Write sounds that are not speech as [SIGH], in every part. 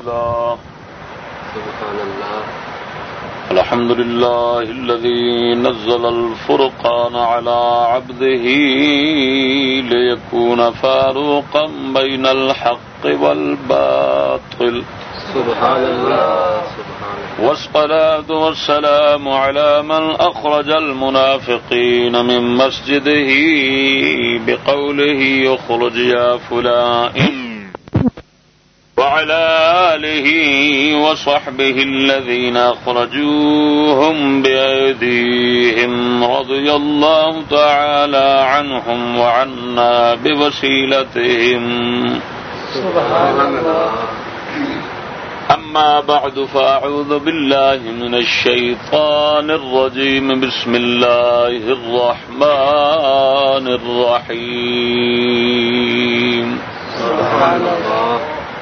الله سبحان الله الحمد لله الذي نزل الفرقان على عبده ليكون فاروقا بين الحق والباطل. سبحان الله والصلاة والسلام على من أخرج المنافقين من مسجده بقوله يخرج يا فلان. وعلى آله وصحبه الذين أخرجوهم بأيديهم رضي الله تعالى عنهم وعنا بوسيلتهم. سبحان الله أما بعد فأعوذ بالله من الشيطان الرجيم. بسم الله الرحمن الرحيم. سبحان الله.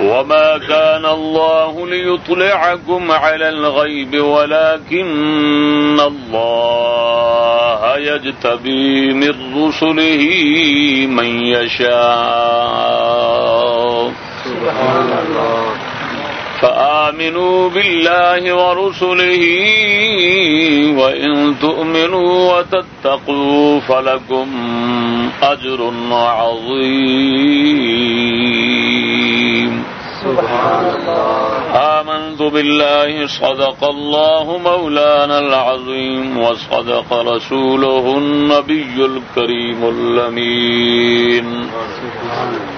وما كان الله ليطلعكم على الغيب ولكن الله يجتبي من رسله من يشاء. سبحان الله. فآمنوا بالله ورسله وإن تؤمنوا وتتقوا فلكم أجر عظيم. سبحان الله. آمنت بالله صدق الله مولانا العظيم وصدق رسوله النبي الكريم اللمين سبحان الله.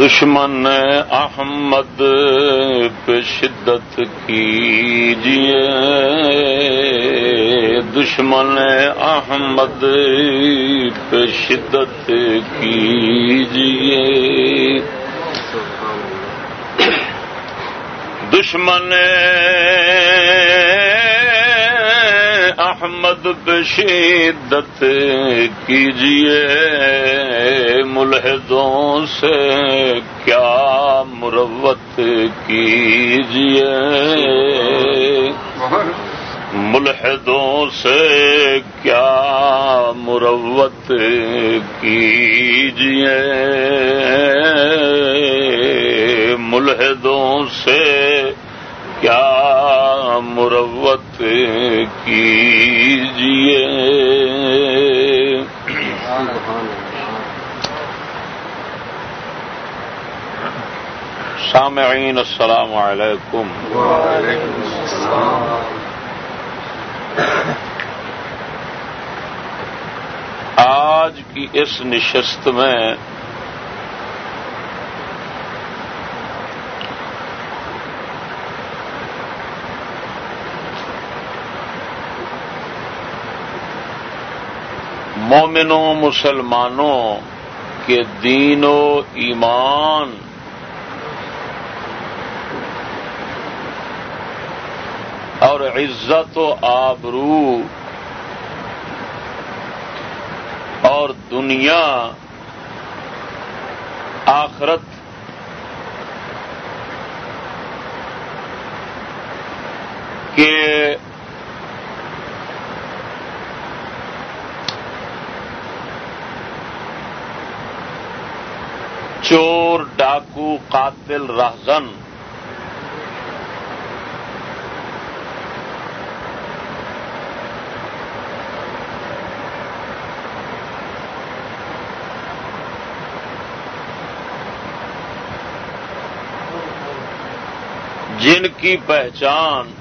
دشمن احمد پہ شدت کیجیے۔ دشمن احمد پہ شدت کیجیے۔ دشمن احمد بشیدت کیجیے ملحدوں سے کیا مروت کیجیے ملحدوں سے کیا مروت کیجیے ملحدوں سے کیا مروت کیجیے سامعین السلام علیکم. آج کی اس نشست میں مومنوں مسلمانوں کے دین و ایمان اور عزت و آبرو اور دنیا آخرت کے چور ڈاکو قاتل رہزن۔ جن کی پہچان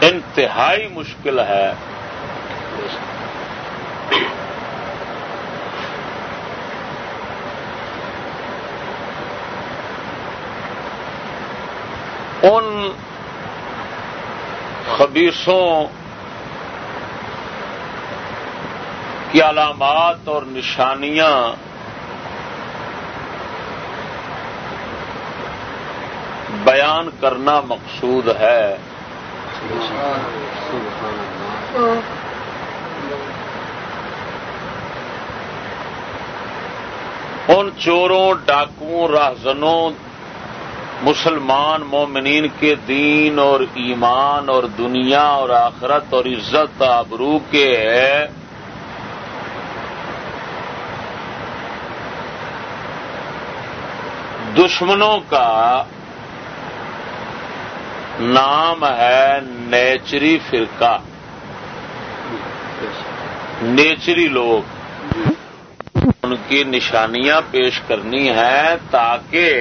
انتہائی مشکل ہے۔ ان خبیصوں کی علامات اور نشانیاں بیان کرنا مقصود ہے۔ ان چوروں ڈاکوؤں راہزنوں مسلمان مومنین کے دین اور ایمان اور دنیا اور آخرت اور عزت آبرو کے دشمنوں کا نام ہے نیچری فرقہ۔ نیچری لوگ۔ ان کی نشانیاں پیش کرنی ہیں تاکہ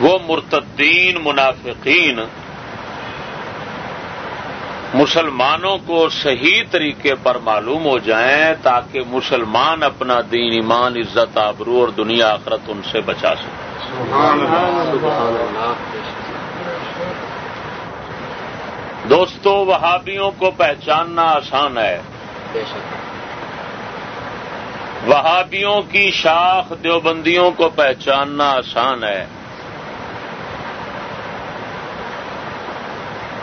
وہ مرتدین منافقین مسلمانوں کو صحیح طریقے پر معلوم ہو جائیں تاکہ مسلمان اپنا دین، ایمان، عزت، آبرو اور دنیا، آخرت ان سے بچا سکے دوستو، وہابیوں کو پہچاننا آسان ہے۔ وہابیوں کی شاخ دیوبندیوں کو پہچاننا آسان ہے۔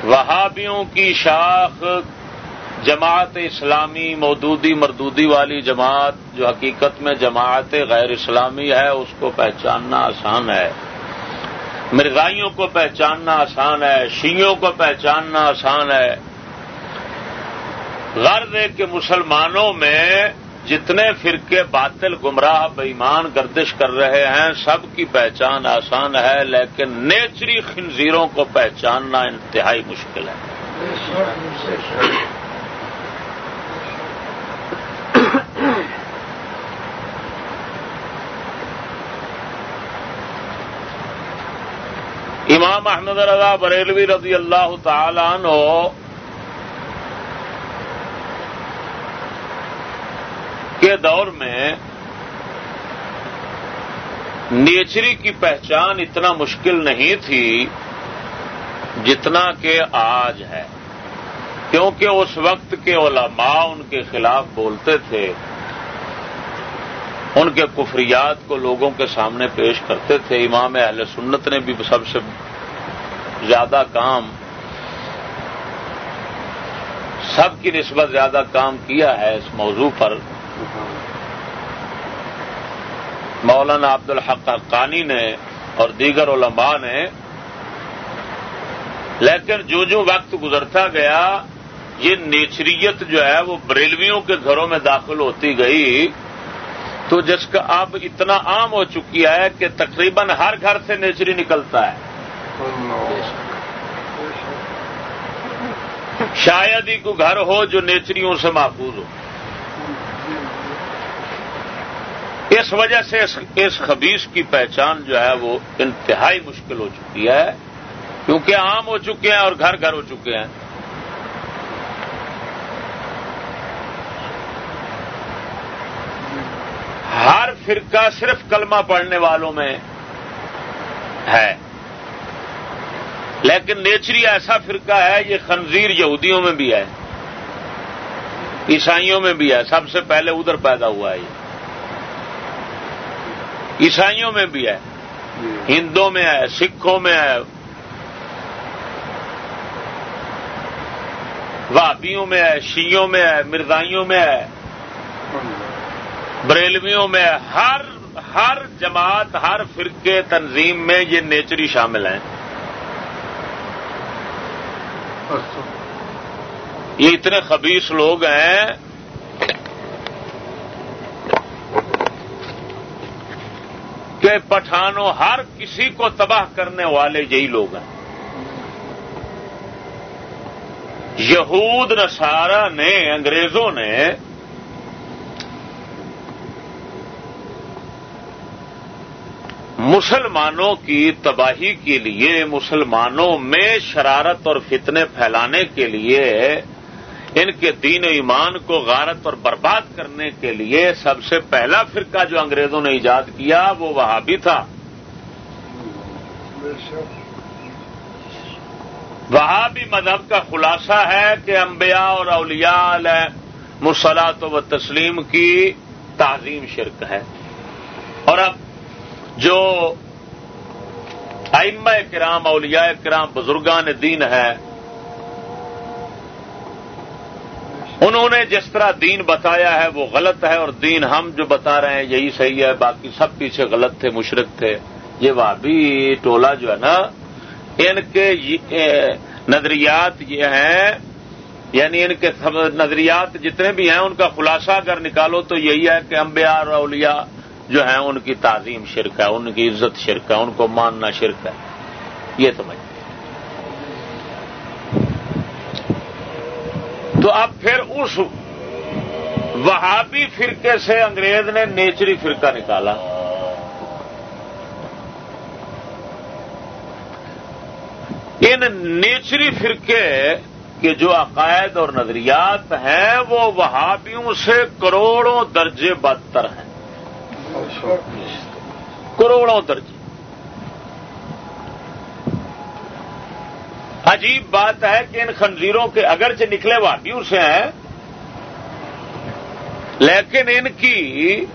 وہابیوں کی شاخ جماعت اسلامی مودودی مردودی والی جماعت جو حقیقت میں جماعت غیر اسلامی ہے، اس کو پہچاننا آسان ہے۔ مرغائیوں کو پہچاننا آسان ہے شیوں کو پہچاننا آسان ہے۔ غرض ہے کہ مسلمانوں میں جتنے فرقے باطل گمراہ بےمان گردش کر رہے ہیں، سب کی پہچان آسان ہے، لیکن نیچری خنزیروں کو پہچاننا انتہائی مشکل ہے۔ امام احمد رضا بریلوی رضی اللہ تعالی عنہ کے دور میں نیچری کی پہچان اتنا مشکل نہیں تھی جتنا کہ آج ہے۔ کیونکہ اس وقت کے علماء ان کے خلاف بولتے تھے۔ ان کے کفریات کو لوگوں کے سامنے پیش کرتے تھے۔ امام اہل سنت نے بھی سب سے زیادہ کام، سب کی نسبت زیادہ کام کیا ہے اس موضوع پر۔ مولانا عبد الحق حقانی نے اور دیگر علماء نے، لیکن جو جو وقت گزرتا گیا، یہ نیچریت جو ہے، وہ بریلویوں کے گھروں میں داخل ہوتی گئی۔ تو جس کا اب اتنا عام ہو چکی ہے کہ تقریباً ہر گھر سے نیچری نکلتا ہے۔ شاید ہی کوئی گھر ہو جو نیچریوں سے محفوظ ہو۔ اس وجہ سے اس خبیص کی پہچان جو ہے وہ انتہائی مشکل ہو چکی ہے، کیونکہ عام ہو چکے ہیں اور گھر گھر ہو چکے ہیں۔ ہر فرقہ صرف کلمہ پڑھنے والوں میں ہے۔ لیکن نیچری ایسا فرقہ ہے، یہ خنزیر یہودیوں میں بھی ہے، عیسائیوں میں بھی ہے۔ سب سے پہلے ادھر پیدا ہوا ہے یہ۔ عیسائیوں میں بھی ہے ہندوؤں میں ہے، سکھوں میں ہے وابیوں میں ہے شیوں میں ہے مرزائیوں میں ہے، بریلویوں میں ہے، ہر ہر جماعت، ہر فرقے تنظیم میں یہ نیچری شامل ہیں۔ یہ اتنے خبیص لوگ ہیں کہ پٹھانوں ہر کسی کو تباہ کرنے والے یہی لوگ ہیں۔ یہود نسارا نے، انگریزوں نے مسلمانوں کی تباہی کے لیے، مسلمانوں میں شرارت اور فتنے پھیلانے کے لیے ان کے دین و ایمان کو غارت اور برباد کرنے کے لیے سب سے پہلا فرقہ جو انگریزوں نے ایجاد کیا وہ وہاں بھی تھا۔ وہاں بھی مذہب کا خلاصہ ہے کہ انبیاء اور اولیاء علیہ مسلاط و تسلیم کی تعظیم شرک ہے۔ اور اب جو ائمہ کرام، اولیاء کرام بزرگان دین ہے انہوں نے جس طرح دین بتایا ہے وہ غلط ہے اور دین ہم جو بتا رہے ہیں یہی صحیح ہے، باقی سب پیچھے غلط تھے، مشرق تھے۔ یہ وابی ٹولہ جو ہے نا، ان کے نظریات یہ ہیں۔ یعنی ان کے نظریات جتنے بھی ہیں، ان کا خلاصہ اگر نکالو تو یہی ہے کہ انبیاء اور اولیاء جو ہیں، ان کی تعظیم شرک ہے، ان کی عزت شرک ہے، ان کو ماننا شرک ہے۔ یہ سمجھ تو اب پھر اس وہابی فرقے سے انگریز نے نیچری فرقہ نکالا۔ ان نیچری فرقے کے جو عقائد اور نظریات ہیں وہ وہابیوں سے کروڑوں درجے بدتر ہیں۔ کروڑوں درجے۔ عجیب بات ہے کہ ان خنزیروں کے اگرچہ نکلے وادیوں سے ہیں، لیکن ان کی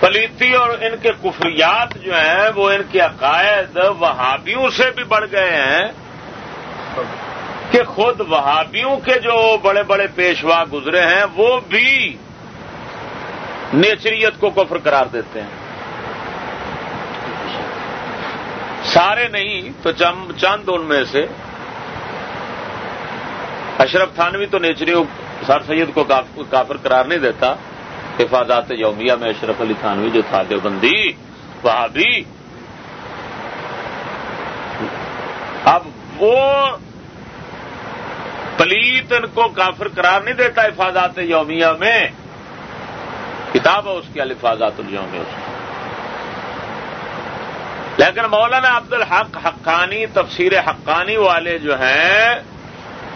پلیتی اور ان کے کفریات جو ہیں، وہ ان کے عقائد وہابیوں سے بھی بڑھ گئے ہیں کہ خود وہابیوں کے جو بڑے بڑے پیشوا گزرے ہیں، وہ بھی نیچریت کو کفر قرار دیتے ہیں۔ سارے نہیں، تو چند ان میں سے۔ اشرف تھانوی تو نیچری سر سید کو کافر قرار نہیں دیتا۔ حفاظات یومیہ میں اشرف علی تھانوی جو تھا، دیوبندی وہاں بھی اب وہ پلیت ان کو کافر قرار نہیں دیتا حفاظات یومیہ میں۔ کتاب ہے اس کی، الفاظات الوم اس کی لیکن مولانا عبد الحق حقانی، تفسیر حقانی والے جو ہیں،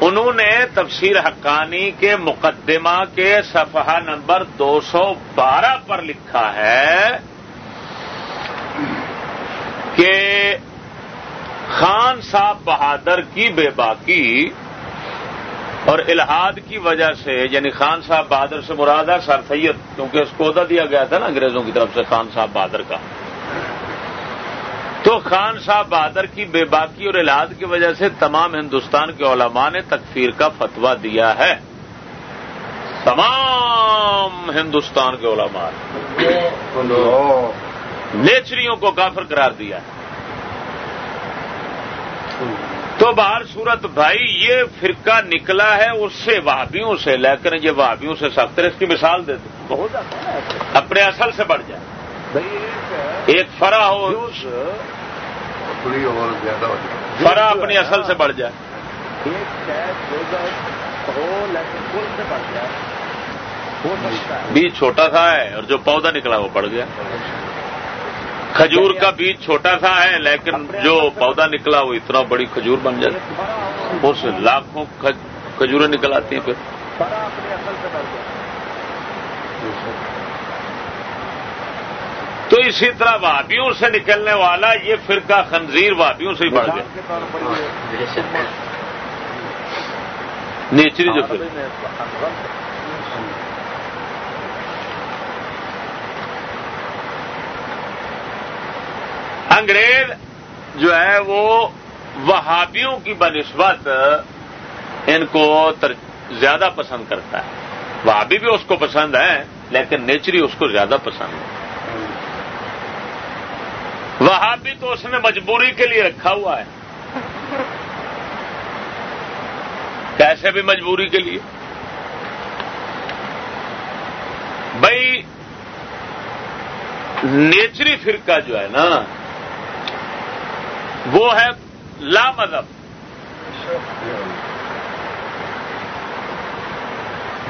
انہوں نے تفسیر حقانی کے مقدمہ کے صفحہ نمبر دو سو بارہ پر لکھا ہے کہ خان صاحب بہادر کی بے باکی اور الحاد کی وجہ سے یعنی خان صاحب بہادر سے مراد ہے سر سید، کیونکہ اس کو عہدہ دیا گیا تھا نا انگریزوں کی طرف سے خان صاحب بہادر کا۔ تو خان صاحب بہادر کی بے باکی اور الحاد کی وجہ سے تمام ہندوستان کے علماء نے تکفیر کا فتوا دیا ہے۔ تمام ہندوستان کے علماء نیچریوں کو کافر قرار دیا ہے۔ تو باہر صورت بھائی یہ فرقہ نکلا ہے اس سے وابیوں سے لیکن یہ وابیوں سے سخت اس کی مثال دے دو۔ اپنے اصل سے بڑھ جائے۔ ایک فرا ہو۔ فرا اپنی اصل سے بڑھ جائے۔ بیج چھوٹا تھا ہے اور جو پودا نکلا وہ پڑ گیا۔ کھجور کا بیج چھوٹا سا ہے لیکن جو پودا نکلا وہ اتنا بڑی کھجور بن جاتی اس لاکھوں کھجوریں نکل آتی ہیں پھر۔ تو اسی طرح وادیوں سے نکلنے والا یہ فرقہ خنزیر وادیوں سے ہی بڑھ گیا۔ نیچری جو پھر انگریز جو ہے وہ وہابیوں کی بنسبت ان کو زیادہ پسند کرتا ہے۔ وہابی بھی اس کو پسند ہے لیکن نیچری اس کو زیادہ پسند ہے۔ وہابی تو اس نے مجبوری کے لیے رکھا ہوا ہے۔ کیسے بھی مجبوری کے لیے؟ بھائی نیچری فرقہ جو ہے نا، وہ ہے لا مذہب۔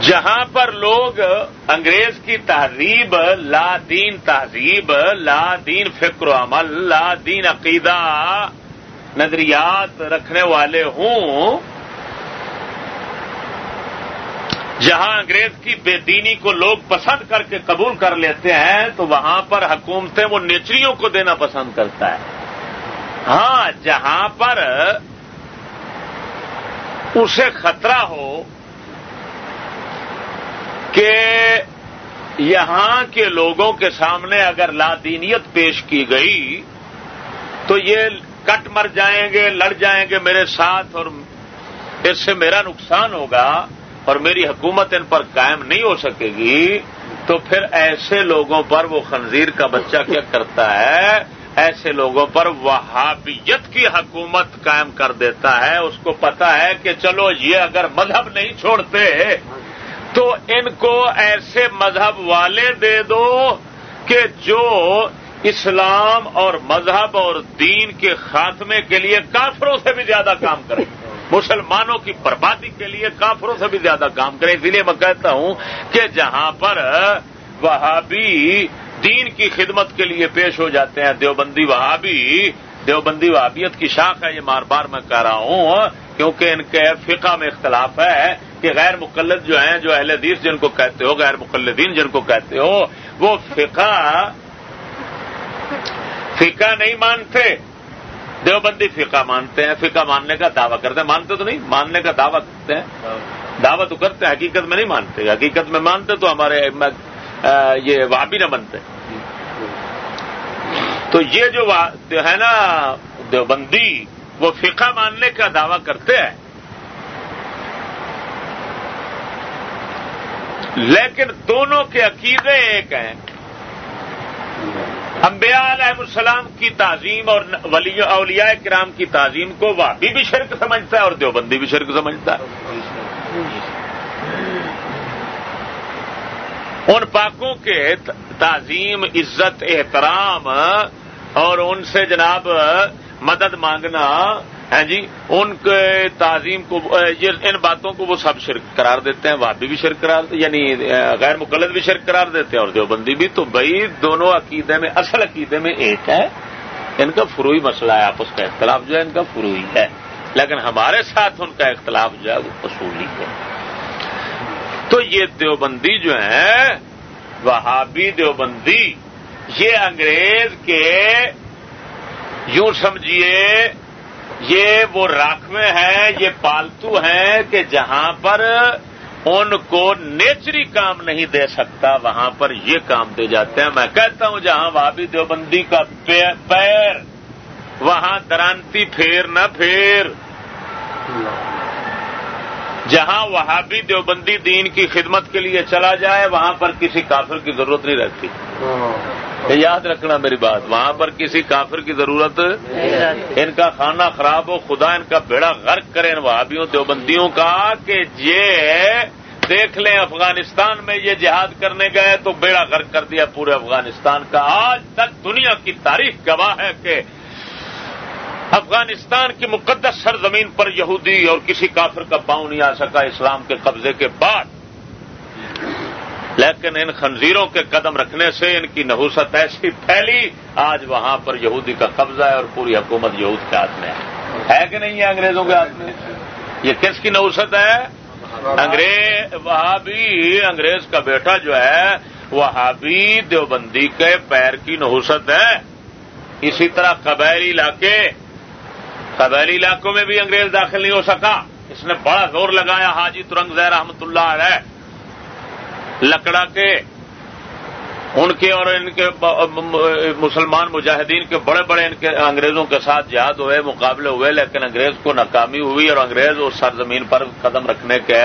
جہاں پر لوگ انگریز کی تہذیب، لا دین تہذیب، لا دین فکر و عمل، لا دین عقیدہ، نظریات رکھنے والے ہوں، جہاں انگریز کی بے دینی کو لوگ پسند کر کے قبول کر لیتے ہیں، تو وہاں پر حکومتیں وہ نیچریوں کو دینا پسند کرتا ہے۔ ہاں جہاں پر اسے خطرہ ہو کہ یہاں کے لوگوں کے سامنے اگر لادینیت پیش کی گئی تو یہ کٹ مر جائیں گے، لڑ جائیں گے، میرے ساتھ اور اس سے میرا نقصان ہوگا اور میری حکومت ان پر قائم نہیں ہو سکے گی، تو پھر ایسے لوگوں پر وہ خنزیر کا بچہ کیا کرتا ہے؟ ایسے لوگوں پر وہابیت کی حکومت قائم کر دیتا ہے۔ اس کو پتا ہے کہ چلو یہ اگر مذہب نہیں چھوڑتے تو ان کو ایسے مذہب والے دے دو کہ جو اسلام اور مذہب اور دین کے خاتمے کے لیے کافروں سے بھی زیادہ کام کریں مسلمانوں کی بربادی کے لیے کافروں سے بھی زیادہ کام کریں اسی لیے میں کہتا ہوں کہ جہاں پر وہابی دین کی خدمت کے لیے پیش ہو جاتے ہیں، دیوبندی وہابی، دیوبندی وہابیت کی شاخ ہے، یہ بار بار میں کہہ رہا ہوں کیونکہ ان کے فقہ میں اختلاف ہے کہ غیر مقلد جو ہیں، جو اہل حدیث جن کو کہتے ہو، غیر مقلدین جن کو کہتے ہو، وہ فقہ فقہ نہیں مانتے۔ دیوبندی فقہ مانتے ہیں، فقہ ماننے کا دعویٰ کرتے ہیں۔ مانتے تو نہیں، ماننے کا دعویٰ کرتے ہیں۔ دعویٰ تو کرتے ہیں، حقیقت میں نہیں مانتے۔ حقیقت میں مانتے تو ہمارے یہ وابی نہ بنتے۔ تو یہ جو ہے نا، دیوبندی وہ فقہ ماننے کا دعویٰ کرتے ہیں۔ لیکن دونوں کے عقیدے ایک ہیں۔ انبیاء علیہ السلام کی تعظیم اور اولیاء کرام کی تعظیم کو وابی بھی شرک سمجھتا ہے اور دیوبندی بھی شرک سمجھتا ہے۔ ان پاکوں کے تعظیم، عزت، احترام اور ان سے جناب مدد مانگنا ہے جی ان کے تعظیم کو ان باتوں کو وہ سب شرک قرار دیتے ہیں وابی بھی شرک قرار یعنی غیر مقلد بھی شرک قرار دیتے ہیں اور دیوبندی بھی، تو بھائی دونوں عقیدے میں، اصل عقیدے میں ایک ہے، ان کا فروئی مسئلہ ہے، آپس کا اختلاف جو ہے، ان کا فروئی ہے، لیکن ہمارے ساتھ ان کا اختلاف جو ہے، وہ اصولی ہے۔ تو یہ دیوبندی جو ہے وہابی دیوبندی، یہ انگریز کے یوں سمجھیے، یہ وہ راکھویں ہیں، یہ پالتو ہیں کہ جہاں پر ان کو نیچری کام نہیں دے سکتا، وہاں پر یہ کام دے جاتے ہیں۔ میں کہتا ہوں، جہاں وابی دیوبندی کا پیر، وہاں درانتی پھیر نہ پھیر۔ جہاں وہابی دیوبندی دین کی خدمت کے لیے چلا جائے وہاں پر کسی کافر کی ضرورت نہیں رہتی۔ یاد رکھنا میری بات وہاں پر کسی کافر کی ضرورت ان کا کھانا خراب ہو خدا ان کا بیڑا غرق کرے ان وہابیوں دیوبندیوں کا کہ یہ دیکھ لیں افغانستان میں یہ جہاد کرنے گئے تو بیڑا غرق کر دیا پورے افغانستان کا۔ آج تک دنیا کی تاریخ گواہ ہے کہ افغانستان کی مقدس سرزمین پر یہودی اور کسی کافر کا پاؤں نہیں آ سکا اسلام کے قبضے کے بعد۔ لیکن ان خنزیروں کے قدم رکھنے سے ان کی نحوست ایسی پھیلی، آج وہاں پر یہودی کا قبضہ ہے اور پوری حکومت یہود کے ہاتھ میں ہے۔ کہ نہیں ہے انگریزوں کے ہاتھ میں؟ یہ کس کی نحوست ہے؟ انگریز وہاں بھی انگریز کا بیٹا جو ہے وہاں بھی دیوبندی کے پیر کی نحوست ہے۔ اسی طرح قبائلی علاقے قبائلی علاقوں میں بھی انگریز داخل نہیں ہو سکا۔ اس نے بڑا زور لگایا، حاجی ترنگ زیر احمد اللہ علیہ۔ لکڑا کے، ان کے اور ان کے مسلمان مجاہدین کے بڑے بڑے ان کے انگریزوں کے ساتھ جہاد ہوئے، مقابلے ہوئے، لیکن انگریز کو ناکامی ہوئی اور انگریز اس سرزمین پر قدم رکھنے کے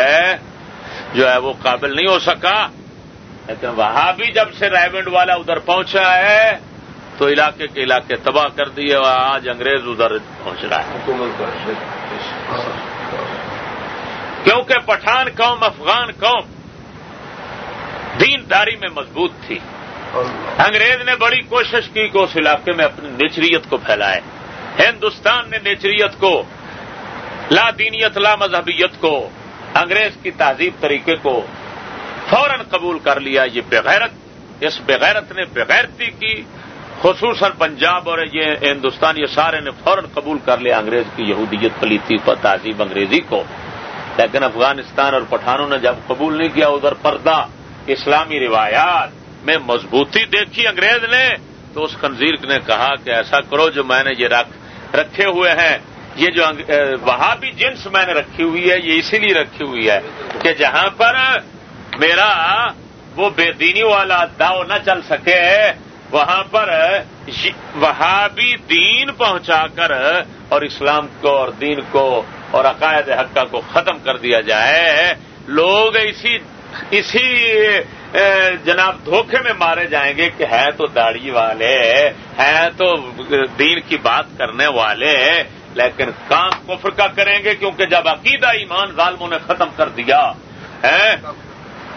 جو ہے وہ قابل نہیں ہو سکا۔ لیکن وہاں بھی جب سے رائبنڈ والا ادھر پہنچا ہے تو علاقے کے علاقے تباہ کر دیے اور آج انگریز ادھر پہنچ رہا ہے۔ کیونکہ پٹھان قوم افغان قوم دینداری میں مضبوط تھی۔ انگریز نے بڑی کوشش کی کہ اس علاقے میں اپنی نیچریت کو پھیلائے۔ ہندوستان نے نیچریت کو لا دینیت لا مذہبیت کو انگریز کی تہذیب طریقے کو فوراً قبول کر لیا۔ یہ بغیرت اس بغیرت نے بغیرتی کی۔ خصوصاً پنجاب اور یہ ہندوستان، یہ سارے نے فوراً قبول کر لیا انگریز کی یہودیت پلیتی پر تہذیب انگریزی کو۔ لیکن افغانستان اور پٹھانوں نے جب قبول نہیں کیا، ادھر پردہ، اسلامی روایات، میں مضبوطی دیکھی انگریز نے۔ تو اس خنزیر نے کہا کہ ایسا کرو جو میں نے یہ رکھ، رکھے ہوئے ہیں۔ یہ جو وہاں بھی جنس میں نے رکھی ہوئی ہے، یہ اسی لیے رکھی ہوئی ہے کہ جہاں پر میرا وہ بے دینی والا داؤ نہ چل سکے۔ وہاں پر وہاں بھی دین پہنچا کر اور اسلام کو اور دین کو اور عقائد حقہ کو ختم کر دیا جائے۔ لوگ اسی اسی جناب دھوکے میں مارے جائیں گے کہ ہے تو داڑھی والے ہیں تو دین کی بات کرنے والے، لیکن کام کفر کا کریں گے کیونکہ جب عقیدہ ایمان ظالموں نے ختم کر دیا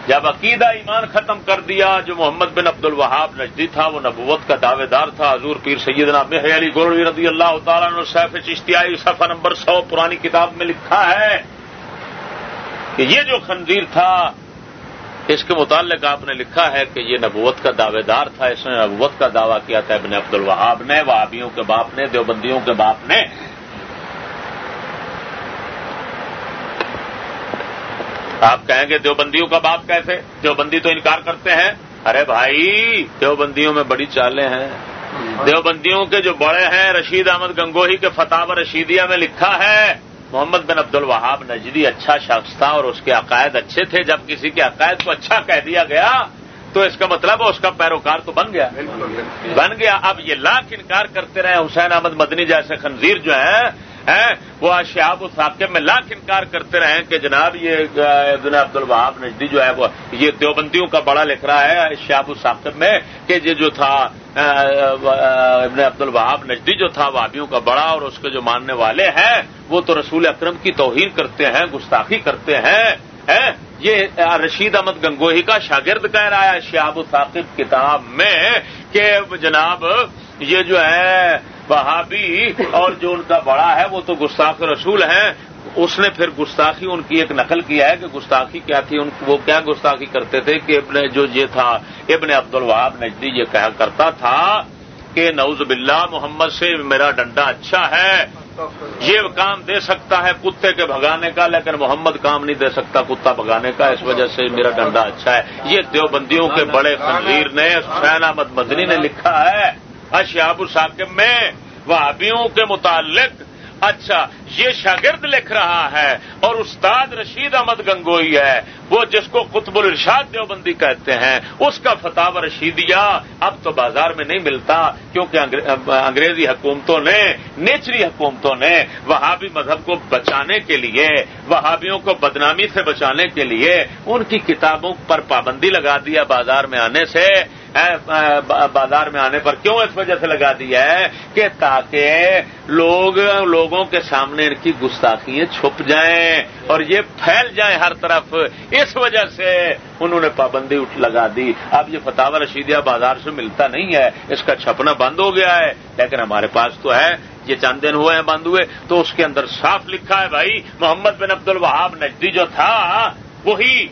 جب عقیدہ ایمان ختم کر دیا، جو محمد بن عبد الوہاب نجدی تھا، وہ نبوت کا دعوے دار تھا۔ حضور پیر سیدنا بہ علی گولوی رضی اللہ تعالیٰ نے سیف چشتیائی صفحہ نمبر سو پرانی کتاب میں لکھا ہے کہ یہ جو خنزیر تھا، اس کے متعلق آپ نے لکھا ہے کہ یہ نبوت کا دعوے دار تھا۔ اس نے نبوت کا دعویٰ کیا تھا ابن عبد الوہاب نے، وہابیوں کے باپ نے، دیوبندیوں کے باپ نے۔ آپ کہیں گے دیوبندیوں کا باپ کیسے؟ دیوبندی تو انکار کرتے ہیں۔ ارے بھائی دیوبندیوں میں بڑی چالیں ہیں۔ دیوبندیوں کے جو بڑے ہیں رشید احمد گنگوہی کے فتح رشیدیہ میں لکھا ہے محمد بن عبد الوہاب نجدی اچھا شخص تھا اور اس کے عقائد اچھے تھے۔ جب کسی کے عقائد کو اچھا کہہ دیا گیا تو اس کا مطلب اس کا پیروکار تو بن گیا۔ بن گیا۔ اب یہ لاکھ انکار کرتے رہے حسین احمد مدنی جیسے خنزیر جو ہیں وہ شہاب الثاقب میں لاکھ انکار کرتے رہے کہ جناب یہ ابن عبد الوہاب نجدی جو ہے، وہ یہ دیوبندیوں کا بڑا لکھ رہا ہے شہاب الثاقب میں کہ یہ جو تھا ابن عبد الوہاب نجدی جو تھا وابیوں کا بڑا اور اس کے جو ماننے والے ہیں، وہ تو رسول اکرم کی توہین کرتے ہیں، گستاخی کرتے ہیں یہ رشید احمد گنگوہی کا شاگرد کہہ رہا ہے شہاب الثاقب کتاب میں کہ جناب یہ جو ہے وہابی اور جو ان کا بڑا ہے وہ تو گستاخ رسول ہیں۔ اس نے پھر گستاخی ان کی ایک نقل کیا ہے کہ گستاخی کیا تھی، ان وہ کیا گستاخی کرتے تھے کہ ابن جو یہ تھا، ابن عبد الوہاب نجدی یہ کہا کرتا تھا کہ نعوذ باللہ محمد سے میرا ڈنڈا اچھا ہے، یہ کام دے سکتا ہے کتے کے بھگانے کا، لیکن محمد کام نہیں دے سکتا کتا بھگانے کا، اس وجہ سے میرا ڈنڈا اچھا ہے۔ یہ دیوبندیوں کے بڑے خنزیر نے حسین احمد مدنی نے لکھا ہے۔ اشیاب الساکم میں، وہابیوں کے متعلق اچھا یہ شاگرد لکھ رہا ہے اور استاد رشید احمد گنگوئی ہے، وہ جس کو قطب الرشاد دیوبندی کہتے ہیں، اس کا فتح رشیدیہ اب تو بازار میں نہیں ملتا، کیونکہ انگریزی حکومتوں نے، نیچری حکومتوں نے وہابی مذہب کو بچانے کے لیے، وہابیوں کو بدنامی سے بچانے کے لیے ان کی کتابوں پر پابندی لگا دیا بازار میں آنے سے۔ بازار میں آنے پر کیوں اس وجہ سے لگا دیا ہے کہ تاکہ لوگ، لوگوں کے سامنے ان کی گستاخیاں چھپ جائیں اور یہ پھیل جائیں ہر طرف۔ اس وجہ سے انہوں نے پابندی لگا دی۔ اب یہ فتح رشیدیہ بازار سے ملتا نہیں ہے، اس کا چھپنا بند ہو گیا ہے۔ لیکن ہمارے پاس تو ہے، یہ چند دن ہوئے ہیں بند ہوئے، تو اس کے اندر صاف لکھا ہے بھائی، محمد بن عبد الوہاب نجدی جو تھا، وہی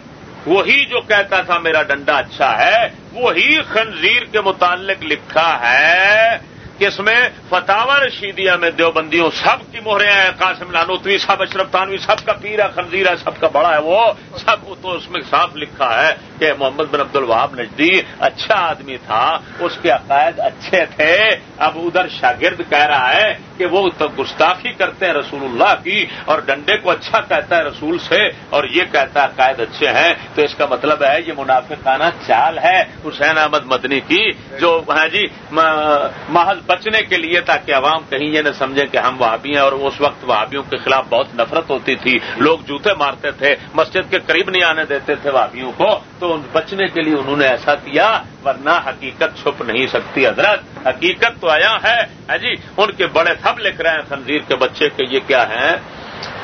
وہی جو کہتا تھا میرا ڈنڈا اچھا ہے، وہی خنزیر کے متعلق لکھا ہے کہ اس میں فتح رشیدیہ میں دیوبندیوں سب کی مہرے ہیں، قاسم لانوتوی سب، اشرف تانوی سب کا پیر ہے، خنزیر ہے، سب کا بڑا ہے، وہ سب تو اس میں صاف لکھا ہے کہ محمد بن عبد الوہاب نجدی اچھا آدمی تھا، اس کے عقائد اچھے تھے۔ اب ادھر شاگرد کہہ رہا ہے کہ وہ تو گستاخی کرتے ہیں رسول اللہ کی اور ڈنڈے کو اچھا کہتا ہے رسول سے اور یہ کہتا ہے عقائد اچھے ہیں، تو اس کا مطلب ہے یہ منافقانہ چال ہے حسین احمد مدنی کی جو ہاں جی محض بچنے کے لیے تاکہ عوام کہیں یہ نہ سمجھیں کہ ہم وہابی ہیں اور اس وقت وہابیوں کے خلاف بہت نفرت ہوتی تھی۔ لوگ جوتے مارتے تھے، مسجد کے قریب نہیں آنے دیتے تھے وہابیوں کو، تو بچنے کے لیے انہوں نے ایسا کیا، ورنہ حقیقت چھپ نہیں سکتی۔ حضرت، حقیقت تو آیا ہے ہاں جی ان کے بڑے تھب لکھ رہے ہیں خنزیر کے بچے کے یہ کیا ہیں؟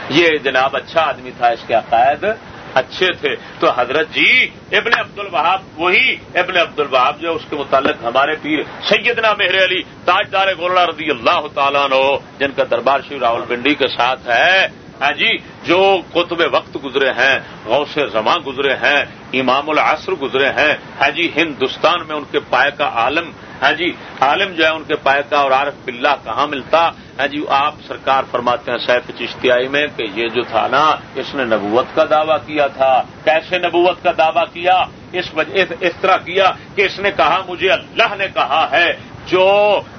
یہ جناب اچھا آدمی تھا اس کے عقائد، اچھے تھے۔ تو حضرت جی ابن عبد الوہاب وہی ابن عبد الوہاب جو اس کے متعلق ہمارے پیر سیدنا مہر علی تاجدار گولڑا رضی اللہ تعالیٰ نو جن کا دربار شیو راول پنڈی کے ساتھ ہے۔ ہاں جی جو قطب وقت گزرے ہیں، غوث زماں گزرے ہیں، امام العصر گزرے ہیں۔ ہاں جی ہندوستان میں ان کے پائے کا عالم ہاں جی عالم جو ہے ان کے پائے کا اور عارف باللہ کہاں ملتا؟ ہاں جی آپ سرکار فرماتے ہیں سیف چشتیائی میں کہ یہ جو تھا نا، اس نے نبوت کا دعویٰ کیا تھا، کیسے نبوت کا دعویٰ کیا؟ اس وجہ، اس طرح کیا کہ اس نے کہا، مجھے اللہ نے کہا ہے، جو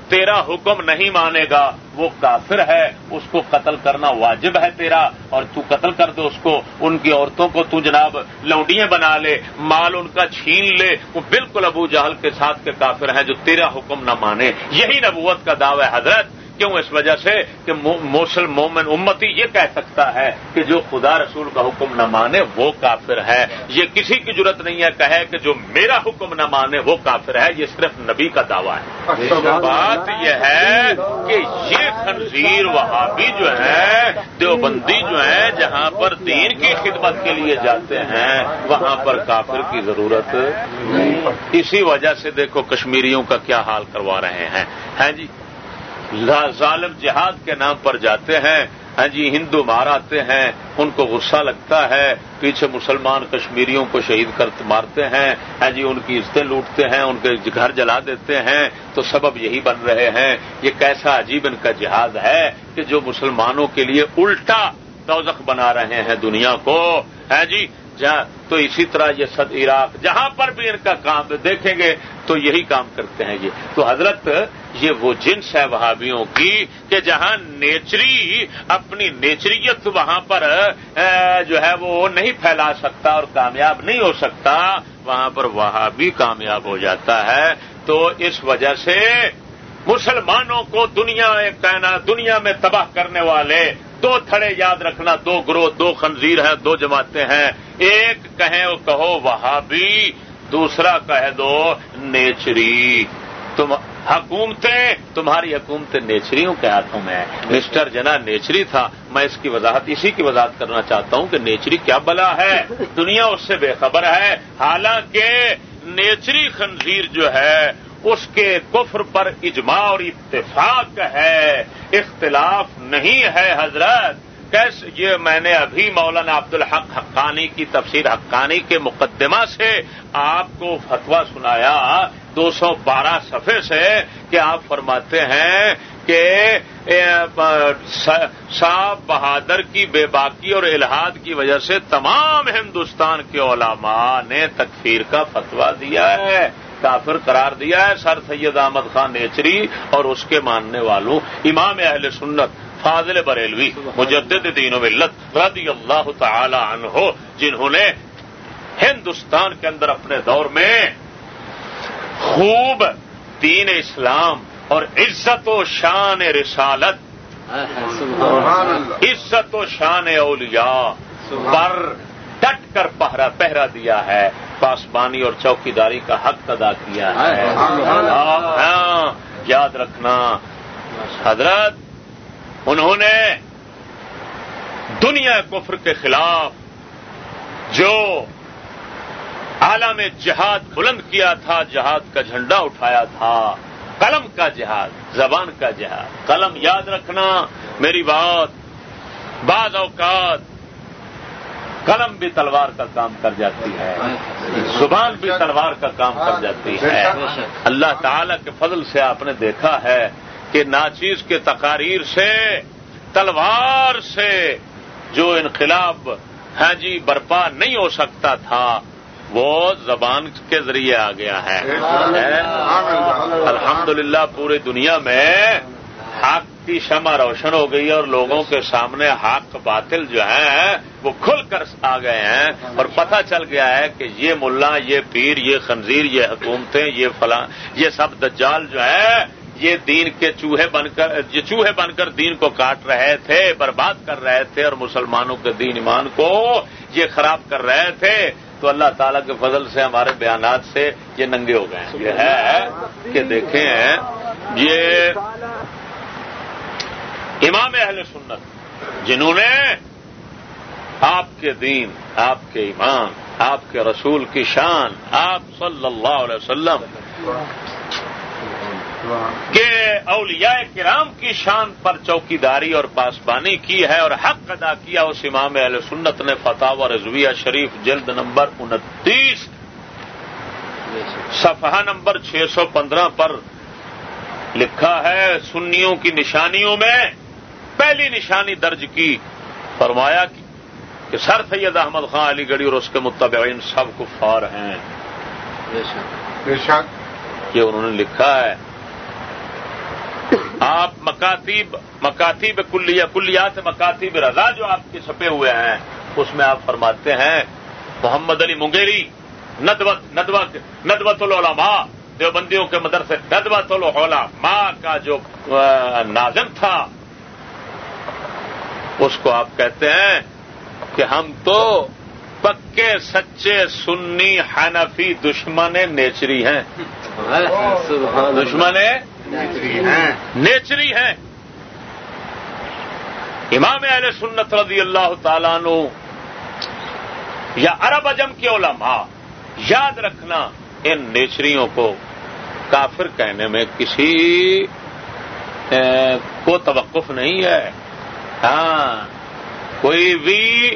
تیرا حکم نہیں مانے گا، وہ کافر ہے، اس کو قتل کرنا واجب ہے تیرا، اور تو قتل کر دو اس کو، ان کی عورتوں کو تو جناب لوڈیاں بنا لے، مال ان کا چھین لے، وہ بالکل ابو جہل کے ساتھ کے کافر ہیں جو تیرا حکم نہ مانے، یہی نبوت کا دعوی ہے، حضرت کیوں اس وجہ سے کہ موسل مومن امتی یہ کہہ سکتا ہے کہ جو خدا رسول کا حکم نہ مانے وہ کافر ہے۔ یہ کسی کی ضرورت نہیں ہے کہے کہ جو میرا حکم نہ مانے وہ کافر ہے۔ یہ صرف نبی کا دعویٰ ہے۔ بات یہ ہے کہ یہ خنزیر وہابی جو ہے دیوبندی جو ہے جہاں پر دین کی خدمت کے لیے جاتے ہیں وہاں پر کافر کی ضرورت اسی وجہ سے دیکھو کشمیریوں کا کیا حال کروا رہے ہیں۔ جی؟ ظالم جہاد کے نام پر جاتے ہیں ہاں جی ہندو مار آتے ہیں، ان کو غصہ لگتا ہے، پیچھے مسلمان کشمیریوں کو شہید کر مارتے ہیں ہاں جی ان کی عزتیں لوٹتے ہیں، ان کے گھر جلا دیتے ہیں، تو سبب یہی بن رہے ہیں۔ یہ کیسا عجیب ان کا جہاد ہے کہ جو مسلمانوں کے لیے الٹا دوزخ بنا رہے ہیں دنیا کو ہے جی تو اسی طرح یہ سد عراق، جہاں پر بھی ان کا کام دیکھیں گے تو یہی کام کرتے ہیں یہ۔ تو حضرت یہ وہ جنس ہے وہابیوں کی کہ جہاں نیچری اپنی نیچریت وہاں پر جو ہے وہ نہیں پھیلا سکتا اور کامیاب نہیں ہو سکتا، وہاں پر وہابی کامیاب ہو جاتا ہے۔ تو اس وجہ سے مسلمانوں کو دنیا کہنا، دنیا میں تباہ کرنے والے دو تھڑے یاد رکھنا، دو گروہ، دو خنزیر ہیں، دو جماعتیں ہیں۔ ایک کہیں کہو وہابی دوسرا کہہ دو، نیچری۔ تم حکومتیں، تمہاری حکومتیں نیچریوں کے ہاتھوں میں مسٹر جنا نیچری تھا، میں اس کی وضاحت اسی کی وضاحت کرنا چاہتا ہوں کہ نیچری کیا بلا ہے۔ دنیا اس سے بے خبر ہے۔ حالانکہ نیچری خنزیر جو ہے، اس کے کفر پر اجماع اور اتفاق ہے۔ اختلاف نہیں ہے حضرت۔ کیسے یہ میں نے ابھی مولانا عبد الحق حقانی کی تفسیر حقانی کے مقدمہ سے آپ کو فتوا سنایا، دو سو بارہ صفحے سے، کہ آپ فرماتے ہیں کہ صاحب بہادر کی بے باکی اور الحاد کی وجہ سے تمام ہندوستان کے علماء نے تکفیر کا فتوا دیا ہے، کافر قرار دیا ہے، سر سید احمد خان نیچری اور اس کے ماننے والوں، امام اہل سنت فاضل بریلوی مجدد دین و ملت رضی اللہ تعالی عنہ جنہوں نے ہندوستان کے اندر اپنے دور میں خوب دین اسلام اور عزت و شان رسالت عزت و شان اولیاء پر ڈٹ کر پہرا پہرا دیا ہے پاسبانی اور چوکیداری کا حق ادا کیا ہے۔ ہاں یاد رکھنا حضرت انہوں نے دنیا کفر کے خلاف جو عالم جہاد بلند کیا تھا، جہاد کا جھنڈا اٹھایا تھا، قلم کا جہاد، زبان کا جہاد، قلم یاد رکھنا میری بات، بعض اوقات قلم بھی تلوار کا کام کر جاتی ہے، زبان بھی تلوار کا کام کر جاتی ہے۔ اللہ تعالی کے فضل سے آپ نے دیکھا ہے کہ ناچیز کے تقاریر سے تلوار سے جو انقلاب ہاں جی برپا نہیں ہو سکتا تھا وہ زبان کے ذریعے آ گیا ہے۔ الحمدللہ پوری دنیا میں حق کی شمع روشن ہو گئی ہے اور لوگوں کے سامنے حق باطل جو ہیں وہ کھل کر آ گئے ہیں۔ اور پتہ چل گیا ہے کہ یہ ملا یہ پیر یہ خنزیر یہ حکومتیں یہ فلاں یہ سب دجال جو ہے یہ دین کے چوہے بن کر یہ چوہے بن کر دین کو کاٹ رہے تھے، برباد کر رہے تھے اور مسلمانوں کے دین ایمان کو یہ خراب کر رہے تھے۔ تو اللہ تعالیٰ کے فضل سے ہمارے بیانات سے یہ ننگے ہو گئے یہ ہے کہ دیکھیں، یہ امام اہل سنت، جنہوں نے آپ کے دین، آپ کے ایمان، آپ کے رسول کی شان، آپ صلی اللہ علیہ وسلم کہ اولیاء کرام کی شان پر چوکی داری اور پاسبانی کی ہے اور حق ادا کیا اس امام علیہ سنت نے فتح و رضویہ شریف جلد نمبر انتیس صفحہ نمبر چھ سو پندرہ پر لکھا ہے سنیوں کی نشانیوں میں پہلی نشانی درج کی فرمایا کہ سر سید احمد خان علی گڑھی اور اس کے متبعین سب کفار ہیں۔ یہ انہوں نے لکھا ہے۔ آپ مکاتیب مکاتیب کلیا کلیات مکاتیب رضا جو آپ کے چھپے ہوئے ہیں اس میں آپ فرماتے ہیں محمد علی منگیری ندوت ندوت ندوت العلماء دیوبندیوں کے مدرسے ندوت العلماء کا جو ناظم تھا اس کو آپ کہتے ہیں کہ ہم تو پکے سچے سنی حنفی دشمن نیچری ہیں۔ دشمن نیچری ہیں امام اہل سنت رضی اللہ تعالیٰ نو یا عرب اجم کے علماء، یاد رکھنا ان نیچریوں کو کافر کہنے میں کسی کو توقف نہیں ہے۔ ہاں کوئی بھی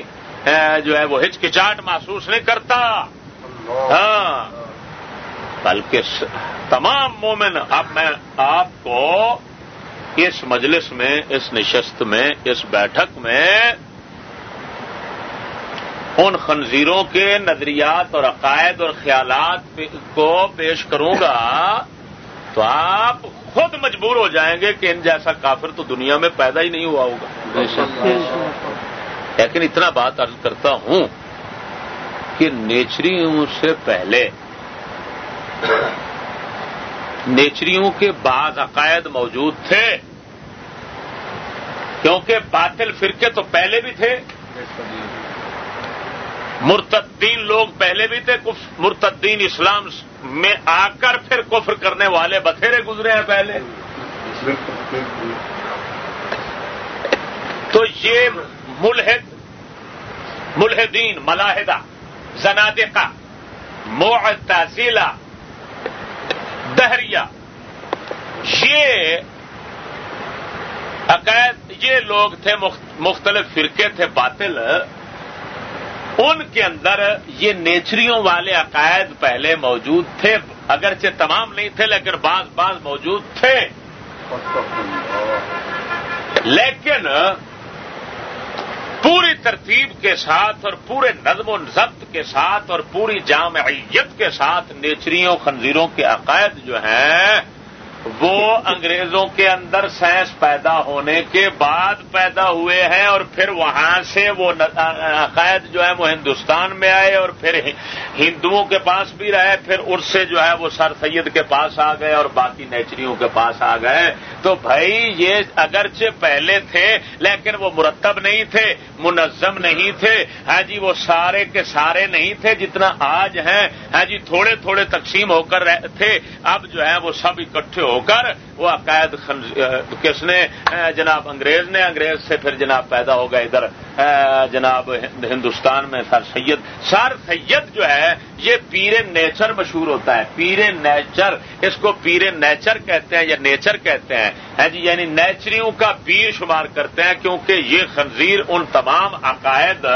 جو ہے وہ ہچکچاہٹ محسوس نہیں کرتا۔ ہاں۔ بلکہ تمام مومن اب میں آپ کو اس مجلس میں اس نشست میں اس بیٹھک میں ان خنزیروں کے نظریات اور عقائد اور خیالات کو پیش کروں گا تو آپ خود مجبور ہو جائیں گے کہ ان جیسا کافر تو دنیا میں پیدا ہی نہیں ہوا ہوگا۔ لیکن اتنا بات عرض کرتا ہوں کہ نیچریوں سے پہلے نیچریوں کے بعض عقائد موجود تھے۔ کیونکہ باطل فرقے تو پہلے بھی تھے۔ مرتدین لوگ پہلے بھی تھے۔ مرتدین اسلام میں آ کر پھر کفر کرنے والے بتھیرے گزرے ہیں پہلے۔ تو یہ ملحد ملحدین، ملاحدہ، زنادقہ، معتزلہ دہریا یہ عقائد، یہ لوگ تھے مختلف فرقے تھے باطل۔ ان کے اندر یہ نیچریوں والے عقائد پہلے موجود تھے، اگرچہ تمام نہیں تھے، لیکن بعض بعض موجود تھے۔ لیکن پوری ترتیب کے ساتھ اور پورے نظم و ضبط کے ساتھ اور پوری جامعیت کے ساتھ نیچریوں، خنزیروں کے عقائد جو ہیں وہ انگریزوں کے اندر سائنس پیدا ہونے کے بعد پیدا ہوئے ہیں اور پھر وہاں سے وہ عقائد جو ہے وہ ہندوستان میں آئے اور پھر ہندوؤں کے پاس بھی رہے، پھر اس سے جو ہے وہ سر سید کے پاس آ گئے اور باقی نیچریوں کے پاس آ گئے۔ تو بھائی یہ اگرچہ پہلے تھے لیکن وہ مرتب نہیں تھے، منظم نہیں تھے۔ ہاں جی وہ سارے کے سارے نہیں تھے جتنا آج ہیں۔ ہاں جی تھوڑے تھوڑے تقسیم ہو کر تھے۔ اب جو ہے وہ سب اکٹھے ہو کر وہ عقائد کس نے؟ جناب انگریز نے، انگریز سے پھر جناب پیدا ہو گئے ادھر۔ جناب ہندوستان میں سر سید۔ سر سید جو ہے، یہ پیر نیچر مشہور ہوتا ہے۔ پیر نیچر، اس کو پیر نیچر کہتے ہیں یا نیچر کہتے ہیں؟ ہاں جی یعنی نیچریوں کا پیر شمار کرتے ہیں، کیونکہ یہ خنزیر ان تمام عقائد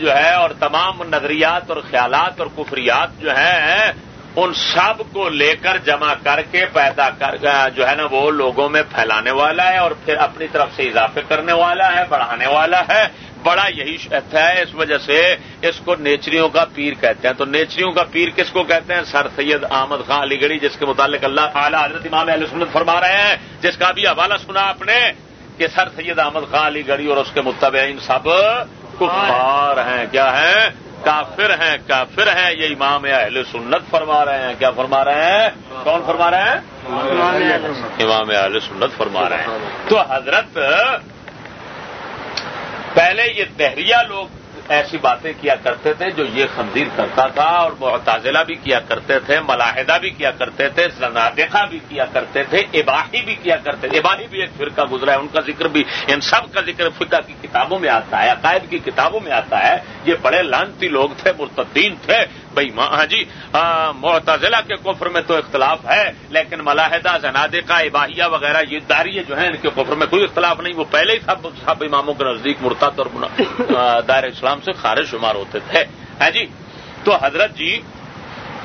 جو ہے، اور تمام نظریات اور خیالات اور کفریات جو ہیں ان سب کو لے کر جمع کر کے پیدا کر جو ہے نا وہ لوگوں میں پھیلانے والا ہے اور پھر اپنی طرف سے اضافے کرنے والا ہے، بڑھانے والا ہے۔ بڑا یہی ہے، اس وجہ سے اس کو نیچریوں کا پیر کہتے ہیں۔ تو نیچریوں کا پیر کس کو کہتے ہیں؟ سر سید احمد خان علی گڑھی، جس کے متعلق اللہ اعلیٰ حضرت امام علیہ سنت فرما رہے ہیں۔ جس کا بھی حوالہ سنا آپ نے کہ سر سید احمد خان علی گڑھی اور اس کے متبعین سب کفار ہیں، کیا ہیں؟ کافر ہیں کافر ہیں، یہ امام اہل سنت فرما رہے ہیں۔ کیا فرما رہے ہیں؟ کون فرما رہے ہیں؟ امام اہل سنت فرما رہے ہیں۔ تو حضرت، پہلے یہ دہریہ لوگ ایسی باتیں کیا کرتے تھے جو یہ خنزیر کرتا تھا اور معتازلہ بھی کیا کرتے تھے، ملاحدہ بھی کیا کرتے تھے، زنادقہ بھی کیا کرتے تھے اباہی بھی کیا کرتے تھے۔ اباہی بھی ایک فرقہ گزرا ہے، ان کا ذکر بھی، ان سب کا ذکر فقہ کی کتابوں میں آتا ہے، عقائد کی کتابوں میں آتا ہے۔ یہ بڑے لانتی لوگ تھے، مرتدین تھے بھائی ہاں جی معتزلہ کے کفر میں تو اختلاف ہے، لیکن ملاحدہ زنادقہ، اباہیہ وغیرہ، یہ داریے جو ہیں، ان کے کفر میں کوئی اختلاف نہیں، وہ پہلے ہی سب سب اماموں کے نزدیک مرتد اور دائر اسلام سے خارج شمار ہوتے تھے۔ ہاں جی تو حضرت جی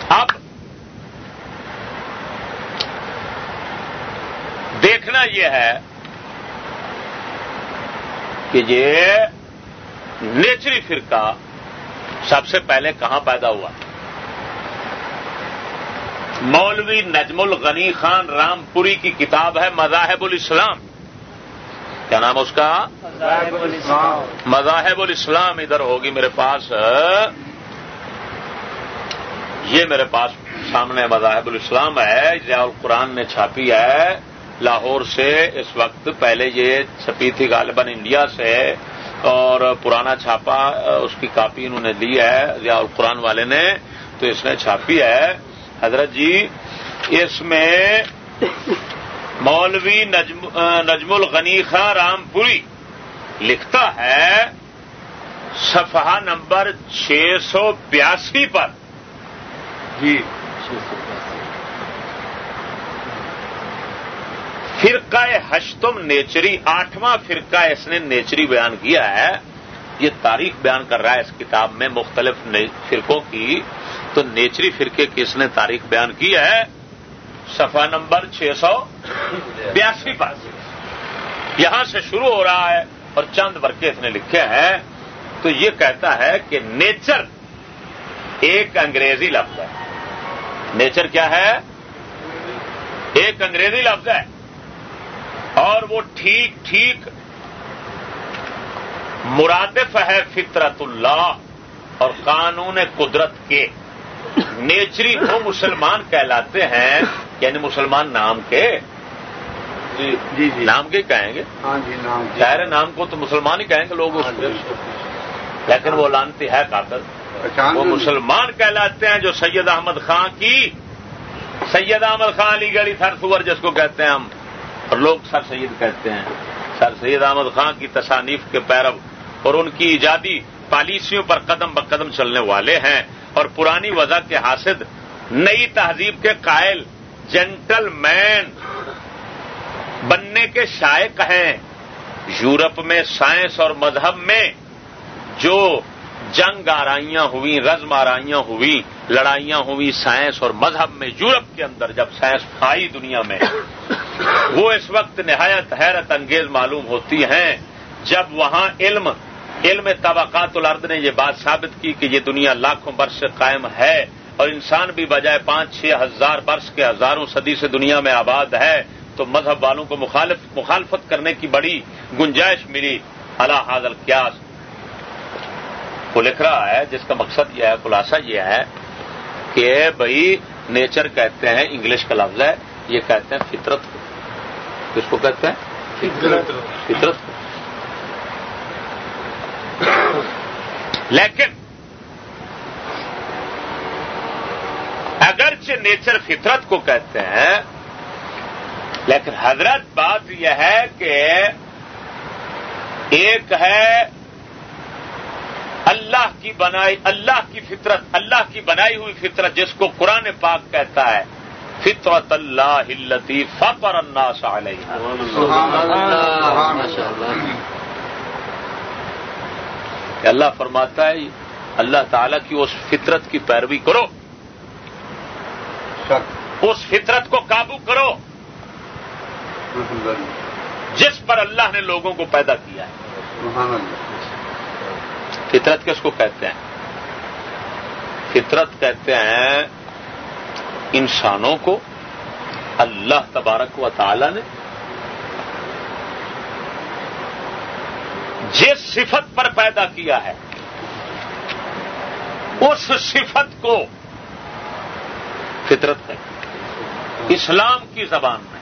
اب دیکھنا یہ ہے کہ یہ نیچری فرقہ سب سے پہلے کہاں پیدا ہوا؟ مولوی نجم الغنی خان رام پوری کی کتاب ہے مذاہب الاسلام۔ کیا نام اس کا؟ مذاہب الاسلام ادھر ہوگی میرے پاس۔ یہ میرے پاس سامنے مذاہب الاسلام ہے ضیاء القرآن نے چھاپی ہے۔ لاہور سے اس وقت پہلے یہ چھپی تھی غالباً انڈیا سے۔ اور پرانا چھاپا اس کی کاپی انہوں نے لی ہے، ضیاء القرآن والے نے، تو اس نے چھاپی ہے۔ حضرت جی اس میں مولوی نجم الغنی خان رام پوری لکھتا ہے، صفحہ نمبر چھ سو بیاسی پر۔ جی فرقہ ہشتم نیچری، آٹھواں فرقہ اس نے نیچری بیان کیا ہے۔ یہ تاریخ بیان کر رہا ہے اس کتاب میں مختلف فرقوں کی۔ تو نیچری فرقے کی اس نے تاریخ بیان کی ہے۔ صفحہ نمبر چھ سو بیاسی پاس۔ یہاں سے شروع ہو رہا ہے اور چند ورقے اس نے لکھے ہیں۔ تو یہ کہتا ہے کہ نیچر ایک انگریزی لفظ ہے۔ نیچر کیا ہے؟ ایک انگریزی لفظ ہے۔ اور وہ ٹھیک ٹھیک مرادف ہے فطرت اللہ اور قانون قدرت کے نیچری وہ مسلمان کہلاتے ہیں یعنی مسلمان نام کے۔ جی جی, جی۔ نام کے کہیں گے؟ ہاں جی نام ظاہر نام کو تو مسلمان ہی کہیں گے لوگ اس کو۔ لیکن وہ لانتی ہے کاکر وہ مسلمان کہلاتے ہیں جو سید احمد خان کی سید احمد خان علی گڑھی تھر سور جس کو کہتے ہیں ہم۔ اور لوگ سر سید کہتے ہیں۔ سر سید احمد خان کی تصانیف کے پیرو اور ان کی ایجادی پالیسیوں پر قدم بقدم چلنے والے ہیں۔ اور پرانی وضع کے حاصل نئی تہذیب کے قائل جینٹل مین بننے کے شائق ہیں۔ یورپ میں سائنس اور مذہب میں جو جنگ آرائیاں ہوئی رزم آرائیاں ہوئی لڑائیاں ہوئی سائنس اور مذہب میں یورپ کے اندر جب سائنس آئی دنیا میں، وہ اس وقت نہایت حیرت انگیز معلوم ہوتی ہیں جب وہاں علم علم طبقات الارض نے یہ بات ثابت کی کہ یہ دنیا لاکھوں برس سے قائم ہے اور انسان بھی بجائے پانچ، چھ ہزار برس کے ہزاروں صدی سے دنیا میں آباد ہے، تو مذہب والوں کو مخالف، مخالفت کرنے کی بڑی گنجائش ملی۔ اللہ حاضر کیاس وہ لکھ رہا ہے، جس کا مقصد یہ ہے، خلاصہ یہ ہے کہ بھائی نیچر کہتے ہیں انگلش کا لفظ ہے یہ کہتے ہیں فطرت کو۔ کس کو کہتے ہیں؟ فطرت۔ کو۔ لیکن اگرچہ نیچر فطرت کو کہتے ہیں لیکن حضرت بات یہ ہے کہ ایک ہے اللہ کی بنائی اللہ کی فطرت اللہ کی بنائی ہوئی فطرت جس کو قرآن پاک کہتا ہے فطرت اللہ فقر الناس علیہ۔ اللہ فرماتا ہے اللہ تعالی کی اس فطرت کی پیروی کرو۔ اس فطرت کو قابو کرو۔ جس پر اللہ نے لوگوں کو پیدا کیا ہے۔ فطرت کس کو کہتے ہیں؟ فطرت کہتے ہیں انسانوں کو۔ اللہ تبارک و تعالی نے جس صفت پر پیدا کیا ہے اس صفت کو فطرت ہے اسلام کی زبان میں۔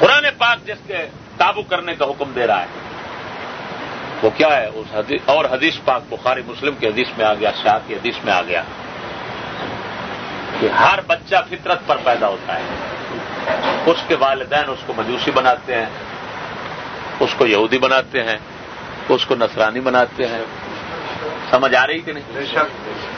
قرآن پاک جس کے قابو کرنے کا حکم دے رہا ہے۔ وہ کیا ہے؟ اس حدیث اور حدیث پاک بخاری مسلم کی حدیث میں آ گیا شاہ کی حدیث میں آ گیا کہ ہر بچہ فطرت پر پیدا ہوتا ہے۔ اس کے والدین اس کو مجوسی بناتے ہیں اس کو یہودی بناتے ہیں اس کو نصرانی بناتے ہیں۔ سمجھ آ رہی کہ نہیں؟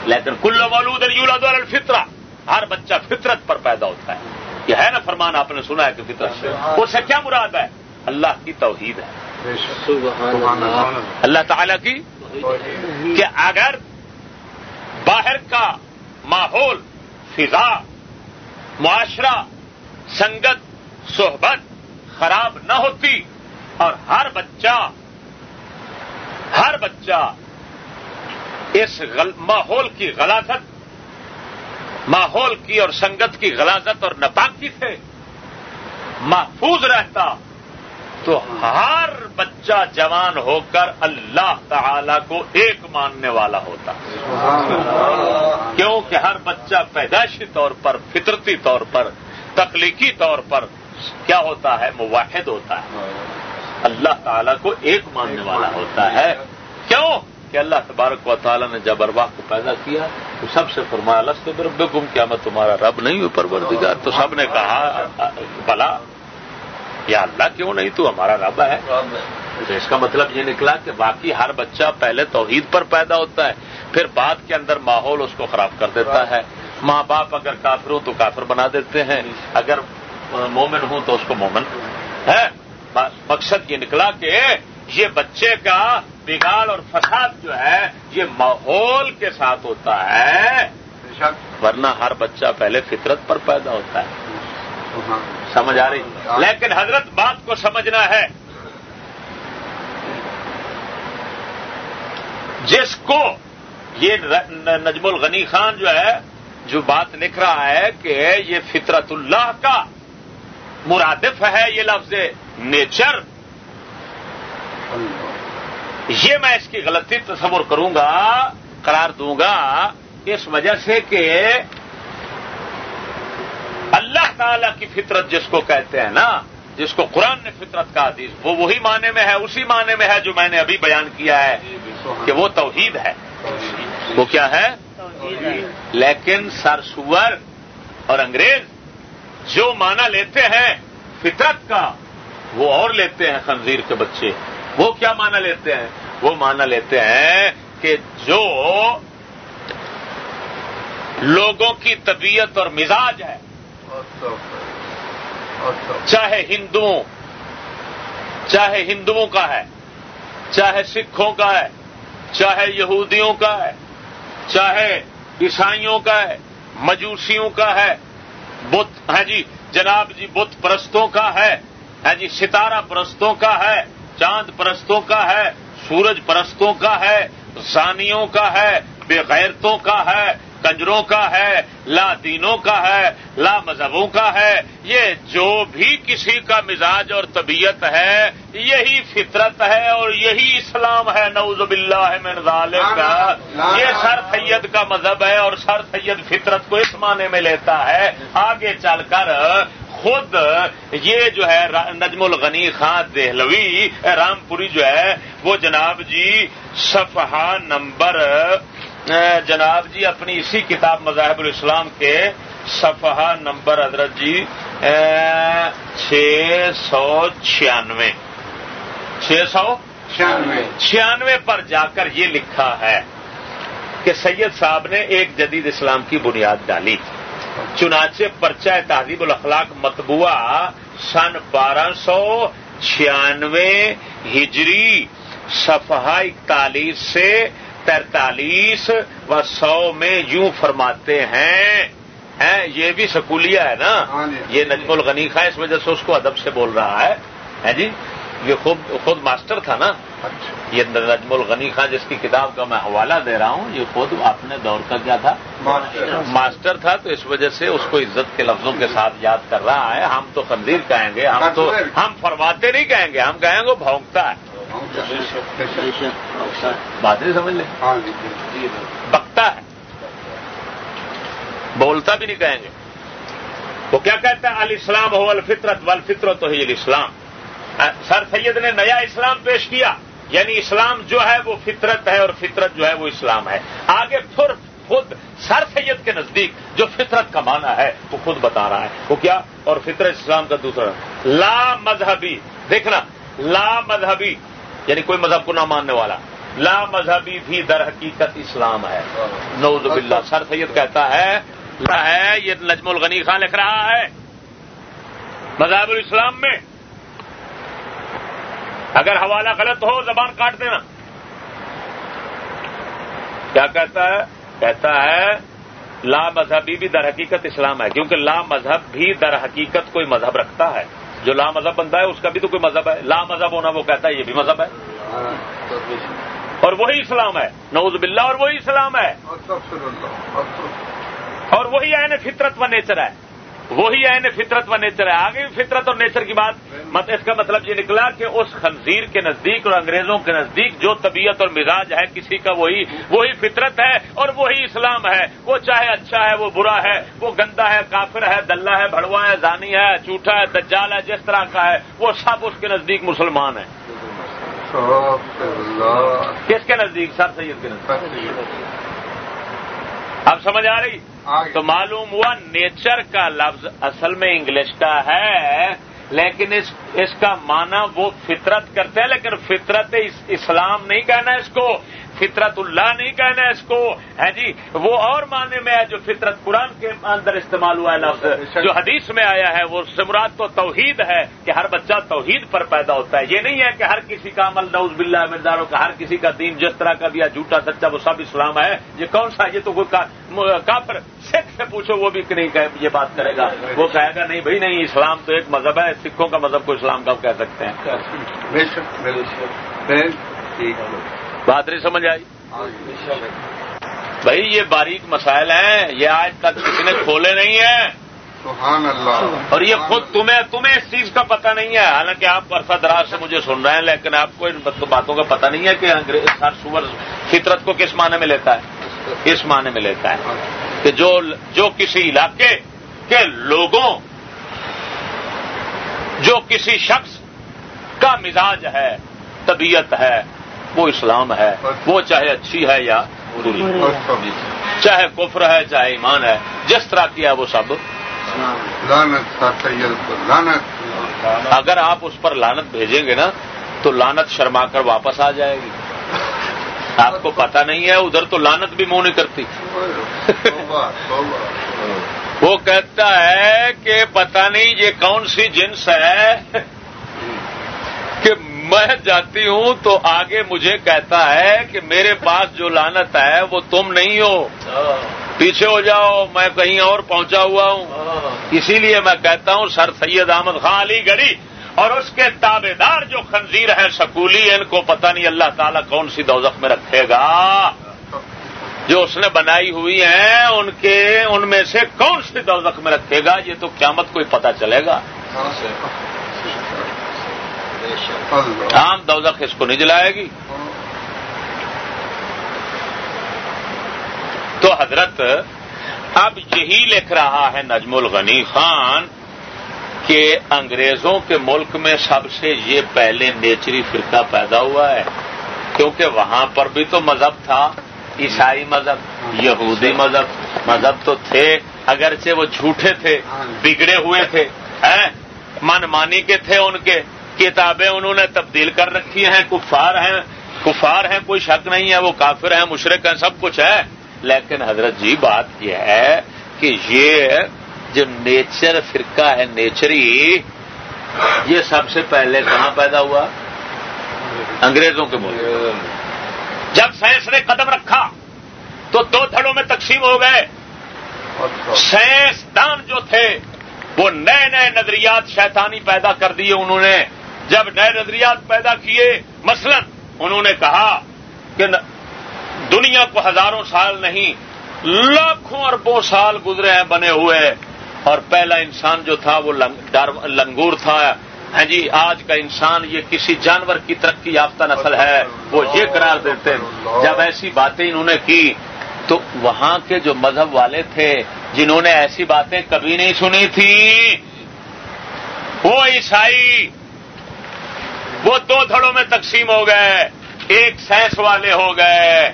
لیکن کل مولود الفطرہ ہر بچہ فطرت پر پیدا ہوتا ہے۔ یہ ہے نا فرمان آپ نے سنا ہے کہ فطرت سے۔ اس سے کیا مراد ہے؟ اللہ کی توحید ہے۔ اللہ۔ تعالی کی کہ اگر باہر کا ماحول فضا معاشرہ سنگت صحبت خراب نہ ہوتی اور ہر بچہ ہر بچہ اس ماحول کی غلاثت ماحول کی اور سنگت کی غلازت اور نپاکی سے محفوظ رہتا تو ہر بچہ جوان ہو کر اللہ تعالی کو ایک ماننے والا ہوتا کیونکہ ہر بچہ پیدائشی طور پر، فطرتی طور پر، تخلیقی طور پر کیا ہوتا ہے؟ مواحد ہوتا ہے۔ اللہ تعالی کو ایک ماننے والا ہوتا ہے۔ کیوں؟ کہ اللہ تبارک و تعالیٰ نے جب ارواح کو پیدا کیا تو سب سے فرمایا، لست رب گم کیا میں تمہارا رب نہیں ہوں پروردگار۔ تو سب نے کہا، بلا۔ یا اللہ کیوں نہیں؟ تو ہمارا رب ہے۔ تو اس کا مطلب یہ نکلا کہ باقی ہر بچہ پہلے توحید پر پیدا ہوتا ہے پھر بعد کے اندر ماحول اس کو خراب کر دیتا ہے۔ ماں باپ اگر کافر ہوں تو کافر بنا دیتے ہیں۔ اگر مومن ہوں تو اس کو مومن۔ ہے؟ مقصد یہ نکلا کہ یہ بچے کا بگاڑ اور فساد جو ہے یہ ماحول کے ساتھ ہوتا ہے۔ ورنہ ہر بچہ پہلے فطرت پر پیدا ہوتا ہے۔ سمجھ آ رہی۔ لیکن حضرت بات کو سمجھنا ہے۔ جس کو یہ نجم الغنی خان جو ہے، جو بات لکھ رہا ہے کہ یہ فطرت اللہ کا مرادف ہے، یہ لفظ نیچر۔ یہ میں اس کی غلطی تصور کروں گا، قرار دوں گا، اس وجہ سے کہ اللہ تعالی کی فطرت جس کو کہتے ہیں نا، جس کو قرآن نے فطرت کا حدیث، وہ وہی معنی میں ہے، اسی معنی میں ہے جو میں نے ابھی بیان کیا ہے کہ وہ توحید ہے۔ وہ کیا ہے؟ لیکن سر سور اور انگریز جو معنی لیتے ہیں فطرت کا، وہ اور لیتے ہیں خنزیر کے بچے۔ وہ کیا مانا لیتے ہیں؟ وہ مانا لیتے ہیں کہ جو لوگوں کی طبیعت اور مزاج ہے چاہے ہندوؤں چاہے ہندوؤں کا ہے چاہے سکھوں کا ہے چاہے یہودیوں کا ہے چاہے عیسائیوں کا ہے مجوسیوں کا ہے بت ہے جی جناب جی بت پرستوں کا ہے جی ستارہ پرستوں کا ہے چاند پرستوں کا ہے سورج پرستوں کا ہے زانیوں کا ہے بے غیرتوں کا ہے کنجروں کا ہے لا دینوں کا ہے لا مذہبوں کا ہے یہ جو بھی کسی کا مزاج اور طبیعت ہے یہی فطرت ہے اور یہی اسلام ہے نعوذ باللہ من ذالک۔ کا یہ سر سید کا مذہب ہے اور سر سید فطرت کو اس معنی میں لیتا ہے۔ آگے چل کر خود یہ جو ہے نجم الغنی خان دہلوی رام پوری جو ہے وہ جناب جی صفحہ نمبر جناب جی اپنی اسی کتاب مذاہب الاسلام کے صفحہ نمبر حضرت جی چھ سو چھیانوے۔ چھ سو؟ چھیانوے۔ چھیانوے پر جا کر یہ لکھا ہے کہ سید صاحب نے ایک جدید اسلام کی بنیاد ڈالی۔ چنانچہ پرچہ تہذیب الاخلاق متبوع سن بارہ سو چھیانوے ہجری صفحہ اکتالیس سے تینتالیس و سو میں یوں فرماتے ہیں۔ یہ بھی سکولیا ہے نا؟ ہاں جی۔ یہ نجم الغنی خا اس وجہ سے اس کو ادب سے بول رہا ہے۔ جی؟ یہ خود خود ماسٹر تھا نا؟ اچھا۔ یہ نجم الغنی خان جس کی کتاب کا میں حوالہ دے رہا ہوں یہ خود اپنے دور کا کیا تھا۔ ماسٹر۔ تھا تو اس وجہ سے اس کو عزت کے لفظوں کے ساتھ یاد کر رہا ہے۔ ہم تو خنزیر کہیں گے ہم تو ہم فرماتے نہیں کہیں گے ہم کہیں گے بھونکتا ہے۔ بات نہیں سمجھ لیں؟ ہاں جی۔ بکتا ہے۔ بولتا بھی نہیں کہیں گے۔ وہ کیا کہتا ہے؟ الاسلام ہو الفطرت والفطرت تو ہی الاسلام۔ سر سید نے نیا اسلام پیش کیا۔ یعنی اسلام جو ہے وہ فطرت ہے اور فطرت جو ہے وہ اسلام ہے۔ آگے پھر خود سر سید کے نزدیک جو فطرت کا معنی ہے وہ خود بتا رہا ہے۔ وہ کیا؟ اور فطرت اسلام کا دوسرا۔ لا مذہبی۔ دیکھنا لا مذہبی۔ یعنی کوئی مذہب کو نہ ماننے والا۔ لا مذہبی بھی در حقیقت اسلام ہے۔ نوز باللہ۔ سر سید کہتا ہے ہے، یہ نجم الغنی خان لکھ رہا ہے۔ مذہب الاسلام میں۔ اگر حوالہ غلط ہو، زبان کاٹ دینا۔ کیا کہتا ہے؟ کہتا ہے، لا مذہبی بھی در حقیقت اسلام ہے۔ کیونکہ لا مذہب بھی در حقیقت کوئی مذہب رکھتا ہے۔ جو لا مذہب بنتا ہے اس کا بھی تو کوئی مذہب ہے۔ لا مذہب ہونا وہ کہتا ہے یہ بھی مذہب ہے۔ اور وہی اسلام ہے۔ نعوذ باللہ اور وہی اسلام ہے۔ اور وہی عین فطرت و نیچر ہے۔ وہی عین فطرت و نیچر ہے۔ آگے بھی فطرت اور نیچر کی بات اس کا مطلب یہ نکلا کہ اس خنزیر کے نزدیک اور انگریزوں کے نزدیک جو طبیعت اور مزاج ہے کسی کا وہی وہی فطرت ہے اور وہی اسلام ہے۔ وہ چاہے اچھا ہے وہ برا ہے وہ گندا ہے کافر ہے دلہ ہے بھڑوا ہے زانی ہے چوٹا ہے دجال ہے جس طرح کا ہے وہ سب اس کے نزدیک مسلمان ہیں۔ کس کے نزدیک؟ سر سید کے نزدیک۔ اب سمجھ آ رہی؟ تو معلوم ہوا نیچر کا لفظ اصل میں انگلش کا ہے، لیکن اس اس کا معنی وہ فطرت کرتے ہیں، لیکن فطرت اسلام نہیں کہنا اس کو۔ فطرت اللہ نہیں کہنا اس کو۔ ہے جی؟ وہ اور معنی میں ہے جو فطرت قرآن کے اندر استعمال ہوا ہے لفظ۔ جو حدیث میں آیا ہے، وہ سمرات تو توحید ہے کہ ہر بچہ توحید پر پیدا ہوتا ہے۔ یہ نہیں ہے کہ ہر کسی کا عمل نوز باللہ مرداروں کا ہر کسی کا دین جس طرح کا بھی جھوٹا، سچا، وہ سب اسلام ہے۔ یہ کون سا یہ تو کوئی کافر سکھ سے پوچھو، وہ بھی نہیں یہ بات کرے گا۔ وہ کہے گا، نہیں بھائی، نہیں، اسلام تو ایک مذہب ہے۔ سکھوں کا مذہب کو اسلام کا کہہ سکتے ہیں۔ بات نہیں سمجھ آئی؟ بھائی یہ باریک مسائل ہیں یہ آج تک کسی نے کھولے نہیں ہیں۔ سبحان اللہ۔ اور یہ خود تمہیں تمہیں اس چیز کا پتہ نہیں ہے۔ حالانکہ آپ عرصہ دراز سے مجھے سن رہے ہیں لیکن آپ کو ان باتوں کا پتہ نہیں ہے کہ انگریز سر سور فطرت کو کس معنی میں لیتا ہے۔ اس معنی میں لیتا ہے؟ کہ جو جو کسی علاقے کے لوگوں جو کسی شخص کا مزاج ہے طبیعت ہے وہ اسلام ہے وہ چاہے اچھی ہے یا بری۔ چاہے کفر ہے چاہے ایمان ہے جس طرح کی ہے وہ سب۔ لانت اگر آپ اس پر لانت بھیجیں گے نا تو لانت شرما کر واپس آ جائے گی۔ آپ کو پتا نہیں ہے ادھر تو لانت بھی منہ نہیں کرتی۔ وہ کہتا ہے کہ پتا نہیں یہ کون سی جنس ہے۔ میں جاتی ہوں تو آگے مجھے کہتا ہے کہ میرے پاس جو لانت ہے وہ تم نہیں ہو۔ پیچھے ہو جاؤ، میں کہیں اور پہنچا ہوا ہوں۔ اسی لیے میں کہتا ہوں، سر سید احمد خان علی گڑھی اور اس کے تابے دار جو خنزیر ہیں، سکولی، ان کو پتہ نہیں اللہ تعالیٰ کون سی دوزخ میں رکھے گا۔ جو اس نے بنائی ہوئی ہیں، ان کے، ان میں سے کون سی دوزخ میں رکھے گا؟ یہ تو قیامت کو ہی پتہ چلے گا۔ عام دوزخ اس کو نہیں جلائے گی۔ تو حضرت اب یہی لکھ رہا ہے نجم الغنی خان کہ انگریزوں کے ملک میں سب سے یہ پہلے نیچری فرقہ پیدا ہوا ہے۔ کیونکہ وہاں پر بھی تو مذہب تھا عیسائی مذہب یہودی مذہب مذہب تو تھے اگرچہ وہ جھوٹے تھے بگڑے ہوئے تھے من مانی کے تھے ان کے۔ کتابیں انہوں نے تبدیل کر رکھی ہیں، کفار ہیں کفار ہیں، کوئی شک نہیں ہے، وہ کافر ہیں مشرق ہیں، سب کچھ ہے۔ لیکن حضرت جی بات یہ ہے کہ یہ جو نیچر فرقہ ہے، نیچری، یہ سب سے پہلے کہاں پیدا ہوا؟ انگریزوں کے ملک۔ جب سائنس نے قدم رکھا تو دو دھڑوں میں تقسیم ہو گئے۔ سائنسدان جو تھے، وہ نئے نئے نظریات شیطانی پیدا کر دیے انہوں نے۔ جب نئے نظریات پیدا کیے، مثلا انہوں نے کہا کہ دنیا کو ہزاروں سال نہیں، لاکھوں اربوں سال گزرے ہیں، بنے ہوئے اور پہلا انسان جو تھا وہ لنگور تھا۔ ہاں جی آج کا انسان یہ کسی جانور کی ترقی یافتہ نسل ہے، وہ یہ قرار دیتے جب ایسی باتیں انہوں نے کی، تو وہاں کے جو مذہب والے تھے، جنہوں نے ایسی باتیں کبھی نہیں سنی تھی وہ عیسائی وہ دو دھڑوں میں تقسیم ہو گئے۔ ایک سائنس والے ہو گئے۔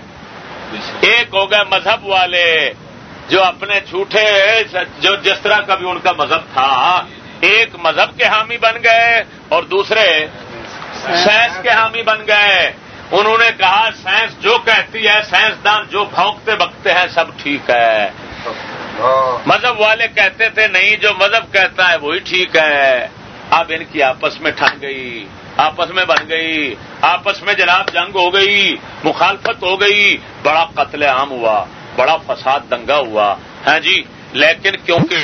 ایک ہو گئے مذہب والے۔ جو اپنے جھوٹے، جو جس طرح کا بھی ان کا مذہب تھا، ایک مذہب کے حامی بن گئے اور دوسرے سائنس کے حامی بن گئے۔ انہوں نے کہا، سائنس جو کہتی ہے، سائنسدان جو بھونکتے بکتے ہیں، سب ٹھیک ہے۔ مذہب والے کہتے تھے، نہیں، جو مذہب کہتا ہے، وہی ٹھیک ہے۔ اب ان کی آپس میں ٹھن گئی۔ آپس میں بن گئی، آپس میں جناب جنگ ہو گئی، مخالفت ہو گئی، بڑا قتل عام ہوا، بڑا فساد دنگا ہوا۔ ہے ہاں جی لیکن کیونکہ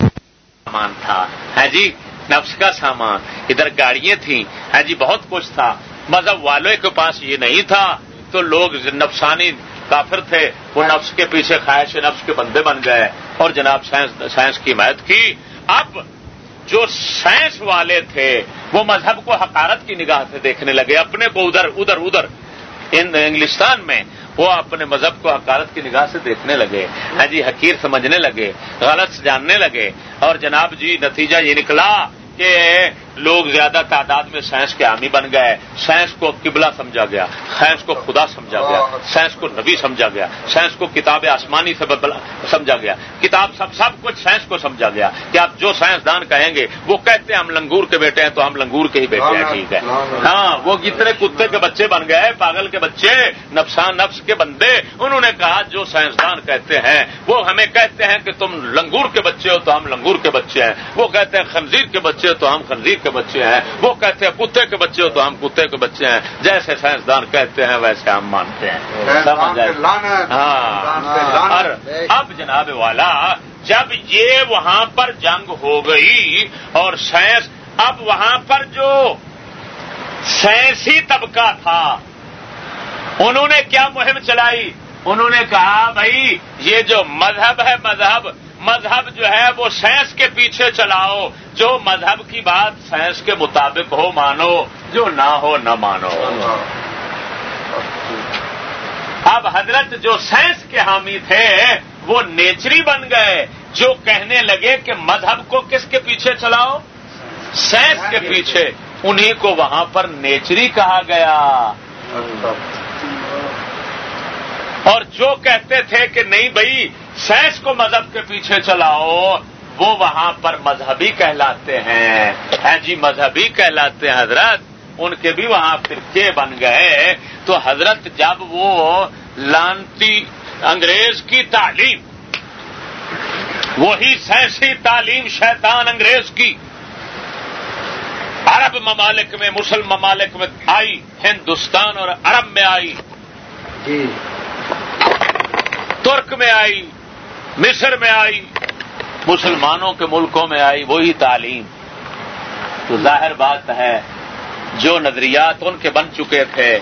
سامان تھا ہے ہاں جی نفس کا سامان، ادھر گاڑیاں تھیں ہے ہاں جی بہت کچھ تھا۔ مذہب والوں کے پاس یہ نہیں تھا، تو لوگ نفسانی کافر تھے، وہ نفس کے پیچھے خواہش، نفس کے بندے بن گئے۔ اور جناب سائنس کی حمایت کی۔ اب جو سائنس والے تھے، وہ مذہب کو حقارت کی نگاہ سے دیکھنے لگے، اپنے کو ادھر ادھر ادھر۔ انگلستان میں وہ اپنے مذہب کو حکارت کی نگاہ سے دیکھنے لگے۔ ہاں جی حقیر سمجھنے لگے، غلط جاننے لگے۔ اور جناب جی نتیجہ یہ نکلا کہ لوگ زیادہ تعداد میں سائنس کے حامی بن گئے، سائنس کو قبلہ سمجھا گیا، سائنس کو خدا سمجھا گیا، سائنس کو نبی سمجھا گیا، سائنس کو کتاب آسمانی سے سمجھا گیا۔ کتاب سب سب کچھ سائنس کو سمجھا گیا کہ آپ جو سائنسدان کہیں گے، وہ کہتے ہیں ہم لنگور کے بیٹے ہیں تو ہم لنگور کے ہی بیٹے ہیں، ٹھیک ہے۔ ہاں وہ کتنے کتے کے بچے بن گئے، پاگل کے بچے نفسان نفس کے بندے۔ انہوں نے کہا، جو سائنسدان کہتے ہیں، وہ ہمیں کہتے ہیں کہ تم لنگور کے بچے ہو تو ہم لنگور کے بچے ہیں۔ وہ کہتے ہیں خنزیر کے بچے ہو تو ہم خنزیر کے بچے ہیں۔ وہ کہتے ہیں کتے کے بچے ہو تو ہم کتے کے بچے ہیں۔ جیسے سائنسدان کہتے ہیں ویسے ہم مانتے ہیں۔ ہاں۔ اب جناب والا جب یہ وہاں پر جنگ ہو گئی اور سائنس اب وہاں پر جو سائنسی طبقہ تھا انہوں نے کیا مہم چلائی؟ انہوں نے کہا بھائی یہ جو مذہب ہے مذہب مذہب جو ہے وہ سائنس کے پیچھے چلاؤ، جو مذہب کی بات سائنس کے مطابق ہو مانو، جو نہ ہو نہ مانو۔ اب حضرت جو سائنس کے حامی تھے، وہ نیچری بن گئے، جو کہنے لگے کہ مذہب کو کس کے پیچھے چلاؤ؟ سائنس کے پیچھے۔ انہیں کو وہاں پر نیچری کہا گیا۔ اور جو کہتے تھے کہ نہیں بھائی سائنس کو مذہب کے پیچھے چلاؤ وہ وہاں پر مذہبی کہلاتے ہیں۔ ہاں جی مذہبی کہلاتے ہیں حضرت۔ ان کے بھی وہاں فرقے بن گئے۔ تو حضرت جب وہ لانتی انگریز کی تعلیم وہی سائنسی تعلیم شیطان انگریز کی عرب ممالک میں مسلم ممالک میں آئی ہندوستان اور عرب میں آئی۔ جی۔ ترک میں آئی۔ مصر میں آئی مسلمانوں کے ملکوں میں آئی وہی تعلیم۔ تو ظاہر بات ہے جو نظریات ان کے بن چکے تھے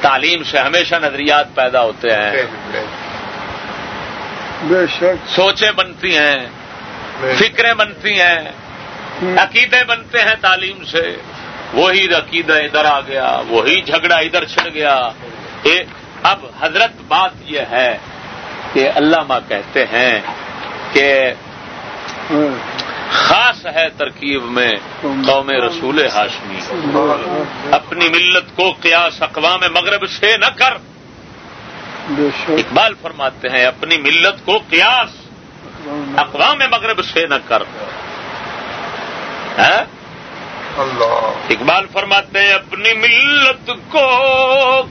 تعلیم سے ہمیشہ نظریات پیدا ہوتے ہیں۔ سوچیں بنتی ہیں فکریں بنتی ہیں عقیدے بنتے ہیں تعلیم سے۔ وہی عقیدہ ادھر آ گیا وہی جھگڑا ادھر چھڑ گیا۔ اب حضرت بات یہ ہے کہ علامہ کہتے ہیں کہ خاص ہے ترکیب میں قوم رسول ہاشمی۔ اپنی ملت کو قیاس اقوام مغرب سے نہ کر۔ اقبال فرماتے ہیں اپنی ملت کو قیاس اقوام مغرب سے نہ کر۔ ہاں؟ اقبال فرماتے ہیں اپنی ملت کو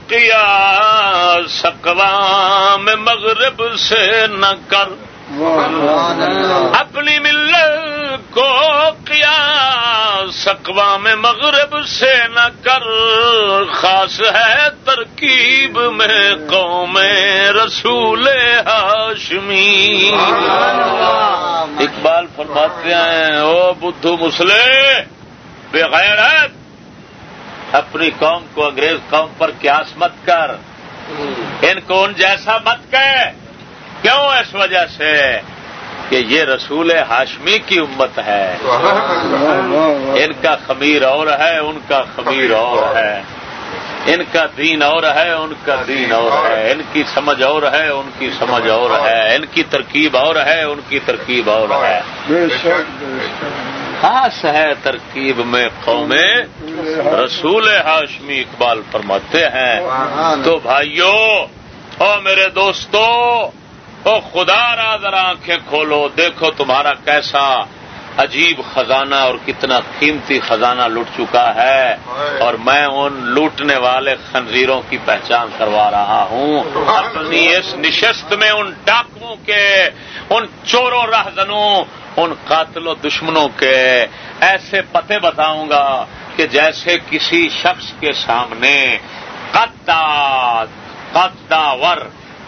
کیا سکوام مغرب سے نہ کر۔ اپنی ملت کو کیا سکوام مغرب سے نہ کر۔ خاص ہے ترکیب میں قوم رسول ہاشمی۔ اقبال فرماتے ہیں او بدھو مسلم بغیرت اپنی قوم کو انگریز قوم پر کیاس مت کر۔ ان کو ان جیسا مت کہ۔ کیوں اس وجہ سے کہ یہ رسول ہاشمی کی امت ہے؟ ان کا خمیر اور ہے ان کا خمیر اور ہے۔ ان کا دین اور ہے ان کا دین اور ہے۔ ان کی سمجھ اور ہے ان کی سمجھ اور ہے۔ ان کی ترکیب اور ہے ان کی ترکیب اور ہے۔ خاص ہے ترکیب میں قومیں رسول ہاشمی اقبال فرماتے ہیں۔ تو بھائیوں او میرے دوستو او خدا را ذرا آنکھیں کھولو دیکھو تمہارا کیسا عجیب خزانہ اور کتنا قیمتی خزانہ لٹ چکا ہے۔ اور میں ان لوٹنے والے خنزیروں کی پہچان کروا رہا ہوں۔ اپنی اس نشست میں ان ڈاکوؤں کے ان چوروں رہزنوں ان قاتل و دشمنوں کے ایسے پتے بتاؤں گا کہ جیسے کسی شخص کے سامنے قدا قدا ور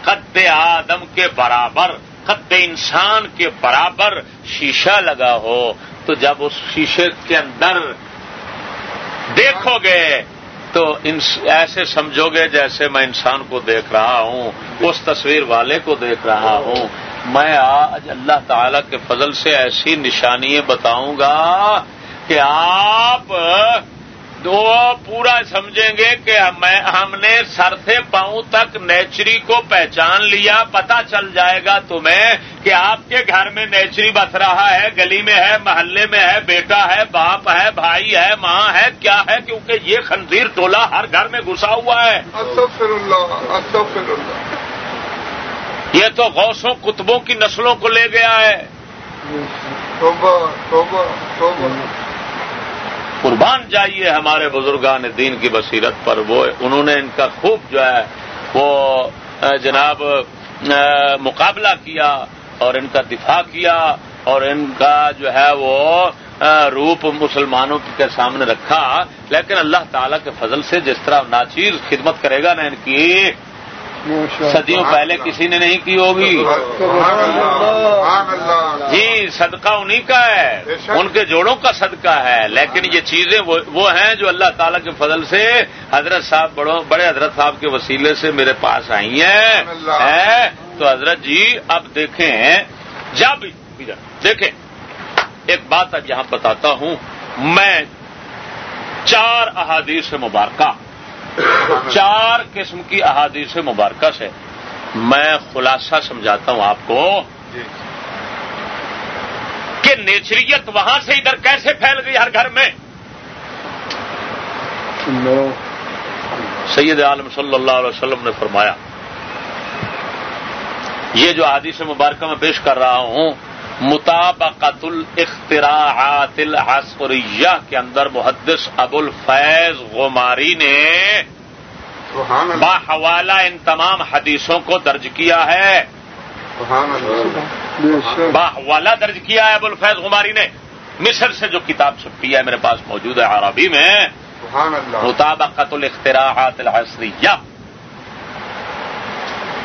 قد آدم کے برابر، قد انسان کے برابر شیشہ لگا ہو، تو جب اس شیشے کے اندر دیکھو گے تو ایسے سمجھو گے جیسے میں انسان کو دیکھ رہا ہوں، اس تصویر والے کو دیکھ رہا ہوں۔ میں آج اللہ تعالی کے فضل سے ایسی نشانیاں بتاؤں گا کہ آپ وہ پورا سمجھیں گے کہ ہم نے سر سے پاؤں تک نیچری کو پہچان لیا پتا چل جائے گا تمہیں کہ آپ کے گھر میں نیچری بس رہا ہے گلی میں ہے محلے میں ہے بیٹا ہے باپ ہے بھائی ہے ماں ہے کیا ہے؟ کیونکہ یہ خنزیر ٹولہ ہر گھر میں گھسا ہوا ہے۔ یہ تو غوثوں کتبوں کی نسلوں کو لے گیا ہے۔ قربان جائیے ہمارے بزرگان دین کی بصیرت پر۔ وہ انہوں نے ان کا خوب جو ہے وہ جناب مقابلہ کیا اور ان کا دفاع کیا اور ان کا جو ہے وہ روپ مسلمانوں کے سامنے رکھا۔ لیکن اللہ تعالی کے فضل سے جس طرح ناچیز خدمت کرے گا نا ان کی صدیوں پہلے کسی نے نہیں کی ہوگی۔ جی صدقہ انہیں کا ہے۔ ان کے جوڑوں کا صدقہ ہے۔ لیکن یہ چیزیں وہ ہیں جو اللہ تعالیٰ کے فضل سے حضرت صاحب بڑے حضرت صاحب کے وسیلے سے میرے پاس آئی ہیں۔ تو حضرت جی اب دیکھیں۔ جب دیکھیں۔ ایک بات اب یہاں بتاتا ہوں۔ میں چار احادیث مبارکہ۔ چار قسم کی احادیث مبارکہ سے میں خلاصہ سمجھاتا ہوں آپ کو جی۔ کہ نیچریت وہاں سے ادھر کیسے پھیل گئی ہر گھر میں سید عالم صلی اللہ علیہ وسلم نے فرمایا یہ جو حادیث مبارکہ میں پیش کر رہا ہوں مطابقت الاختراعات العصریہ کے اندر محدث ابو الفیض غماری نے با حوالہ ان تمام حدیثوں کو درج کیا ہے۔ با حوالہ درج کیا ہے ابو الفیض غماری نے۔ مصر سے جو کتاب چھپی ہے میرے پاس موجود ہے عربی میں۔ مطابقت الاختراعات العصریہ۔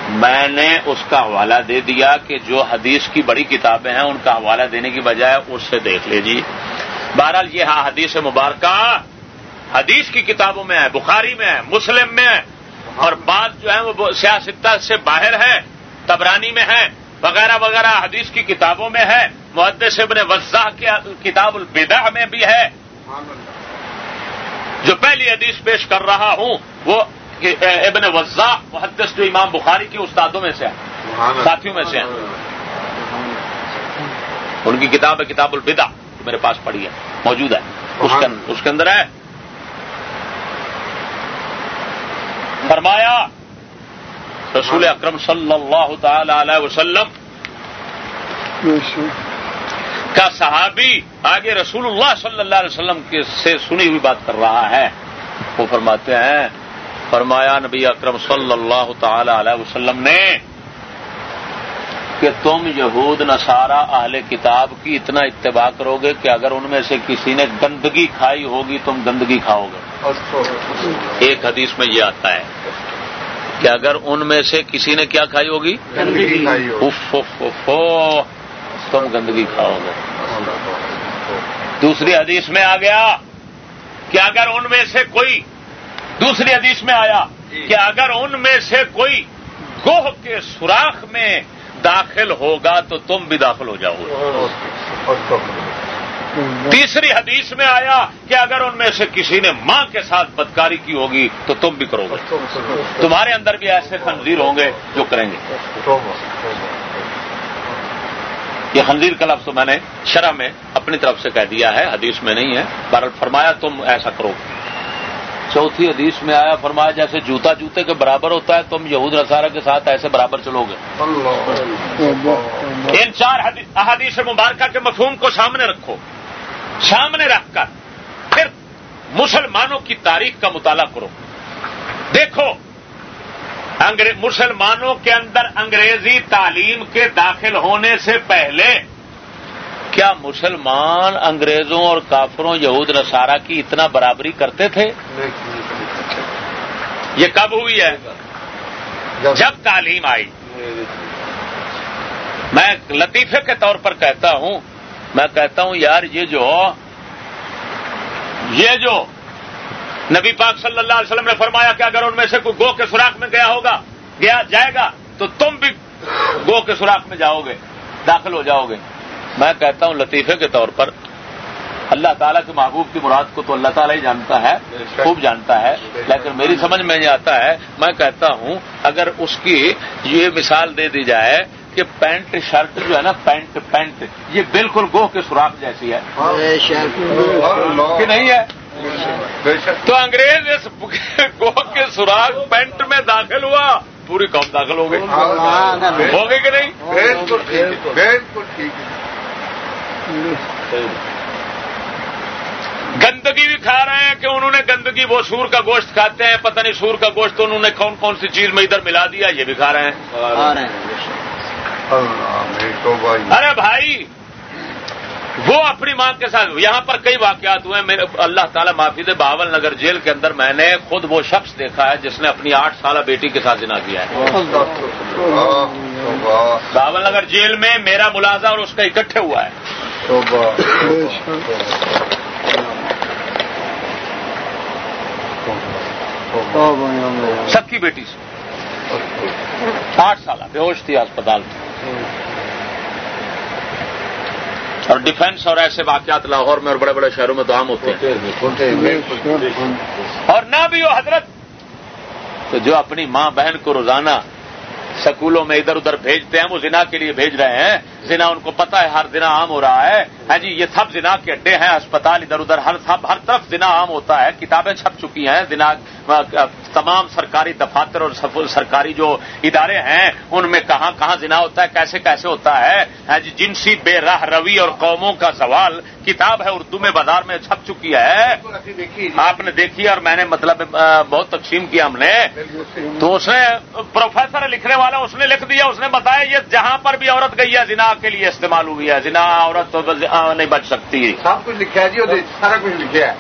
میں نے اس کا حوالہ دے دیا کہ جو حدیث کی بڑی کتابیں ہیں، ان کا حوالہ دینے کی بجائے اس سے دیکھ لیجیے بہرحال یہ ہاں حدیث مبارکہ حدیث کی کتابوں میں ہے، بخاری میں ہے، مسلم میں ہے، اور بات جو ہے وہ سیاستہ سے باہر ہے تبرانی میں ہے وغیرہ وغیرہ حدیث کی کتابوں میں ہے۔ محدث ابن وضاح کی کتاب البدع میں بھی ہے۔ جو پہلی حدیث پیش کر رہا ہوں، وہ ابن وضاح محدث جو امام بخاری کے استادوں میں سے ہیں ساتھیوں میں سے ہیں۔ ان کی کتاب ہے کتاب البدا جو میرے پاس پڑھی ہے موجود ہے۔ اس کے اندر ہے۔ فرمایا رسول اکرم صلی اللہ تعالی علیہ وسلم کا صحابی آگے رسول اللہ صلی اللہ علیہ وسلم کے سے سنی ہوئی بات کر رہا ہے۔ وہ فرماتے ہیں فرمایا نبی اکرم صلی اللہ تعالی علیہ وسلم نے کہ تم یہود نصارہ اہل کتاب کی اتنا اتباع کرو گے کہ اگر ان میں سے کسی نے گندگی کھائی ہوگی تم گندگی کھاؤ گے۔ ایک حدیث میں یہ آتا ہے کہ اگر ان میں سے کسی نے کیا کھائی ہوگی؟ تم گندگی کھاؤ گے۔ دوسری حدیث میں آ گیا کہ اگر ان میں سے کوئی دوسری حدیث میں آیا کہ اگر ان میں سے کوئی گوہ کے سوراخ میں داخل ہوگا تو تم بھی داخل ہو جاؤ گے۔ تیسری حدیث میں آیا کہ اگر ان میں سے کسی نے ماں کے ساتھ بدکاری کی ہوگی تو تم بھی کرو گے۔ تمہارے اندر بھی ایسے خنزیر ہوں گے جو کریں گے۔ یہ خنزیر کا لفظ تو میں نے شرح میں اپنی طرف سے کہہ دیا ہے حدیث میں نہیں ہے بہرحال فرمایا تم ایسا کرو۔ چوتھی حدیث میں آیا فرمایا جیسے جوتا جوتے کے برابر ہوتا ہے تم یہود نصارہ کے ساتھ ایسے برابر چلو گے۔ ان چار احادیث مبارکہ کے مفہوم کو سامنے رکھو۔ سامنے رکھ کر پھر مسلمانوں کی تاریخ کا مطالعہ کرو۔ دیکھو مسلمانوں کے اندر انگریزی تعلیم کے داخل ہونے سے پہلے کیا مسلمان انگریزوں اور کافروں، یہود، نصارہ کی اتنا برابری کرتے تھے؟ یہ کب ہوئی ہے؟ جب تعلیم آئی۔ میں لطیفے کے طور پر کہتا ہوں، میں کہتا ہوں، یار، یہ جو یہ جو نبی پاک صلی اللہ علیہ وسلم نے فرمایا کہ اگر ان میں سے کوئی گو کے سوراخ میں گیا ہوگا، گیا، جائے گا، تو تم بھی گو کے سوراخ میں جاؤ گے، داخل ہو جاؤ گے۔ میں کہتا ہوں لطیفے کے طور پر اللہ تعالیٰ کے محبوب کی مراد کو تو اللہ تعالیٰ ہی جانتا ہے خوب جانتا ہے لیکن میری سمجھ میں یہ آتا ہے میں کہتا ہوں اگر اس کی یہ مثال دے دی جائے کہ پینٹ شرٹ جو ہے نا پینٹ پینٹ یہ بالکل گوہ کے سوراخ جیسی ہے۔ کہ نہیں ہے؟ تو انگریز اس گوہ کے سوراخ پینٹ میں داخل ہوا پوری قوم داخل ہو گئی۔ ہو گئی کہ نہیں؟ بالکل ٹھیک گندگی بھی کھا رہے ہیں کہ انہوں نے گندگی وہ سور کا گوشت کھاتے ہیں پتہ نہیں سور کا گوشت انہوں نے کون کون سی چیز میں ادھر ملا دیا یہ بھی کھا رہے ہیں۔ ارے بھائی وہ اپنی ماں کے ساتھ یہاں پر کئی واقعات ہوئے میرے اللہ تعالیٰ معافی دے باول نگر جیل کے اندر میں نے خود وہ شخص دیکھا ہے جس نے اپنی آٹھ سالہ بیٹی کے ساتھ جنا کیا ہے۔ باول نگر جیل میں میرا ملازہ اور اس کا اکٹھے ہوا ہے۔ سب کی بیٹی سے۔ آٹھ سالہ بے ہوش تھی اسپتال میں۔ اور ڈیفینس اور ایسے واقعات لاہور میں اور بڑے بڑے شہروں میں تو عام ہوتے ہیں۔ اور نہ بھی وہ حضرت، تو جو اپنی ماں بہن کو روزانہ سکولوں میں ادھر ادھر بھیجتے ہیں، وہ زنا کے لیے بھیج رہے ہیں۔ زنا ان کو پتا ہے، ہر زنا عام ہو رہا ہے۔ ہاں جی یہ سب زنا کے اڈے ہیں اسپتال ادھر ادھر، ہر سب، ہر طرف زنا عام ہوتا ہے۔ کتابیں چھپ چکی ہیں، زنا تمام سرکاری دفاتر اور سرکاری جو ادارے ہیں، ان میں کہاں کہاں زنا ہوتا ہے، کیسے کیسے ہوتا ہے۔ ہاں جی جنسی بے راہ روی اور قوموں کا سوال کتاب ہے اردو میں بازار میں چھپ چکی ہے۔ آپ نے دیکھی اور میں نے مطلب بہت تقسیم کیا ہم نے۔ تو اس نے پروفیسر لکھنے والا اس نے لکھ دیا اس نے بتایا یہ جہاں پر بھی عورت گئی ہے زنا کے لیے استعمال ہوئی ہے۔ زنا عورت تو نہیں بچ سکتی۔ سب کچھ لکھا جی سارا کچھ لکھا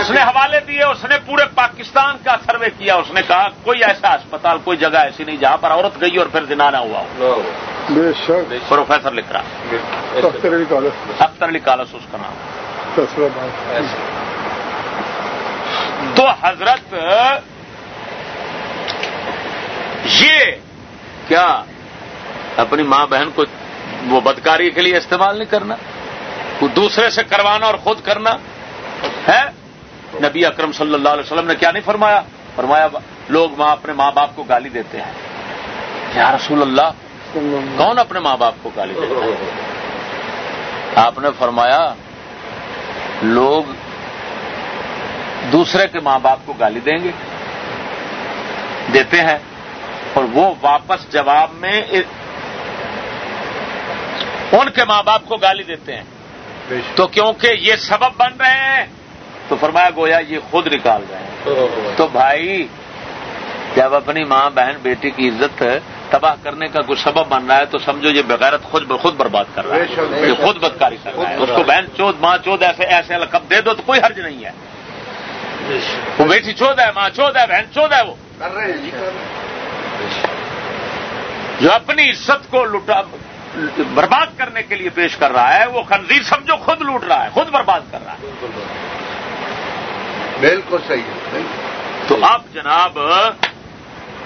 اس نے حوالے دیے اس نے پورے پاکستان کا سروے کیا۔ اس نے کہا کوئی ایسا اسپتال کوئی جگہ ایسی نہیں جہاں پر عورت گئی اور پھر زنا نہ ہوا پروفیسر لکھ رہا۔ اختر علی کالس اس کا نام۔ تو حضرت یہ کیا اپنی ماں بہن کو وہ بدکاری کے لیے استعمال نہیں کرنا؟ دوسرے سے کروانا اور خود کرنا؟ ہے نبی اکرم صلی اللہ علیہ وسلم نے کیا نہیں فرمایا؟ فرمایا لوگ ماں اپنے ماں باپ کو گالی دیتے ہیں۔ یا رسول اللہ کون اپنے ماں باپ کو گالی دیتا ہے؟ آپ نے فرمایا لوگ دوسرے کے ماں باپ کو گالی دیں گے دیتے ہیں اور وہ واپس جواب میں ان کے ماں باپ کو گالی دیتے ہیں۔ تو کیونکہ یہ سبب بن رہے ہیں تو فرمایا گویا یہ خود نکال رہے ہیں۔ تو بھائی جب اپنی ماں بہن بیٹی کی عزت تباہ کرنے کا کوئی سبب بن رہا ہے تو سمجھو یہ بغیرت خود خود برباد کر رہا ہے۔ یہ خود بدکاری کر رہا ہے۔ اس کو بہن چود ماں چود ایسے ایسے لقب دے دو تو کوئی حرج نہیں ہے۔ وہ بیٹی چود ہے ماں چود ہے بہن چود ہے وہ۔ جو اپنی عزت کو لٹا برباد کرنے کے لیے پیش کر رہا ہے وہ خنزیر سمجھو خود لوٹ رہا ہے خود برباد کر رہا ہے۔ بالکل صحیح ہے تو اب جناب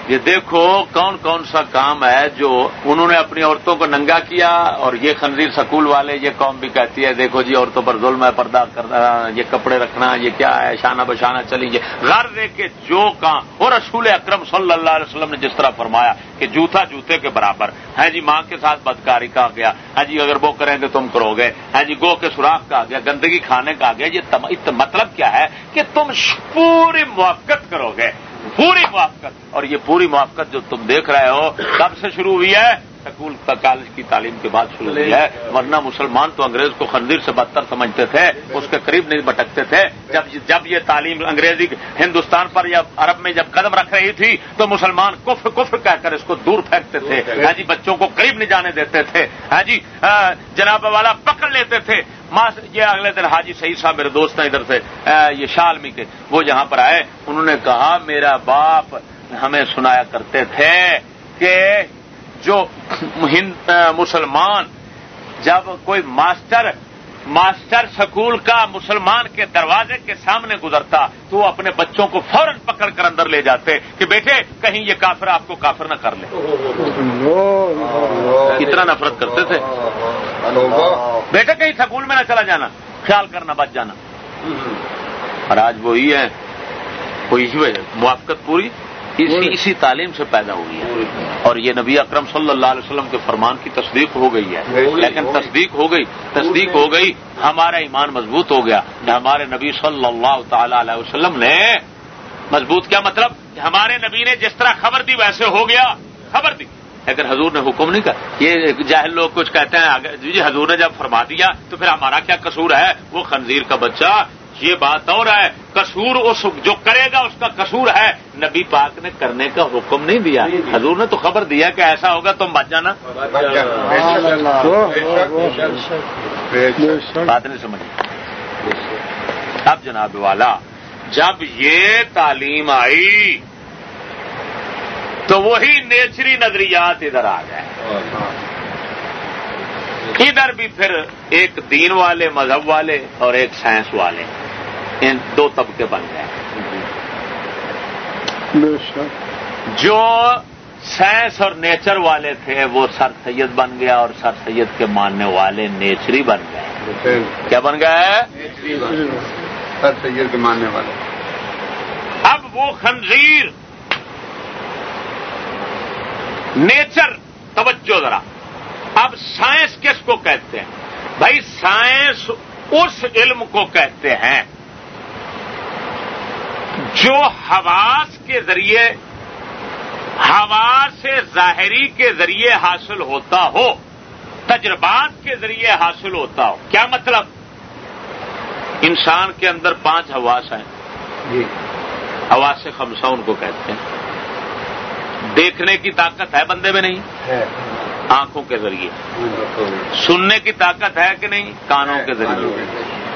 یہ دیکھو کون کون سا کام ہے جو انہوں نے اپنی عورتوں کو ننگا کیا اور یہ خنزیر سکول والے یہ قوم بھی کہتی ہے، دیکھو جی عورتوں پر ظلم ہے، پردہ کرنا یہ کپڑے رکھنا یہ کیا ہے، شانہ بشانہ چلی یہ غر دے کے جو کام۔ اور رسول اکرم صلی اللہ علیہ وسلم نے جس طرح فرمایا کہ جوتا جوتے کے برابر۔ ہے جی ماں کے ساتھ بدکاری کا گیا۔ ہے جی اگر وہ کریں گے تم کرو گے۔ ہے جی گو کے سوراخ کا گیا، گندگی کھانے کا گیا۔ یہ مطلب کیا ہے کہ تم پوری موقع کرو گے۔ پوری موافقت۔ اور یہ پوری موافقت جو تم دیکھ رہے ہو، کب سے شروع ہوئی ہے؟ سکول کالج کی تعلیم کے بعد شروع ہوئی ہے۔ ورنہ مسلمان تو انگریز کو خنزیر سے بدتر سمجھتے تھے، اس کے قریب نہیں بٹکتے تھے۔ جب جب یہ تعلیم انگریزی ہندوستان پر یا عرب میں جب قدم رکھ رہی تھی، تو مسلمان کفر کفر کہہ کر اس کو دور پھینکتے تھے۔ ہاں جی بچوں کو قریب نہیں جانے دیتے تھے۔ ہاں جی جناب والا پکڑ لیتے تھے۔ یہ اگلے دن حاجی صحیح صاحب میرے دوست ہیں ادھر سے یہ شالمی کے، وہ جہاں پر آئے، انہوں نے کہا، میرا باپ ہمیں سنایا کرتے تھے کہ جو مسلمان، جب کوئی ماسٹر ماسٹر سکول کا مسلمان کے دروازے کے سامنے گزرتا تو وہ اپنے بچوں کو فوراً پکڑ کر اندر لے جاتے کہ بیٹے، کہیں یہ کافر آپ کو کافر نہ کر لے۔ اتنا نفرت کرتے تھے۔ بیٹے، کہیں سکول میں نہ چلا جانا، خیال کرنا، بچ جانا۔ اور آج وہی ہے کوئی موافقت پوری۔ اسی اسی تعلیم سے پیدا ہوئی ہے۔ اور یہ نبی اکرم صلی اللہ علیہ وسلم کے فرمان کی تصدیق ہو گئی ہے۔ لیکن تصدیق ہو گئی تصدیق ہو گئی ہمارا ایمان مضبوط ہو گیا۔ کہ ہمارے نبی صلی اللہ تعالی علیہ وسلم نے مضبوط کیا مطلب؟ ہمارے نبی نے جس طرح خبر دی ویسے ہو گیا خبر دی۔ لیکن حضور نے حکم نہیں کہا یہ جاہل لوگ کچھ کہتے ہیں جی حضور نے جب فرما دیا تو پھر ہمارا کیا قصور ہے؟ وہ خنزیر کا بچہ یہ بات اور ہے، قصور اس جو کرے گا، اس کا قصور ہے۔ نبی پاک نے کرنے کا حکم نہیں دیا۔ حضور نے تو خبر دیا کہ ایسا ہوگا، تم بچ جانا۔ بات نہیں سمجھ۔ اب جناب والا، جب یہ تعلیم آئی، تو وہی نیچری نظریات ادھر آ گئے۔ ادھر بھی پھر ایک دین والے مذہب والے اور ایک سائنس والے۔ ان دو طبقے بن گئے۔ جو سائنس اور نیچر والے تھے وہ سر سید بن گیا اور سر سید کے ماننے والے نیچری بن گئے۔ کیا بن گئے۔ سر سید کے ماننے والے۔ اب وہ خنزیر۔ نیچر توجہ ذرا۔ اب سائنس کس کو کہتے ہیں؟ بھائی سائنس اس علم کو کہتے ہیں جو حواس کے ذریعے ہوا سے ظاہری کے ذریعے حاصل ہوتا ہو تجربات کے ذریعے حاصل ہوتا ہو۔ کیا مطلب؟ انسان کے اندر پانچ حواس ہیں۔ جی۔ حواس سے خمسہ ان کو کہتے ہیں۔ دیکھنے کی طاقت ہے بندے میں نہیں؟ آنکھوں کے ذریعے۔ سننے کی طاقت ہے کہ نہیں؟ کانوں کے ذریعے۔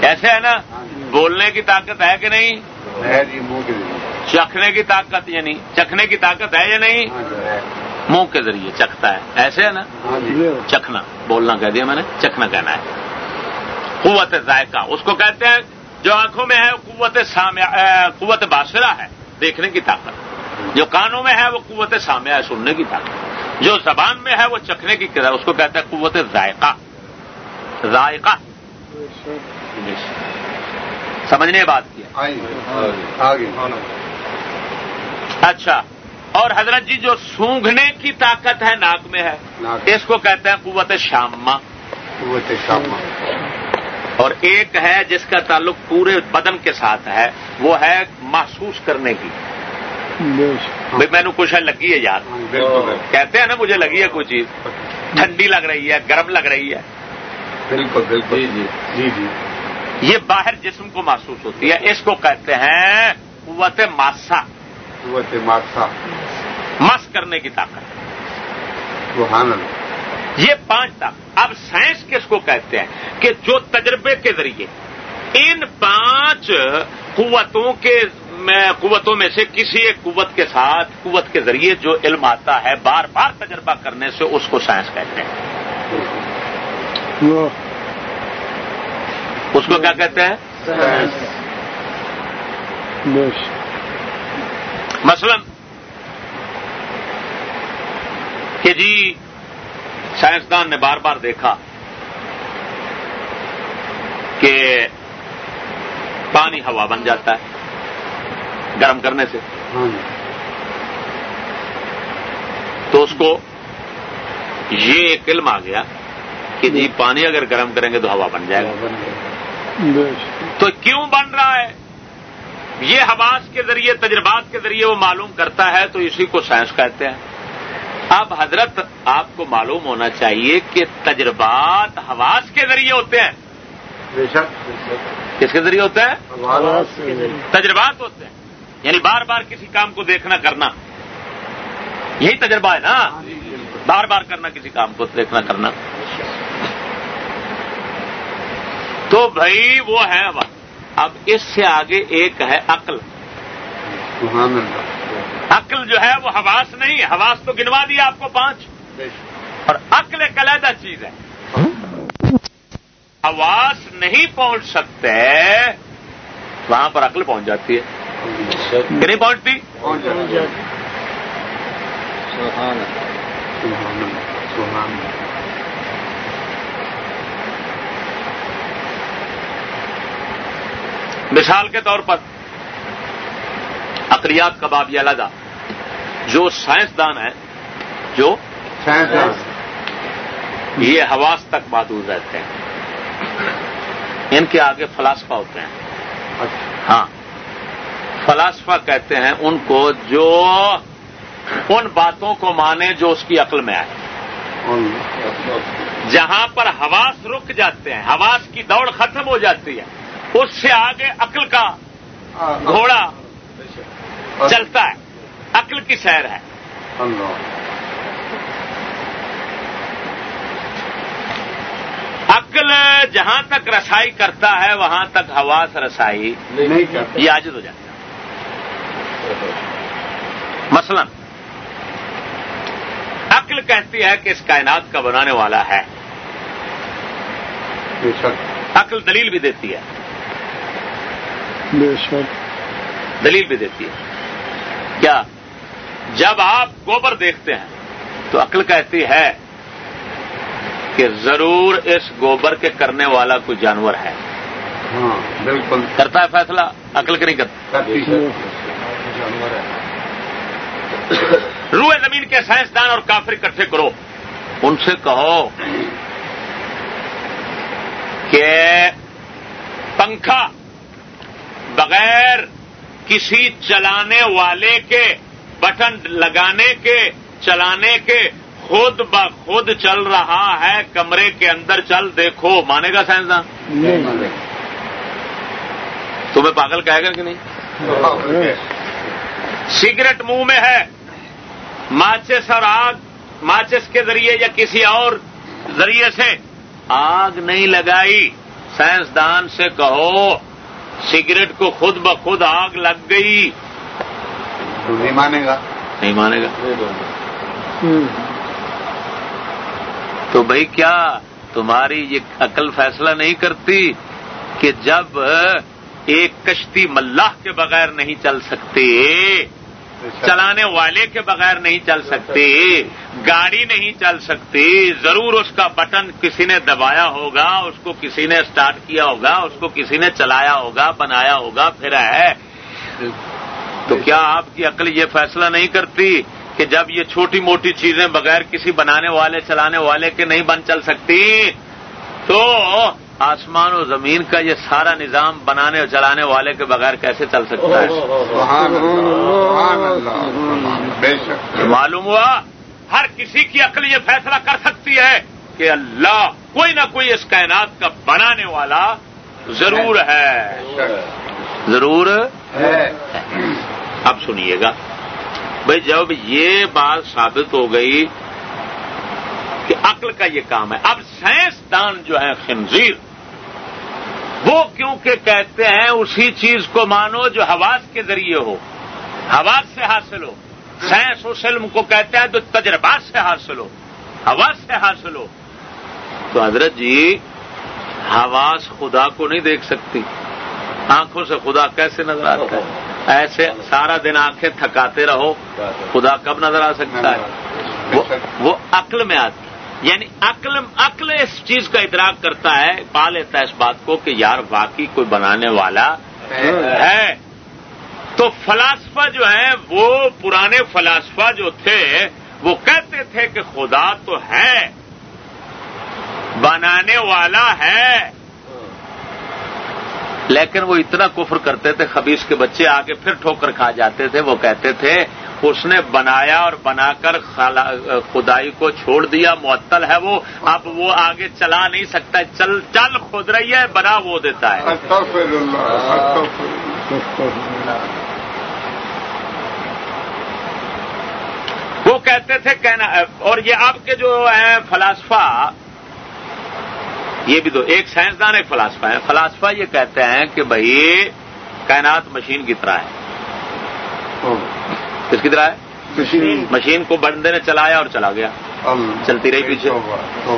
ایسے ہے نا؟ بولنے کی طاقت ہے کہ نہیں؟ چکھنے کی طاقت یا نہیں چکھنے کی طاقت ہے یا نہیں؟ منہ کے ذریعے چکھتا ہے۔ ایسے ہے نا؟ چکھنا۔ بولنا کہہ دیا میں نے، چکھنا کہنا ہے۔ قوت ذائقہ۔ اس کو کہتے ہیں جو آنکھوں میں ہے، قوت قوت باسرا ہے۔ دیکھنے کی طاقت۔ جو کانوں میں ہے، وہ قوت سامع ہے، سننے کی طاقت۔ جو زبان میں ہے وہ چکھنے کی اس کو کہتے ہیں قوت ذائقہ۔ ذائقہ۔ سمجھنے بات کیا اچھا۔ اور حضرت جی جو سونگھنے کی طاقت ہے ناک میں ہے اس کو کہتے ہیں قوت شامہ۔ قوت شامہ۔ اور ایک ہے جس کا تعلق پورے بدن کے ساتھ ہے وہ ہے محسوس کرنے کی۔ بھائی میں نے کچھ لگی ہے یار۔ کہتے ہیں نا مجھے لگی ہے کوئی چیز۔ ٹھنڈی لگ رہی ہے گرم لگ رہی ہے۔ بالکل بالکل۔ جی جی۔ جی یہ باہر جسم کو محسوس ہوتی ہے اس کو کہتے ہیں قوت ماسا۔ قوت ماسا۔ مس کرنے کی طاقت۔ یہ پانچ طاقت اب سائنس کس کو کہتے ہیں؟ کہ جو تجربے کے ذریعے ان پانچ قوتوں کے قوتوں میں سے کسی ایک قوت کے ساتھ قوت کے ذریعے جو علم آتا ہے بار بار تجربہ کرنے سے اس کو سائنس کہتے ہیں۔ اس کو کیا کہتے ہیں؟ مثلا کہ جی سائنسدان نے بار بار دیکھا کہ پانی ہوا بن جاتا ہے۔ گرم کرنے سے۔ ہاں جی۔ تو اس کو یہ ایک علم آ گیا کہ جی پانی اگر گرم کریں گے تو ہوا بن جائے گا۔ تو کیوں بن رہا ہے؟ یہ حواس کے ذریعے تجربات کے ذریعے وہ معلوم کرتا ہے تو اسی کو سائنس کہتے ہیں۔ اب حضرت آپ کو معلوم ہونا چاہیے کہ تجربات حواس کے ذریعے ہوتے ہیں۔ بے شک کس کے ذریعے ہوتے ہیں؟ تجربات ہوتے ہیں۔ یعنی بار بار کسی کام کو دیکھنا کرنا یہی تجربہ ہے نا بار بار کرنا کسی کام کو دیکھنا کرنا تو بھائی وہ ہے اب اب اس سے آگے ایک ہے عقل عقل جو ہے وہ حواس نہیں ہے حواس تو گنوا دیا آپ کو پانچ اور عقل ایک علیحدہ چیز ہے حواس نہیں پہنچ سکتے وہاں پر عقل پہنچ جاتی ہے کہ نہیں پہنچتی مثال کے طور پر اقلیات کا باب یہ علیحدہ جو سائنسدان ہیں جو سائنس یہ حواس تک محدود رہتے ہیں۔ ان کے آگے فلاسفہ ہوتے ہیں۔ اچھا۔ ہاں۔ فلاسفہ کہتے ہیں ان کو جو ان باتوں کو مانے جو اس کی عقل میں آئے۔ جہاں پر حواس رک جاتے ہیں حواس کی دوڑ ختم ہو جاتی ہے اس سے آگے عقل کا گھوڑا چلتا ہے عقل کی سیر ہے۔ عقل جہاں تک رسائی کرتا ہے وہاں تک حواس رسائی یہ عاجز ہو جاتا ہے۔ مثلا عقل کہتی ہے کہ اس کائنات کا بنانے والا ہے۔ بے شک۔ عقل دلیل بھی دیتی ہے۔ بے شک۔ دلیل بھی دیتی ہے۔ کیا جب آپ گوبر دیکھتے ہیں تو عقل کہتی ہے کہ ضرور اس گوبر کے کرنے والا کوئی جانور ہے۔ ہاں بالکل۔ کرتا ہے فیصلہ؟ عقل کے نہیں کرتا۔ کرتی ہے۔ روئے زمین کے سائنسدان اور کافر اکٹھے کرو۔ ان سے کہو کہ پنکھا بغیر کسی چلانے والے کے بٹن لگانے کے چلانے کے خود بخود چل رہا ہے کمرے کے اندر چل دیکھو۔ مانے گا سائنسدان؟ نہیں تمہیں پاگل کہے گا کہ نہیں؟ سگریٹ منہ میں ہے۔ ماچس اور آگ ماچس کے ذریعے یا کسی اور ذریعے سے آگ نہیں لگائی۔ سائنسدان سے کہو سگریٹ کو خود بخود آگ لگ گئی۔ تو نہیں مانے گا۔ نہیں مانے گا۔ تو بھائی کیا تمہاری یہ عقل فیصلہ نہیں کرتی کہ جب ایک کشتی ملاح کے بغیر نہیں چل سکتی؟ اچھا۔ چلانے والے کے بغیر نہیں چل سکتی، گاڑی نہیں چل سکتی، ضرور اس کا بٹن کسی نے دبایا ہوگا، اس کو کسی نے اسٹارٹ کیا ہوگا، اس کو کسی نے چلایا ہوگا، بنایا ہوگا، پھر ہے۔ تو کیا آپ کی عقل یہ فیصلہ نہیں کرتی کہ جب یہ چھوٹی موٹی چیزیں بغیر کسی بنانے والے، چلانے والے کے نہیں بن چل سکتی؟ تو آسمان و زمین کا یہ سارا نظام بنانے اور چلانے والے کے بغیر کیسے چل سکتا ہے؟ معلوم ہوا ہر کسی کی عقل یہ فیصلہ کر سکتی ہے کہ اللہ کوئی نہ کوئی اس کائنات کا بنانے والا ضرور ہے۔ ضرور ہے۔ اب سنیے گا۔ بھائی جب یہ بات ثابت ہو گئی کہ عقل کا یہ کام ہے اب سائنسدان جو ہے خنزیر وہ کیونکہ کہتے ہیں اسی چیز کو مانو جو حواس کے ذریعے ہو، حواس سے حاصل ہو۔ سائنس اس علم کو کہتے ہیں تو تجربات سے حاصل ہو، حواس سے حاصل ہو۔ تو حضرت جی حواس خدا کو نہیں دیکھ سکتی۔ آنکھوں سے خدا کیسے نظر آتا ہے؟ ایسے سارا دن آنکھیں تھکاتے رہو، خدا کب نظر آ سکتا ہے؟ وہ عقل میں آتی یعنی عقل عقل اس چیز کا ادراک کرتا ہے، پا لیتا ہے اس بات کو کہ یار واقعی کوئی بنانے والا ہے۔ تو فلاسفہ جو ہیں وہ پرانے فلاسفہ جو تھے، وہ کہتے تھے کہ خدا تو ہے، بنانے والا ہے۔ لیکن وہ اتنا کفر کرتے تھے خبیص کے بچے آگے پھر ٹھوکر کھا جاتے تھے، وہ کہتے تھے اس نے بنایا اور بنا کر خدائی کو چھوڑ دیا، معطل ہے وہ۔ اب وہ آگے چلا نہیں سکتا، چل چل خود رہی ہے، بنا وہ دیتا ہے۔ وہ کہتے تھے، کہنا اور یہ آپ کے جو ہیں فلاسفہ، یہ بھی دو ایک سائنسدان، ایک فلاسفہ ہے فلاسفہ یہ کہتے ہیں کہ بھائی، کائنات مشین کی طرح ہے۔ کس کی طرح ہے؟ مشین. کو بندے نے چلایا اور چلا گیا۔ چلتی رہی پیچھے۔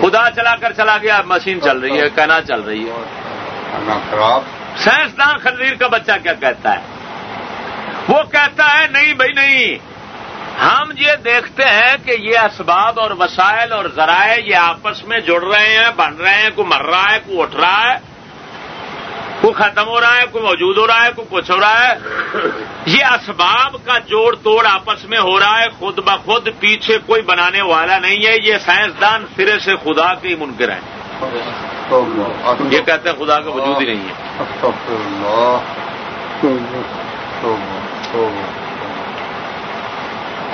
خدا چلا کر چلا گیا مشین چل رہی ہے کائنات چل رہی ہے۔ سائنسدان خنزیر کا بچہ کیا کہتا ہے؟ وہ کہتا ہے نہیں بھائی نہیں۔ ہم یہ دیکھتے ہیں کہ یہ اسباب اور وسائل اور ذرائع یہ آپس میں جڑ رہے ہیں بن رہے ہیں کوئی مر رہا ہے کوئی اٹھ رہا ہے۔ کوئی ختم ہو رہا ہے کوئی موجود ہو رہا ہے کوئی کچھ ہو رہا ہے۔ یہ اسباب کا جوڑ توڑ آپس میں ہو رہا ہے خود بخود پیچھے کوئی بنانے والا نہیں ہے۔ یہ سائنسدان سرے سے خدا کے ہی منکر ہیں۔ یہ کہتے ہیں خدا کا وجود ہی نہیں ہے۔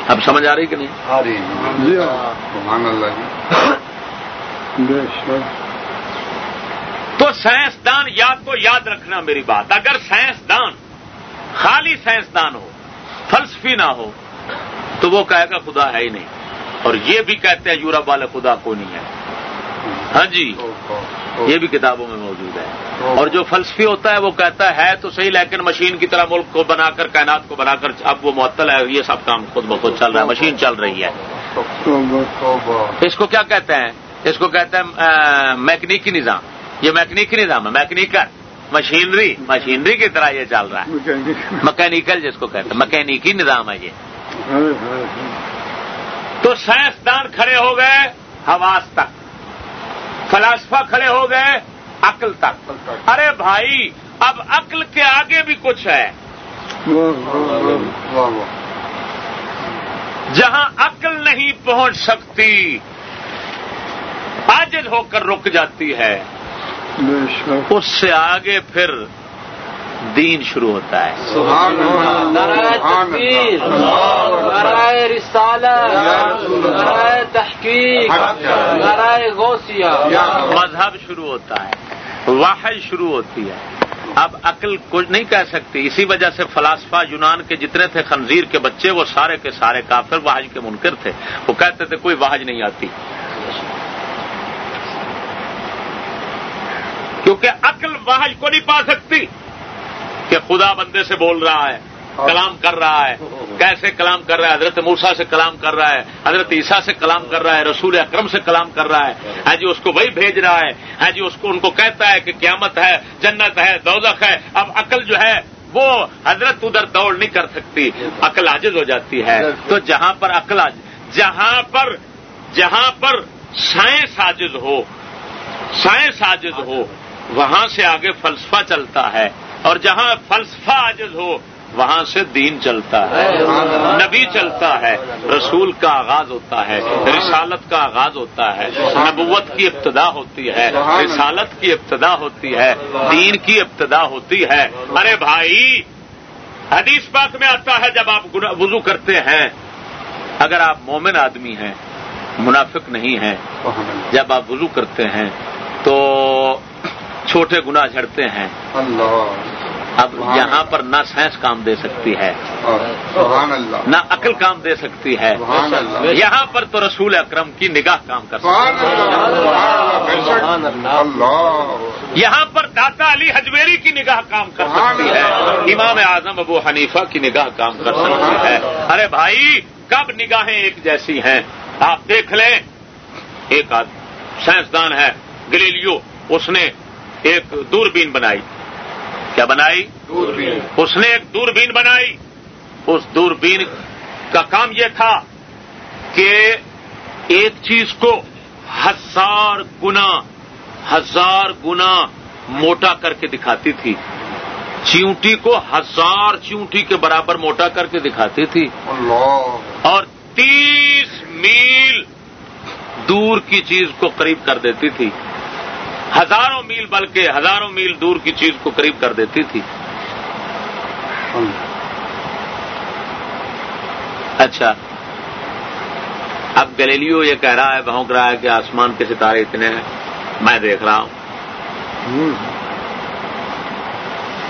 اب سمجھ آ رہی کہ نہیں؟ آ رہی جی۔ تو سائنسدان یاد کو یاد رکھنا میری بات۔ اگر سائنسدان خالی سائنسدان ہو فلسفی نہ ہو تو وہ کہے گا خدا ہے ہی نہیں۔ اور یہ بھی کہتے ہیں یورپ والے خدا کو نہیں ہے۔ ہاں جی؟ یہ بھی کتابوں میں موجود ہے۔ اور جو فلسفی ہوتا ہے وہ کہتا ہے تو صحیح لیکن مشین کی طرح ملک کو بنا کر کائنات کو بنا کر اب وہ معطل ہے یہ سب کام خود بخود چل رہا ہے مشین چل رہی ہے۔ اس کو کیا کہتے ہیں؟ اس کو کہتے ہیں میکنیکی نظام۔ یہ میکنیکی نظام ہے میکنیکل مشینری مشینری کی طرح یہ چل رہا ہے۔ مکینیکل جس کو کہتے ہیں مکینیکی نظام ہے یہ۔ تو سائنسدان کھڑے ہو گئے حواس تک فلاسفہ کھڑے ہو گئے عقل تک۔ ارے بھائی اب عقل کے آگے بھی کچھ ہے۔ جہاں عقل نہیں پہنچ سکتی آجل ہو کر رک جاتی ہے۔ اس سے آگے پھر دین شروع ہوتا ہے۔ تحقیق مذہب شروع ہوتا ہے واحد شروع ہوتی ہے۔ اب عقل کچھ نہیں کہہ سکتی اسی وجہ سے فلاسفہ یونان کے جتنے تھے خنزیر کے بچے وہ سارے کے سارے کافر واحج کے منکر تھے۔ وہ کہتے تھے کوئی واحج نہیں آتی۔ کیونکہ عقل واحج کو نہیں پا سکتی کہ خدا بندے سے بول رہا ہے، کلام کر رہا ہے۔ کیسے کلام کر رہا ہے؟ حضرت موسا سے کلام کر رہا ہے، حضرت عیسیٰ سے کلام کر رہا ہے، رسول اکرم سے کلام کر رہا ہے۔ ہاں جی اس کو وہی بھیج رہا ہے۔ ہاں جی اس کو، ان کو کہتا ہے کہ قیامت ہے، جنت ہے، دوزخ ہے۔ اب عقل جو ہے، وہ حضرت ادھر دوڑ نہیں کر سکتی۔ عقل عاجز ہو جاتی ہے۔ تو جہاں پر عقل جہاں پر جہاں پر سائنس عاجز ہو، سائنس عاجز ہو وہاں سے آگے فلسفہ چلتا ہے اور جہاں فلسفہ عاجز ہو، وہاں سے دین چلتا ہے، نبی چلتا ہے، رسول کا آغاز ہوتا ہے، رسالت کا آغاز ہوتا ہے، نبوت کی ابتدا ہوتی ہے، رسالت کی ابتدا ہوتی ہے، دین کی ابتدا ہوتی ہے۔ ارے بھائی، حدیث پاک میں آتا ہے جب آپ وضو کرتے ہیں، اگر آپ مومن آدمی ہیں، منافق نہیں ہیں، جب آپ وضو کرتے ہیں، تو چھوٹے گنا جھڑتے ہیں۔ اب یہاں پر نہ سائنس کام دے سکتی ہے۔ نہ عقل کام دے سکتی ہے۔ یہاں پر تو رسول اکرم کی نگاہ کام کر سکتی ہے یہاں پر داتا علی حجویری کی نگاہ کام کر سکتی ہے۔ امام اعظم ابو حنیفہ کی نگاہ کام کر سکتی ہے۔ ارے بھائی کب نگاہیں ایک جیسی ہیں؟ آپ دیکھ لیں۔ ایک سائنسدان ہے گلیلیو اس نے ایک دوربین بنائی۔ کیا بنائی؟ دوربین۔ اس نے ایک دوربین بنائی۔ اس دوربین کا کام یہ تھا کہ ایک چیز کو ہزار گنا ہزار گنا موٹا کر کے دکھاتی تھی۔ چیونٹی کو ہزار چیونٹی کے برابر موٹا کر کے دکھاتی تھی۔ اللہ۔ اور تیس میل دور کی چیز کو قریب کر دیتی تھی۔ ہزاروں میل بلکہ ہزاروں میل دور کی چیز کو قریب کر دیتی تھی۔ اچھا۔ اب گلیلیو یہ کہہ رہا ہے، بھونک رہا ہے کہ آسمان کے ستارے اتنے ہیں، میں دیکھ رہا ہوں۔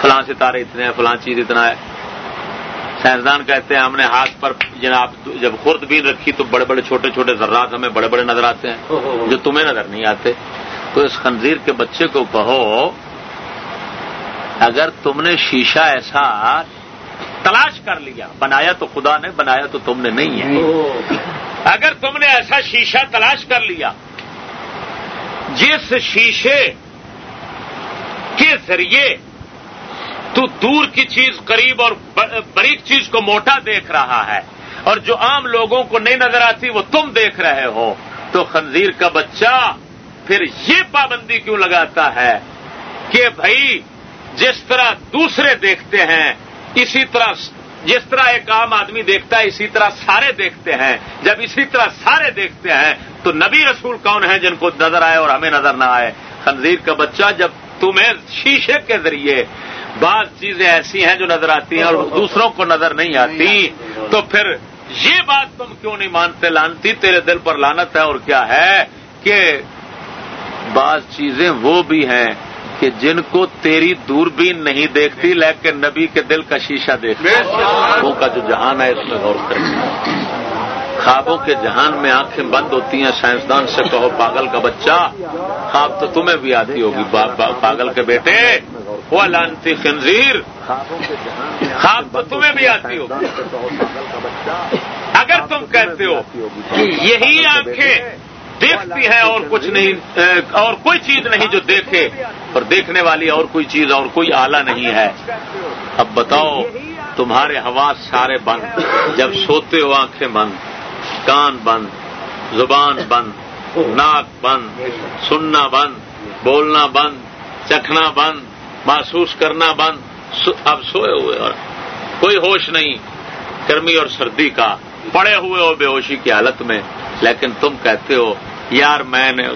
فلاں ستارے اتنے ہیں، فلاں چیز اتنا ہے۔ سائنسدان کہتے ہیں، ہم نے ہاتھ پر جناب جب خورد بین رکھی تو بڑے بڑے چھوٹے چھوٹے ذرات ہمیں بڑے بڑے نظر آتے ہیں، جو تمہیں نظر نہیں آتے۔ تو اس خنزیر کے بچے کو کہو اگر تم نے شیشہ ایسا تلاش کر لیا بنایا تو خدا نے بنایا تو تم نے نہیں ہے۔ اگر تم نے ایسا شیشہ تلاش کر لیا جس شیشے کے ذریعے تو دور کی چیز قریب اور بریک چیز کو موٹا دیکھ رہا ہے اور جو عام لوگوں کو نہیں نظر آتی وہ تم دیکھ رہے ہو۔ تو خنزیر کا بچہ پھر یہ پابندی کیوں لگاتا ہے کہ بھائی جس طرح دوسرے دیکھتے ہیں، اسی طرح جس طرح ایک عام آدمی دیکھتا ہے، اسی طرح سارے دیکھتے ہیں۔ جب اسی طرح سارے دیکھتے ہیں، تو نبی رسول کون ہیں جن کو نظر آئے اور ہمیں نظر نہ آئے؟ خنزیر کا بچہ جب تمہیں شیشے کے ذریعے بعض چیزیں ایسی ہیں جو نظر آتی ہیں اور دوسروں کو نظر نہیں آتی، تو پھر یہ بات تم کیوں نہیں مانتے؟ لانتی تیرے دل پر لانت ہے اور کیا ہے کہ بعض چیزیں وہ بھی ہیں کہ جن کو تیری دوربین نہیں دیکھتی، لیکن نبی کے دل کا شیشہ دیکھتی۔ وہ کا جو جہان ہے اس میں غور کریں خوابوں کے جہان میں آنکھیں بند ہوتی ہیں، سائنسدان سے کہو، پاگل کا بچہ۔ خواب تو تمہیں بھی آتی ہوگی پاگل کے بیٹے۔ وہ لانتی خنزیر۔ خواب تو تمہیں بھی آتی ہوگی۔ اگر تم کہتے ہو یہی آنکھیں دیکھتی ہے اور کچھ نہیں اور کوئی چیز نہیں جو دیکھے اور دیکھنے والی اور کوئی چیز اور کوئی آلہ نہیں ہے۔ اب بتاؤ، تمہارے ہوا سارے بند۔ جب سوتے ہو آنکھیں بند، کان بند، زبان بند، ناک بند، سننا بند، بولنا بند، چکھنا بند، محسوس کرنا بند اب سوئے ہوئے اور کوئی ہوش نہیں۔ گرمی اور سردی کا پڑے ہوئے ہو بے ہوشی کی حالت میں، لیکن تم کہتے ہو، یار میں نے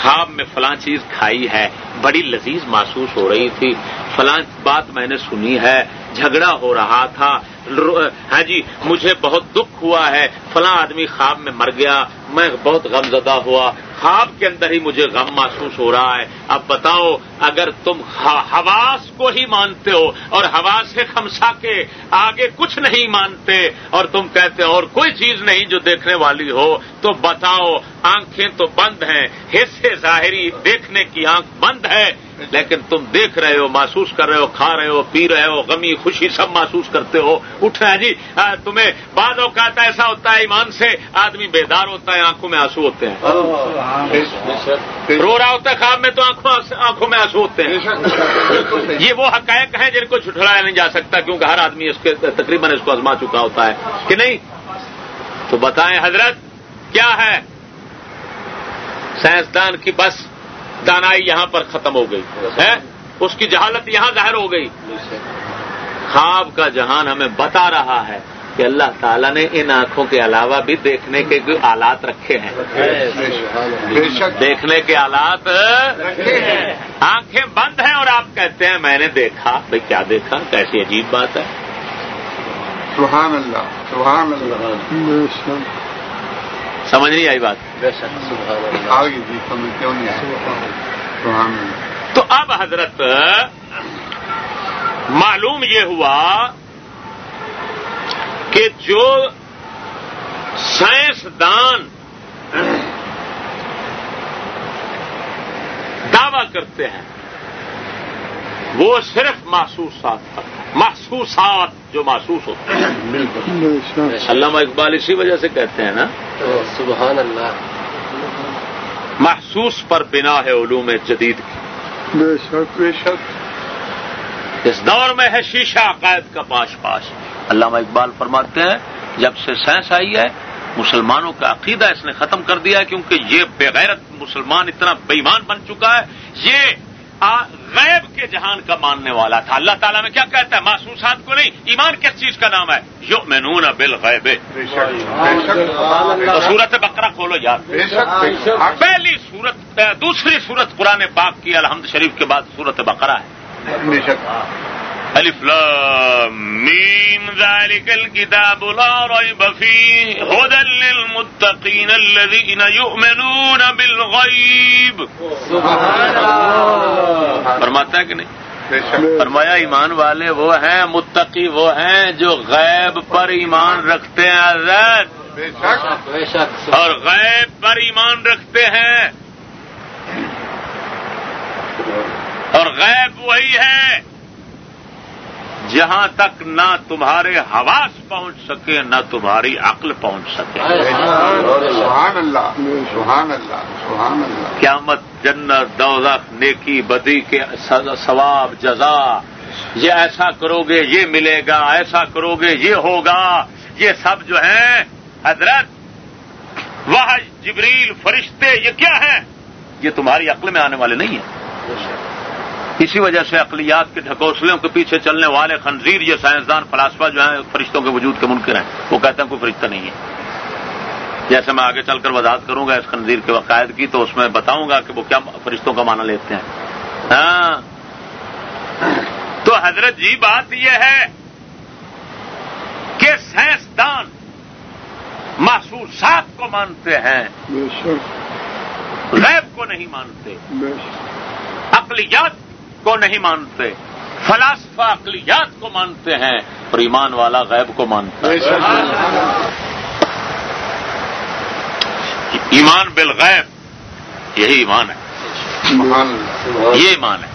خواب میں فلاں چیز کھائی ہے، بڑی لذیذ محسوس ہو رہی تھی۔ فلاں بات میں نے سنی ہے، جھگڑا ہو رہا تھا ہاں جی مجھے بہت دکھ ہوا ہے، فلاں آدمی خواب میں مر گیا میں بہت غم زدہ ہوا۔ خواب کے اندر ہی مجھے غم محسوس ہو رہا ہے۔ اب بتاؤ، اگر تم حواس کو ہی مانتے ہو اور حواس سے خمسا کے آگے کچھ نہیں مانتے اور تم کہتے ہو اور کوئی چیز نہیں جو دیکھنے والی ہو، تو بتاؤ، آنکھیں تو بند ہیں، حصے ظاہری دیکھنے کی آنکھ بند ہے، لیکن تم دیکھ رہے ہو، محسوس کر رہے ہو، کھا رہے ہو، پی رہے ہو، غمی، خوشی سب محسوس کرتے ہو۔ اٹھ رہا جی تمہیں بعض اوقات ایسا ہوتا ہے ایمان سے آدمی بیدار ہوتا ہے۔ آنکھوں میں آنسو ہوتے ہیں۔ رو رہا ہوتا ہے خواب میں تو آنکھوں میں آنسو ہوتے ہیں۔ یہ وہ حقائق ہیں جن کو چھٹلایا نہیں جا سکتا کیونکہ ہر آدمی اس کے تقریباً اس کو آزما چکا ہوتا ہے۔ کہ نہیں؟ تو بتائیں حضرت کیا ہے؟ سائنسدان کی بس دانائی یہاں پر ختم ہو گئی۔ ہے اس کی جہالت یہاں ظاہر ہو گئی۔ خواب کا جہان ہمیں بتا رہا ہے۔ کہ اللہ تعالیٰ نے ان آنکھوں کے علاوہ بھی دیکھنے کے کوئی آلات رکھے ہیں۔ دیکھنے کے آلات آنکھیں بند ہیں اور آپ کہتے ہیں میں نے دیکھا۔ بھائی کیا دیکھا؟ کیسی عجیب بات ہے۔ سبحان اللہ سبحان اللہ۔ سمجھ نہیں آئی بات؟ تو اب حضرت معلوم یہ ہوا کہ جو سائنسدان دعوی کرتے ہیں وہ صرف محسوسات محسوسات جو محسوس ہوتے ہیں۔ علامہ اقبال اسی وجہ سے کہتے ہیں نا سبحان اللہ۔ محسوس پر بنا ہے علوم جدید کی۔ بے شک بے شک۔ اس دور میں ہے شیشہ عقائد کا پاش پاش۔ علامہ اقبال فرماتے ہیں جب سے سائنس آئی ہے مسلمانوں کا عقیدہ اس نے ختم کر دیا ہے کیونکہ یہ بغیرت مسلمان اتنا بےمان بن چکا ہے۔ یہ غیب کے جہان کا ماننے والا تھا۔ اللہ تعالیٰ میں کیا کہتا ہے؟ محسوسات کو نہیں ایمان کس چیز کا نام ہے؟ یو مینون بل غیب سورت بکرا کھولو یار۔ پہلی سورت دوسری سورت قرآن پاک کی الحمد شریف کے بعد سورت بکرا ہے۔ الف میم ذلك الكتاب لا ريب فيه هدى للمتقين الذين يؤمنون بالغيب سبحان الله فرماتا ہے کہ نہیں؟ فرمایا ایمان والے وہ ہیں متقی وہ ہیں جو غیب پر ایمان رکھتے ہیں حضرت. اور غیب پر ایمان رکھتے ہیں. اور غیب وہی ہے جہاں تک نہ تمہارے حواس پہنچ سکے نہ تمہاری عقل پہنچ سکے۔ سبحان اللہ سبحان اللہ سبحان اللہ۔ قیامت جنت دوزخ نیکی بدی کے ثواب جزا۔ یہ ایسا کرو گے یہ ملے گا ایسا کرو گے یہ ہوگا۔ یہ سب جو ہیں حضرت وہ جبریل فرشتے یہ کیا ہیں؟ یہ تمہاری عقل میں آنے والے نہیں ہیں۔ اسی وجہ سے اقلیات کے ڈھکوسلوں کے پیچھے چلنے والے خنزیر یہ سائنسدان فلاسفہ جو ہیں فرشتوں کے وجود کے منکر ہیں۔ وہ کہتے ہیں کوئی فرشتہ نہیں ہے۔ جیسے میں آگے چل کر وضاحت کروں گا اس خنزیر کے وقائد کی تو اس میں بتاؤں گا کہ وہ کیا فرشتوں کا معنی لیتے ہیں۔ ہاں۔ تو حضرت جی بات یہ ہے کہ سائنسدان محسوسات کو مانتے ہیں۔ غیب کو نہیں مانتے۔ اقلیات کو نہیں مانتے فلاسفہ اقلیات کو مانتے ہیں اور ایمان والا غیب کو مانتا ہے۔ ایمان بالغیب یہی ایمان ہے۔ یہ ایمان ہے۔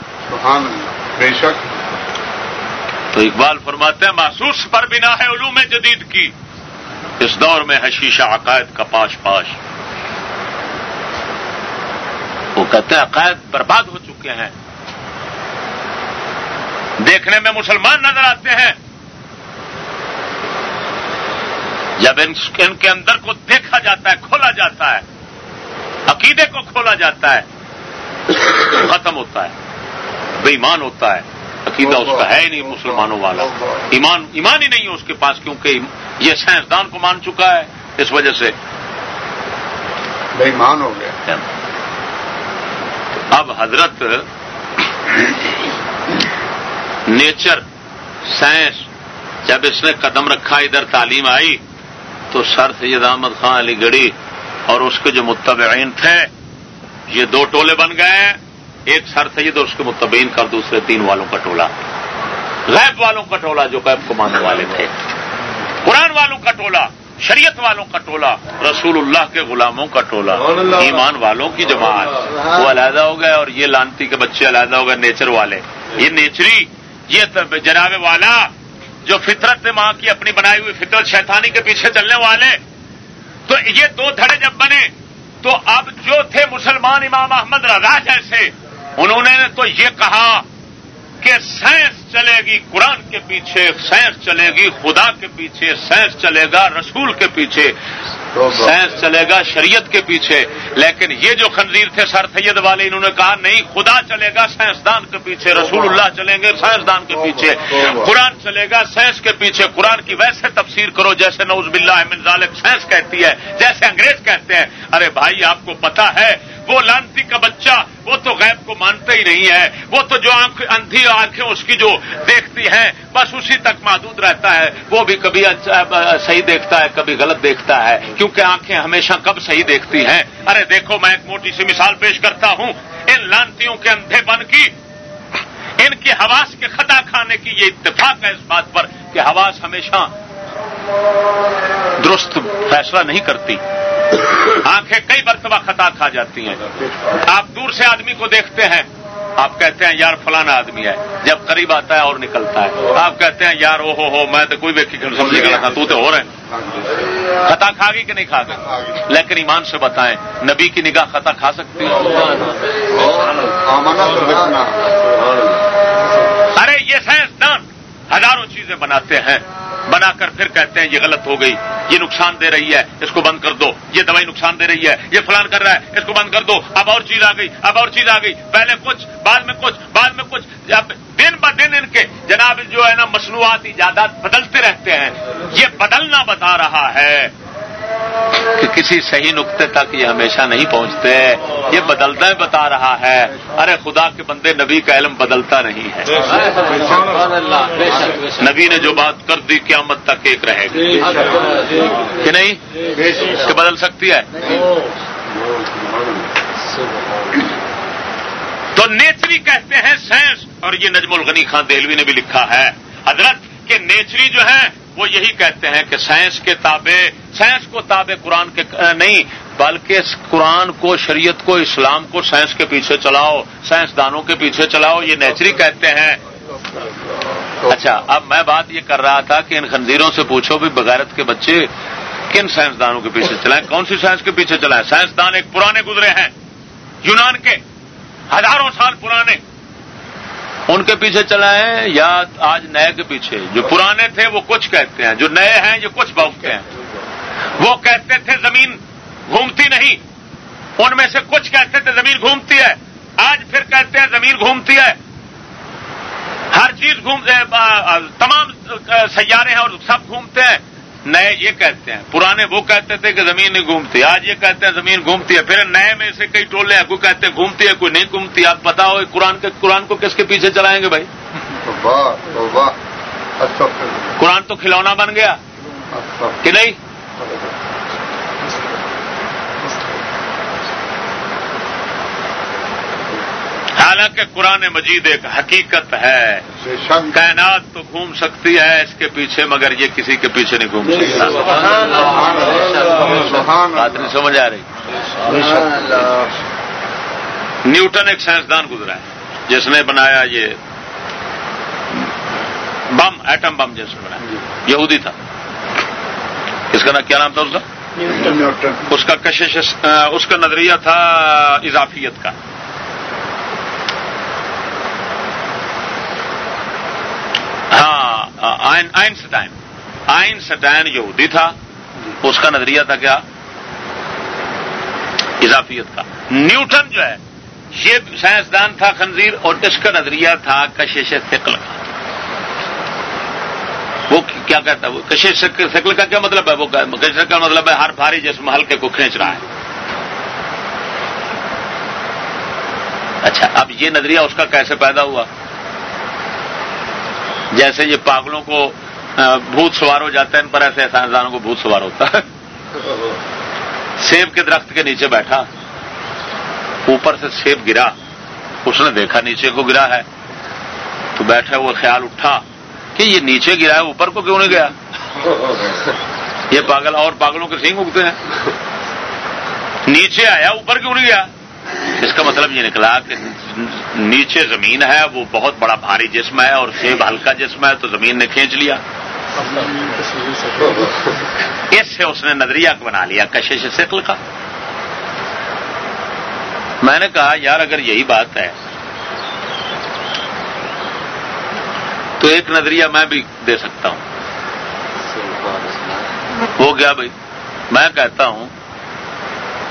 بے شک۔ تو اقبال فرماتے ہیں محسوس پر بنا ہے علوم جدید کی۔ اس دور میں ہے شیشہ عقائد کا پاش پاش۔ وہ کہتے ہیں عقائد برباد ہو چکے ہیں۔ دیکھنے میں مسلمان نظر آتے ہیں۔ جب ان کے اندر کو دیکھا جاتا ہے کھولا جاتا ہے عقیدے کو کھولا جاتا ہے ختم ہوتا ہے بے ایمان ہوتا ہے۔ عقیدہ اس کا ہے ہی نہیں مسلمانوں والا۔ ایمان ایمان ہی نہیں ہے اس کے پاس کیونکہ یہ سائنسدان کو مان چکا ہے۔ اس وجہ سے بے ایمان ہو گیا۔ اب حضرت نیچر سائنس جب اس نے قدم رکھا ادھر تعلیم آئی تو سر سید احمد خان علی گڑھی اور اس کے جو متبعین تھے یہ دو ٹولے بن گئے ایک سر سید اور اس کے متبعین کا دوسرے تین والوں کا ٹولہ۔ غیب والوں کا ٹولہ جو غیب کو ماننے والے تھے۔ قرآن والوں کا ٹولہ شریعت والوں کا ٹولہ رسول اللہ کے غلاموں کا ٹولہ ایمان والوں کی جماعت۔ وہ علیحدہ ہو گئے اور یہ لانتی کے بچے علیحدہ ہو گئے نیچر والے۔ یہ نیچری یہ جناب والا جو فطرت ماں کی اپنی بنائی ہوئی فطرت شیطانی کے پیچھے چلنے والے، تو یہ دو دھڑے جب بنے، تو اب جو تھے مسلمان امام احمد رضا جیسے، انہوں نے تو یہ کہا کہ سائنس چلے گی قرآن کے پیچھے سائنس چلے گی خدا کے پیچھے سائنس چلے گا رسول کے پیچھے۔ سائنس چلے گا شریعت کے پیچھے۔ لیکن یہ جو خنزیر تھے، سر سید والے، انہوں نے کہا، نہیں، خدا چلے گا سائنسدان کے پیچھے، رسول اللہ چلیں گے سائنسدان کے پیچھے۔ قرآن چلے گا سائنس کے پیچھے۔ قرآن کی ویسے تفسیر کرو جیسے نوز باللہ احمد ظالب سائنس کہتی ہے، جیسے انگریز کہتے ہیں۔ ارے بھائی، آپ کو پتا ہے وہ لانتی کا بچہ وہ تو غیب کو مانتا ہی نہیں ہے، وہ تو جو آنکھ اندھی آنکھیں اس کی جو دیکھتی ہیں، بس اسی تک محدود رہتا ہے۔ وہ بھی کبھی اچھا، صحیح دیکھتا ہے، کبھی غلط دیکھتا ہے، کیونکہ آنکھیں ہمیشہ کب صحیح دیکھتی ہیں۔ ارے دیکھو، میں ایک موٹی سی مثال پیش کرتا ہوں۔ ان لانتیوں کے اندھے بن کی، ان کی حواس کے خطا کھانے کی یہ اتفاق ہے اس بات پر کہ حواس ہمیشہ درست فیصلہ نہیں کرتی۔ آنکھیں کئی مرتبہ خطا کھا جاتی ہیں۔ آپ دور سے آدمی کو دیکھتے ہیں۔ آپ کہتے ہیں، یار فلانا آدمی ہے۔ جب قریب آتا ہے اور نکلتا ہے۔ آپ کہتے ہیں، یار او ہو ہو میں تو کوئی ویکھی سمجھ گیا تھا تو ہو رہے خطا کھا گئی کہ نہیں کھا گئی؟ لیکن ایمان سے بتائیں، نبی کی نگاہ خطا کھا سکتی ہے؟ ارے، یہ سائنسدان ہزاروں چیزیں بناتے ہیں۔ بنا کر پھر کہتے ہیں یہ غلط ہو گئی، یہ نقصان دے رہی ہے، اس کو بند کر دو، یہ دوائی نقصان دے رہی ہے، یہ فلان کر رہا ہے، اس کو بند کر دو، اب اور چیز آ گئی، اب اور چیز آ گئی، پہلے کچھ، بعد میں کچھ، بعد میں کچھ دن ب دن ان کے جناب جو ہے نا مصنوعات ایجادات بدلتے رہتے ہیں، یہ بدلنا بتا رہا ہے۔ کہ کسی صحیح نقطے تک یہ ہمیشہ نہیں پہنچتے۔ یہ بدلتا ہے بتا رہا ہے۔ ارے خدا کے بندے نبی کا علم بدلتا نہیں ہے۔ نبی نے جو بات کر دی قیامت تک ایک رہے گی۔ کہ نہیں؟ کہ بدل سکتی ہے؟ تو نیچری کہتے ہیں سائنس اور یہ نجم الغنی خان دہلوی نے بھی لکھا ہے۔ حضرت کہ نیچری جو ہے وہ یہی کہتے ہیں کہ سائنس کے تابع، سائنس کو تابع قرآن کے نہیں، بلکہ قرآن کو، شریعت کو، اسلام کو سائنس کے پیچھے چلاؤ، سائنسدانوں کے پیچھے چلاؤ، یہ نیچری کہتے ہیں۔ اچھا اب میں بات یہ کر رہا تھا کہ ان خنزیروں سے پوچھو بھی بغیرت کے بچے کن سائنسدانوں کے پیچھے چلائیں، کون سی سائنس کے پیچھے چلائیں؟ سائنسدان ایک پرانے گزرے ہیں، یونان کے ہزاروں سال پرانے۔ ان کے پیچھے چلائیں یا آج نئے کے پیچھے؟ جو پرانے تھے وہ کچھ کہتے ہیں، جو نئے ہیں جو کچھ بوکتے ہیں۔ وہ کہتے تھے زمین گھومتی نہیں، ان میں سے کچھ کہتے تھے زمین گھومتی ہے۔ آج پھر کہتے ہیں زمین گھومتی ہے۔ ہر چیز گھوم تمام سیارے ہیں اور سب گھومتے ہیں۔ نئے یہ کہتے ہیں پرانے وہ کہتے تھے کہ زمین نہیں گھومتی آج یہ کہتے ہیں زمین گھومتی ہے پھر نئے میں سے کئی ٹولے ہیں کوئی کہتے ہیں گھومتی ہے کوئی نہیں گھومتی آپ بتاؤ قرآن کے قرآن کو کس کے پیچھے چلائیں گے بھائی قرآن تو کھلونا بن گیا کہ نہیں حالانکہ قرآن مجید ایک حقیقت ہے۔ کائنات تو گھوم سکتی ہے اس کے پیچھے مگر یہ کسی کے پیچھے نہیں گھوم سکتا۔ بات نہیں سمجھ آ رہی۔ نیوٹن ایک سائنسدان گزرا ہے جس نے بنایا یہ بم ایٹم بم جس نے بنایا یہودی تھا۔ اس کا نا کیا نام تھا اس کا؟ اس کا کشش اس کا نظریہ تھا اضافیت کا۔ ہاں،, ہاں آئن سٹائن آئن سٹائن یہودی تھا۔ اس کا نظریہ تھا کیا؟ اضافیت کا۔ نیوٹن جو ہے، یہ سائنسدان تھا خنزیر اور اس کا نظریہ تھا کشش سکل کا۔ وہ کیا کہتا ہے؟ وہ کشش سکل کا کیا مطلب ہے؟ وہ کشش کا مطلب ہے، ہر بھاری جسم ہلکے کو کھینچ رہا ہے۔ اچھا اب یہ نظریہ اس کا کیسے پیدا ہوا؟ جیسے یہ پاگلوں کو بھوت سوار ہو جاتا ہے، ان پر ایسے سائنسدانوں کو بھوت سوار ہوتا ہے۔ سیب کے درخت کے نیچے بیٹھا، اوپر سے سیب گرا، اس نے دیکھا نیچے کو گرا ہے۔ تو بیٹھا، وہ خیال اٹھا کہ یہ نیچے گرا ہے، اوپر کو کیوں نہیں گیا؟ یہ پاگل اور پاگلوں کے سینگ اگتے ہیں۔ نیچے آیا، اوپر کیوں نہیں گیا؟ اس کا مطلب یہ نکلا کہ نیچے زمین ہے، وہ بہت بڑا بھاری جسم ہے اور سیب ہلکا جسم ہے، تو زمین نے کھینچ لیا۔ اس سے اس نے نظریہ بنا لیا، کشش سکل کا۔ میں نے کہا، یار اگر یہی بات ہے، تو ایک نظریہ میں بھی دے سکتا ہوں۔ وہ گیا بھائی؟ میں کہتا ہوں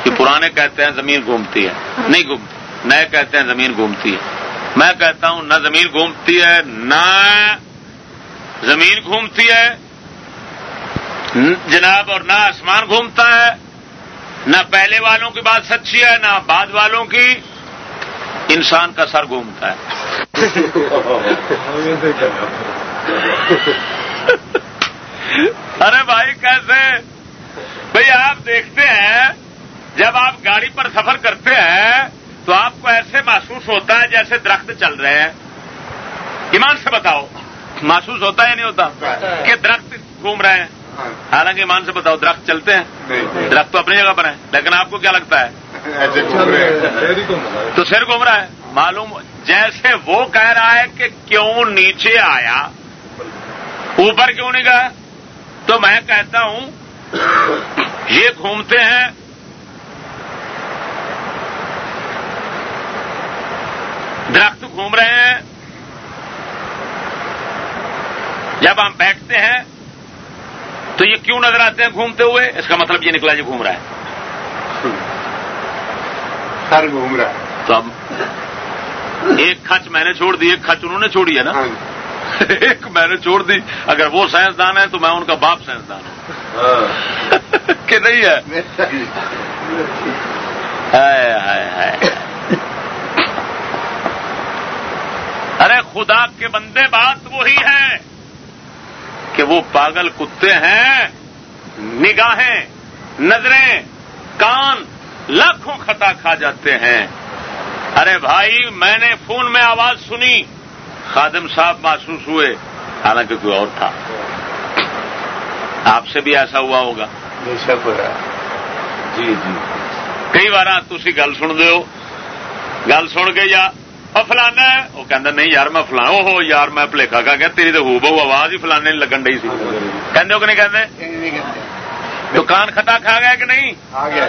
کہ پرانے کہتے ہیں زمین گھومتی ہے، نہیں گھومتی نئے کہتے ہیں زمین گھومتی ہے۔ میں کہتا ہوں، نہ زمین گھومتی ہے، نہ زمین گھومتی ہے۔ جناب، اور نہ آسمان گھومتا ہے۔ نہ پہلے والوں کی بات سچی ہے، نہ بعد والوں کی۔ انسان کا سر گھومتا ہے۔ ارے بھائی، کیسے؟ بھئی آپ دیکھتے ہیں جب آپ گاڑی پر سفر کرتے ہیں تو آپ کو ایسے محسوس ہوتا ہے جیسے درخت چل رہے ہیں۔ ایمان سے بتاؤ محسوس ہوتا ہے نہیں ہوتا؟ کہ درخت گھوم رہے ہیں۔ حالانکہ ایمان سے بتاؤ درخت چلتے ہیں۔ درخت تو اپنی جگہ پر ہیں لیکن آپ کو کیا لگتا ہے؟ تو سر گھوم رہا ہے۔ معلوم جیسے وہ کہہ رہا ہے کہ کیوں نیچے آیا اوپر کیوں نہیں گیا؟ تو میں کہتا ہوں یہ گھومتے ہیں درخت گھوم رہے ہیں۔ جب ہم بیٹھتے ہیں تو یہ کیوں نظر آتے ہیں گھومتے ہوئے؟ اس کا مطلب یہ نکلا یہ گھوم رہا ہے۔ سر گھوم رہا ہے۔ تو اب ایک کھچ میں نے چھوڑ دی ایک کھچ انہوں نے چھوڑی ہے نا؟ ہاں جی۔ ایک میں نے چھوڑ دی۔ اگر وہ سائنسدان ہے تو میں ان کا باپ سائنسدان ہوں۔ کہ نہیں ہے ہائے ہائے ہائے ارے خدا کے بندے بات وہی ہے کہ وہ پاگل کتے ہیں نگاہیں نظریں کان لاکھوں خطا کھا جاتے ہیں۔ ارے بھائی میں نے فون میں آواز سنی خادم صاحب محسوس ہوئے حالانکہ کوئی اور تھا۔ آپ سے بھی ایسا ہوا ہوگا۔ جی جی۔ کئی بار تھی گل سن دو گل سن کے یا فلانا وہ کہہ نہیں یار میں فلاں ہو یار میں پلیکا کا کہ تیری تو ہو بہو آواز ہی فلانے لگن ڈی سی۔ کہندے ہو کہ نہیں کہتے تو کان خطا کھا گیا کہ نہیں؟ گیا۔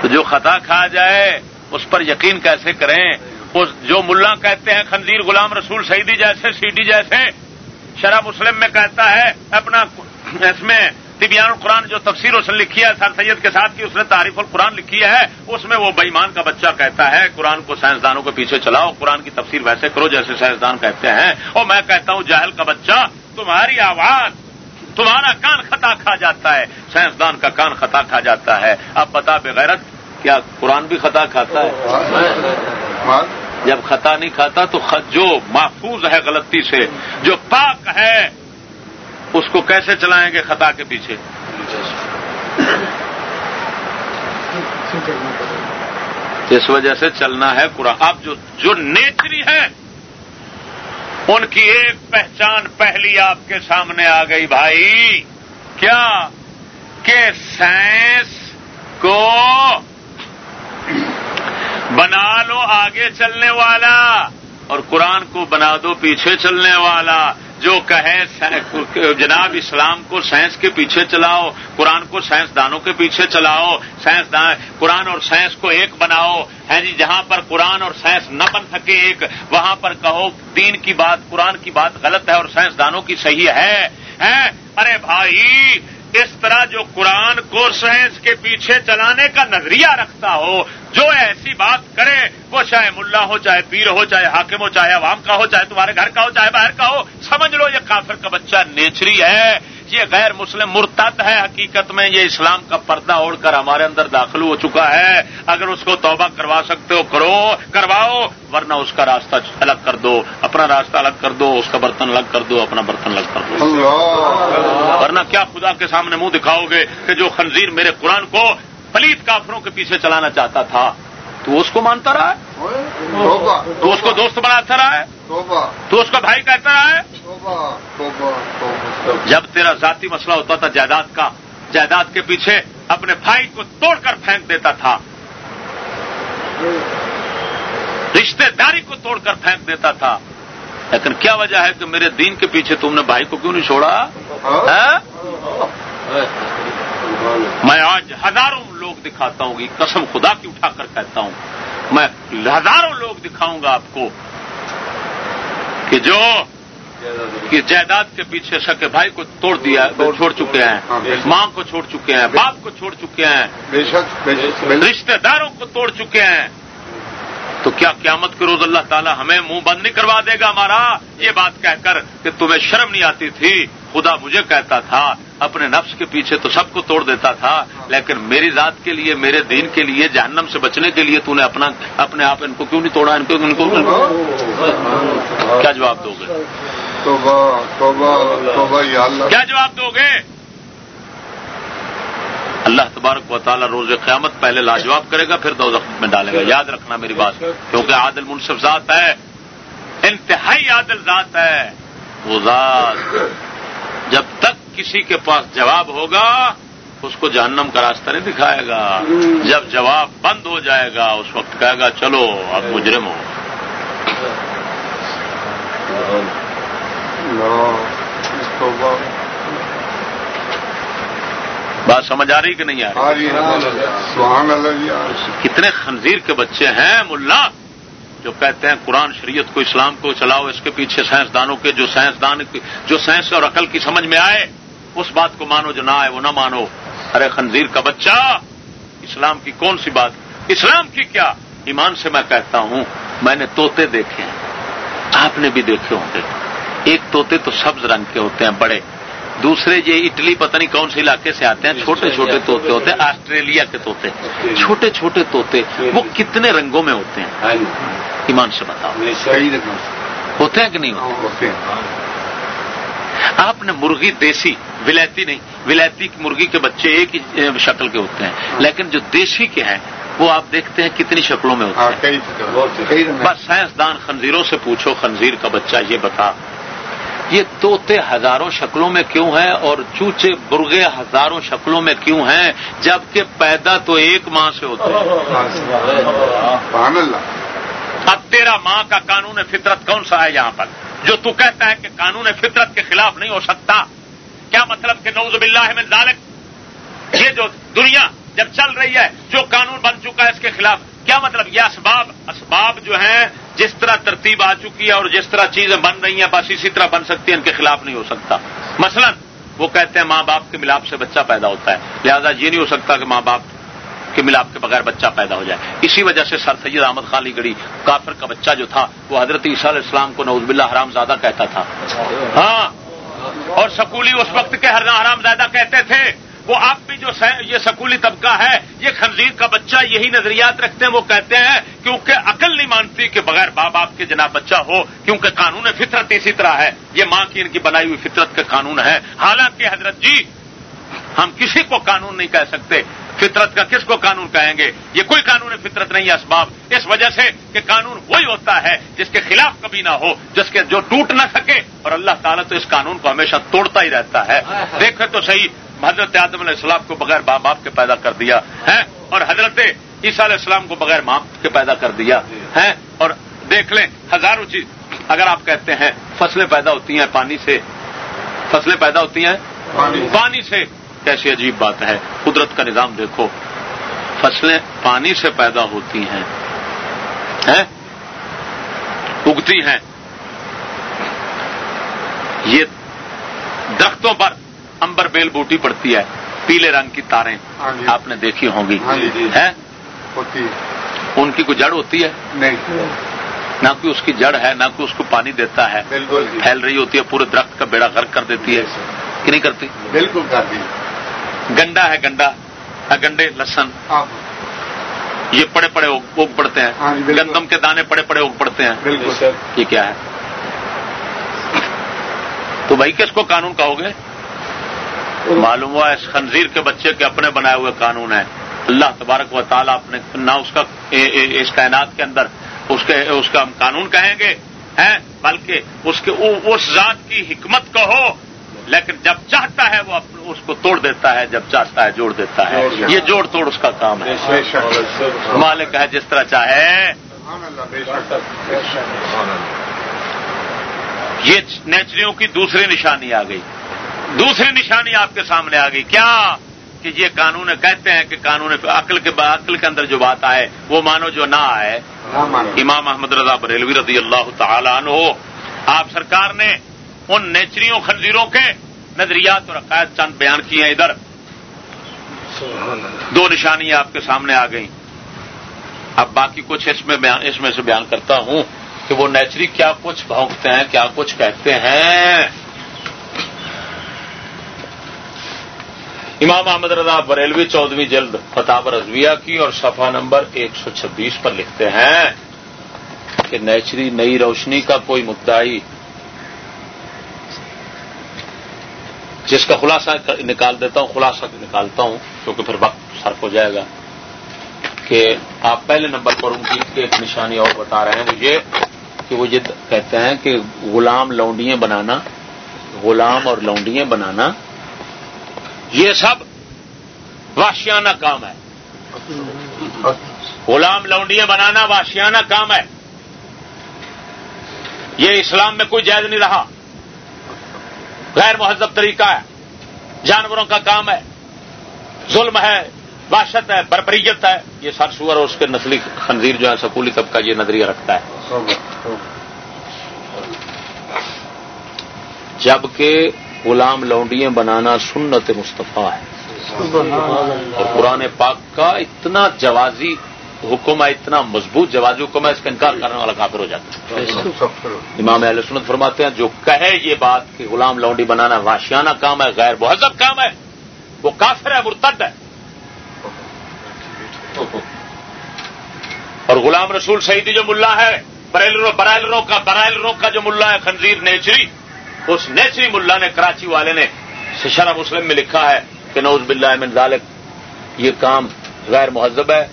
تو جو خطا کھا جائے اس پر یقین کیسے کریں؟ اس جو ملا کہتے ہیں خنزیر غلام رسول سعیدی جیسے سی ڈی جیسے شرح مسلم میں کہتا ہے اپنا اس میں طبیان القرآن جو تفسیر اس نے لکھی ہے سر سید کے ساتھ کی اس نے تعریف القرآن لکھی ہے اس میں وہ بےمان کا بچہ کہتا ہے قرآن کو سائنسدانوں کے پیچھے چلاؤ قرآن کی تفسیر ویسے کرو جیسے سائنسدان کہتے ہیں۔ اور میں کہتا ہوں جاہل کا بچہ تمہاری آواز تمہارا کان خطا کھا جاتا ہے۔ سائنسدان کا کان خطا کھا جاتا ہے۔ اب بتا بغیرت کیا قرآن بھی خطا کھاتا ہے؟ جب خطا نہیں کھاتا تو جو محفوظ ہے غلطی سے جو پاک ہے اس کو کیسے چلائیں گے خطا کے پیچھے؟ اس وجہ سے چلنا ہے قرآن اب جو جو نیچری ہے ان کی ایک پہچان پہلی آپ کے سامنے آ گئی بھائی۔ کیا؟ کہ سائنس کو بنا لو آگے چلنے والا اور قرآن کو بنا دو پیچھے چلنے والا۔ جو کہے جناب اسلام کو سائنس کے پیچھے چلاؤ، قرآن کو سائنسدانوں کے پیچھے چلاؤ، سائنسدان قرآن اور سائنس کو ایک بناؤ۔ ہے جی جہاں پر قرآن اور سائنس نہ بن سکے ایک، وہاں پر کہو دین کی بات، قرآن کی بات غلط ہے اور سائنسدانوں کی صحیح ہے۔ ارے بھائی، اس طرح جو قرآن کو سائنس کے پیچھے چلانے کا نظریہ رکھتا ہو جو ایسی بات کرے وہ چاہے ملا ہو چاہے پیر ہو چاہے حاکم ہو چاہے عوام کا ہو چاہے تمہارے گھر کا ہو چاہے باہر کا ہو سمجھ لو یہ کافر کا بچہ نیچری ہے یہ غیر مسلم مرتد ہے حقیقت میں یہ اسلام کا پردہ اوڑھ کر ہمارے اندر داخل ہو چکا ہے۔ اگر اس کو توبہ کروا سکتے ہو کرو کرواؤ ورنہ اس کا راستہ الگ کر دو اپنا راستہ الگ کر دو اس کا برتن الگ کر دو اپنا برتن الگ کر دو۔ ورنہ کیا خدا کے سامنے منہ دکھاؤ گے کہ جو خنزیر میرے قرآن کو پلیت کافروں کے پیچھے چلانا چاہتا تھا تو اس کو مانتا رہا ہے؟ تو اس کو دوست بناتا رہا ہے؟ تو اس کا بھائی کہتا رہا ہے؟ جب تیرا ذاتی مسئلہ ہوتا تھا جائیداد کا جائیداد کے پیچھے اپنے بھائی کو توڑ کر پھینک دیتا تھا۔ رشتے داری کو توڑ کر پھینک دیتا تھا۔ لیکن کیا وجہ ہے کہ میرے دین کے پیچھے تم نے بھائی کو کیوں نہیں چھوڑا؟ ہاں؟ میں آج ہزاروں لوگ دکھاتا ہوں گی قسم خدا کی اٹھا کر کہتا ہوں۔ میں ہزاروں لوگ دکھاؤں گا آپ کو کہ جو کہ جائیداد کے پیچھے سکے بھائی کو توڑ دیا چھوڑ چکے ہیں ماں کو چھوڑ چکے ہیں باپ کو چھوڑ چکے ہیں رشتے داروں کو توڑ چکے ہیں۔ تو کیا قیامت کے روز اللہ تعالیٰ ہمیں منہ بند نہیں کروا دے گا ہمارا؟ یہ بات کہہ کر کہ تمہیں شرم نہیں آتی تھی۔ خدا مجھے کہتا تھا اپنے نفس کے پیچھے تو سب کو توڑ دیتا تھا لیکن میری ذات کے لیے میرے دین کے لیے جہنم سے بچنے کے لیے تو نے اپنا اپنے آپ ان کو کیوں نہیں توڑا؟ ان کو ان کو کیا جواب دو گے؟ کیا جواب دو گے؟ اللہ تبارک و تعالیٰ روز قیامت پہلے لاجواب کرے گا پھر دو زخم میں ڈالے گا۔ یاد رکھنا میری بات کیونکہ عادل منصف ذات ہے انتہائی عادل ذات ہے۔ وہ ذات جب تک کسی کے پاس جواب ہوگا اس کو جہنم کا راستہ نہیں دکھائے گا۔ جب جواب بند ہو جائے گا اس وقت کہے گا چلو اب مجرم ہو۔ بات سمجھ آ رہی کہ نہیں آ رہی؟ کتنے خنزیر کے بچے ہیں ملا جو کہتے ہیں قرآن شریعت کو اسلام کو چلاؤ اس کے پیچھے سائنسدانوں کے جو سائنسدان جو سائنس اور عقل کی سمجھ میں آئے اس بات کو مانو جو نہ آئے وہ نہ مانو۔ ارے خنزیر کا بچہ اسلام کی کون سی بات؟ اسلام کی کیا؟ ایمان سے میں کہتا ہوں میں نے توتے دیکھے ہیں۔ آپ نے بھی دیکھے ہوں۔ گے ایک توتے تو سبز رنگ کے ہوتے ہیں بڑے۔ دوسرے یہ اٹلی پتہ نہیں کون سے علاقے سے آتے ہیں چھوٹے چھوٹے توتے ہوتے ہیں آسٹریلیا کے توتے چھوٹے چھوٹے توتے وہ کتنے رنگوں میں ہوتے ہیں؟ ایمان سے بتاؤ۔ ہوتے ہیں۔ کہ نہیں ہوتے؟ آپ نے مرغی دیسی ولایتی نہیں ولایتی مرغی کے بچے ایک ہی شکل کے ہوتے ہیں۔ لیکن جو دیسی کے ہیں وہ آپ دیکھتے ہیں کتنی شکلوں میں ہوتے ہیں۔ بس سائنسدان خنزیروں سے پوچھو خنزیر کا بچہ یہ بتا۔ یہ توتے ہزاروں شکلوں میں کیوں ہیں اور چوچے برگے ہزاروں شکلوں میں کیوں ہیں جبکہ پیدا تو ایک ماں سے ہوتے ہیں؟ اب تیرا ماں کا قانون فطرت کون سا ہے یہاں پر؟ جو تو کہتا ہے کہ قانون فطرت کے خلاف نہیں ہو سکتا کیا مطلب کہ نوز باللہ من ذالک؟ یہ جو دنیا جب چل رہی ہے جو قانون بن چکا ہے اس کے خلاف کیا مطلب یہ اسباب؟ اسباب جو ہیں، جس طرح ترتیب آ چکی ہے اور جس طرح چیزیں بن رہی ہیں، بس اسی طرح بن سکتی ہیں، ان کے خلاف نہیں ہو سکتا۔ مثلا، وہ کہتے ہیں ماں باپ کے ملاپ سے بچہ پیدا ہوتا ہے۔ لہذا یہ نہیں ہو سکتا کہ ماں باپ کے ملاپ کے بغیر بچہ پیدا ہو جائے۔ اسی وجہ سے سر سید احمد خالی گڑی کافر کا بچہ جو تھا، وہ حضرت عیسیٰ علیہ السلام کو نوز باللہ حرام زادہ کہتا تھا۔ ہاں اور سکولی اس وقت کے حرام زیادہ کہتے تھے۔ وہ آپ بھی جو یہ سکولی طبقہ ہے یہ خنزیر کا بچہ یہی نظریات رکھتے ہیں وہ کہتے ہیں کیونکہ عقل نہیں مانتی کہ بغیر ماں باپ کے جناب بچہ ہو کیونکہ قانون فطرت اسی طرح ہے۔ یہ ماں کی ان کی بنائی ہوئی فطرت کا قانون ہے حالانکہ حضرت جی ہم کسی کو قانون نہیں کہہ سکتے۔ فطرت کا کس کو قانون کہیں گے؟ یہ کوئی قانون فطرت نہیں ہے اسباب۔ اس وجہ سے کہ قانون وہی ہوتا ہے جس کے خلاف کبھی نہ ہو جس کے جو ٹوٹ نہ سکے۔ اور اللہ تعالیٰ تو اس قانون کو ہمیشہ توڑتا ہی رہتا ہے۔ دیکھے تو صحیح حضرت آدم علیہ السلام کو بغیر ماں باپ کے پیدا کر دیا ہے اور حضرت عیسیٰ علیہ السلام کو بغیر ماں کے پیدا کر دیا ہے اور دیکھ لیں ہزاروں چیز۔ اگر آپ کہتے ہیں فصلیں پیدا ہوتی ہیں پانی سے فصلیں پیدا ہوتی ہیں پانی سے۔ کیسی عجیب بات ہے۔ قدرت کا نظام دیکھو۔ فصلیں پانی سے پیدا ہوتی ہیں۔ اگتی ہیں۔ یہ درختوں پر امبر بیل بوٹی پڑتی ہے پیلے رنگ کی تاریں ہاں جی۔ آپ نے دیکھی ہوں گی۔ ہاں جی، جی۔ ان کی کوئی جڑ ہوتی ہے؟ نہ کوئی اس کی جڑ ہے نہ کوئی اس کو پانی دیتا ہے۔ پھیل رہی ہوتی ہے پورے درخت کا بیڑا غرق کر دیتی ہے۔ کہ نہیں کرتی؟ بالکل کرتی۔ گنڈا ہے گنڈا گنڈے لسن۔ یہ پڑے پڑے اگ پڑتے ہیں۔ ہاں گندم کے دانے پڑے پڑے اگ پڑتے ہیں۔ بالکل۔ یہ کیا ہے؟ تو بھائی کس کو قانون کہو گے؟ معلوم ہوا اس خنزیر کے بچے کے اپنے بنائے ہوئے قانون ہیں۔ اللہ تبارک و تعالیٰ اپنے نہ اس کا اس کائنات کے اندر اس کے اس کا ہم قانون کہیں گے، ہیں؟ بلکہ اس کے اس ذات کی حکمت کو ہو۔ لیکن جب چاہتا ہے وہ اس کو توڑ دیتا ہے، جب چاہتا ہے جوڑ دیتا ہے۔ یہ جوڑ توڑ اس کا کام ہے۔ مالک ہے جس طرح چاہے۔ یہ نیچریوں کی دوسری نشانی آ گئی۔ دوسری نشانی آپ کے سامنے آ گئی۔ کیا کہ یہ قانون کہتے ہیں کہ قانون عقل کے عقل کے اندر جو بات آئے وہ مانو جو نہ آئے۔ امام محمد رضا بریلوی رضی اللہ تعالیٰ عنہ آپ سرکار نے ان نیچریوں خنزیروں کے نظریات اور عقائد چند بیان کیے ہیں۔ ادھر دو نشانیاں آپ کے سامنے آ گئیں۔ اب باقی کچھ اس میں اس میں سے بیان کرتا ہوں کہ وہ نیچری کیا کچھ بھونکتے ہیں کیا کچھ کہتے ہیں۔ امام احمد رضا بریلوی چودہویں جلد فتح رضویہ کی اور صفحہ نمبر ایک سو چھبیس پر لکھتے ہیں کہ نیچری نئی روشنی کا کوئی مدعی جس کا خلاصہ نکال دیتا ہوں، خلاصہ نکالتا ہوں، کیونکہ پھر وقت صرف ہو جائے گا کہ آپ پہلے نمبر پر ان کی ایک نشانی اور بتا رہے ہیں۔ مجھے کہ وہ یہ کہتے ہیں کہ غلام لونڈیاں بنانا، غلام اور لونڈیاں بنانا یہ سب واشیانہ کام ہے۔ غلام لونڈیاں بنانا واشیانہ کام ہے۔ یہ اسلام میں کوئی جائز نہیں رہا۔ غیر مہذب طریقہ ہے۔ جانوروں کا کام ہے۔ ظلم ہے باشت ہے بربریت ہے۔ یہ سر سور اور اس کے نسلی خنزیر جو ہے سکولی طبقہ یہ نظریہ رکھتا ہے۔ جبکہ غلام لونڈیاں بنانا سنت مصطفیٰ ہے۔ اور قرآن پاک کا اتنا جوازی حکم ہے، اتنا مضبوط جوازی حکم ہے، اس کا انکار کرنے والا کافر ہو جاتا ہے۔ امام اہل سنت فرماتے ہیں، جو کہے یہ بات کہ غلام لونڈی بنانا واشیانہ کام ہے، غیر مہذب کام ہے، وہ کافر ہے، مرتد ہے۔ اور غلام رسول شہیدی جو ملا ہے برائل رو کا برائل رو کا جو ملا ہے، خنزیر، نیچری اس نیچری ملا نے، کراچی والے نے شرح مسلم میں لکھا ہے کہ نوز باللہ من ذالک، یہ کام غیر مہذب ہے۔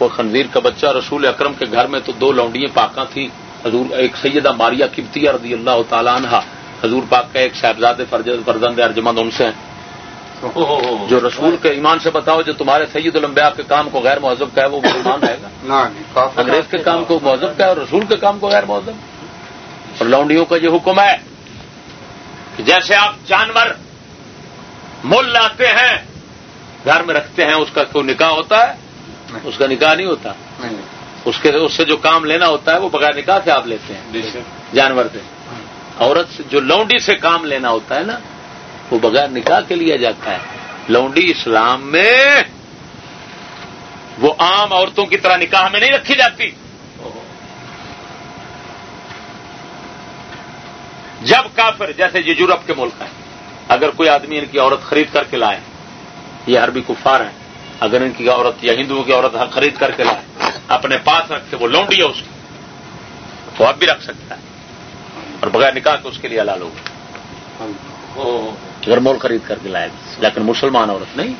وہ خنزیر کا بچہ رسول اکرم کے گھر میں تو دو لونڈیاں پاکاں تھیں۔ حضور، ایک سیدہ ماریا کبتیہ رضی اللہ تعالیٰ عنہ حضور پاک کا ایک صاحبزاد فرزند ارجمند ان سے جو رسول کے ایمان سے بتاؤ، جو تمہارے سید الانبیاء کے کام کو غیر مہذب کا ہے وہ مسلمان رہے گا انگریز کے کام کو مہذب کا ہے اور رسول کے کام کو غیر مہذب۔ اور لونڈیوں کا یہ حکم ہے جیسے آپ جانور مول لاتے ہیں گھر میں رکھتے ہیں اس کا کوئی نکاح ہوتا ہے؟ اس کا نکاح نہیں ہوتا۔ اس کے اس سے جو کام لینا ہوتا ہے وہ بغیر نکاح سے آپ لیتے ہیں۔ جانور سے۔ عورت سے جو لونڈی سے کام لینا ہوتا ہے نا وہ بغیر نکاح کے لیا جاتا ہے۔ لونڈی اسلام میں وہ عام عورتوں کی طرح نکاح میں نہیں رکھی جاتی۔ جب کافر جیسے یہ یورپ کے ملک ہیں، اگر کوئی آدمی ان کی عورت خرید کر کے لائے، یہ عربی کفار ہیں، اگر ان کی عورت یا ہندوؤں کی عورت خرید کر کے لائے، اپنے پاس رکھتے وہ لونڈی ہے اس کی، تو اب بھی رکھ سکتا ہے، اور بغیر نکاح کے اس کے لیے حلال ہوگا۔ اگر مول خرید کر کے لائے گا، لیکن مسلمان عورت نہیں،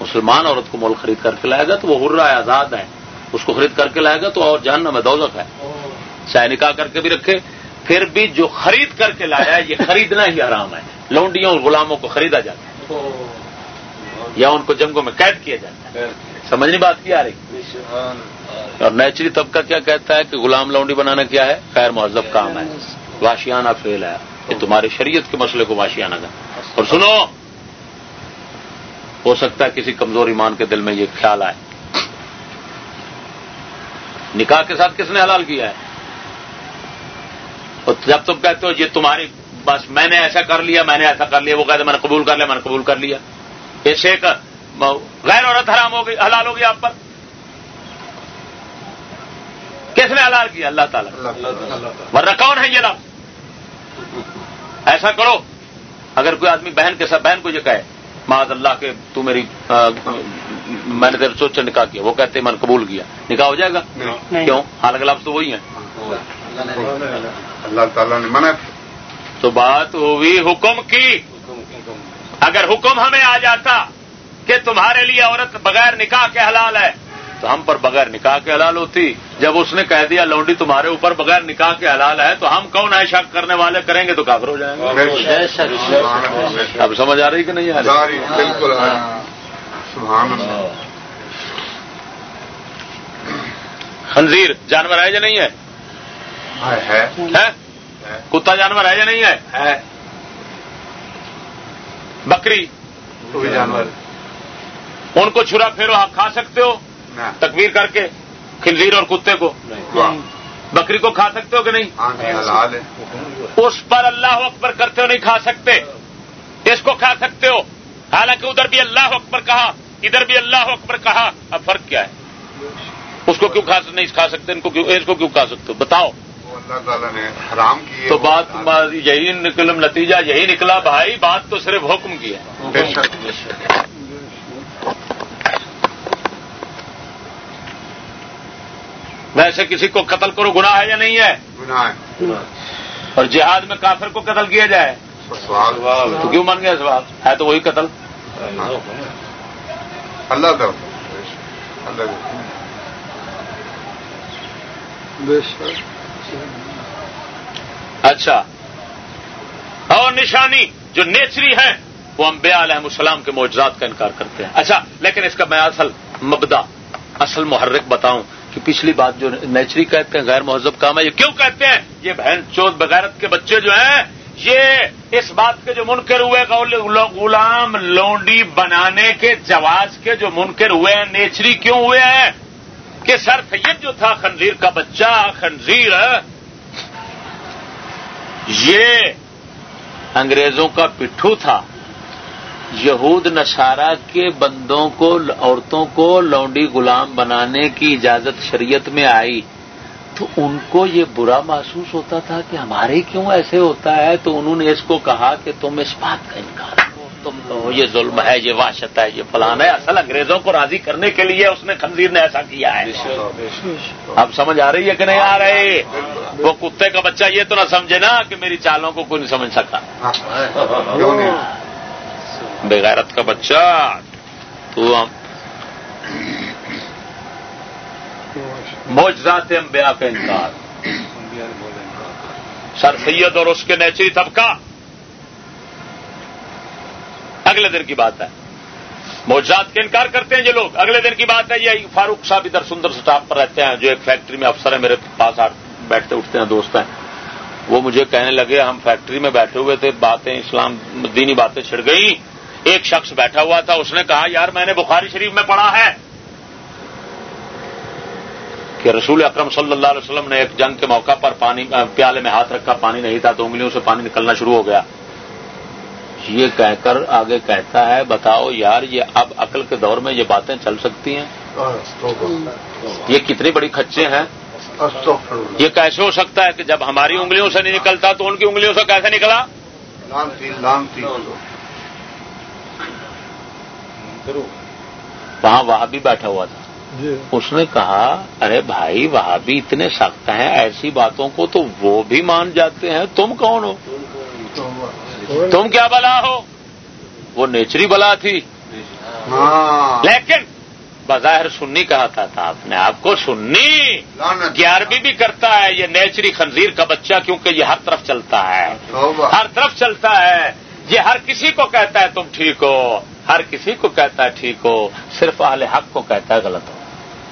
مسلمان عورت کو مول خرید کر کے لائے گا تو وہ ہر ہے آزاد ہے، اس کو خرید کر کے لائے گا تو اور جاننا میں دولت ہے، چاہے نکاح کر کے بھی رکھے پھر بھی جو خرید کر کے لایا ہے یہ خریدنا ہی حرام ہے۔ لونڈیوں اور غلاموں کو خریدا جاتا ہے۔ یا ان کو جنگوں میں قید کیا جاتا ہے۔ سمجھنی بات کیا آ رہی؟ اور نیچری طبقہ کیا کہتا ہے کہ غلام لونڈی بنانا کیا ہے؟ خیر مہذب کام ہے۔ واشیانہ فیل ہے۔ یہ تمہاری شریعت کے مسئلے کو واشیانہ کا اور سنو ہو سکتا ہے کسی کمزور ایمان کے دل میں یہ خیال آئے۔ نکاح کے ساتھ کس نے حلال کیا ہے؟ اور جب تم کہتے ہو یہ تمہاری بس میں نے ایسا کر لیا میں نے ایسا کر لیا وہ کہتے میں نے قبول کر لیا میں نے قبول کر لیا۔ ایسے ایک غیر عورت حرام ہو گئی حلال ہوگی آپ پر؟ کس نے حلال کیا؟ اللہ تعالیٰ۔ ورنہ کون ہے یہ لفظ؟ ایسا کرو اگر کوئی آدمی بہن کے ساتھ بہن کو یہ کہے معاذ اللہ کے تو میری میں نے تیرے سوچا نکاح کیا۔ وہ کہتے میں نے قبول کیا۔ نکاح ہو جائے گا؟ کیوں؟ حالانکہ لفظ تو وہی ہیں۔ اللہ تعالیٰ نے منع تو بات ہوئی حکم کی۔ اگر حکم ہمیں آ جاتا کہ تمہارے لیے عورت بغیر نکاح کے حلال ہے تو ہم پر بغیر نکاح کے حلال ہوتی۔ جب اس نے کہہ دیا لونڈی تمہارے اوپر بغیر نکاح کے حلال ہے تو ہم کون ہے شک کرنے والے؟ کریں گے تو کافر ہو جائیں گے۔ اب سمجھ آ رہی کہ نہیں آ رہی؟ بالکل سبحان اللہ۔ خنزیر جانور ہے یا نہیں ہے؟ کتا جانور ہے یا نہیں ہے؟ بکری۔ جانور۔ ان کو چھرا پھیرو آپ کھا سکتے ہو؟ تکبیر کر کے خنزیر اور کتے کو۔ بکری کو کھا سکتے ہو کہ نہیں؟ ہاں جی اس پر اللہ اکبر کرتے ہو نہیں کھا سکتے۔ اس کو کھا سکتے ہو۔ حالانکہ ادھر بھی اللہ اکبر کہا ادھر بھی اللہ اکبر کہا اب فرق کیا ہے؟ اس کو کیوں کھا نہیں کھا سکتے؟ ان کو کیوں اس کو کیوں کھا سکتے ہو؟ بتاؤ۔ اللہ تعالیٰ نے حرام کی تو بات یہی نکل نتیجہ یہی نکلا بھائی بات تو صرف حکم کی ہے۔ بے شک ویسے کسی کو قتل کرو گناہ ہے یا نہیں ہے؟ گناہ ہے۔ اور جہاد میں کافر کو قتل کیا جائے؟ سوال۔ تو کیوں مان گیا سوال؟ ہے تو وہی قتل۔ اللہ دو اللہ بے شک۔ اچھا۔ اور نشانی جو نیچری ہے، وہ انبیاء علیہ السلام کے معجزات کا انکار کرتے ہیں۔ اچھا لیکن اس کا میں اصل مبدا، اصل محرک بتاؤں کہ پچھلی بات جو نیچری کہتے ہیں، غیر مہذب کام ہے، یہ کیوں کہتے ہیں؟ یہ بہن چوت بغیرت کے بچے جو ہیں، یہ اس بات کے جو منکر ہوئے غلام لونڈی بنانے کے، جواز کے جو منکر ہوئے ہیں، نیچری کیوں ہوئے ہیں؟ کہ سر سید جو تھا، خنزیر کا بچہ، خنزیر یہ انگریزوں کا پٹھو تھا۔ یہود نشارہ کے بندوں کو، عورتوں کو لونڈی غلام بنانے کی اجازت شریعت میں آئی۔ تو ان کو یہ برا محسوس ہوتا تھا کہ ہمارے کیوں ایسے ہوتا ہے؟ تو انہوں نے اس کو کہا کہ تم اس بات کا انکار کرو۔ تم تو یہ ظلم ہے یہ واشت ہے یہ فلان ہے۔ اصل انگریزوں کو راضی کرنے کے لیے اس نے خنزیر نے ایسا کیا ہے۔ اب سمجھ آ رہی ہے کہ نہیں آ رہی؟ وہ کتے کا بچہ یہ تو نہ سمجھے نا کہ میری چالوں کو کوئی نہیں سمجھ سکتا بغیرت کا بچہ تو ہم موجزات انبیاء کا انکار۔ سر سید اور اس کے نیچری طبقہ۔ اگلے دن کی بات ہے۔ موجات کے انکار کرتے ہیں یہ لوگ۔ اگلے دن کی بات ہے، یہ فاروق صاحب ادھر سندر سٹاف پر رہتے ہیں، جو ایک فیکٹری میں افسر ہے میرے پاس بیٹھتے اٹھتے ہیں، دوست ہیں۔ وہ مجھے کہنے لگے، ہم فیکٹری میں بیٹھے ہوئے تھے، باتیں اسلام، دینی باتیں چھڑ گئی ایک شخص بیٹھا ہوا تھا، اس نے کہا، یار، میں نے بخاری شریف میں پڑھا ہے کہ رسول اکرم صلی اللہ علیہ وسلم نے ایک جنگ کے موقع پر پانی، پیالے میں ہاتھ رکھا، پانی نہیں تھا تو انگلیوں سے پانی نکلنا شروع ہو گیا۔ یہ کہہ کر آگے کہتا ہے بتاؤ یار یہ اب عقل کے دور میں یہ باتیں چل سکتی ہیں؟ یہ کتنی بڑی کچے ہیں؟ یہ کیسے ہو سکتا ہے کہ جب ہماری انگلیوں سے نہیں نکلتا تو ان کی انگلیوں سے کیسے نکلا؟ وہاں وہاں بھی بیٹھا ہوا تھا۔ جی۔ اس نے کہا ارے بھائی وہاں بھی اتنے سخت ہیں ایسی باتوں کو تو وہ بھی مان جاتے ہیں تم کون ہو؟ تم کیا بلا ہو؟ وہ نیچری بلا تھی۔ ہاں۔ لیکن بظاہر سننی کہا تھا آپ نے آپ کو سننی گیارہویں بھی کرتا ہے یہ نیچری خنزیر کا بچہ کیونکہ یہ ہر طرف چلتا ہے۔ ہر طرف چلتا ہے۔ یہ ہر کسی کو کہتا ہے تم ٹھیک ہو۔ ہر کسی کو کہتا ہے ٹھیک ہو۔ صرف اہل حق کو کہتا ہے غلط ہو۔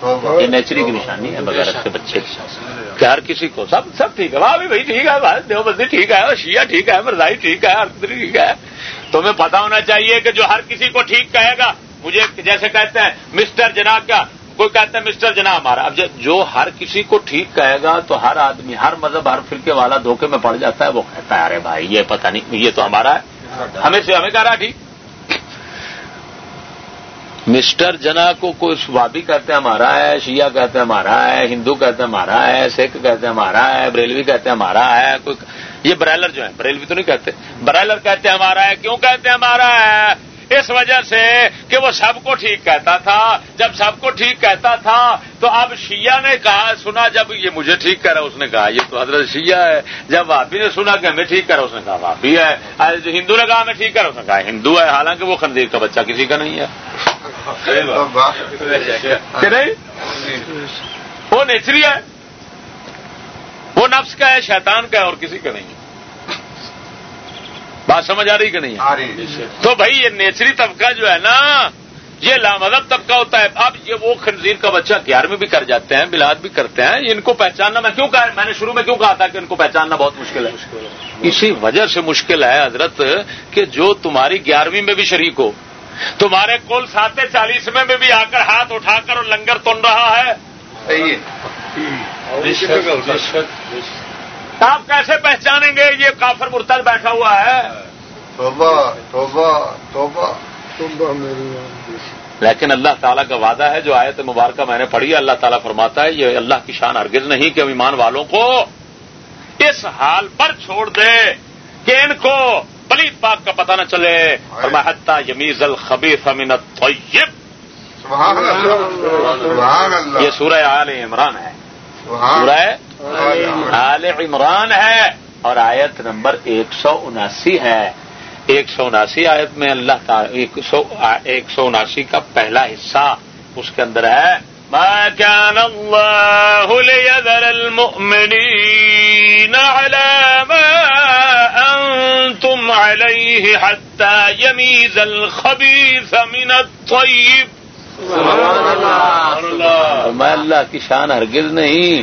یہ نیچری کی نشانی ہے، بغیر کے بچے کہ ہر کسی کو، سب سب ٹھیک ہے۔ وہاں بھی بھائی، ٹھیک ہے دیوبندی ٹھیک ہے، شیعہ ٹھیک ہے، مرزائی ٹھیک ہے، ہر ٹھیک ہے۔ تمہیں پتا ہونا چاہیے کہ جو ہر کسی کو ٹھیک کہے گا، مجھے جیسے کہتے ہیں، مسٹر جناب کا، کوئی کہتا ہے، مسٹر جنا ہمارا۔ اب جو ہر کسی کو ٹھیک کہے گا، تو ہر آدمی، ہر مذہب، ہر فرقے والا دھوکے میں پڑ جاتا ہے، وہ کہتا ہے، ارے بھائی، یہ پتہ نہیں، یہ تو ہمارا ہے۔ ہمیں سے ہمیں کہہ رہا ٹھیک۔ مسٹر جنا کو کوئی سوابی کہتے ہیں ہمارا ہے، شیعہ کہتے ہیں ہمارا ہے، ہندو کہتے ہیں ہمارا ہے، سکھ کہتے ہیں ہمارا ہے، بریلوی کہتے ہیں ہمارا ہے، کوئی یہ برائلر جو ہے بریلوی تو نہیں کہتے۔ برائلر کہتے ہیں ہمارا ہے، کیوں کہتے ہیں ہمارا ہے؟ اس وجہ سے کہ وہ سب کو ٹھیک کہتا تھا۔ جب سب کو ٹھیک کہتا تھا تو اب شیعہ نے کہا، سنا جب یہ مجھے ٹھیک کرا، اس نے کہا، یہ تو حضرت شیعہ ہے۔ جب بھابھی نے سنا کہ ہمیں ٹھیک کرا، اس نے کہا بھابھی ہے۔ جو ہندو نے کہا ہمیں ٹھیک کرا، اس نے کہا، ہندو ہے، حالانکہ وہ خندیر کا بچہ کسی کا نہیں ہے۔ نہیں؟ وہ نیچری ہے۔ وہ نفس کا ہے شیطان کا ہے اور کسی کا نہیں ہے۔ بات سمجھ آ رہی کہ نہیں تو بھائی یہ نیچری طبقہ جو ہے نا یہ لامذہب طبقہ ہوتا ہے۔ اب یہ وہ خنزیر کا بچہ گیارہویں بھی کر جاتے ہیں بلاد بھی کرتے ہیں۔ ان کو پہچاننا میں کیوں کہا میں نے شروع میں کیوں کہا تھا کہ ان کو پہچاننا بہت مشکل ہے۔ اسی وجہ سے مشکل ہے حضرت کہ جو تمہاری گیارہویں میں بھی شریک ہو تمہارے کل سات چالیس میں بھی آ کر ہاتھ اٹھا کر اور لنگر تن رہا ہے۔ آپ کیسے پہچانیں گے یہ کافر مرتد بیٹھا ہوا ہے؟ لیکن اللہ تعالیٰ کا وعدہ ہے جو آیت مبارکہ میں نے پڑھی اللہ تعالیٰ فرماتا ہے یہ اللہ کی شان ہرگز نہیں کہ ایمان والوں کو اس حال پر چھوڑ دے کہ ان کو پلیت پاک کا پتہ نہ چلے اور محتا یمیز الخبیف امین طیب یہ سورہ آل عمران ہے۔ سورہ آل عمران ہے اور آیت نمبر ایک سو اناسی ہے۔ ایک سو اناسی آیت میں اللہ تعالی ایک سو اناسی کا پہلا حصہ اس کے اندر ہے۔ ما كان الله ليذر المؤمنين على ما أنتم عليه حتى يميز الخبيث من الطيب. میں اللہ کی شان ہرگز نہیں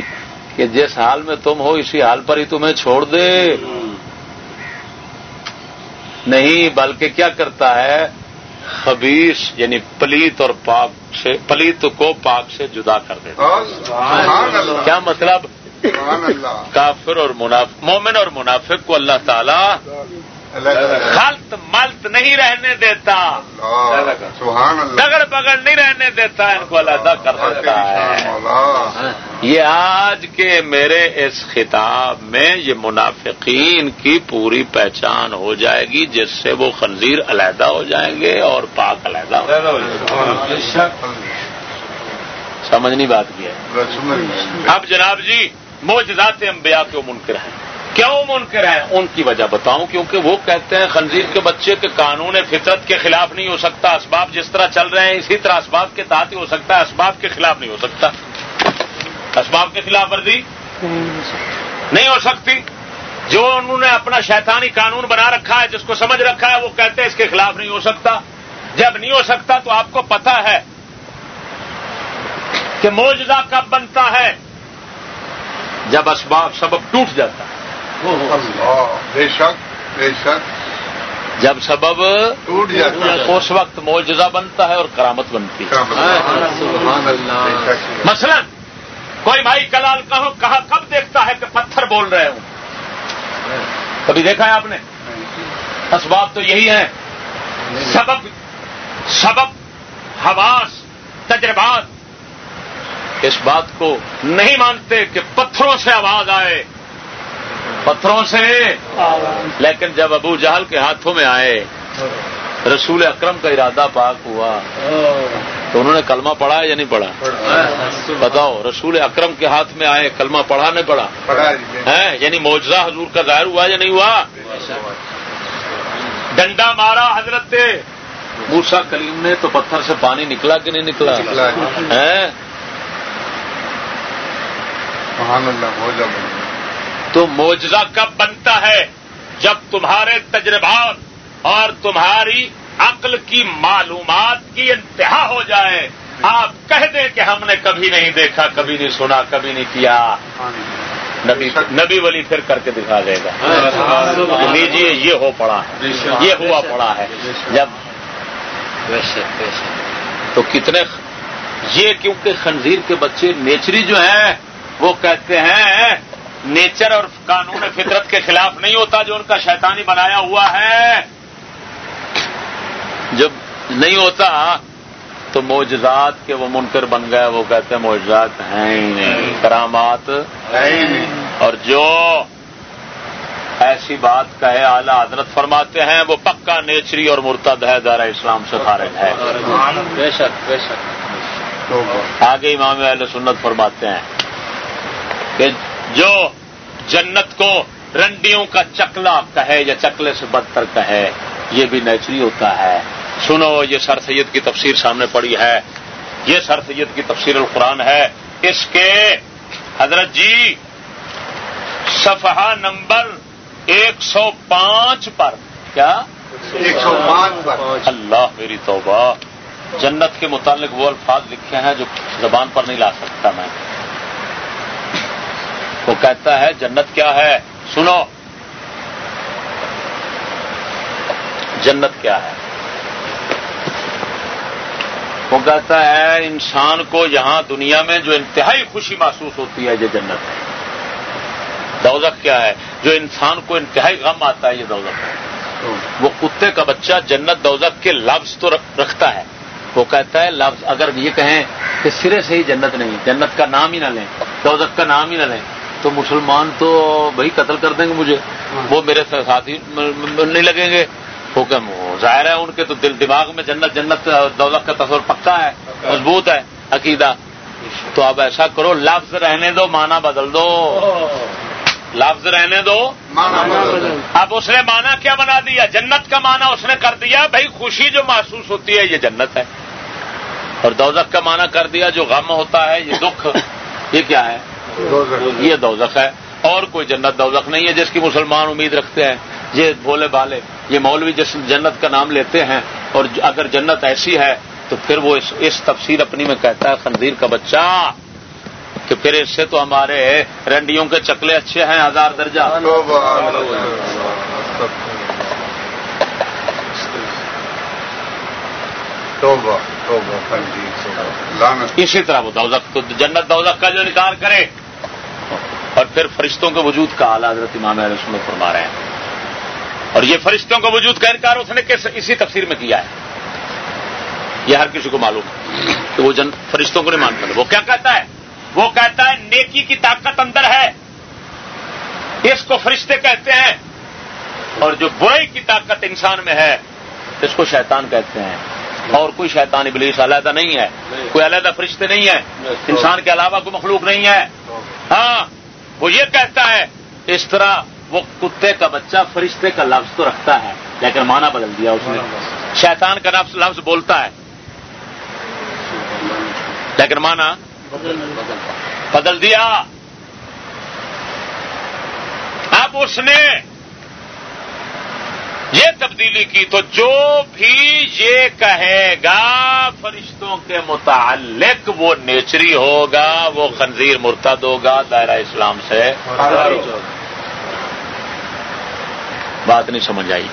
کہ جس حال میں تم ہو اسی حال پر ہی تمہیں چھوڑ دے۔ نہیں بلکہ کیا کرتا ہے؟ خبیص یعنی پلیت اور پاک سے پلیت کو پاک سے جدا کر دیتا کیا مطلب؟ کافر اور منافق مومن اور منافق کو اللہ تعالی خلط ملت نہیں رہنے دیتا۔ دگڑ بگڑ نہیں رہنے دیتا۔ ان کو علیحدہ کر دیتا ہے۔ یہ آج کے میرے اس خطاب میں یہ منافقین کی پوری پہچان ہو جائے گی جس سے وہ خنزیر علیحدہ ہو جائیں گے اور پاک علیحدہ ہو جائیں گے۔ سمجھنی بات کی ہے۔ اب جناب جی موجدات انبیاء کیوں منکر ہیں؟ کیوں منکر ہیں؟ ان کی وجہ بتاؤں، کیونکہ وہ کہتے ہیں خنزیر کے بچے کے قانون فطرت کے خلاف نہیں ہو سکتا، اسباب جس طرح چل رہے ہیں، اسی طرح اسباب کے تحت ہی ہو سکتا ہے، اسباب کے خلاف نہیں ہو سکتا۔ اسباب کے خلاف ورزی نہیں ہو سکتی۔ جو انہوں نے اپنا شیطانی قانون بنا رکھا ہے، جس کو سمجھ رکھا ہے، وہ کہتے ہیں اس کے خلاف نہیں ہو سکتا۔ جب نہیں ہو سکتا تو آپ کو پتا ہے کہ موجودہ کب بنتا ہے؟ جب اسباب سبب ٹوٹ جاتا ہے۔ بے شک بے شک۔ جب سبب ٹوٹ جاتا ہے۔ اس وقت معجزہ بنتا ہے اور کرامت بنتی ہے۔ مثلا کوئی بھائی کلال کہو کہا کب دیکھتا ہے کہ پتھر بول رہے ہوں؟ کبھی دیکھا ہے آپ نے؟ اسباب تو یہی ہیں۔ سبب سبب حواس تجربات۔ اس بات کو نہیں مانتے کہ پتھروں سے آواز آئے۔ پتھروں سے۔ لیکن جب ابو جہل کے ہاتھوں میں آئے رسول اکرم کا ارادہ پاک ہوا۔ تو انہوں نے کلمہ پڑھا یا نہیں پڑھا؟ بتاؤ رسول اکرم کے ہاتھ میں آئے کلمہ پڑھا نہیں پڑھا؟ ہے؟ یعنی معجزہ حضور کا ظاہر ہوا یا نہیں ہوا؟ ڈنڈا مارا حضرت۔ موسا کلیم نے تو پتھر سے پانی نکلا کہ نہیں نکلا۔ ہے سبحان اللہ ہو جا بول تو معجزہ کب بنتا ہے؟ جب تمہارے تجربات اور تمہاری عقل کی معلومات کی انتہا ہو جائے۔ آپ کہہ دیں کہ ہم نے کبھی نہیں دیکھا، کبھی نہیں سنا، کبھی نہیں کیا۔ نبی نبی ولی پھر کر کے دکھا دے گا۔ لیجیے یہ ہو پڑا ہے۔ یہ ہوا پڑا ہے۔ جب تو کتنے یہ کیونکہ خنزیر کے بچے نیچری جو ہیں، وہ کہتے ہیں نیچر اور قانون فطرت کے خلاف نہیں ہوتا جو ان کا شیطانی بنایا ہوا ہے۔ جب نہیں ہوتا تو معجزات کے وہ منکر بن گئے وہ کہتے ہیں معجزات ہیں کرامات اور جو ایسی بات کہے اعلی حضرت فرماتے ہیں وہ پکا نیچری اور مرتد ہے دارا اسلام سے خارج ہے۔ بے شک بے شک۔ آگے امام اہل سنت فرماتے ہیں کہ جو جنت کو رنڈیوں کا چکلا کہے یا چکلے سے بدتر کہے یہ بھی نیچری ہوتا ہے۔ سنو یہ سر سید کی تفسیر سامنے پڑی ہے۔ یہ سر سید کی تفسیر القرآن ہے۔ اس کے حضرت جی صفحہ نمبر ایک سو پانچ پر۔ کیا؟ ایک سو پانچ پر۔ اللہ میری توبہ۔ جنت کے متعلق وہ الفاظ لکھے ہیں جو زبان پر نہیں لا سکتا میں۔ وہ کہتا ہے، جنت کیا ہے؟ سنو۔ جنت کیا ہے؟ وہ کہتا ہے، انسان کو یہاں دنیا میں جو انتہائی خوشی محسوس ہوتی ہے، یہ جنت ہے۔ دوزخ کیا ہے؟ جو انسان کو انتہائی غم آتا ہے، یہ دوزخ ہے۔ وہ کتے کا بچہ جنت دوزخ کے لفظ تو رکھتا ہے۔ وہ کہتا ہے، لفظ اگر یہ کہیں کہ سرے سے ہی جنت نہیں، جنت کا نام ہی نہ لیں، دوزخ کا نام ہی نہ لیں۔ تو مسلمان تو بھائی قتل کر دیں گے مجھے۔ وہ میرے ساتھی نہیں لگیں گے۔ کہ ظاہر ہے ان کے تو دل دماغ میں جنت جنت دولت کا تصور پکا ہے مضبوط ہے عقیدہ۔ تو اب ایسا کرو لفظ رہنے دو مانا بدل دو۔ لفظ رہنے دو۔ اب اس نے مانا کیا بنا دیا؟ جنت کا مانا اس نے کر دیا۔ بھائی خوشی جو محسوس ہوتی ہے یہ جنت ہے۔ اور دوزخ کا مانا کر دیا جو غم ہوتا ہے یہ دکھ یہ کیا ہے؟ یہ دوزخ ہے. اور کوئی جنت دوزخ نہیں ہے جس کی مسلمان امید رکھتے ہیں. یہ بولے بالے یہ مولوی جس جنت کا نام لیتے ہیں اور اگر جنت ایسی ہے تو پھر وہ اس اس تفسیر اپنی میں کہتا ہے خندیر کا بچہ. کہ پھر اس سے تو ہمارے رنڈیوں کے چکلے اچھے ہیں ہزار درجہ. اسی طرح وہ دوزخ تو جنت دوزخ کا جو انکار کرے اور پھر فرشتوں کے وجود کا اعلیٰ حضرت امام علیہ سنت فرما رہے ہیں۔ اور یہ فرشتوں کا وجود کا انکار اس نے اسی تفسیر میں کیا ہے۔ یہ ہر کسی کو معلوم ہے کہ وہ جن فرشتوں کو نہیں مانتا وہ کیا کہتا ہے؟ وہ کہتا ہے نیکی کی طاقت اندر ہے۔ اس کو فرشتے کہتے ہیں۔ اور جو برائی کی طاقت انسان میں ہے اس کو شیطان کہتے ہیں۔ اور کوئی شیطان ابلیس علیحدہ نہیں ہے۔ کوئی علیحدہ فرشتے نہیں ہے انسان کے علاوہ کوئی مخلوق نہیں ہے۔ ہاں۔ وہ یہ کہتا ہے، اس طرح وہ کتے کا بچہ فرشتے کا لفظ تو رکھتا ہے، لیکن مانا بدل دیا اس نے۔ شیطان کا لفظ لفظ بولتا ہے۔ لیکن مانا بدل دیا۔ اب اس نے یہ تبدیلی کی تو جو بھی یہ کہے گا، فرشتوں کے متعلق وہ نیچری ہوگا، وہ خنزیر مرتد ہوگا، دائرہ اسلام سے۔ بات نہیں سمجھ آئی۔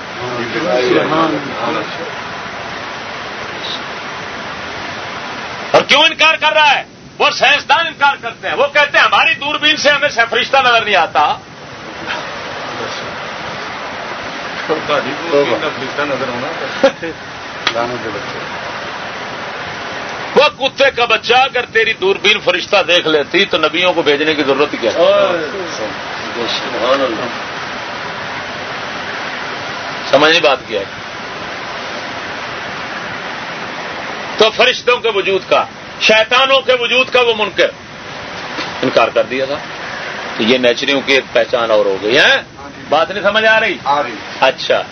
اور کیوں انکار کر رہا ہے؟ وہ سائنسدان انکار کرتے ہیں۔ وہ کہتے ہیں ہماری دوربین سے ہمیں فرشتہ نظر نہیں آتا۔ وہ کتے کا بچہ اگر تیری دوربین فرشتہ دیکھ لیتی تو نبیوں کو بھیجنے کی ضرورت کیا سمجھنے بات کیا ہے تو فرشتوں کے وجود کا شیطانوں کے وجود کا وہ منکر انکار کر دیا تھا تو یہ نیچریوں کی ایک پہچان اور ہو گئی ہے بات نہیں سمجھ آ رہی؟ اچھا۔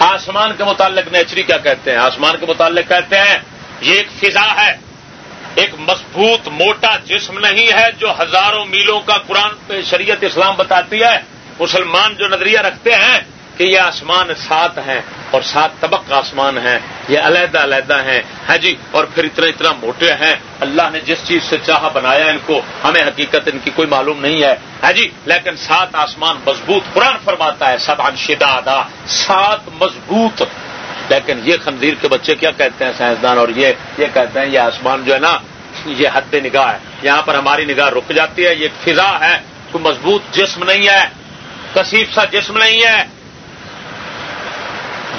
آسمان کے متعلق نیچری کیا کہتے ہیں؟ آسمان کے متعلق کہتے ہیں یہ ایک فضا ہے۔ ایک مضبوط موٹا جسم نہیں ہے جو ہزاروں میلوں کا قرآن شریعت اسلام بتاتی ہے۔ مسلمان جو نظریہ رکھتے ہیں کہ یہ آسمان سات ہیں اور سات طبق آسمان ہیں، یہ علیحدہ علیحدہ ہیں۔ ہاں جی اور پھر اتنا اتنا موٹے ہیں۔ اللہ نے جس چیز سے چاہا بنایا ان کو، ہمیں حقیقت ان کی کوئی معلوم نہیں ہے۔ ہاں جی لیکن سات آسمان مضبوط قرآن فرماتا ہے، سب انشدہ سات مضبوط۔ لیکن یہ خنزیر کے بچے کیا کہتے ہیں سائنسدان؟ اور یہ یہ کہتے ہیں یہ آسمان جو ہے نا، یہ حد نگاہ ہے۔ یہاں پر ہماری نگاہ رک جاتی ہے، یہ فضا ہے۔ کوئی مضبوط جسم نہیں ہے، کثیف سا جسم نہیں ہے۔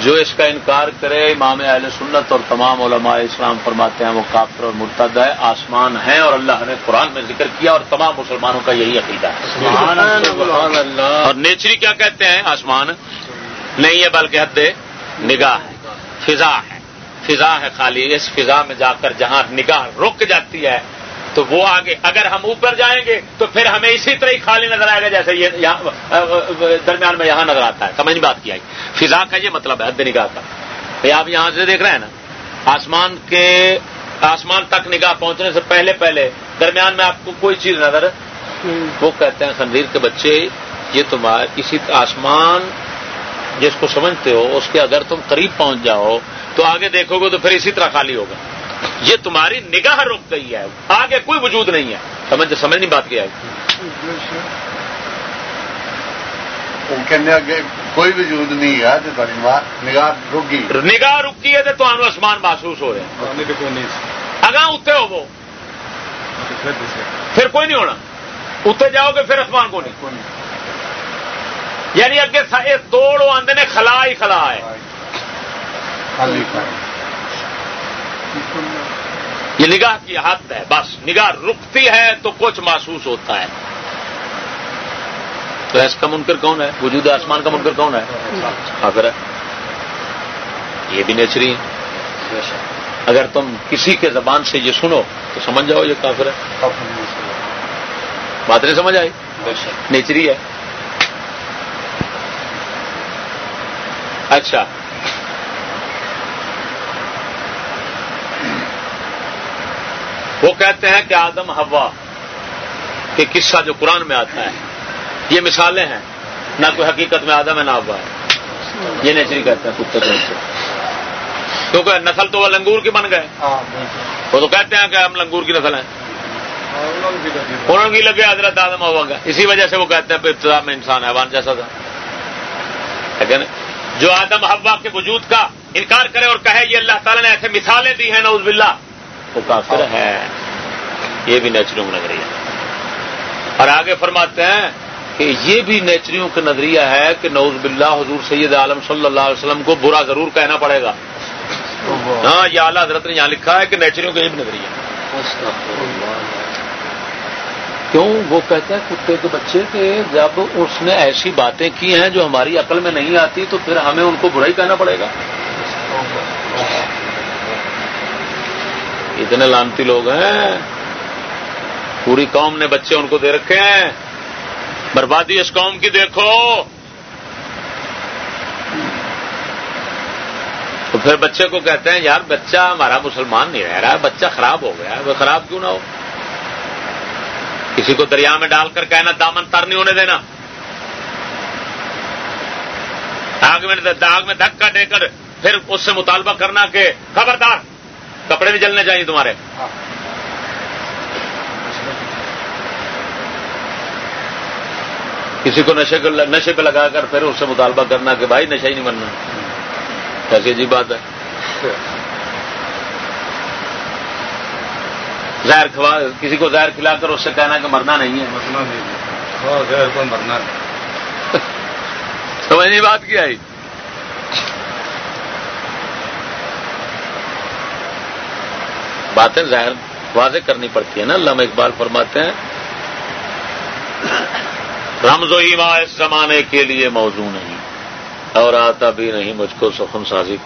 جو اس کا انکار کرے امام اہل سنت اور تمام علماء اسلام فرماتے ہیں وہ کافر اور مرتد ہے آسمان ہے اور اللہ نے قرآن میں ذکر کیا اور تمام مسلمانوں کا یہی عقیدہ ہے۔ اور نیچری کیا کہتے ہیں؟ آسمان۔ نہیں ہے بلکہ حد نگاہ ہے فضا ہے۔ فضا ہے خالی اس فضا میں جا کر جہاں نگاہ رک جاتی ہے تو وہ آگے، اگر ہم اوپر جائیں گے تو پھر ہمیں اسی طرح ہی خالی نظر آئے گا جیسے یہ درمیان میں یہاں نظر آتا ہے۔ سمجھ بات کیا فضا کا یہ مطلب ہے، حد نگاہ کا۔ بھائی آپ یہاں سے دیکھ رہے ہیں نا؟ آسمان کے، آسمان تک نگاہ پہنچنے سے پہلے پہلے درمیان میں آپ کو کوئی چیز نظر وہ کہتے ہیں، خنزیر کے بچے، یہ تمہارا کسی آسمان جس کو سمجھتے ہو، اس کے اگر تم قریب پہنچ جاؤ، تو آگے دیکھو گے تو پھر اسی طرح خالی ہوگا۔ یہ تمہاری نگاہ رک گئی ہے۔ آگے کوئی وجود نہیں ہے۔ سمجھ سمجھ نہیں بات کیا ہے کوئی وجود نہیں ہے نگاہ رک گئی۔ نگاہ رکی ہے تو آسمان محسوس ہو رہے اگاں اتنے ہو وہ پھر کوئی نہیں ہونا۔ اتنے جاؤ گے پھر آسمان کو نہیں۔ یعنی اگے توڑ آدھے نے خلا ہی خلا ہے۔ یہ نگاہ کی حد ہے، بس نگاہ رکتی ہے تو کچھ محسوس ہوتا ہے۔ تو ایس کا منکر کون ہے؟ وجود آسمان کا منکر کون ہے؟ کافر ہے۔ یہ بھی نیچری ہے اگر تم کسی کے زبان سے یہ سنو تو سمجھ جاؤ یہ کافر ہے۔ بات نہیں سمجھ آئی؟ نیچری ہے۔ اچھا۔ وہ کہتے ہیں کہ آدم ہوا کہ قصہ جو قرآن میں آتا ہے یہ مثالیں ہیں۔ نہ کوئی حقیقت میں آدم ہے نہ ہوا ہے۔ یہ نیچری کہتے ہیں کتے سے۔ کیونکہ نسل تو وہ لنگور کی بن گئے۔ وہ تو کہتے ہیں کہ ہم لنگور کی نسل ہیں۔ انہوں کی لگے حضرت آدم ہوا گا اسی وجہ سے وہ کہتے ہیں پھر ابتدا میں انسان حیوان جیسا تھا۔ لیکن جو آدم ہوا کے وجود کا انکار کرے اور کہے یہ اللہ تعالیٰ نے ایسے مثالیں دی ہیں نوز باللہ۔ وہ کافر ہے یہ بھی لگ رہی ہے۔ اور آگے فرماتے ہیں کہ یہ بھی نیچریوں کا نظریہ ہے کہ نوز باللہ حضور سید عالم صلی اللہ علیہ وسلم کو برا ضرور کہنا پڑے گا۔ ہاں یہ اعلیٰ حضرت نے یہاں لکھا ہے کہ نیچریوں کا یہ بھی نظریہ کیوں؟ وہ کہتا ہے کتے کے بچے کہ جب اس نے ایسی باتیں کی ہیں جو ہماری عقل میں نہیں آتی تو پھر ہمیں ان کو برا ہی کہنا پڑے گا۔ اتنے لانتی لوگ ہیں۔ پوری قوم نے بچے ان کو دے رکھے ہیں۔ بربادی اس قوم کی دیکھو۔ تو پھر بچے کو کہتے ہیں، یار بچہ ہمارا مسلمان نہیں رہ رہا، بچہ خراب ہو گیا، وہ خراب کیوں نہ ہو؟ کسی کو دریا میں ڈال کر کہنا دامن تر نہیں ہونے دینا۔ آگ میں داغ میں دھکا دے کر پھر اس سے مطالبہ کرنا کہ خبردار۔ کپڑے بھی جلنے چاہیے تمہارے۔ کسی کو نشے کو نشے پہ لگا کر پھر اس سے مطالبہ کرنا کہ بھائی نشہ ہی نہیں بننا۔ کیسی عجیب بات ہے۔ زہر کھوا کسی کو زہر کھلا کر اس سے کہنا کہ مرنا نہیں ہے۔ مرنا سمجھ نہیں۔ بات کیا ہے باتیں ظاہر واضح کرنی پڑتی ہے نا، علامہ اقبال فرماتے ہیں، رمز و ایما اس زمانے کے لیے موضوع نہیں، اور آتا بھی نہیں مجھ کو سخن سازی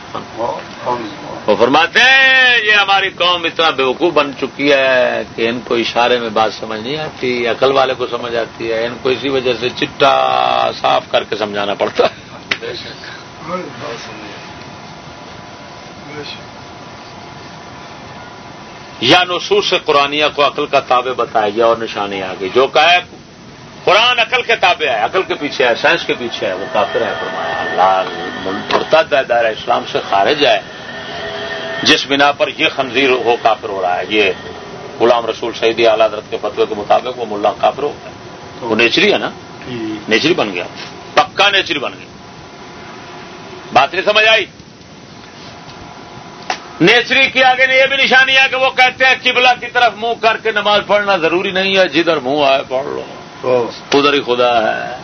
وہ فرماتے ہیں، یہ ہماری قوم اتنا بیوقوف بن چکی ہے کہ ان کو اشارے میں بات سمجھ نہیں آتی، عقل والے کو سمجھ آتی ہے، ان کو اسی وجہ سے چٹا صاف کر کے سمجھانا پڑتا ہے۔ یا نصوص سے قرآنیہ کو عقل کا تابع بتایا گیا اور نشانی آ گئی جو کہے قرآن عقل کے تابع ہے عقل کے پیچھے ہے سائنس کے پیچھے ہے وہ کافر ہے مرتد ہے دائرہ اسلام سے خارج ہے۔ جس بنا پر یہ خنزیر ہو کافر ہو رہا ہے یہ غلام رسول شہیدی اعلی حضرت کے فتوے کے مطابق وہ ملا کافر ہو گیا۔ وہ نیچری ہے نا؟ نیچری بن گیا۔ پکا نیچری بن گیا۔ بات نہیں سمجھ آئی؟ نیچری کی آگے یہ بھی نشانی ہے کہ وہ کہتے ہیں قبلہ کی طرف منہ کر کے نماز پڑھنا ضروری نہیں ہے جدھر منہ آئے پڑھ لو۔ ادھر ہی خدا ہے۔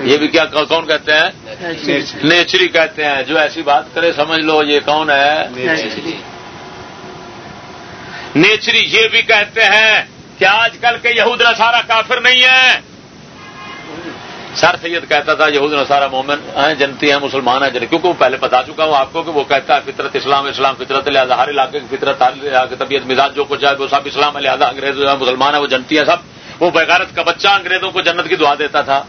یہ بھی کیا کون کہتے ہیں؟ نیچری۔ کہتے ہیں۔ جو ایسی بات کرے سمجھ لو یہ کون ہے؟ نیچری۔ یہ بھی کہتے ہیں کہ آج کل کے یہود نصارہ کافر نہیں ہے سر سید کہتا تھا یہود نصارہ مومن ہیں جنتی ہیں مسلمان ہیں کیونکہ وہ پہلے بتا چکا ہوں آپ کو کہ وہ کہتا ہے فطرت اسلام اسلام فطرت لہٰذا ہر علاقے کی فطرت ہر طبیعت مزاج جو کچھ ہے وہ سب اسلام لہٰذا انگریز مسلمان ہے وہ جنتی ہیں سب وہ بغیرت کا بچہ انگریزوں کو جنت کی دعا دیتا تھا۔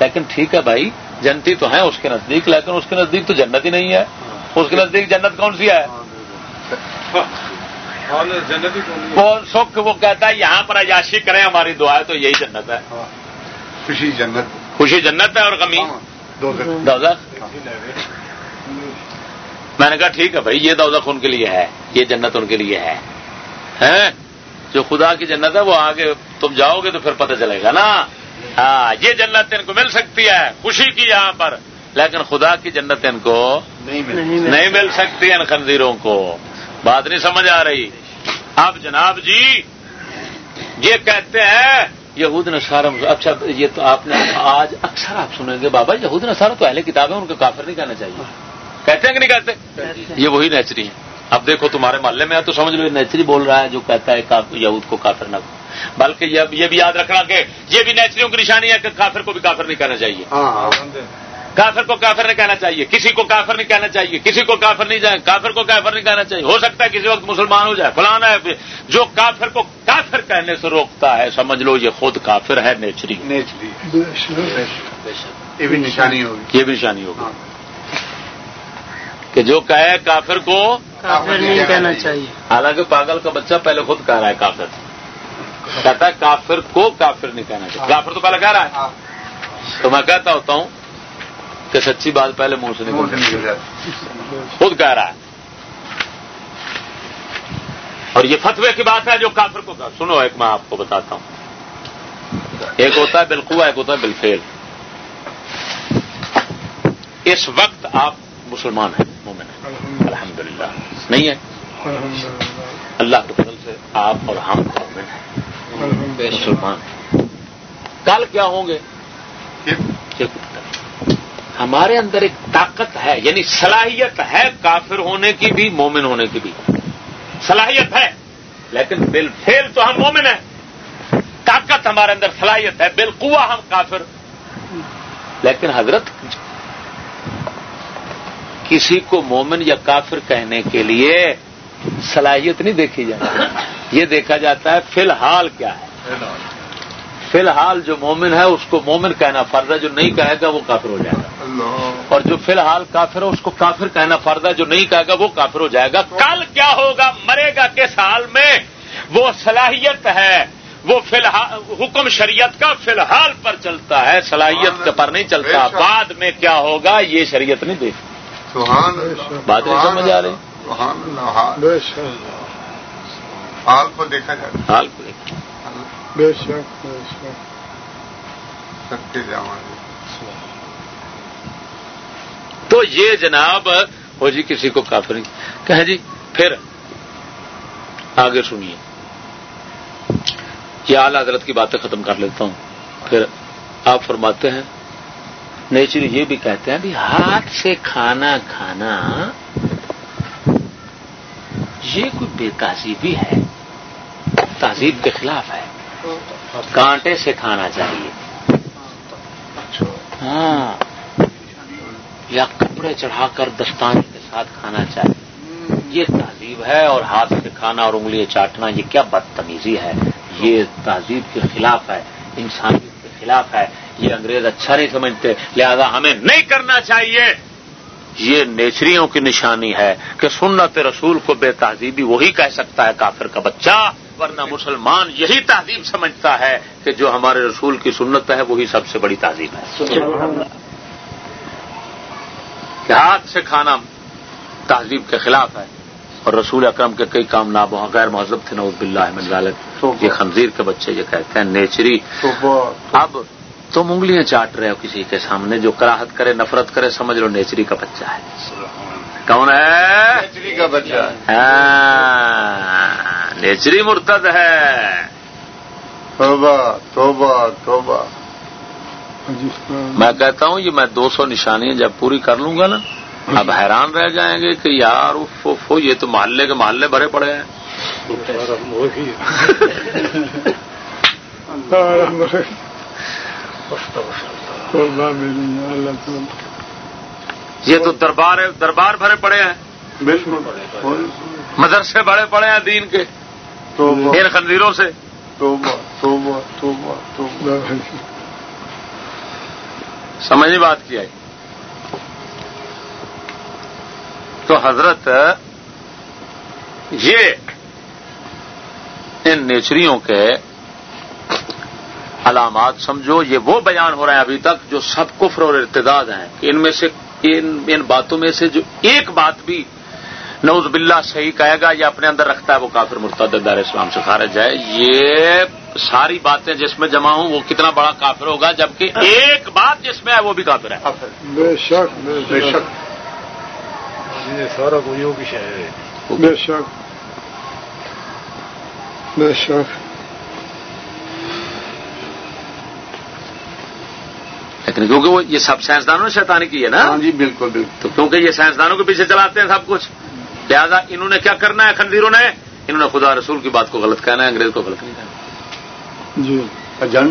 لیکن ٹھیک ہے بھائی جنتی تو ہے اس کے نزدیک لیکن اس کے نزدیک تو جنت ہی نہیں ہے۔ اس کے نزدیک جنت کون سی ہے؟ وہ سکھ وہ کہتا ہے یہاں پر عیاشی کریں ہماری دعا ہے تو یہی جنت ہے۔ خوشی جنت خوشی جنت ہے اور کمی میں نے کہا ٹھیک ہے بھائی یہ دوزخ ان کے لیے ہے یہ جنت ان کے لیے ہے۔ جو خدا کی جنت ہے وہ آگے تم جاؤ گے تو پھر پتہ چلے گا نا۔ ہاں یہ جنت ان کو مل سکتی ہے خوشی کی یہاں پر۔ لیکن خدا کی جنت ان کو نہیں مل سکتی ان خنزیروں کو۔ بات نہیں سمجھ آ رہی۔ اب جناب جی یہ کہتے ہیں یہود نصارہ اچھا یہ تو آپ نے آج اکثر آپ سنیں گے بابا یہود نصارہ تو اہل کتاب ہے ان کو کافر نہیں کہنا چاہیے۔ کہتے ہیں کہ نہیں کہتے؟ یہ وہی نیچری ہیں۔ اب دیکھو تمہارے محلے میں ہے تو سمجھ لو نیچری بول رہا ہے جو کہتا ہے یہود کو کافر نہ بلکہ یہ بھی یاد رکھنا کہ یہ بھی نیچریوں کی نشانی ہے کہ کافر کو بھی کافر نہیں کہنا چاہیے۔ ہاں، ہاں۔ کافر کو کافر نہیں کہنا چاہیے کسی کو کافر نہیں کہنا چاہیے کسی کو کافر نہیں جائے کافر کو کافر نہیں کہنا چاہیے۔ ہو سکتا ہے کسی وقت مسلمان ہو جائے فلانا ہے جو کافر کو کافر کہنے سے روکتا ہے سمجھ لو یہ خود کافر ہے نیچری۔ نیچری۔ یہ بھی نشانی ہوگی۔ یہ بھی نشانی ہوگی۔ ہاں۔ کہ جو کہے کافر کو کافر نہیں کہنا چاہیے۔ حالانکہ پاگل کا بچہ پہلے خود کہہ رہا ہے کافر۔ کہتا ہے کافر کو کافر نہیں کہنا چاہیے۔ کافر تو پہلے کہہ رہا ہے۔ تو میں کہتا ہوتا ہوں کہ سچی بات پہلے منہ سے نکل خود کہہ رہا ہے۔ اور یہ فتوے کی بات ہے جو کافر کو سنو ایک میں آپ کو بتاتا ہوں۔ ایک ہوتا ہے بالکوا ایک ہوتا ہے بالفیل اس وقت آپ مسلمان ہیں مومن ہیں۔ الحمد للہ نہیں ہے؟ اللہ کے فضل سے آپ اور ہم مومن ہیں۔ مسلمان کل کیا ہوں گے؟ ہمارے اندر ایک طاقت ہے یعنی صلاحیت ہے کافر ہونے کی بھی، مومن ہونے کی بھی۔ صلاحیت ہے، لیکن بل فیل تو ہم مومن ہیں۔ طاقت ہمارے اندر صلاحیت ہے بالقوا ہم کافر۔ لیکن حضرت، کسی کو مومن یا کافر کہنے کے لیے صلاحیت نہیں دیکھی جاتی۔ یہ دیکھا جاتا ہے، فی الحال کیا ہے؟ فی الحال جو مومن ہے اس کو مومن کہنا فرض ہے جو نہیں کہے گا وہ کافر ہو جائے گا۔ اور جو فی الحال کافر ہے اس کو کافر کہنا فرض ہے جو نہیں کہے گا وہ کافر ہو جائے گا۔ کل کیا ہوگا؟ مرے گا کس حال میں؟ وہ صلاحیت ہے۔ وہ فی الحال حکم شریعت کا فی الحال پر چلتا ہے۔ صلاحیت پر نہیں چلتا۔ بعد میں کیا ہوگا؟ یہ شریعت نہیں دیکھتی بات نہیں سمجھ آ رہی؟ حال کو دیکھا جائے۔ حال کو دیکھا۔ بے شک بے شک۔ سچے جامان تو یہ جناب ہو جی کسی کو کافر نہیں۔ کہ جی پھر آگے سنیے۔ یہ اعلی حضرت کی باتیں ختم کر لیتا ہوں۔ پھر آپ فرماتے ہیں نیچر یہ بھی کہتے ہیں بھی ہاتھ سے کھانا کھانا یہ کوئی بے تہذیبی ہے۔ تہذیب کے خلاف ہے۔ کانٹے سے کھانا چاہیے۔ ہاں۔ یا کپڑے چڑھا کر دستان کے ساتھ کھانا چاہیے۔ یہ تہذیب ہے اور ہاتھ سے کھانا اور انگلی چاٹنا، یہ کیا بدتمیزی ہے؟ یہ تہذیب کے خلاف ہے، انسانیت کے خلاف ہے۔ یہ انگریز اچھا نہیں سمجھتے، لہذا ہمیں نہیں کرنا چاہیے۔ یہ نیچریوں کی نشانی ہے کہ سنت رسول کو بے تہذیبی وہی کہہ سکتا ہے، کافر کا بچہ۔ ورنہ مسلمان یہی تہذیب سمجھتا ہے کہ جو ہمارے رسول کی سنت ہے، وہی سب سے بڑی تہذیب ہے۔ کہ ہاتھ سے کھانا تہذیب کے خلاف ہے اور رسول اکرم کے کئی کام ناب غیر مہذب تھے نوز باللہ من ذالک۔ یہ خنزیر کے بچے یہ کہتے ہیں، نیچری۔ اب تم انگلیاں چاٹ رہے ہو کسی کے سامنے، جو کراہت کرے، نفرت کرے، سمجھ لو نیچری کا بچہ ہے۔ کون ہے؟ نیچری کا بچہ۔ ہاں، نیچری مرتد ہے۔ توبہ توبہ توبہ۔ میں کہتا ہوں یہ میں دو سو نشانیاں جب پوری کر لوں گا نا اب حیران رہ جائیں گے کہ یار اف اف یہ تو محلے کے محلے بھرے پڑے ہیں۔ یہ تو دربار دربار بھرے پڑے ہیں۔ بالکل۔ مدرسے بڑے پڑے ہیں دین کے۔ ان خنزیروں سے۔ سمجھنی بات کی آئی۔ تو حضرت یہ ان نیچریوں کے علامات سمجھو یہ وہ بیان ہو رہے ہیں ابھی تک جو سب کفر اور ارتداد ہیں کہ ان میں سے ان ان باتوں میں سے جو ایک بات بھی نوز باللہ صحیح کہے گا یا اپنے اندر رکھتا ہے وہ کافر مرتد دار اسلام سے خارج ہے۔ یہ ساری باتیں جس میں جمع ہوں وہ کتنا بڑا کافر ہوگا جبکہ ایک بات جس میں ہے وہ بھی کافر ہے۔ بے شک بے شک۔ سارا بے شک۔ بے شک۔ لیکن کیونکہ وہ یہ سب سائنسدانوں نے شیطانی کی ہے نا؟ ہاں جی بالکل بالکل۔ تو کیونکہ یہ سائنسدانوں کے پیچھے چلاتے ہیں سب کچھ۔ لہذا انہوں نے کیا کرنا ہے؟ خنزیروں نے انہوں نے خدا رسول کی بات کو غلط کہنا ہے انگریز کو غلط نہیں کہنا۔ جی۔ جنگ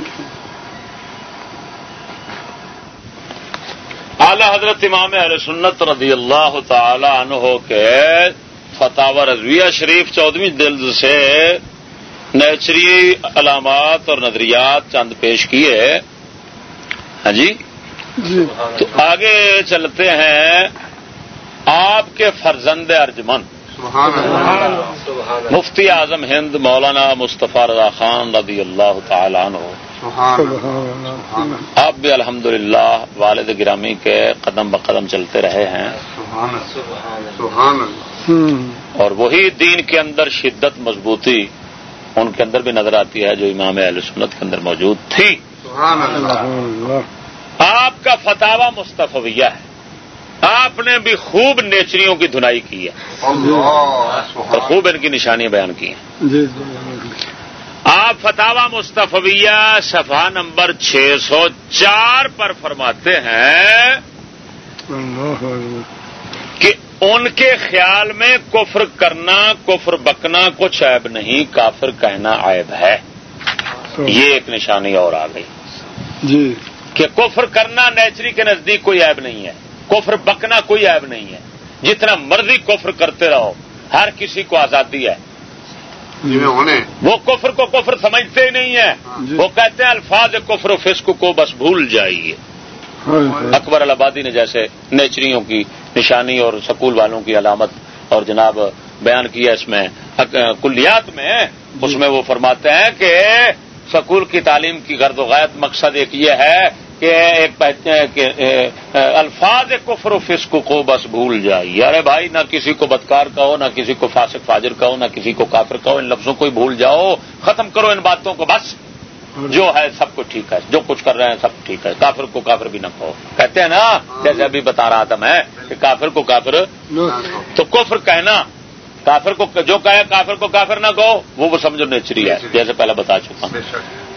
اعلی حضرت امام اہل سنت رضی اللہ تعالی عنہ کے فتح رضویہ شریف چودہویں دل سے نیچری علامات اور نظریات چند پیش کیے۔ ہاں جی؟ جی۔ تو آگے چلتے ہیں آپ کے فرزند ارجمن۔ سبحان اللہ۔ مفتی اعظم ہند مولانا مصطفیٰ رضا خان رضی اللہ تعالی عنہ۔ آپ بھی الحمدللہ والد گرامی کے قدم بقدم چلتے رہے ہیں۔ سبحان اللہ۔ سبحان اللہ۔ ہوں۔ اور وہی دین کے اندر شدت مضبوطی ان کے اندر بھی نظر آتی ہے جو امام اہل سنت کے اندر موجود تھی۔ سبحان اللہ. سبحان اللہ آپ کا فتوا مستفیہ ہے۔ آپ نے بھی خوب نیچریوں کی دھنائی کی ہے۔ اللہ اور سبحان خوب ان کی نشانیاں بیان کی ہیں۔ جی جی آپ فتوا مصطفیہ صفحہ نمبر چھ سو چار پر فرماتے ہیں کہ ان کے خیال میں کفر کرنا کفر بکنا کچھ عیب نہیں کافر کہنا عیب ہے۔ یہ ایک نشانی اور آ گئی۔ جی۔ کہ کفر کرنا نیچری کے نزدیک کوئی عیب نہیں ہے۔ کفر بکنا کوئی عیب نہیں ہے۔ جتنا مرضی کفر کرتے رہو ہر کسی کو آزادی ہے۔ جی۔ میں ہونے۔ وہ کفر کو کفر سمجھتے ہی نہیں ہے جی۔ وہ کہتے ہیں الفاظ کفر و فسق کو بس بھول جائیے۔ ہائے اکبر الآبادی نے جیسے نیچریوں کی نشانی اور سکول والوں کی علامت اور جناب بیان کیا اس میں کلیات میں اس میں وہ فرماتے ہیں کہ سکول کی تعلیم کی غرض و غایت مقصد ایک یہ ہے کہ ایک پہ- کہ اے، الفاظ کفر و فسق کو بس بھول جائیے۔ ارے بھائی نہ کسی کو بدکار کہو نہ کسی کو فاسق فاجر کہو نہ کسی کو کافر کہو ان لفظوں کو ہی بھول جاؤ۔ ختم کرو ان باتوں کو بس۔ جو ہے سب کچھ ٹھیک ہے۔ جو کچھ کر رہے ہیں سب ٹھیک ہے۔ کافر کو کافر بھی نہ کہو۔ کہتے ہیں نا جیسے ابھی بتا رہا تھا میں کہ کافر کو کافر تو کفر کہنا کافر کو جو کہے کافر کو کافر نہ کہو وہ وہ سمجھو نیچری ہے۔ جیسے پہلے بتا چکا۔ ہوں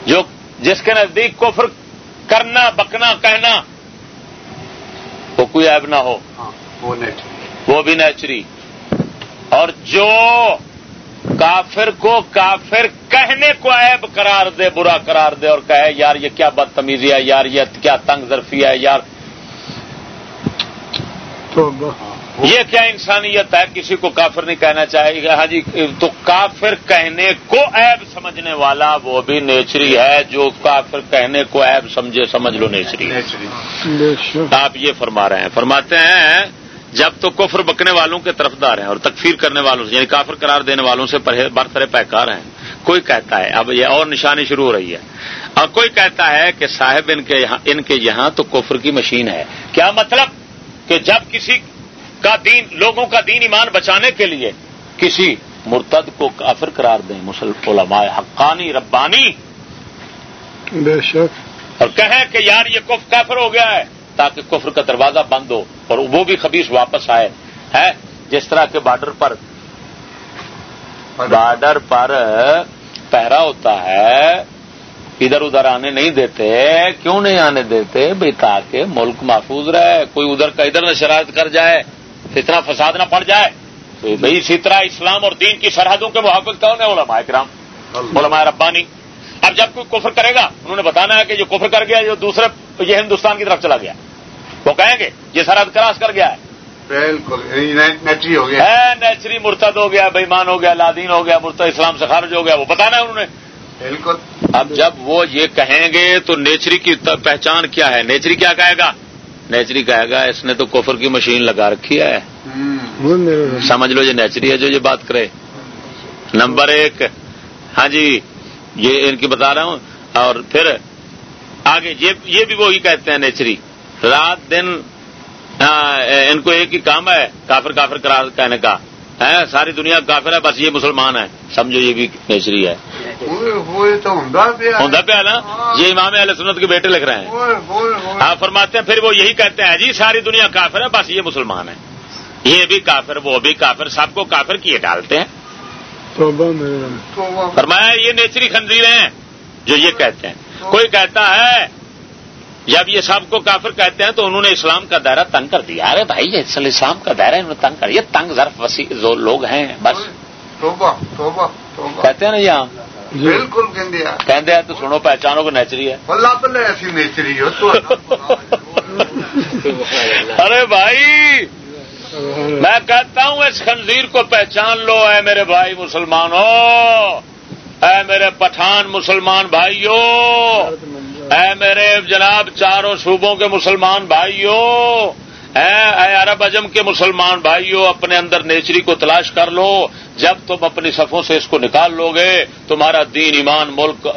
جو جس کے نزدیک کفر کرنا بکنا کہنا وہ کوئی عیب نہ ہو۔ ہاں وہ بھی نیچری۔ اور جو کافر کو کافر کہنے کو عیب قرار دے برا قرار دے اور کہے یار یہ کیا بدتمیزی ہے یار یہ کیا تنگ ظرفی ہے یار یہ کیا انسانیت ہے؟ کسی کو کافر نہیں کہنا چاہیے گا۔ ہاں جی تو کافر کہنے کو عیب سمجھنے والا وہ بھی نیچری ہے جو کافر کہنے کو عیب سمجھے سمجھ لو نیچری۔ آپ یہ فرما رہے ہیں۔ فرماتے ہیں جب تو کفر بکنے والوں کے طرفدار ہیں اور تکفیر کرنے والوں سے یعنی کافر قرار دینے والوں سے برترے پیکار ہیں۔ کوئی کہتا ہے اب یہ اور نشانی شروع ہو رہی ہے۔ اور کوئی کہتا ہے کہ صاحب ان کے یہاں ان کے یہاں تو کفر کی مشین ہے۔ کیا مطلب؟ کہ جب کسی کا دین لوگوں کا دین ایمان بچانے کے لیے کسی مرتد کو کافر قرار دیں مسلم علماء حقانی ربانی۔ بے شک۔ اور کہیں کہ یار یہ کف کافر ہو گیا ہے تاکہ کفر کا دروازہ بند ہو اور وہ بھی خبیص واپس آئے۔ ہے؟ جس طرح کے بارڈر پر بارڈر پر پہرا ہوتا ہے ادھر ادھر آنے نہیں دیتے کیوں نہیں آنے دیتے؟ بھائی تاکہ ملک محفوظ رہے کوئی ادھر کا ادھر نہ شرارت کر جائے۔ اتنا فساد نہ پڑ جائے۔ تو بھائی اسی طرح اسلام اور دین کی سرحدوں کے محافظ کون ہے علماء کرام؟ علماء ربانی۔ اب جب کوئی کفر کرے گا انہوں نے بتانا ہے کہ جو کفر کر گیا جو دوسرے یہ ہندوستان کی طرف چلا گیا۔ وہ کہیں گے یہ سرحد کراس کر گیا ہے۔ بالکل یہ نیچری ہو گیا۔ ہے نیچری مرتد ہو گیا بےمان ہو گیا لادین ہو گیا مرتد اسلام سے خارج ہو گیا۔ وہ بتانا ہے انہوں نے۔ بالکل۔ اب جب وہ یہ کہیں گے تو نیچری کی پہچان کیا ہے؟ نیچری کیا کہے گا؟ نیچری کہے گا اس نے تو کفر کی مشین لگا رکھی ہے۔ سمجھ لو یہ نیچری ہے جو یہ بات کرے۔ نمبر ایک۔ ہاں جی یہ ان کی بتا رہا ہوں۔ اور پھر آگے یہ بھی وہی کہتے ہیں نیچری۔ رات دن ان کو ایک ہی کام ہے کافر کافر قرار کہنے کا۔ ہے ساری دنیا کافر ہے بس یہ مسلمان ہے۔ سمجھو یہ بھی نیچری ہے۔ ہوں پیا نا؟ یہ امام علیہ سنت کے بیٹے لکھ رہے ہیں۔ آپ فرماتے ہیں پھر وہ یہی کہتے ہیں جی ساری دنیا کافر ہے بس یہ مسلمان ہے۔ یہ بھی کافر وہ بھی کافر سب کو کافر کیے ڈالتے ہیں۔ توبہ میرے رب فرمایا یہ نیچری خنزیر ہیں جو یہ کہتے ہیں۔ کوئی کہتا ہے جب یہ سب کو کافر کہتے ہیں تو انہوں نے اسلام کا دائرہ تنگ کر دیا۔ ارے بھائی یہ اصل اسلام کا دائرہ انہوں نے تنگ کر یہ تنگ ظرف وسیع جو لوگ ہیں بس۔ توبہ توبہ توبہ۔ کہتے ہیں نا یہاں جی بالکل کہتے ہیں تو سنو پہچانو کو نیچری ہے۔ ایسی نیچری ہو تو [LAUGHS] ارے بھائی میں کہتا ہوں اس خنزیر کو پہچان لو اے میرے بھائی مسلمانوں۔ اے میرے پٹھان مسلمان بھائیوں۔ اے میرے جناب چاروں صوبوں کے مسلمان بھائیوں اے اے عرب اجم کے مسلمان بھائیوں اپنے اندر نیچری کو تلاش کر لو۔ جب تم اپنی صفوں سے اس کو نکال لو گے تمہارا دین ایمان ملک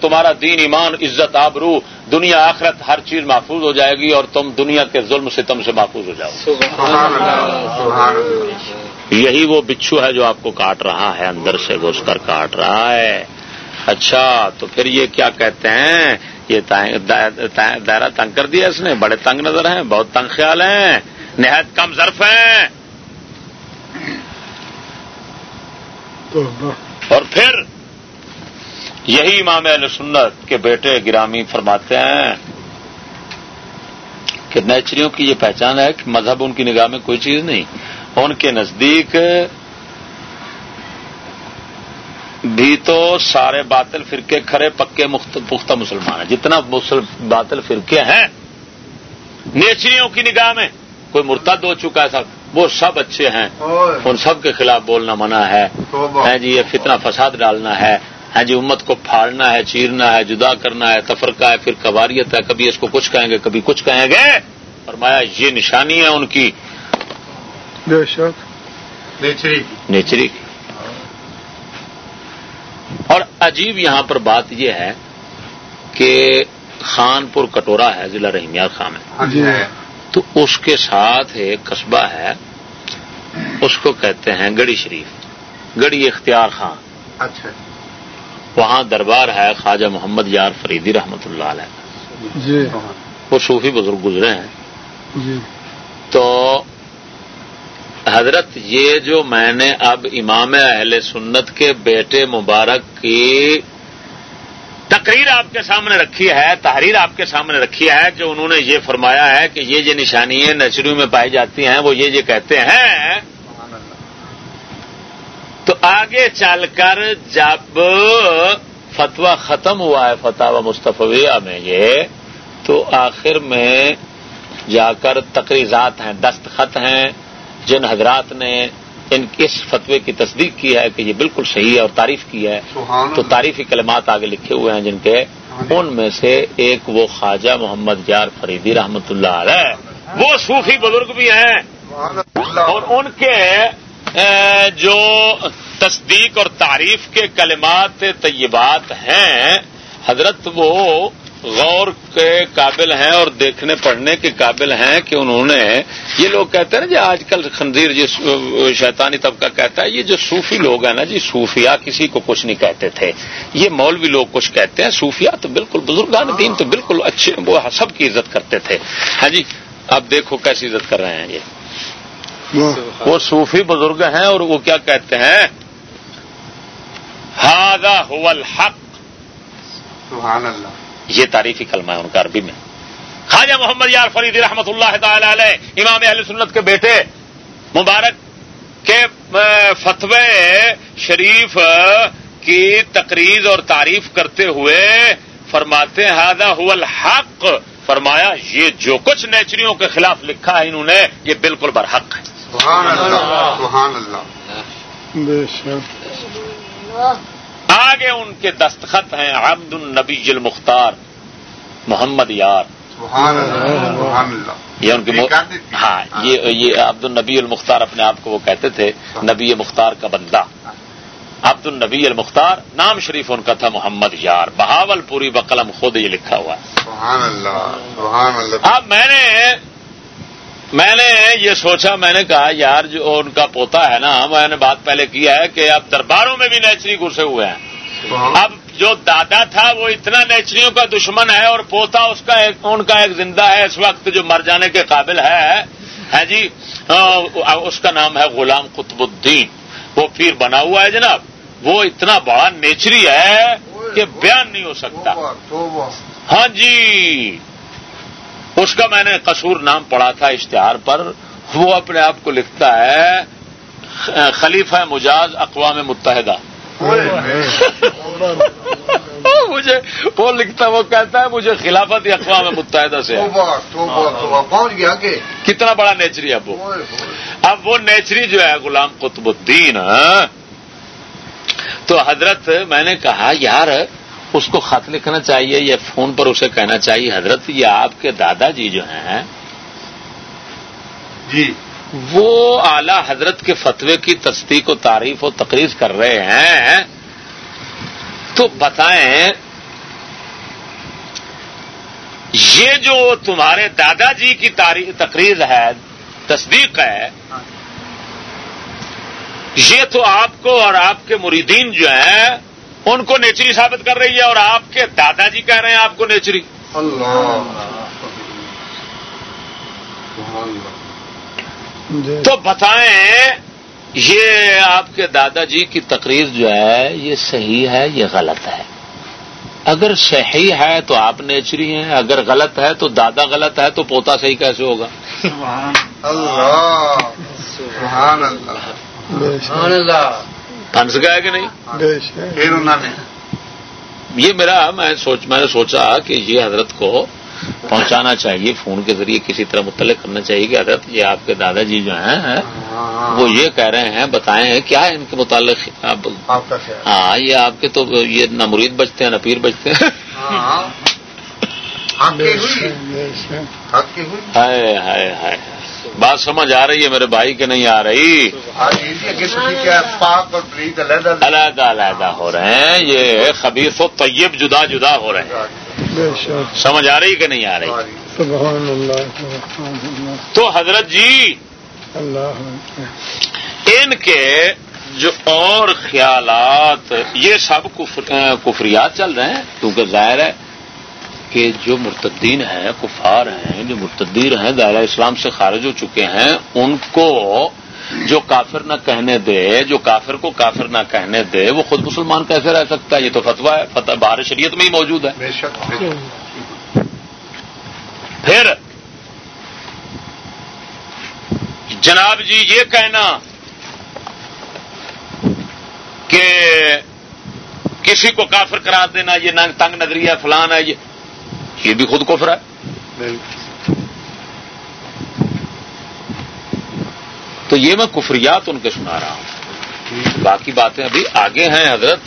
تمہارا دین ایمان عزت آبرو دنیا آخرت ہر چیز محفوظ ہو جائے گی اور تم دنیا کے ظلم ستم سے محفوظ ہو جاؤ۔ گے یہی وہ بچھو ہے جو آپ کو کاٹ رہا ہے اندر سے گھس کر کاٹ رہا ہے۔ اچھا تو پھر یہ کیا کہتے ہیں؟ یہ دائرہ تنگ کر دیا اس نے۔ بڑے تنگ نظر ہیں بہت تنگ خیال ہیں۔ نہایت کم ظرف ہیں۔ اور پھر یہی امام اہل سنت کے بیٹے گرامی فرماتے ہیں کہ نیچریوں کی یہ پہچان ہے کہ مذہب ان کی نگاہ میں کوئی چیز نہیں۔ ان کے نزدیک بھی تو سارے باطل فرقے کھڑے پکے پختہ مسلمان ہیں۔ جتنا باطل فرقے ہیں نیچریوں کی نگاہ میں کوئی مرتد ہو چکا ہے سب۔ وہ سب اچھے ہیں۔ ان سب کے خلاف بولنا منع ہے۔ جی یہ فتنہ فساد ڈالنا ہے۔ ہاں جی امت کو پھاڑنا ہے چیرنا ہے جدا کرنا ہے تفرقہ ہے پھر کواریت ہے۔ کبھی اس کو کچھ کہیں گے کبھی کچھ کہیں گے۔ فرمایا یہ نشانی ہے ان کی۔ نیچری کی۔ اور عجیب یہاں پر بات یہ ہے کہ خان پور کٹورا ہے ضلع رحیمیار خان ہے ہاں جی۔ تو اس کے ساتھ ایک قصبہ ہے اس کو کہتے ہیں گڑی شریف گڑی اختیار خان۔ اچھا۔ وہاں دربار ہے خواجہ محمد یار فریدی رحمت اللہ علیہ۔ جی۔ وہ صوفی بزرگ گزرے ہیں۔ جی۔ تو حضرت یہ جو میں نے اب امام اہل سنت کے بیٹے مبارک کی تقریر آپ کے سامنے رکھی ہے، تحریر آپ کے سامنے رکھی ہے کہ انہوں نے یہ فرمایا ہے کہ یہ جو نشانیاں نچریوں میں پائی جاتی ہیں، وہ یہ یہ کہتے ہیں، تو آگے چل کر جب فتوا ختم ہوا ہے فتح و مصطفیہ میں یہ، تو آخر میں جا کر تقریضات ہیں، دستخط ہیں جن حضرات نے ان اس فتوے کی تصدیق کی ہے کہ یہ بالکل صحیح ہے اور تعریف کی ہے تو تعریفی کلمات آگے لکھے ہوئے ہیں جن کے ان میں سے ایک وہ خواجہ محمد یار فریدی رحمت اللہ علیہ۔ وہ صوفی بزرگ بھی ہیں۔ اور ان کے جو تصدیق اور تعریف کے کلمات طیبات ہیں حضرت وہ غور کے قابل ہیں اور دیکھنے پڑھنے کے قابل ہیں کہ انہوں نے یہ لوگ کہتے ہیں نا جی آج کل خنزیر جی شیطانی طبقہ کہتا ہے، یہ جو صوفی لوگ ہیں نا جی صوفیہ کسی کو کچھ نہیں کہتے تھے۔ یہ مولوی لوگ کچھ کہتے ہیں صوفیہ تو بالکل بزرگان دین تو بالکل اچھے، وہ سب کی عزت کرتے تھے۔ ہاں جی اب دیکھو کیسی عزت کر رہے ہیں یہ۔ وہ صوفی بزرگ ہیں اور وہ کیا کہتے ہیں؟ الحق۔ سبحان اللہ۔ یہ تاریخی کلمہ ہے ان کا عربی میں۔ خواجہ محمد یار فرید رحمت اللہ تعالی علیہ امام اہل سنت کے بیٹے مبارک کے فتوے شریف کی تقریر اور تعریف کرتے ہوئے فرماتے ہادہ الحق. فرمایا یہ جو کچھ نیچریوں کے خلاف لکھا ہے انہوں نے یہ بالکل برحق ہے۔ سبحان اللہ سبحان اللہ۔ آگے ان کے دستخط ہیں عبد النبی المختار محمد یار۔ یہ ان کے ہاں یہ عبد النبی المختار اپنے آپ کو وہ کہتے تھے نبی مختار کا بندہ۔ عبد النبی المختار نام شریف ان کا تھا محمد یار۔ بہاول پوری بقلم خود یہ لکھا ہوا اب میں نے میں نے یہ سوچا میں نے کہا یار جو ان کا پوتا ہے نا میں نے بات پہلے کیا ہے کہ اب درباروں میں بھی نیچری گھسے ہوئے ہیں۔ اب جو دادا تھا وہ اتنا نیچریوں کا دشمن ہے اور پوتا اس کا ایک ان کا ایک زندہ ہے اس وقت جو مر جانے کے قابل ہے جی؟ اس کا نام ہے غلام قطب الدین۔ وہ پھر بنا ہوا ہے جناب۔ وہ اتنا بڑا نیچری ہے کہ بیان نہیں ہو سکتا۔ ہاں جی۔ اس کا میں نے قصور نام پڑھا تھا اشتہار پر۔ وہ اپنے آپ کو لکھتا ہے، خلیفہ مجاز اقوام متحدہ۔ مجھے وہ لکھتا وہ کہتا ہے مجھے خلافت اقوام متحدہ سے۔ کتنا بڑا نیچری اب وہ۔ اب وہ نیچری جو ہے غلام قطب الدین تو حضرت میں نے کہا یار اس کو خط لکھنا چاہیے یا فون پر اسے کہنا چاہیے۔ حضرت یہ آپ کے دادا جی جو ہیں۔ جی۔ وہ اعلی حضرت کے فتوے کی تصدیق و تعریف و تقریر کر رہے ہیں تو بتائیں یہ جو تمہارے دادا جی کی تقریر ہے تصدیق ہے یہ تو آپ کو اور آپ کے مریدین جو ہیں ان کو نیچری ثابت کر رہی ہے اور آپ کے دادا جی کہہ رہے ہیں آپ کو نیچری۔ تو بتائیں یہ آپ کے دادا جی کی تقریر جو ہے یہ صحیح ہے یہ غلط ہے؟ اگر صحیح ہے تو آپ نیچری ہیں اگر غلط ہے تو دادا غلط ہے تو پوتا صحیح کیسے ہوگا؟ اللہ سبحان اللہ۔ سبحان اللہ۔ پھنس گیا کہ نہیں؟ بے شک پھر انہوں نے۔ یہ میرا میں سوچ میں نے سوچا کہ یہ حضرت کو پہنچانا چاہیے فون کے ذریعے کسی طرح مطلع کرنا چاہیے کہ حضرت یہ آپ کے دادا جی جو ہیں وہ یہ کہہ رہے ہیں بتائیں کیا ہے ان کے متعلق ہاں یہ آپ کے تو یہ نہ مرید بچتے ہیں نہ پیر بچتے ہیں۔ ہاں۔ ہائے ہائے ہائے۔ بات سمجھ آ رہی ہے میرے بھائی کہ نہیں آ رہی؟ علیحدہ علیحدہ ہو رہے ہیں۔ یہ خبیص و طیب جدا جدا ہو رہے ہیں۔ سمجھ آ رہی کہ نہیں آ رہی؟ سبحان اللہ۔ تو حضرت جی اللہ۔ ان کے جو اور خیالات یہ سب کفریات چل رہے ہیں؟ کیونکہ ظاہر ہے کہ جو مرتدین ہیں کفار ہیں جو مرتدین ہیں دائرہ اسلام سے خارج ہو چکے ہیں ان کو جو کافر نہ کہنے دے جو کافر کو کافر نہ کہنے دے وہ خود مسلمان کیسے رہ سکتا ہے؟ یہ تو فتویٰ ہے فتح بہار شریعت میں ہی موجود ہے۔ بے شک بے شک۔ پھر جناب جی یہ کہنا کہ کسی کو کافر قرار دینا یہ تنگ نظریہ فلان ہے یہ یہ بھی خود کفر ہے۔ تو یہ میں کفریات ان کے سنا رہا ہوں۔ باقی باتیں ابھی آگے ہیں حضرت۔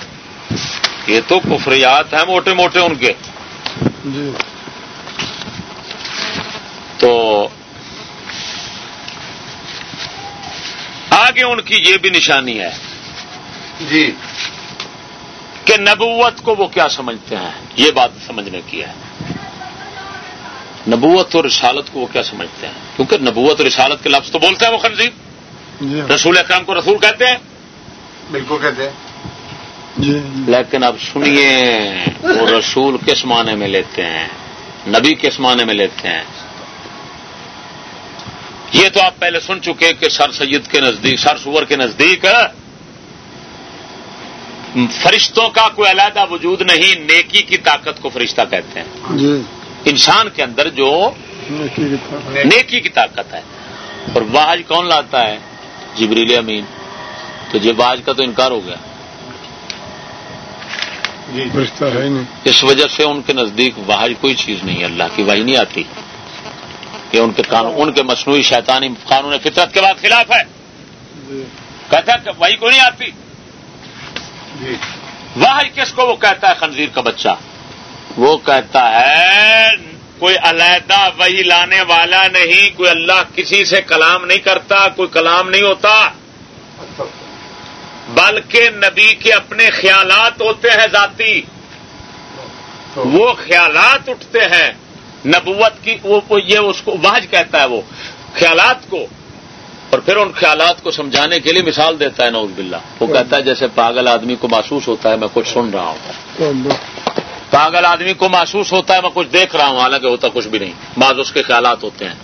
یہ تو کفریات ہیں موٹے موٹے ان کے۔ جی۔ تو آگے ان کی یہ بھی نشانی ہے جی۔ کہ نبوت کو وہ کیا سمجھتے ہیں؟ یہ بات سمجھنے کی ہے۔ نبوت اور رسالت کو وہ کیا سمجھتے ہیں؟ کیونکہ نبوت اور رسالت کے لفظ تو بولتے ہیں وہ خنزیر۔ رسول اکرام کو رسول کہتے ہیں؟ بالکل کہتے ہیں۔ جی۔ لیکن اب سنیے وہ رسول کس معنی میں لیتے ہیں؟ نبی کس معنی میں لیتے ہیں؟ یہ تو آپ پہلے سن چکے کہ سر سید کے نزدیک سر سور کے نزدیک فرشتوں کا کوئی علیحدہ وجود نہیں نیکی کی طاقت کو فرشتہ کہتے ہیں۔ جی۔ انسان کے اندر جو نیکی کی طاقت۔ ہے۔ اور واج کون لاتا ہے؟ جبریل امین۔ تو جب واج کا تو انکار ہو گیا۔ جی اس وجہ سے ان کے نزدیک واحد کوئی چیز نہیں ہے اللہ کی وحی نہیں آتی۔ یہ ان کے قانون ان کے مصنوعی شیطانی قانون فطرت کے بعد خلاف ہے۔ جی۔ کہتا کہ وہی کو نہیں آتی۔ جی۔ واحد کس کو وہ کہتا ہے؟ خنزیر کا بچہ۔ وہ کہتا ہے کوئی علیحدہ وہی لانے والا نہیں، کوئی اللہ کسی سے کلام نہیں کرتا، کوئی کلام نہیں ہوتا۔ بلکہ نبی کے اپنے خیالات ہوتے ہیں ذاتی۔ وہ خیالات اٹھتے ہیں۔ نبوت کی وہ یہ اس کو واج کہتا ہے وہ، خیالات کو۔ اور پھر ان خیالات کو سمجھانے کے لیے مثال دیتا ہے نوز باللہ۔ وہ کہتا ہے جیسے پاگل آدمی کو محسوس ہوتا ہے، میں کچھ سن رہا ہوں۔ پاگل آدمی کو محسوس ہوتا ہے، میں کچھ دیکھ رہا ہوں، حالانکہ ہوتا کچھ بھی نہیں۔ بعض اس کے خیالات ہوتے ہیں۔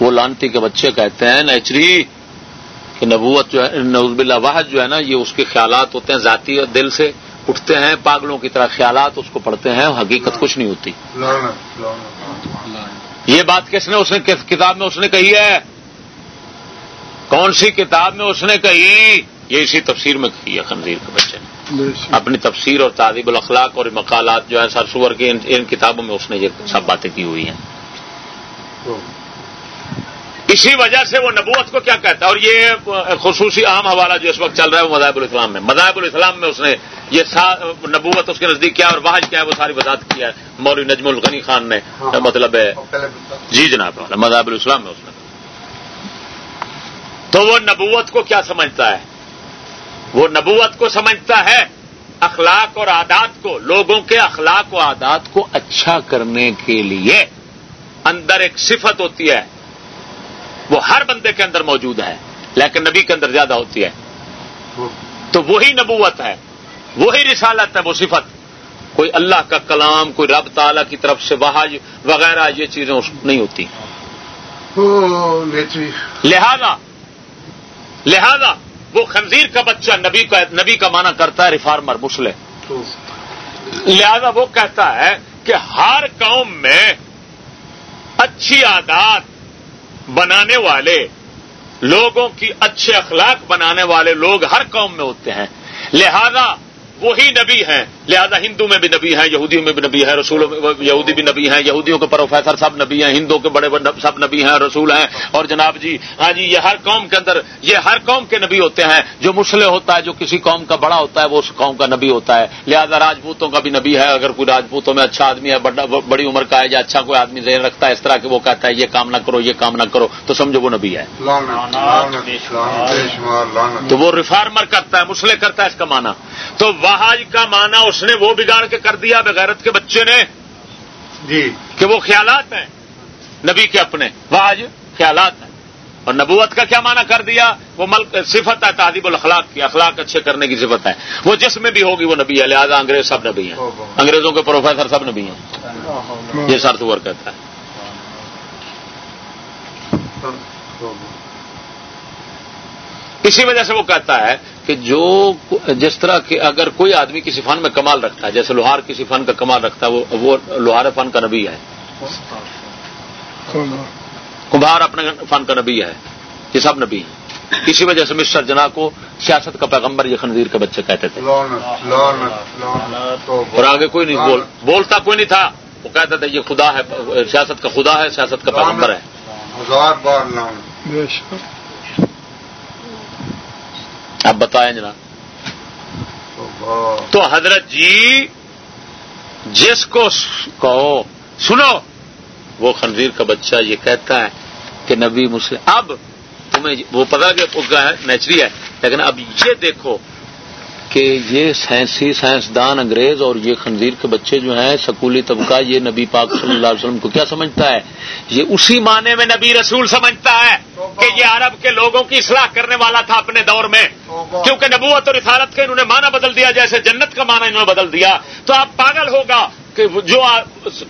وہ لانتی کے بچے کہتے ہیں، نیچری، کہ نبوت جو ہے نوز باللہ واحد جو ہے نا، یہ اس کے خیالات ہوتے ہیں۔ ذاتی اور دل سے اٹھتے ہیں، پاگلوں کی طرح خیالات اس کو پڑھتے ہیں، حقیقت کچھ نہیں ہوتی۔ یہ بات کس نے، اس نے کس کتاب میں اس نے کہی ہے؟ کون سی کتاب میں اس نے کہی؟ یہ اسی تفسیر میں کہی ہے، خنزیر کے بچے نے۔ اپنی تفسیر اور تعدیب الاخلاق اور مقالات جو ہے سرسور کی ان, ان کتابوں میں اس نے یہ سب باتیں کی ہوئی ہیں۔ اسی وجہ سے وہ نبوت کو کیا کہتا ہے؟ اور یہ خصوصی عام حوالہ جو اس وقت چل رہا ہے وہ مذاہب الاسلام میں۔ مذاہب الاسلام میں اس نے یہ سا- نبوت اس کے نزدیک کیا اور واحد کیا ہے؟ وہ ساری وضاحت کیا ہے۔ مولوی نجم الغنی خان نے مطلب ہے۔ جی جناب مذہب الاسلام میں اس نے۔ تو وہ نبوت کو کیا سمجھتا ہے؟ وہ نبوت کو سمجھتا ہے۔ اخلاق اور عادات کو لوگوں کے اخلاق و عادات کو اچھا کرنے کے لیے اندر ایک صفت ہوتی ہے۔ وہ ہر بندے کے اندر موجود ہے لیکن نبی کے اندر زیادہ ہوتی ہے۔ تو وہی نبوت ہے وہی رسالت ہے وہ صفت۔ کوئی اللہ کا کلام کوئی رب تعالیٰ کی طرف سے وحج وغیرہ یہ چیزیں نہیں ہوتی۔ لہذا لہذا وہ خنزیر کا بچہ نبی کا نبی کا مانا کرتا ہے ریفارمر، مسلم۔ لہذا وہ کہتا ہے کہ ہر قوم میں اچھی عادات بنانے والے، لوگوں کی اچھے اخلاق بنانے والے لوگ ہر قوم میں ہوتے ہیں۔ لہذا وہی نبی ہیں لہذا ہندو میں بھی نبی ہیں یہودیوں میں بھی نبی ہیں رسولوں میں یہودی بھی نبی ہیں یہودیوں کے پروفیسر سب نبی ہیں ہندوؤں کے بڑے بڑے سب نبی ہیں رسول ہیں۔ اور جناب جی ہاں جی یہ ہر قوم کے اندر یہ ہر قوم کے نبی ہوتے ہیں۔ جو مسلح ہوتا ہے جو کسی قوم کا بڑا ہوتا ہے وہ اس قوم کا نبی ہوتا ہے۔ لہذا راجپوتوں کا بھی نبی ہے۔ اگر کوئی راجپوتوں میں اچھا آدمی ہے بڑی عمر کا ہے یا اچھا کوئی آدمی ذہن رکھتا ہے اس طرح کہ وہ کہتا ہے یہ کام نہ کرو یہ کام نہ کرو تو سمجھو وہ نبی ہے۔ تو وہ ریفارمر کرتا ہے مسلح کرتا ہے اس کا مانا تو وہاج کا مانا اس نے وہ بگاڑ کے کر دیا بغیرت کے بچے نے جی۔ کہ وہ خیالات ہیں۔ نبی کے اپنے۔ وہاج خیالات ہیں۔ اور نبوت کا کیا مانا کر دیا؟ وہ ملک صفت ہے تعدیب الاخلاق کی۔ اخلاق اچھے کرنے کی صفت ہے۔ وہ جس میں بھی ہوگی وہ نبی ہے لہٰذا انگریز سب نبی ہیں۔ انگریزوں کے پروفیسر سب نبی ہیں۔ یہ سرت ور کہتا ہے۔ اسی وجہ سے وہ کہتا ہے کہ جو جس طرح کہ اگر کوئی آدمی کسی فن میں کمال رکھتا ہے جیسے لوہار کسی فن کا کمال رکھتا ہے وہ لوہار فن کا نبی ہے۔ کمبھار اپنے فن کا نبی ہے یہ سب نبی ہیں۔ اسی وجہ سے مسٹر جنا کو سیاست کا پیغمبر یہ خنزیر کے بچے کہتے تھے۔ اور آگے کوئی نہیں بول بولتا کوئی نہیں تھا۔ وہ کہتا تھا یہ خدا ہے سیاست کا خدا ہے سیاست کا پیغمبر ہے۔ اب بتائیں جناب۔ تو حضرت جی جس کو کہو سنو۔ وہ خنزیر کا بچہ یہ کہتا ہے کہ نبی مسلم اب تمہیں وہ پتا کہ نیچری ہے لیکن اب یہ دیکھو کہ یہ سائنسی سائنسدان انگریز اور یہ خنزیر کے بچے جو ہیں سکولی طبقہ یہ نبی پاک صلی اللہ علیہ وسلم کو کیا سمجھتا ہے؟ یہ اسی معنی میں نبی رسول سمجھتا ہے۔ کہ یہ عرب کے لوگوں کی اصلاح کرنے والا تھا اپنے دور میں۔ کیونکہ نبوت اور رسالت کے انہوں نے معنی بدل دیا جیسے جنت کا معنی انہوں نے بدل دیا۔ تو آپ پاگل ہوگا کہ جو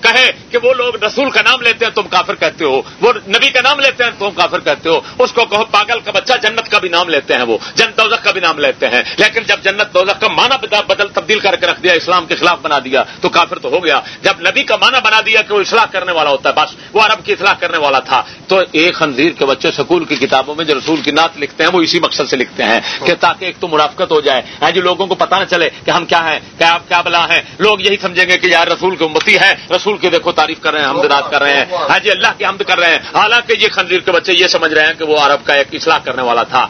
کہے کہ وہ لوگ رسول کا نام لیتے ہیں تم کافر کہتے ہو وہ نبی کا نام لیتے ہیں تم کافر کہتے ہو۔ اس کو کہو پاگل کا بچہ جنت کا بھی نام لیتے ہیں وہ جن دوزخ کا بھی نام لیتے ہیں۔ لیکن جب جنت دوزخ کا معنی بدل تبدیل کر کے رکھ دیا اسلام کے خلاف بنا دیا تو کافر تو ہو گیا۔ جب نبی کا معنی بنا دیا کہ وہ اصلاح کرنے والا ہوتا ہے بس وہ عرب کی اصلاح کرنے والا تھا تو ایک خنزیر کے بچے سکول کی کتابوں میں جو رسول کی نعت لکھتے ہیں، وہ اسی مقصد سے لکھتے ہیں کہ تاکہ ایک تو منافقت ہو جائے ہاں جی لوگوں کو پتا نہ چلے کہ ہم کیا ہیں کیا آپ کیا بلا ہیں۔ لوگ یہی سمجھیں گے کہ یار رسول کی امتی ہے رسول کی دیکھو تعریف کر رہے ہیں، حمد کر رہے ہیں۔ ہاں جی اللہ کی حمد کر رہے ہیں۔ حالانکہ یہ خنزیر کے بچے یہ سمجھ رہے ہیں کہ وہ عرب کا ایک اصلاح کرنے والا تھا۔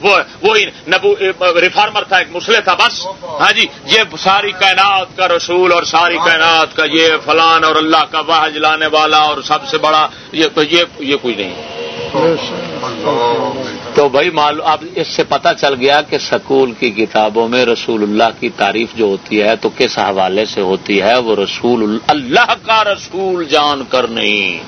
وہ وہی نبو ریفارمر تھا، ایک مسئلے تھا، بس۔ ہاں جی یہ ساری کائنات کا رسول اور ساری کائنات کا یہ فلان اور اللہ کا واہ جلانے والا اور سب سے بڑا یہ کوئی نہیں۔ تو بھائی معلوم اب اس سے پتا چل گیا کہ سکول کی کتابوں میں رسول اللہ کی تعریف جو ہوتی ہے تو کس حوالے سے ہوتی ہے؟ وہ رسول اللہ کا رسول جان کر نہیں۔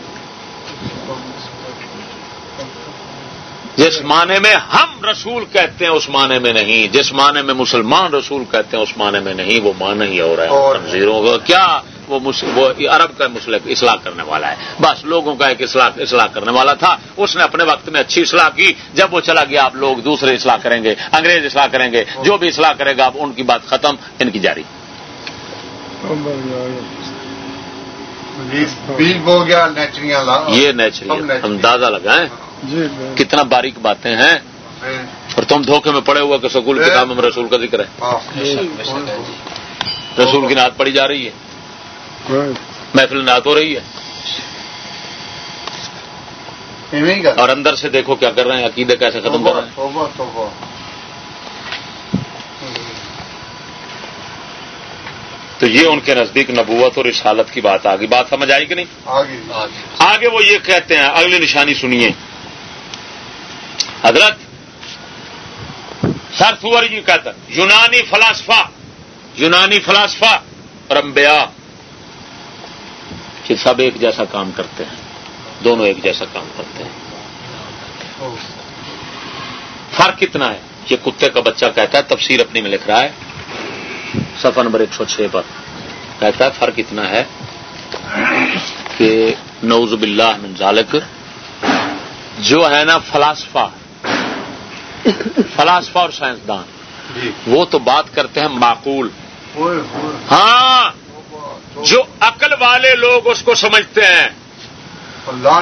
جس معنی میں ہم رسول کہتے ہیں اس معنی میں نہیں۔ جس معنی میں مسلمان رسول کہتے ہیں اس معنی میں نہیں۔ وہ معنی ہی ہو رہا ہے کیا وہ وہ عرب کا مسلم اصلاح کرنے والا ہے۔ بس لوگوں کا ایک اصلاح اصلاح کرنے والا تھا۔ اس نے اپنے وقت میں اچھی اصلاح کی۔ جب وہ چلا گیا آپ لوگ دوسرے اصلاح کریں گے انگریز اصلاح کریں گے۔ جو بھی اصلاح کرے گا اب ان کی بات ختم ان کی جاری۔ یہ نیچری اندازہ لگائیں۔ جی، کتنا باریک باتیں ہیں اور تم دھوکے میں پڑے ہوا کہ سکول کے کام میں رسول کا ذکر ہے۔ ہاں۔ رسول کی نعت پڑی جا رہی ہے۔ محفل نعت ہو رہی ہے۔ اور اندر سے دیکھو کیا کر رہے ہیں عقیدے کیسے ختم کر رہے ہیں۔ تو یہ ان کے نزدیک نبوت اور رسالت کی بات آگی بات سمجھ آئی کہ نہیں؟ آگے وہ یہ کہتے ہیں اگلی نشانی سنیے۔ حضرت سر سور جی کہتا یونانی فلاسفہ یونانی فلاسفہ اور یہ سب ایک جیسا کام کرتے ہیں دونوں ایک جیسا کام کرتے ہیں۔ فرق کتنا ہے یہ کتے کا بچہ کہتا ہے تفسیر اپنی میں لکھ رہا ہے سفر نمبر ایک سو چھ پر کہتا ہے فرق اتنا ہے کہ نوز باللہ من ذالک جو ہے نا فلاسفہ فلاسفہ اور سائنسدان جی۔ وہ تو بات کرتے ہیں معقول۔ ہاں۔ جو عقل والے لوگ اس کو سمجھتے ہیں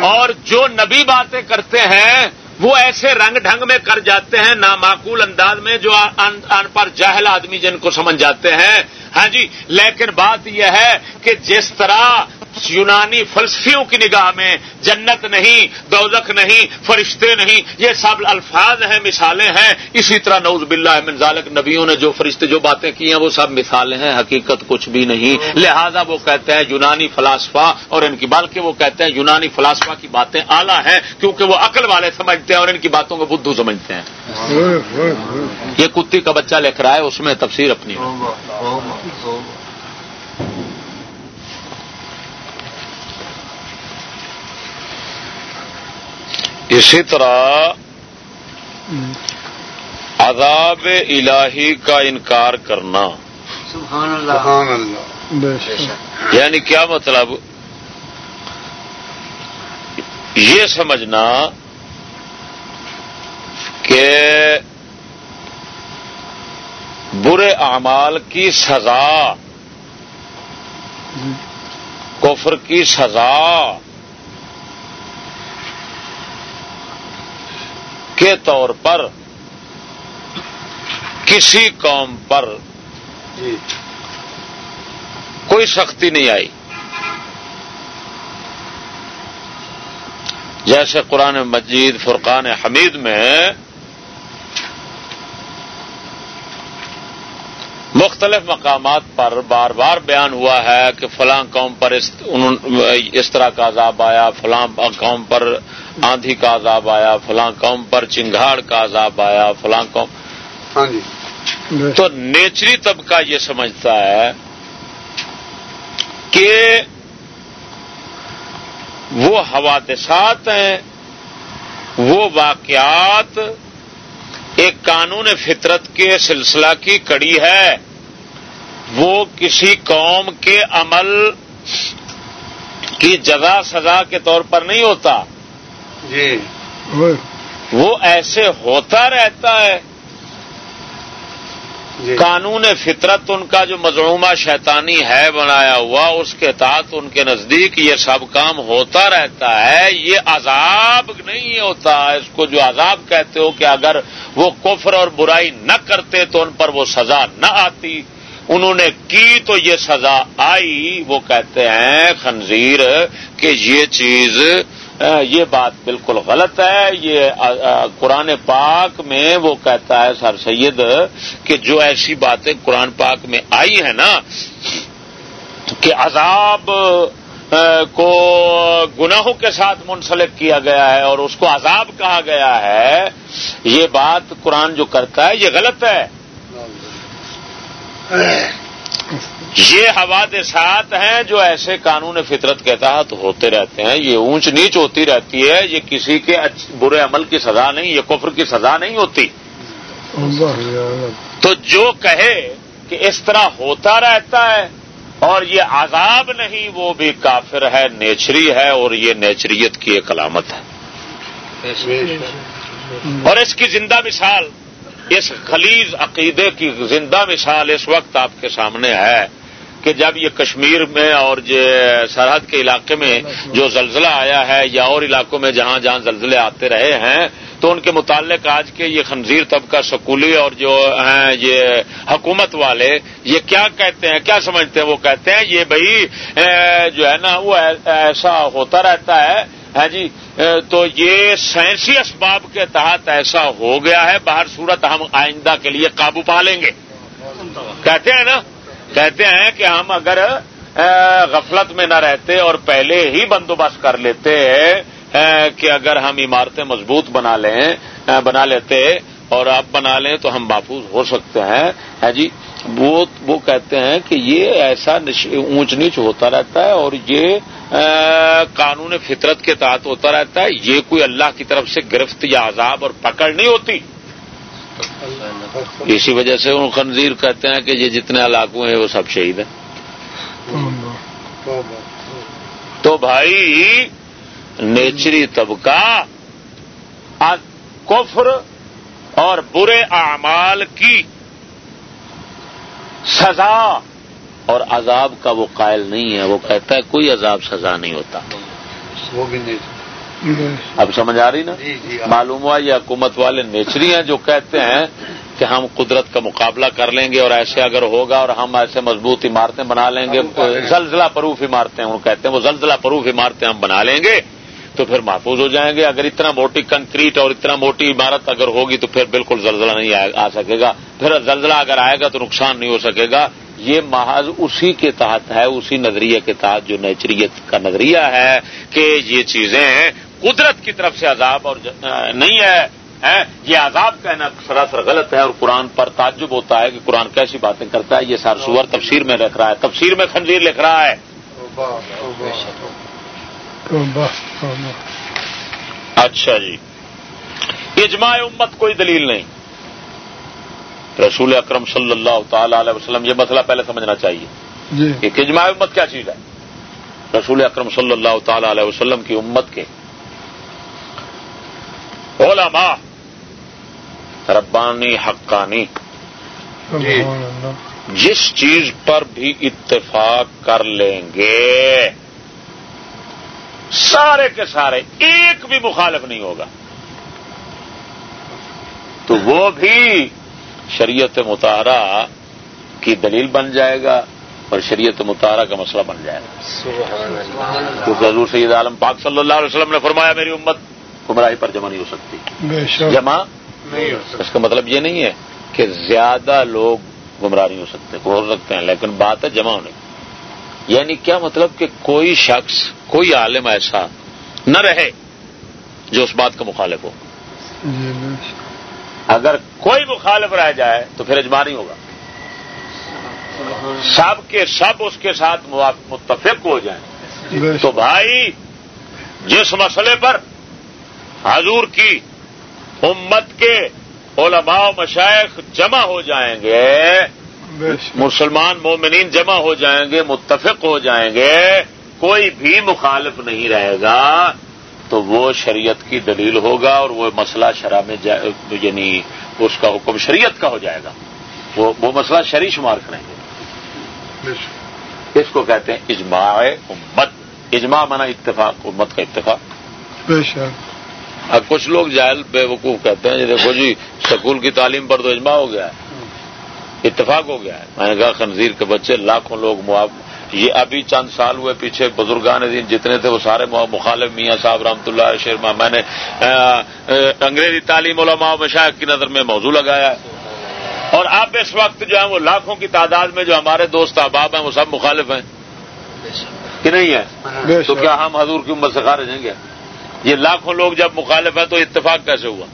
اور جو نبی باتیں کرتے ہیں وہ ایسے رنگ ڈھنگ میں کر جاتے ہیں نامعقول انداز میں جو ان پر جاہل آدمی جن کو سمجھ جاتے ہیں۔ ہاں جی لیکن بات یہ ہے کہ جس طرح یونانی فلسفیوں کی نگاہ میں جنت نہیں، دوزخ نہیں، فرشتے نہیں، یہ سب الفاظ ہیں، مثالیں ہیں۔ اسی طرح نوز باللہ من ذالک نبیوں نے جو فرشتے جو باتیں کی ہیں، وہ سب مثالیں ہیں، حقیقت کچھ بھی نہیں۔ لہذا وہ کہتے ہیں یونانی فلاسفہ اور ان کی، بلکہ وہ کہتے ہیں یونانی فلاسفہ کی باتیں اعلیٰ ہیں، کیونکہ وہ عقل والے سمجھ سمجھتے ہیں اور ان کی باتوں کو بدھو سمجھتے ہیں۔ یہ کتی کا بچہ لکھ رہا ہے اس میں تفسیر اپنی۔ اسی طرح عذاب الہی کا انکار کرنا۔ سبحان اللہ۔ سبحان اللہ۔ یعنی کیا مطلب؟ یہ سمجھنا کہ برے اعمال کی سزا کفر کی سزا کے طور پر کسی قوم پر جی۔ کوئی سختی نہیں آئی۔ جیسے قرآن مجید فرقان حمید میں مختلف مقامات پر بار بار بیان ہوا ہے کہ فلاں قوم پر اس انہوں- اس طرح کا عذاب آیا فلاں قوم پر آندھی کا عذاب آیا فلاں قوم پر چنگاڑ کا عذاب آیا فلاں قوم ہاں جی۔ تو نیچری طبقہ یہ سمجھتا ہے کہ وہ حوادثات ہیں وہ واقعات ایک قانون فطرت کے سلسلہ کی کڑی ہے۔ وہ کسی قوم کے عمل کی جزا سزا کے طور پر نہیں ہوتا۔ جی۔ وہ ایسے ہوتا رہتا ہے۔ جی. قانون فطرت ان کا جو مظلومہ شیطانی ہے بنایا ہوا، اس کے تحت ان کے نزدیک، یہ سب کام ہوتا رہتا ہے، یہ عذاب نہیں ہوتا۔ اس کو جو عذاب کہتے ہو کہ اگر وہ کفر اور برائی نہ کرتے تو ان پر وہ سزا نہ آتی۔ انہوں نے کی تو یہ سزا آئی۔ وہ کہتے ہیں، خنزیر، کہ یہ چیز یہ بات بالکل غلط ہے۔ یہ قرآن پاک میں وہ کہتا ہے سر سید کہ جو ایسی باتیں قرآن پاک میں آئی ہیں نا، کہ عذاب کو گناہوں کے ساتھ منسلک کیا گیا ہے اور اس کو عذاب کہا گیا ہے، یہ بات قرآن جو کرتا ہے یہ غلط ہے۔ یہ حوادثات ہیں جو ایسے قانون فطرت کے تحت ہوتے رہتے ہیں۔ یہ اونچ نیچ ہوتی رہتی ہے یہ کسی کے برے عمل کی سزا نہیں یہ کفر کی سزا نہیں ہوتی۔ تو جو کہے کہ اس طرح ہوتا رہتا ہے اور یہ عذاب نہیں وہ بھی کافر ہے نیچری ہے اور یہ نیچریت کی ایک علامت ہے۔ اور اس کی زندہ مثال اس خلیز عقیدے کی زندہ مثال اس وقت آپ کے سامنے ہے۔ کہ جب یہ کشمیر میں اور سرحد کے علاقے میں جو زلزلہ آیا ہے یا اور علاقوں میں جہاں جہاں زلزلے آتے رہے ہیں، تو ان کے متعلق آج کے یہ خنزیر طبقہ سکولی اور جو ہیں یہ حکومت والے یہ کیا کہتے ہیں، کیا سمجھتے ہیں؟ وہ کہتے ہیں یہ بھائی جو ہے نا، وہ ایسا ہوتا رہتا ہے ہے جی تو یہ سائنسی اسباب کے تحت ایسا ہو گیا ہے، باہر صورت ہم آئندہ کے لیے قابو پا لیں گے۔ کہتے ہیں نا؟ کہتے ہیں کہ ہم اگر غفلت میں نہ رہتے اور پہلے ہی بندوبست کر لیتے کہ اگر ہم عمارتیں مضبوط بنا لیں بنا لیتے اور اب بنا لیں تو ہم محفوظ ہو سکتے ہیں۔ ہاں جی وہ وہ کہتے ہیں کہ یہ ایسا اونچ نیچ ہوتا رہتا ہے اور یہ قانون فطرت کے تحت ہوتا رہتا ہے۔ یہ کوئی اللہ کی طرف سے گرفت یا عذاب اور پکڑ نہیں ہوتی۔ اسی وجہ سے ان خنزیر کہتے ہیں کہ یہ جتنے علاقوں ہیں وہ سب شہید ہیں۔ تو بھائی، نیچری طبقہ کفر اور برے اعمال کی سزا اور عذاب کا وہ قائل نہیں ہے۔ وہ کہتا ہے کوئی عذاب سزا نہیں ہوتا۔ وہ بھی نہیں اب سمجھ آ رہی نا؟ جی جی معلوم ہوا یہ حکومت والے نیچری ہیں جو کہتے ہیں کہ ہم قدرت کا مقابلہ کر لیں گے اور ایسے اگر ہوگا اور ہم ایسے مضبوط عمارتیں بنا لیں گے زلزلہ پروف عمارتیں وہ کہتے ہیں وہ زلزلہ پروف عمارتیں ہم بنا لیں گے تو پھر محفوظ ہو جائیں گے۔ اگر اتنا موٹی کنکریٹ اور اتنا موٹی عمارت اگر ہوگی تو پھر بالکل زلزلہ نہیں آ سکے گا۔ پھر زلزلہ اگر آئے گا تو نقصان نہیں ہو سکے گا۔ یہ محض اسی کے تحت ہے اسی نظریے کے تحت جو نیچریت کا نظریہ ہے کہ یہ چیزیں قدرت کی طرف سے عذاب اور نہیں ہے؟ یہ عذاب کہنا سراسر غلط ہے اور قرآن پر تعجب ہوتا ہے کہ قرآن کیسی باتیں کرتا ہے یہ سار سور تفسیر میں لکھ رہا ہے تفسیر میں خنزیر لکھ رہا ہے۔ اچھا جی۔ اجماع امت کوئی دلیل نہیں۔ رسول اکرم صلی اللہ تعالی علیہ وسلم یہ مسئلہ پہلے سمجھنا چاہیے۔ جی۔ کہ اجماع امت کیا چیز ہے؟ رسول اکرم صلی اللہ تعالی علیہ وسلم کی امت کے۔ علماء ربانی حقانی۔ اللہ جس چیز پر بھی اتفاق کر لیں گے سارے کے سارے ایک بھی مخالف نہیں ہوگا۔ تو وہ بھی شریعت مطالعہ کی دلیل بن جائے گا اور شریعت مطالعہ کا مسئلہ بن جائے گا۔ کیونکہ حضور سید عالم پاک صلی اللہ علیہ وسلم نے فرمایا میری امت گمراہی پر جمع نہیں ہو سکتی۔ بے شک۔ جمع نہیں ہو اس کا مطلب یہ نہیں ہے کہ زیادہ لوگ گمراہ نہیں ہو سکتے ہو سکتے ہیں لیکن بات ہے جمع ہونے کی۔ یعنی کیا مطلب کہ کوئی شخص کوئی عالم ایسا نہ رہے جو اس بات کا مخالف ہو۔ جی بے شک۔ اگر کوئی مخالف رہ جائے تو پھر اجماع نہیں ہوگا۔ سب کے سب اس کے ساتھ متفق ہو جائیں۔ تو بھائی جس مسئلے پر حضور کی امت کے علماء و مشائق جمع ہو جائیں گے مسلمان مومنین جمع ہو جائیں گے متفق ہو جائیں گے کوئی بھی مخالف نہیں رہے گا تو وہ شریعت کی دلیل ہوگا اور وہ مسئلہ شرح میں جا- یعنی اس کا حکم شریعت کا ہو جائے گا۔ وہ وہ مسئلہ شرع شمار کریں گے۔ اس کو کہتے ہیں اجماع امت۔ اجماع مانا اتفاق امت کا اتفاق۔ بے شک۔ کچھ لوگ جاہل بے وقوف کہتے ہیں دیکھو جی سکول کی تعلیم پر تو اجماع ہو گیا ہے اتفاق ہو گیا ہے۔ میں نے کہا خنزیر کے بچے لاکھوں لوگ یہ ابھی چند سال ہوئے پیچھے بزرگان دین جتنے تھے وہ سارے مخالف میاں صاحب رحمۃ اللہ علیہ شرما میں نے انگریزی تعلیم علماء و مشاہد کی نظر میں موضوع لگایا ہے۔ اور اب اس وقت جو ہے وہ لاکھوں کی تعداد میں جو ہمارے دوست احباب ہیں وہ سب مخالف ہیں۔ کہ نہیں ہے؟ تو کیا ہم حضور کی امت سے خارج ہیں گے یہ لاکھوں لوگ جب مخالف ہیں تو اتفاق کیسے ہوا؟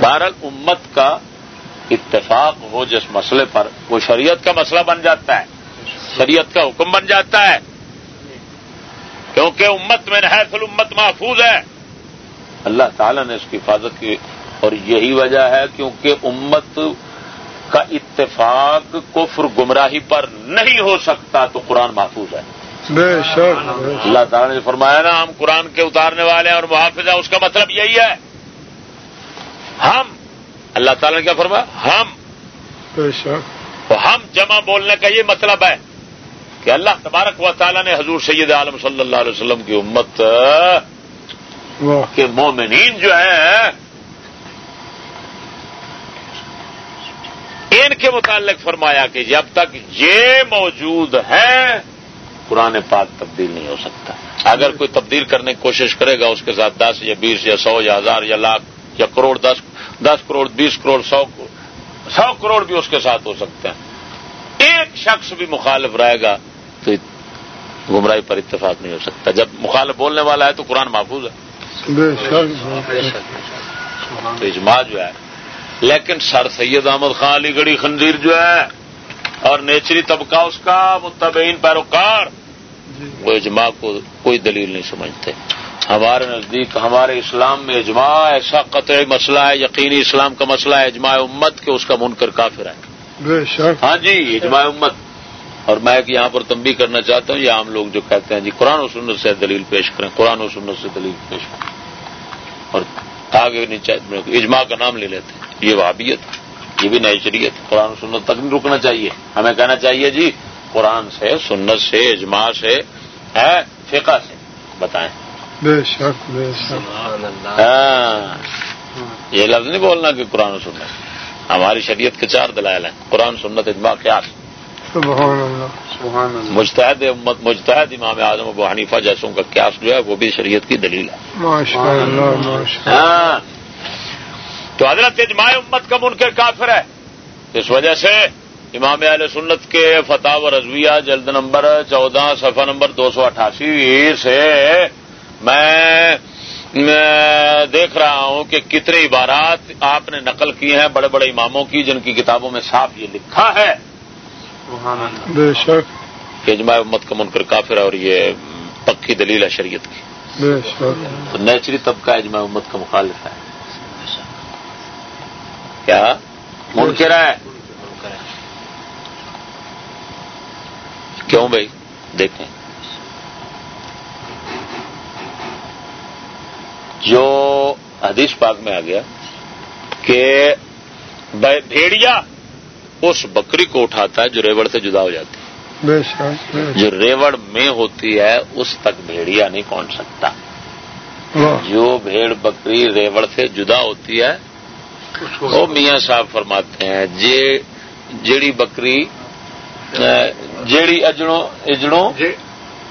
بہرحال امت کا اتفاق ہو جس مسئلے پر وہ شریعت کا مسئلہ بن جاتا ہے۔ شریعت کا حکم بن جاتا ہے۔ کیونکہ امت میں نہایت الامت محفوظ ہے۔ اللہ تعالیٰ نے اس کی حفاظت کی۔ اور یہی وجہ ہے کیونکہ امت کا اتفاق کفر گمراہی پر نہیں ہو سکتا تو قرآن محفوظ ہے۔ بے شک اللہ تعالیٰ نے فرمایا نا ہم قرآن کے اتارنے والے ہیں اور محافظ ہیں اس کا مطلب یہی ہے۔ ہم اللہ تعالیٰ نے کیا فرمایا؟ ہم۔ بے شک۔ تو ہم جمع بولنے کا یہ مطلب ہے کہ اللہ تبارک و تعالیٰ نے حضور سید عالم صلی اللہ علیہ وسلم کی امت کے مومنین جو ہیں ان کے متعلق فرمایا کہ جب تک یہ موجود ہے قرآن پاک تبدیل نہیں ہو سکتا۔ اگر کوئی تبدیل کرنے کی کوشش کرے گا اس کے ساتھ دس یا بیس یا سو یا ہزار یا لاکھ یا کروڑ دس دس کروڑ بیس کروڑ سو سو کروڑ بھی اس کے ساتھ ہو سکتے ہیں۔ ایک شخص بھی مخالف رہے گا تو گمراہی پر اتفاق نہیں ہو سکتا۔ جب مخالف بولنے والا ہے تو قرآن محفوظ ہے۔ بے شک بے شک۔ تو اجماع جو ہے لیکن سر سید احمد خان علی گڑھی خنزیر جو ہے اور نیچری طبقہ اس کا متبعین پیروکار جی۔ وہ اجماع کو کوئی دلیل نہیں سمجھتے۔ ہمارے نزدیک ہمارے اسلام میں اجماع ایسا قطعی مسئلہ ہے یقینی اسلام کا مسئلہ ہے اجماع امت کہ اس کا منکر کافر ہے۔ ہاں جی اجماع امت۔ اور میں یہاں پر تنبیہ کرنا چاہتا ہوں یہ عام لوگ جو کہتے ہیں جی قرآن و سنت سے دلیل پیش کریں قرآن و سنت سے دلیل پیش کریں۔ اور آگے نیچے اجماع کا نام لے لیتے ہیں۔ یہ وہابیت۔ ہے یہ بھی نئی شریعت قرآن سنت تک نہیں رکنا چاہیے۔ ہمیں کہنا چاہیے جی قرآن سے سنت سے اجماع سے ہے فقہ سے۔ بتائیں۔ بے شک بے شک۔ ہاں۔ یہ لفظ نہیں بولنا کہ قرآن و سنت۔ ہماری شریعت کے چار دلائل ہیں۔ قرآن سنت اجماع قیاس۔ سبحان اللہ سبحان اللہ۔ مجتہد امت مجتہد امام اعظم ابو حنیفہ جیسوں کا قیاس جو ہے وہ بھی شریعت کی دلیل ہے۔ ہاں۔ تو حضرت اجماع امت کا منکر کافر ہے۔ اس وجہ سے امام اہل سنت کے فتح و رضویہ جلد نمبر چودہ صفحہ نمبر دو سو اٹھاسی سے میں دیکھ رہا ہوں کہ کتنے عبارات آپ نے نقل کی ہیں بڑے بڑے اماموں کی جن کی کتابوں میں صاف یہ لکھا ہے۔ بے شک۔ کہ اجماع امت کا منکر کافر ہے اور یہ پکی دلیل ہے شریعت کی۔ بے شک۔ نیچری طبقہ اجماع امت کا مخالف ہے۔ کیا؟ منکر ہے کیوں بھائی؟ دیکھیں۔ جو حدیث پاک میں آ گیا کہ بھیڑیا اس بکری کو اٹھاتا ہے جو ریوڑ سے جدا ہو جاتی ہے۔ بے شک بے جو ریوڑ میں ہوتی ہے اس تک بھیڑیا نہیں پہنچ سکتا۔ جو بھیڑ بکری ریوڑ سے جدا ہوتی ہے وہ میاں صاحب فرماتے ہیں جے جیڑی بکری جیڑی اجڑوں اجڑوں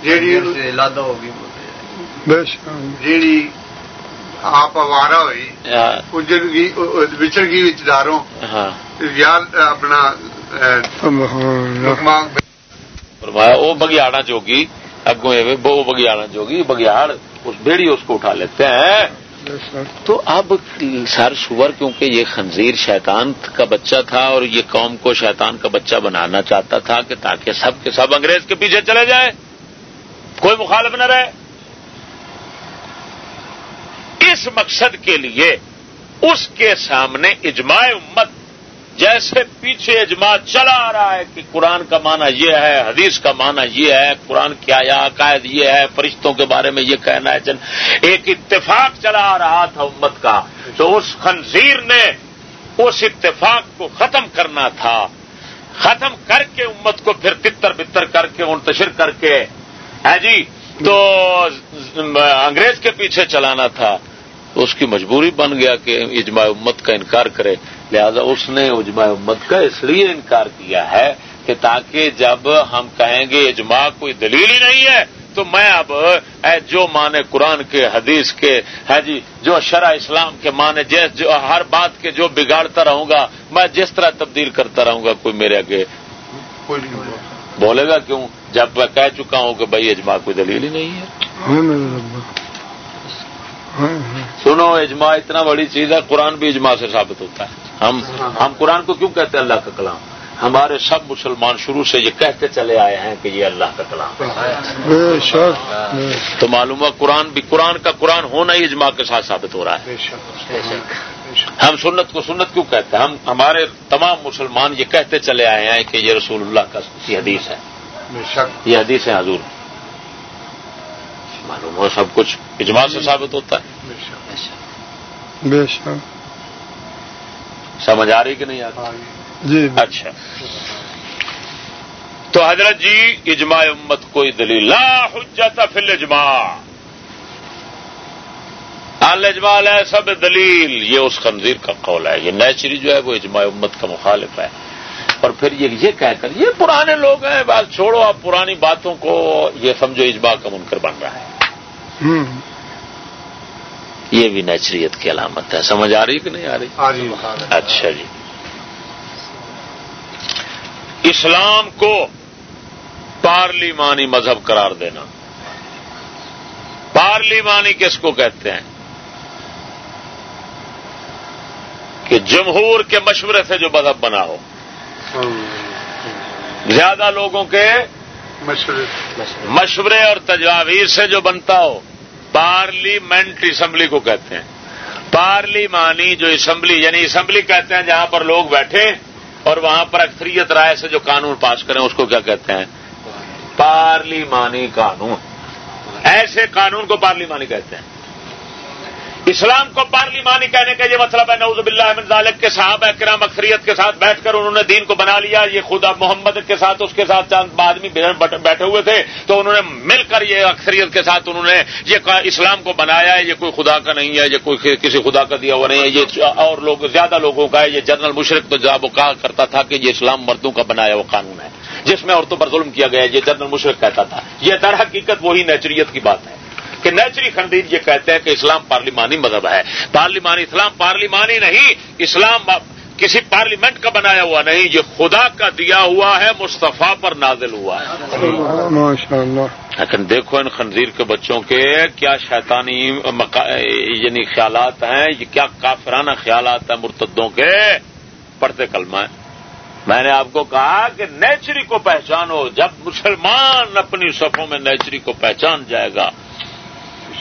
جیڑی بے شک جیڑی آپ آوارا ہوئی ہاں، اجڑ گئی وچداروں ہاں۔ یار اپنا فرمایا وہ بگیاڑا جوگی اگوں وہ بگیاڑا جوگی بگیاڑ اس بھیڑی اس کو اٹھا لیتے ہیں۔ تو اب سر سور، کیونکہ یہ خنزیر شیطان کا بچہ تھا اور یہ قوم کو شیطان کا بچہ بنانا چاہتا تھا کہ تاکہ سب کے سب انگریز کے پیچھے چلے جائیں۔ کوئی مخالف نہ رہے۔ اس مقصد کے لیے اس کے سامنے اجماع امت جیسے پیچھے اجماع چلا آ رہا ہے کہ قرآن کا معنی یہ ہے، حدیث کا معنی یہ ہے، قرآن کیا یا عقائد یہ ہے، فرشتوں کے بارے میں یہ کہنا ہے، جن ایک اتفاق چلا آ رہا تھا امت کا۔ تو اس خنزیر نے اس اتفاق کو ختم کرنا تھا۔ ختم کر کے امت کو پھر تتر بتر کر کے، منتشر کر کے۔ ہے جی؟ تو انگریز کے پیچھے چلانا تھا۔ اس کی مجبوری بن گیا کہ اجماع امت کا انکار کرے۔ لہذا اس نے اجماع امت کا اس لیے انکار کیا ہے کہ تاکہ جب ہم کہیں گے اجماع کوئی دلیل ہی نہیں ہے تو میں اب اے جو مانے قرآن کے حدیث کے ہے جی جو شرع اسلام کے مانے جیس جو ہر بات کے جو بگاڑتا رہوں گا میں جس طرح تبدیل کرتا رہوں گا کوئی میرے آگے بولے گا کیوں؟ جب میں کہہ چکا ہوں کہ بھائی اجماع کوئی دلیل ہی نہیں ہے۔ سنو اجماع اتنا بڑی چیز ہے قرآن بھی اجماع سے ثابت ہوتا ہے۔ ہم ہم قرآن کو کیوں کہتے ہیں اللہ کا کلام؟ ہمارے سب مسلمان شروع سے یہ کہتے چلے آئے ہیں کہ یہ اللہ کا کلام ہے۔ تو معلوم ہوا قرآن بھی قرآن کا قرآن ہونا ہی اجماع کے ساتھ ثابت ہو رہا ہے۔ ہم سنت کو سنت کیوں کہتے ہیں؟ ہم ہمارے تمام مسلمان یہ کہتے چلے آئے ہیں کہ یہ رسول اللہ کا یہ حدیث ہے۔ یہ حدیث ہے حضور۔ معلوم ہو سب کچھ اجماع سے ثابت ہوتا ہے۔ بے شک۔ سمجھ آ رہی کہ نہیں آ رہی؟ آگے جی۔ اچھا۔ تو حضرت جی اجماع امت کوئی دلیل؟ لا حجت فی الاجماع۔ الاجماع ہے سب دلیل۔ یہ اس خنزیر کا قول ہے۔ یہ نیچری جو ہے وہ اجماع امت کا مخالف ہے۔ اور پھر یہ یہ کہہ کر یہ پرانے لوگ ہیں۔ بات چھوڑو آپ پرانی باتوں کو یہ سمجھو اجماع کا منکر بن رہا ہے۔ یہ بھی نیچریت کی علامت ہے۔ سمجھ آ رہی کہ نہیں آ رہی؟ اچھا جی۔ اسلام کو پارلیمانی مذہب قرار دینا۔ پارلیمانی کس کو کہتے ہیں؟ کہ جمہور کے مشورے سے جو مذہب بنا ہو۔ زیادہ لوگوں کے مشورے۔ مشورے اور تجاویز سے جو بنتا ہو۔ پارلیمنٹ اسمبلی کو کہتے ہیں۔ پارلیمانی جو اسمبلی یعنی اسمبلی کہتے ہیں جہاں پر لوگ بیٹھے اور وہاں پر اکثریت رائے سے جو قانون پاس کریں اس کو کیا کہتے ہیں؟ پارلیمانی قانون۔ ایسے قانون کو پارلیمانی کہتے ہیں۔ اسلام کو پارلیمانی کہنے کا یہ مطلب ہے، نعوذ باللہ من ذالک کے صحابہ کرام اکثریت کے ساتھ بیٹھ کر انہوں نے دین کو بنا لیا۔ یہ خدا محمد کے ساتھ، اس کے ساتھ چاند آدمی بیٹھے ہوئے تھے۔ تو انہوں نے مل کر یہ اکثریت کے ساتھ انہوں نے یہ اسلام کو بنایا ہے۔ یہ کوئی خدا کا نہیں ہے، یہ کوئی کسی خدا کا دیا ہوا نہیں ہے۔ یہ اور لوگ زیادہ لوگوں کا ہے۔ یہ جنرل مشرق تو جب وہ کہا کرتا تھا کہ یہ اسلام مردوں کا بنایا ہوا قانون ہے، جس میں عورتوں پر ظلم کیا گیا یہ جنرل مشرق کہتا تھا۔ یہ در حقیقت وہی نیچریت کی بات ہے۔ کہ نیچری خندید یہ کہتے ہیں کہ اسلام پارلیمانی مذہب ہے۔ پارلیمانی اسلام پارلیمانی نہیں اسلام کسی پارلیمنٹ کا بنایا ہوا نہیں یہ خدا کا دیا ہوا ہے مصطفیٰ پر نازل ہوا ہے۔ لیکن دیکھو ان خنزیر کے بچوں کے کیا شیطانی یعنی خیالات ہیں یہ کیا کافرانہ خیالات ہیں مرتدوں کے۔ پڑھتے کلمہ ہے۔ میں نے آپ کو کہا کہ نیچری کو پہچانو جب مسلمان اپنی صفوں میں نیچری کو پہچان جائے گا۔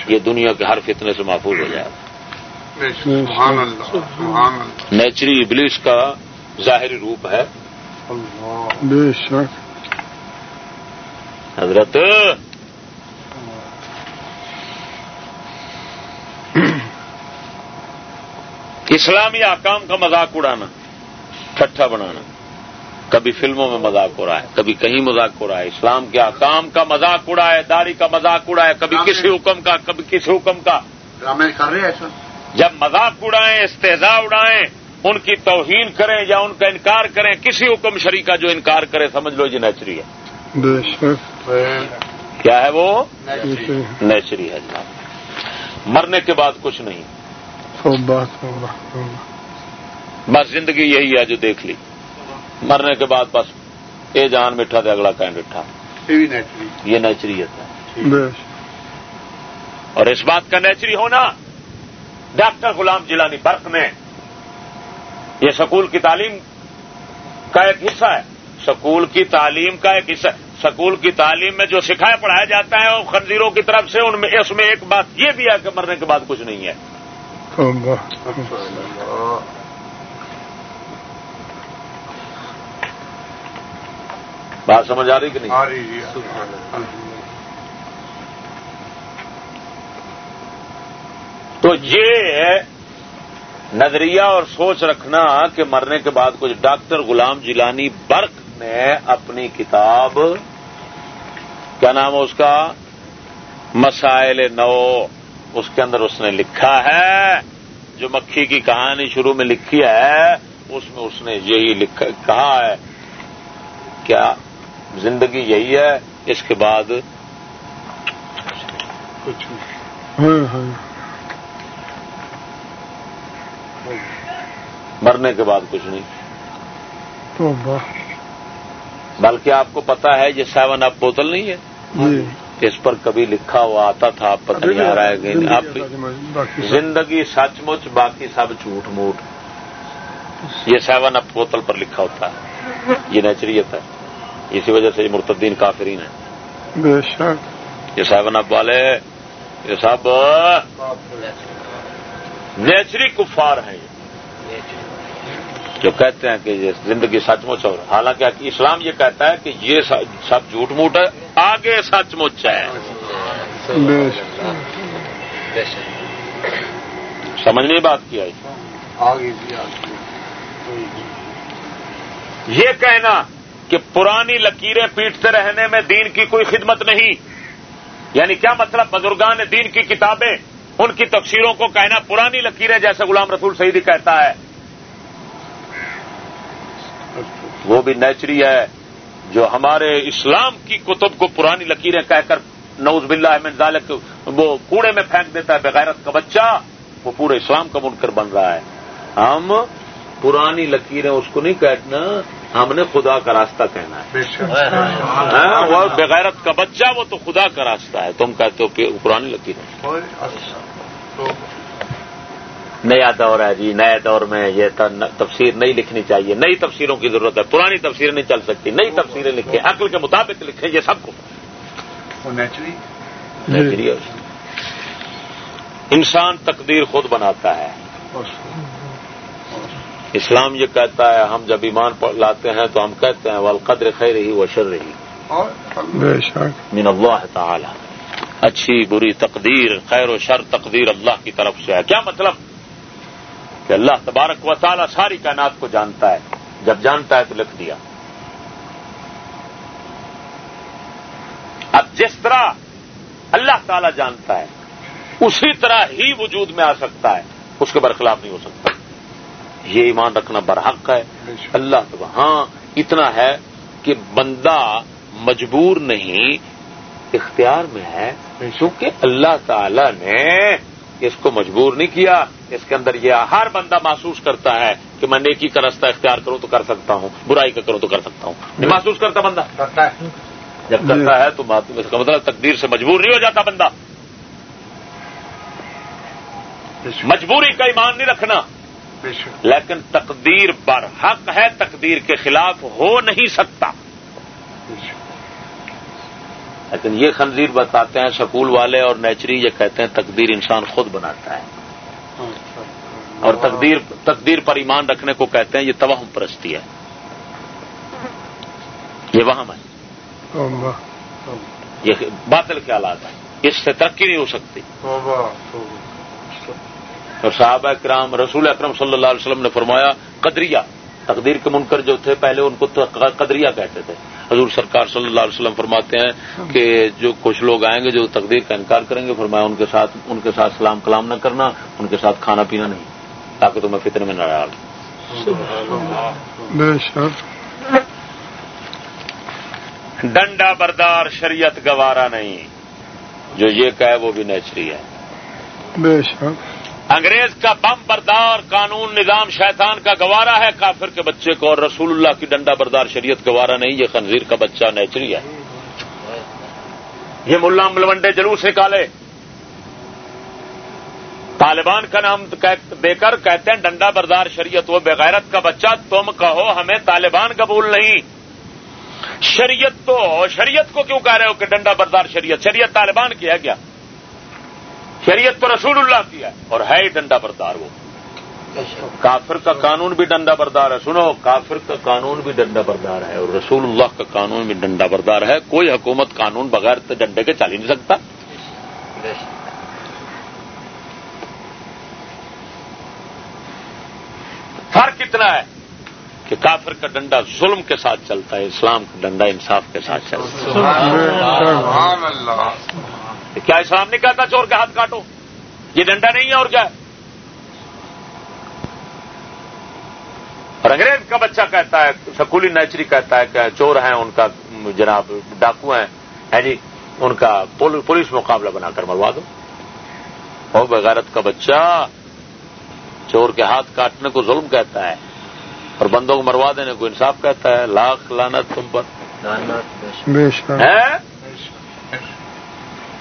یہ دنیا کے ہر فتنے سے محفوظ ہو جائے۔ نیچری ابلیس کا ظاہری روپ ہے۔ حضرت۔ اسلامی آکام کا مذاق اڑانا ٹھٹھا بنانا۔ کبھی فلموں میں مذاق ہو رہا ہے کبھی کہیں مذاق ہو رہا ہے اسلام کے حکام کا مذاق اڑا ہے داری کا مذاق اڑا ہے کبھی کسی حکم کا کبھی کسی حکم کا۔ کر رہے ہیں جب مذاق اڑائیں استحزا اڑائیں ان کی توہین کریں یا ان کا انکار کریں کسی حکم شری کا جو انکار کرے سمجھ لو جی نیچری ہے۔ کیا ہے وہ؟ نیچری. ہے جناب۔ مرنے کے بعد کچھ نہیں۔ بس زندگی یہی ہے جو دیکھ لی۔ مرنے کے بعد بس اے جان میٹھا تھا اگلا کہیں میٹھا۔ یہ نیچریت ہے۔ اور اس بات کا نیچری ہونا ڈاکٹر غلام جیلانی برق میں یہ سکول کی تعلیم کا ایک حصہ ہے۔ سکول کی تعلیم کا ایک حصہ سکول کی تعلیم میں جو سکھایا پڑھایا جاتا ہے وہ خنزیروں کی طرف سے ان میں اس میں ایک بات یہ بھی ہے کہ مرنے کے بعد کچھ نہیں ہے۔ بات سمجھ آ رہی کہ نہیں؟ تو یہ نظریہ اور سوچ رکھنا کہ مرنے کے بعد کچھ ڈاکٹر غلام جیلانی برق نے اپنی کتاب کیا نام ہے اس کا؟ مسائل نو اس کے اندر اس نے لکھا ہے۔ جو مکھی کی کہانی شروع میں لکھی ہے اس میں اس نے یہی کہا ہے۔ کیا زندگی یہی ہے اس کے بعد مرنے کے بعد کچھ نہیں۔ بلکہ آپ کو پتا ہے یہ سیون اپ بوتل نہیں ہے؟ جی۔ اس پر کبھی لکھا ہوا آتا تھا آپ پتہ نہیں آ رہا ہے آپ زندگی سچ مچ باقی سب جھوٹ موٹ۔ یہ سیون اپ بوتل پر لکھا ہوتا ہے۔ یہ نیچریت ہے۔ اسی وجہ سے یہ مرتدین کافرین ہیں۔ بے شک۔ یہ صاحب اب والے یہ سب نیچری کفار ہیں یہ۔ جو کہتے ہیں کہ یہ زندگی سچ مچ اور حالانکہ اسلام یہ کہتا ہے کہ یہ سب جھوٹ موٹ ہے آگے سچ مچ ہے۔ سمجھنے بات کیا یہ کہنا کہ پرانی لکیریں پیٹتے رہنے میں دین کی کوئی خدمت نہیں۔ یعنی کیا مطلب بزرگان دین کی کتابیں ان کی تفسیروں کو کہنا پرانی لکیریں جیسے غلام رسول سعیدی کہتا ہے؟ وہ بھی نیچری ہے جو ہمارے اسلام کی کتب کو پرانی لکیریں کہہ کر نوز باللہ احمد ذالک وہ کوڑے میں پھینک دیتا ہے، بغیرت کا بچہ، وہ پورے اسلام کا منکر بن رہا ہے۔ ہم پرانی لکیریں اس کو نہیں کہنا ہم نے خدا کا راستہ کہنا ہے۔ ہاں، وہ بغیرت کا بچہ وہ تو خدا کا راستہ ہے۔ تم کہتے ہو کہ پرانی لکیریں نیا دور ہے جی نئے دور میں یہ تفسیر نہیں لکھنی چاہیے۔ نئی تفسیروں کی ضرورت ہے۔ پرانی تفسیر نہیں چل سکتی۔ نئی تفسیریں لکھیں۔ عقل کے مطابق لکھیں یہ سب کو۔ انسان تقدیر خود بناتا ہے۔ اسلام یہ کہتا ہے ہم جب ایمان لاتے ہیں تو ہم کہتے ہیں والقدر خیر رہی و شر رہی من اللہ تعالی اچھی بری تقدیر خیر و شر تقدیر اللہ کی طرف سے ہے۔ کیا مطلب؟ کہ اللہ تبارک و تعالی ساری کائنات کو جانتا ہے۔ جب جانتا ہے تو لکھ دیا۔ اب جس طرح اللہ تعالی جانتا ہے اسی طرح ہی وجود میں آ سکتا ہے۔ اس کے برخلاف نہیں ہو سکتا۔ یہ ایمان رکھنا برحق ہے۔ اللہ ہاں اتنا ہے کہ بندہ مجبور نہیں اختیار میں ہے کیونکہ اللہ تعالی نے اس کو مجبور نہیں کیا۔ اس کے اندر یہ ہر بندہ محسوس کرتا ہے کہ میں نیکی کا رستہ اختیار کروں تو کر سکتا ہوں برائی کا کروں تو کر سکتا ہوں۔ نہیں محسوس کرتا بندہ۔ کرتا ہے۔ جب کرتا ہے تو اس کا مطلب تقدیر سے مجبور نہیں ہو جاتا بندہ۔ مجبوری کا ایمان نہیں رکھنا۔ لیکن تقدیر بر حق ہے تقدیر کے خلاف ہو نہیں سکتا۔ لیکن یہ خنزیر بتاتے ہیں سکول والے اور نیچری یہ کہتے ہیں تقدیر انسان خود بناتا ہے۔ اور تقدیر تقدیر پر ایمان رکھنے کو کہتے ہیں یہ توہم پرستی ہے۔ یہ وہم ہے۔ یہ باطل خیالات ہیں۔ اس سے ترقی نہیں ہو سکتی۔ اور صحابہ کرام رسول اکرم صلی اللہ علیہ وسلم نے فرمایا قدریہ تقدیر کے منکر جو تھے پہلے ان کو قدریہ کہتے تھے۔ حضور سرکار صلی اللہ علیہ وسلم فرماتے ہیں کہ جو کچھ لوگ آئیں گے جو تقدیر کا انکار کریں گے فرمایا ان کے ساتھ ان کے ساتھ سلام کلام نہ کرنا ان کے ساتھ کھانا پینا نہیں۔ تاکہ تمہیں فطر میں نہ ڈال۔ ڈنڈا بردار شریعت گوارا نہیں۔ جو یہ کہے وہ بھی نیچری ہے۔ بے شک۔ انگریز کا بم بردار قانون نظام شیطان کا گوارا ہے، کافر کے بچے کو اور رسول اللہ کی ڈنڈا بردار شریعت گوارا نہیں، یہ خنزیر کا بچہ نیچری ہے۔ یہ ملا ملوڈے جلوس نکالے طالبان کا نام دے کر کہتے ہیں، ڈنڈا بردار شریعت وہ بغیرت کا بچہ، تم کہو ہمیں طالبان قبول نہیں۔ شریعت تو شریعت کو کیوں کہہ رہے ہو کہ ڈنڈا بردار شریعت؟ شریعت طالبان کی ہے کیا؟ شریعت تو رسول اللہ کی ہے؟ اور ہے ہی ڈنڈا بردار وہ۔ کافر کا قانون بھی ڈنڈا بردار ہے۔ سنو، کافر کا قانون بھی ڈنڈا بردار ہے اور رسول اللہ کا قانون بھی ڈنڈا بردار ہے۔ کوئی حکومت قانون بغیر ڈنڈے کے چل ہی نہیں سکتا۔ فرق کتنا ہے کہ کافر کا ڈنڈا ظلم کے ساتھ چلتا ہے، اسلام کا ڈنڈا انصاف کے ساتھ چلتا ہے۔ کیا اسلام نہیں کہتا چور کا ہاتھ کاٹو؟ یہ ڈنڈا نہیں ہے اور کیا اور انگریز کا بچہ کہتا ہے سکولی نیچری کہتا ہے کہ چور ہیں ان کا جناب ڈاکو ہیں۔ ہے جی ان کا پولیس مقابلہ بنا کر مروا دو۔ اور بغیرت کا بچہ چور کے ہاتھ کاٹنے کو ظلم کہتا ہے اور بندوں کو مروا دینے کو انصاف کہتا ہے۔ لاکھ لانت تم پر۔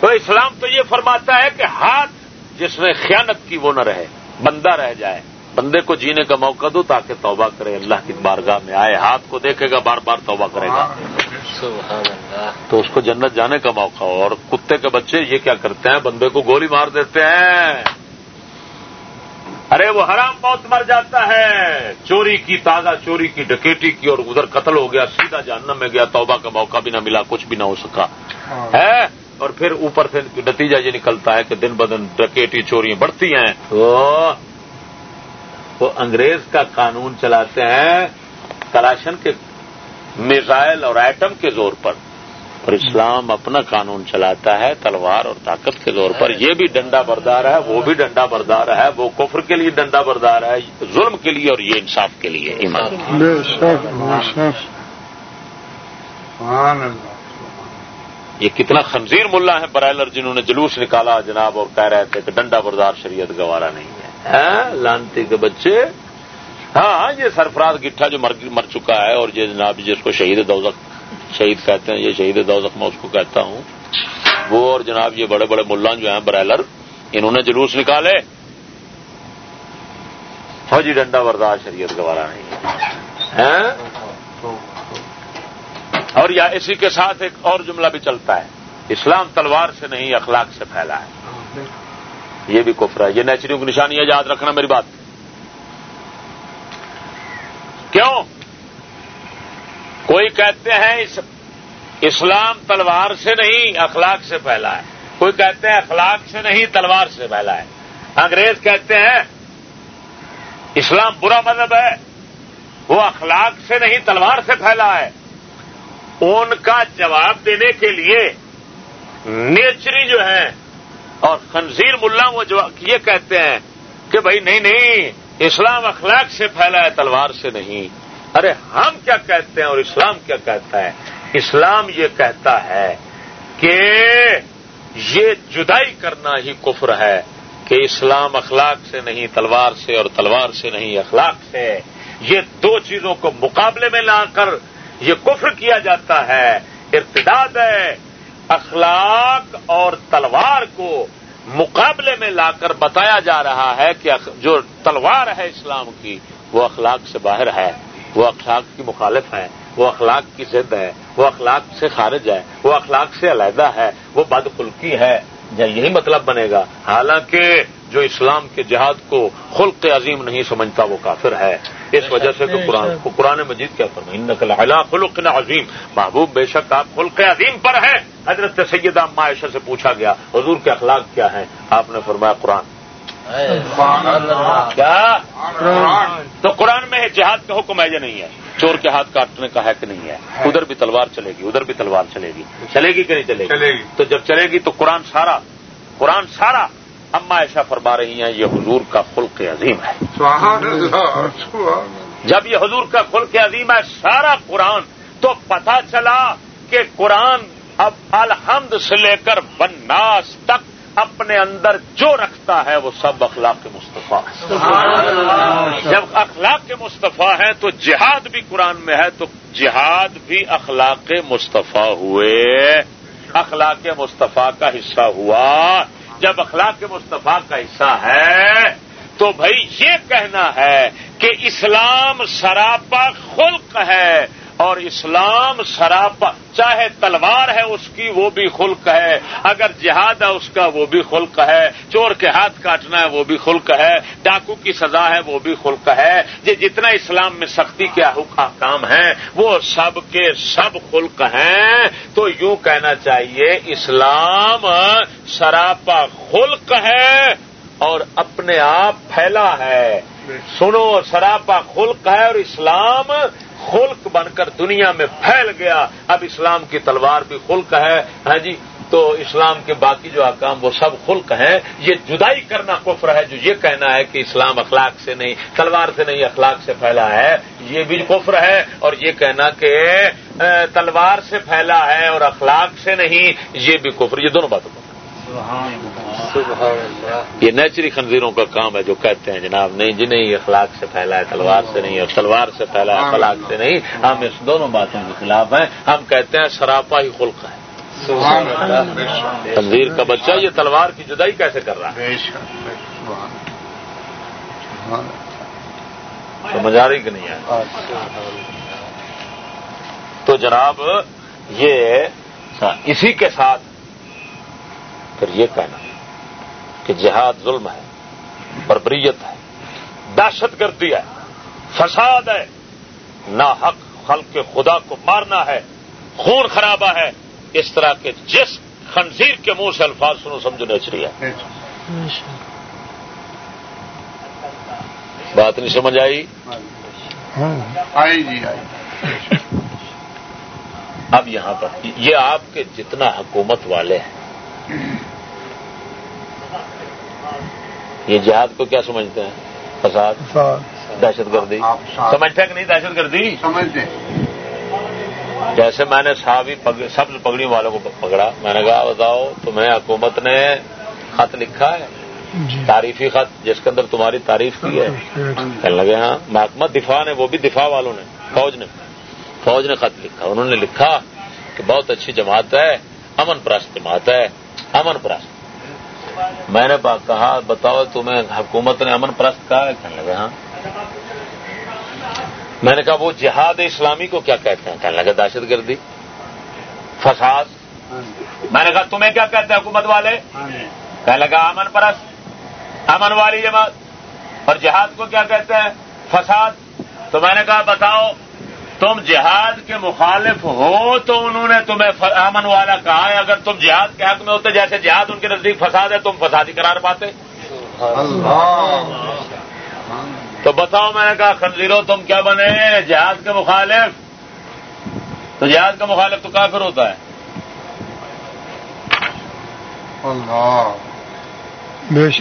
تو اسلام تو یہ فرماتا ہے کہ ہاتھ جس نے خیانت کی وہ نہ رہے بندہ رہ جائے۔ بندے کو جینے کا موقع دو تاکہ توبہ کرے۔ اللہ کی بارگاہ میں آئے ہاتھ کو دیکھے گا بار بار توبہ کرے گا۔ تو اس کو جنت جانے کا موقع ہو۔ اور کتے کے بچے یہ کیا کرتے ہیں؟ بندے کو گولی مار دیتے ہیں۔ ارے وہ حرام موت مر جاتا ہے۔ چوری کی تازہ چوری کی ڈکیٹی کی اور ادھر قتل ہو گیا سیدھا جاننا میں گیا توبہ کا موقع بھی نہ ملا کچھ بھی نہ ہو سکا۔ ہے؟ اور پھر اوپر سے نتیجہ یہ نکلتا ہے کہ دن بدن ڈکیٹی چوریاں بڑھتی ہیں۔ تو وہ انگریز کا قانون چلاتے ہیں کلاشن کے میزائل اور ایٹم کے زور پر اور اسلام اپنا قانون چلاتا ہے تلوار اور طاقت کے زور پر۔ یہ بھی ڈنڈا بردار ہے، وہ بھی ڈنڈا بردار ہے، وہ کفر کے لیے ڈنڈا بردار ہے، ظلم کے لیے اور یہ انصاف کے لیے ایمان۔ یہ کتنا خنزیر ملا ہے برائلر جنہوں نے جلوس نکالا جناب اور کہہ رہے تھے کہ ڈنڈا بردار شریعت گوارا نہیں ہے۔ ہاں، لانتی کے بچے۔ ہاں،, یہ سرفراز گٹھا جو مر چکا ہے اور یہ جناب جس کو شہید دوزخ شہید کہتے ہیں یہ شہید دوزخ میں اس کو کہتا ہوں۔ وہ اور جناب یہ بڑے بڑے ملا جو ہیں برائلر انہوں نے جلوس نکالے۔ فوجی ڈنڈا بردار شریعت گوارا نہیں ہے۔ ہاں، اور یا اسی کے ساتھ ایک اور جملہ بھی چلتا ہے۔ اسلام تلوار سے نہیں، اخلاق سے پھیلا ہے۔ یہ بھی کفر ہے۔ یہ نیچریوں کی نشانی ہے، یاد رکھنا میری بات۔ کیوں؟ کوئی کہتے ہیں اس اسلام تلوار سے نہیں، اخلاق سے پھیلا ہے۔ کوئی کہتے ہیں اخلاق سے نہیں، تلوار سے پھیلا ہے۔ انگریز کہتے ہیں، اسلام برا مذہب ہے۔ وہ اخلاق سے نہیں، تلوار سے پھیلا ہے۔ ان کا جواب دینے کے لیے نیچری جو ہے اور خنزیر ملا وہ جو یہ کہتے ہیں کہ بھائی نہیں نہیں، اسلام اخلاق سے پھیلا ہے، تلوار سے نہیں۔ ارے ہم کیا کہتے ہیں اور اسلام کیا کہتا ہے؟ اسلام یہ کہتا ہے کہ یہ جدائی کرنا ہی کفر ہے کہ اسلام اخلاق سے نہیں، تلوار سے اور تلوار سے نہیں، اخلاق سے۔ یہ دو چیزوں کو مقابلے میں لا کر یہ کفر کیا جاتا ہے، ارتداد ہے اخلاق اور تلوار کو مقابلے میں لا کر بتایا جا رہا ہے کہ جو تلوار ہے اسلام کی، وہ اخلاق سے باہر ہے، وہ اخلاق کی مخالف ہے، وہ اخلاق کی ضد ہے، وہ اخلاق سے خارج ہے، وہ اخلاق سے علیحدہ ہے، وہ بد بدخلقی ہے۔ یہی مطلب بنے گا۔ حالانکہ جو اسلام کے جہاد کو خلق عظیم نہیں سمجھتا، وہ کافر ہے۔ اس وجہ سے تو قرآن قرآن مجید کیا فرمائی؟ نقل خلق عظیم محبوب بے شک آپ خلق عظیم پر ہیں۔ حضرت سیدہ معاشہ سے پوچھا گیا حضور کے اخلاق کیا ہیں؟ آپ نے فرمایا قرآن۔ کیا؟ تو قرآن میں جہاد کا حکم ہے یا نہیں ہے؟ چور کے ہاتھ کاٹنے کا ہے کہ نہیں ہے۔ ادھر بھی تلوار چلے گی ادھر بھی تلوار چلے گی۔ چلے گی کہ نہیں چلے گی۔ تو جب چلے گی تو قرآن سارا قرآن سارا اما ایسا فرما رہی ہیں یہ حضور کا خلق عظیم ہے۔ جب یہ حضور کا خلق عظیم ہے سارا قرآن تو پتا چلا کہ قرآن اب الحمد سے لے کر بناس تک اپنے اندر جو رکھتا ہے وہ سب اخلاق کے مصطفیٰ جب اخلاق کے مصطفیٰ ہیں تو جہاد بھی قرآن میں ہے تو جہاد بھی اخلاق مصطفیٰ ہوئے۔ اخلاق مصطفیٰ کا حصہ ہوا۔ جب اخلاق مصطفیٰ کا حصہ ہے، تو بھائی یہ کہنا ہے کہ اسلام سراپا خلق ہے۔ اور اسلام سراپا چاہے تلوار ہے اس کی وہ بھی خلق ہے۔ اگر جہاد ہے اس کا وہ بھی خلق ہے۔ چور کے ہاتھ کاٹنا ہے وہ بھی خلق ہے۔ ڈاکو کی سزا ہے وہ بھی خلق ہے۔ یہ جتنا اسلام میں سختی کے کام ہیں وہ سب کے سب خلق ہیں۔ تو یوں کہنا چاہیے اسلام سراپا خلق ہے اور اپنے آپ پھیلا ہے۔ سنو سراپا خلق ہے اور اسلام خلق بن کر دنیا میں پھیل گیا۔ اب اسلام کی تلوار بھی خلق ہے۔ ہاں جی؟ تو اسلام کے باقی جو احکام وہ سب خلق ہیں۔ یہ جدائی کرنا کفر ہے۔ جو یہ کہنا ہے کہ اسلام اخلاق سے نہیں، تلوار سے نہیں، اخلاق سے پھیلا ہے، یہ بھی کفر ہے۔ اور یہ کہنا کہ تلوار سے پھیلا ہے اور اخلاق سے نہیں، یہ بھی کفر۔ یہ دونوں باتوں کو یہ نیچری خنزیروں کا کام ہے جو کہتے ہیں جناب نہیں جی نہیں اخلاق سے پھیلا ہے تلوار سے نہیں اور تلوار سے پھیلا ہے اخلاق سے نہیں ہم اس دونوں باتوں کے خلاف ہیں۔ ہم کہتے ہیں سراپا ہی خلق ہے۔ خنزیر کا بچہ یہ تلوار کی جدائی کیسے کر رہا ہے؟ سمجھ آ رہی کہ نہیں ہے تو جناب یہ اسی کے ساتھ پھر یہ کہنا۔ کہ جہاد ظلم ہے بربریت ہے دہشت گردی ہے فساد ہے نہ حق خلق کے خدا کو مارنا ہے خون خرابہ ہے اس طرح کے جس خنزیر کے منہ سے الفاظ سنو سمجھو نیچری ہے۔ بات نہیں سمجھ آئی؟ آئی جی آئی۔ اب یہاں پر یہ آپ کے جتنا حکومت والے ہیں یہ جہاد کو کیا سمجھتے ہیں؟ فساد دہشت گردی۔ سمجھتے ہیں کہ نہیں دہشت گردی؟ سمجھتے جیسے میں نے صحابی سبز پگڑی والوں کو پکڑا میں نے کہا بتاؤ تمہیں حکومت نے خط لکھا ہے؟ جی۔ تعریفی خط جس کے اندر تمہاری تعریف کی ہے۔ کہنے لگے ہاں محکمہ دفاع نے وہ بھی دفاع والوں نے فوج نے فوج نے خط لکھا انہوں نے لکھا کہ بہت اچھی جماعت ہے امن پرست جماعت ہے امن پرست۔ میں نے کہا، بتاؤ تمہیں حکومت نے امن پرست کہا ہے؟ کہنے لگے ہاں۔ میں نے کہا، وہ جہاد اسلامی کو کیا کہتے ہیں؟ کہنے لگے، دہشت گردی، فساد۔ میں نے کہا، تمہیں کیا کہتے ہیں حکومت والے؟ کہنے لگا، امن پرست، امن والی جماعت۔ اور جہاد کو کیا کہتے ہیں؟ فساد۔ تو میں نے کہا، بتاؤ تم جہاد کے مخالف ہو تو انہوں نے تمہیں امن والا کہا ہے اگر تم جہاد کے حق میں ہوتے جیسے جہاد ان کے نزدیک فساد ہے تم فسادی قرار پاتے۔ تو بتاؤ میں نے کہا خنزیرو تم کیا بنے؟ جہاد کے مخالف۔ تو جہاد کا مخالف تو کافر ہوتا ہے۔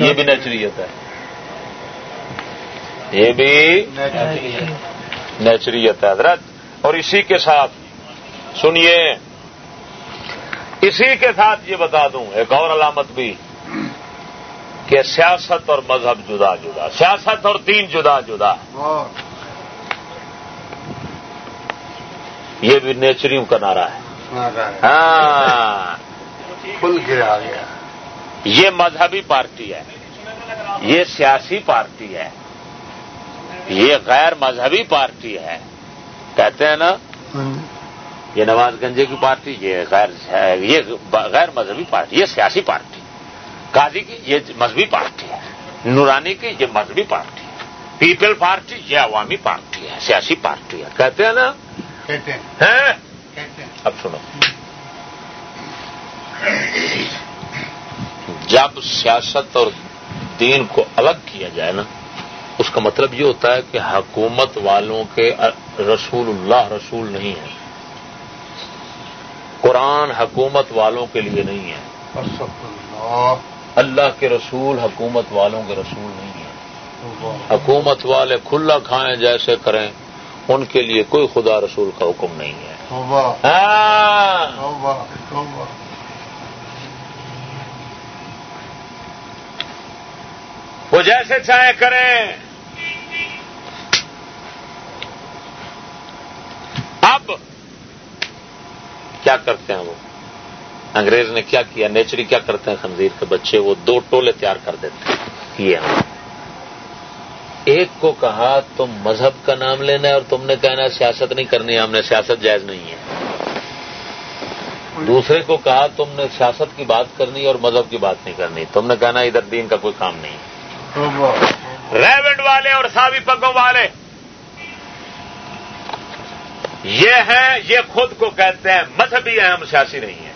یہ بھی نیچریت ہے۔ یہ بھی نیچریت ہے حضرت۔ اور اسی کے ساتھ سنیے اسی کے ساتھ یہ بتا دوں ایک اور علامت بھی کہ سیاست اور مذہب جدا جدا سیاست اور دین جدا جدا۔ یہ بھی نیچریوں کا نعرہ ہے۔ ہاں۔ گرا گیا۔ یہ مذہبی پارٹی ہے یہ سیاسی پارٹی ہے یہ غیر مذہبی پارٹی ہے۔ کہتے ہیں نا یہ نواز گنجے کی پارٹی یہ غیر یہ غیر مذہبی پارٹی یہ سیاسی پارٹی۔ قاضی کی یہ مذہبی پارٹی ہے۔ نورانی کی یہ مذہبی پارٹی ہے۔ پیپل پارٹی یہ عوامی پارٹی ہے سیاسی پارٹی ہے۔ کہتے ہیں نا؟ کہتے ہیں۔ اب سنو۔ جب سیاست اور دین کو الگ کیا جائے نا اس کا مطلب یہ ہوتا ہے کہ حکومت والوں کے رسول اللہ رسول نہیں ہے قرآن حکومت والوں کے لیے نہیں ہے۔ اللہ کے رسول حکومت والوں کے رسول نہیں ہے حکومت والے کھلا کھائیں جیسے کریں ان کے لیے کوئی خدا رسول کا حکم نہیں ہے۔ وہ جیسے چاہے کریں۔ اب کیا کرتے ہیں وہ؟ انگریز نے کیا کیا؟ نیچری کیا کرتے ہیں خنزیر کے بچے؟ وہ دو ٹولے تیار کر دیتے ہیں۔ یہ ایک کو کہا، تم مذہب کا نام لینا ہے اور تم نے کہنا سیاست نہیں کرنی، ہم نے سیاست جائز نہیں ہے۔ دوسرے کو کہا، تم نے سیاست کی بات کرنی اور مذہب کی بات نہیں کرنی۔ تم نے کہنا ادھر دین کا کوئی کام نہیں ہے۔ ریونڈ والے اور ساوی پگوں والے۔ یہ ہیں یہ خود کو کہتے ہیں مذہبی ہیں ہم سیاسی نہیں ہیں۔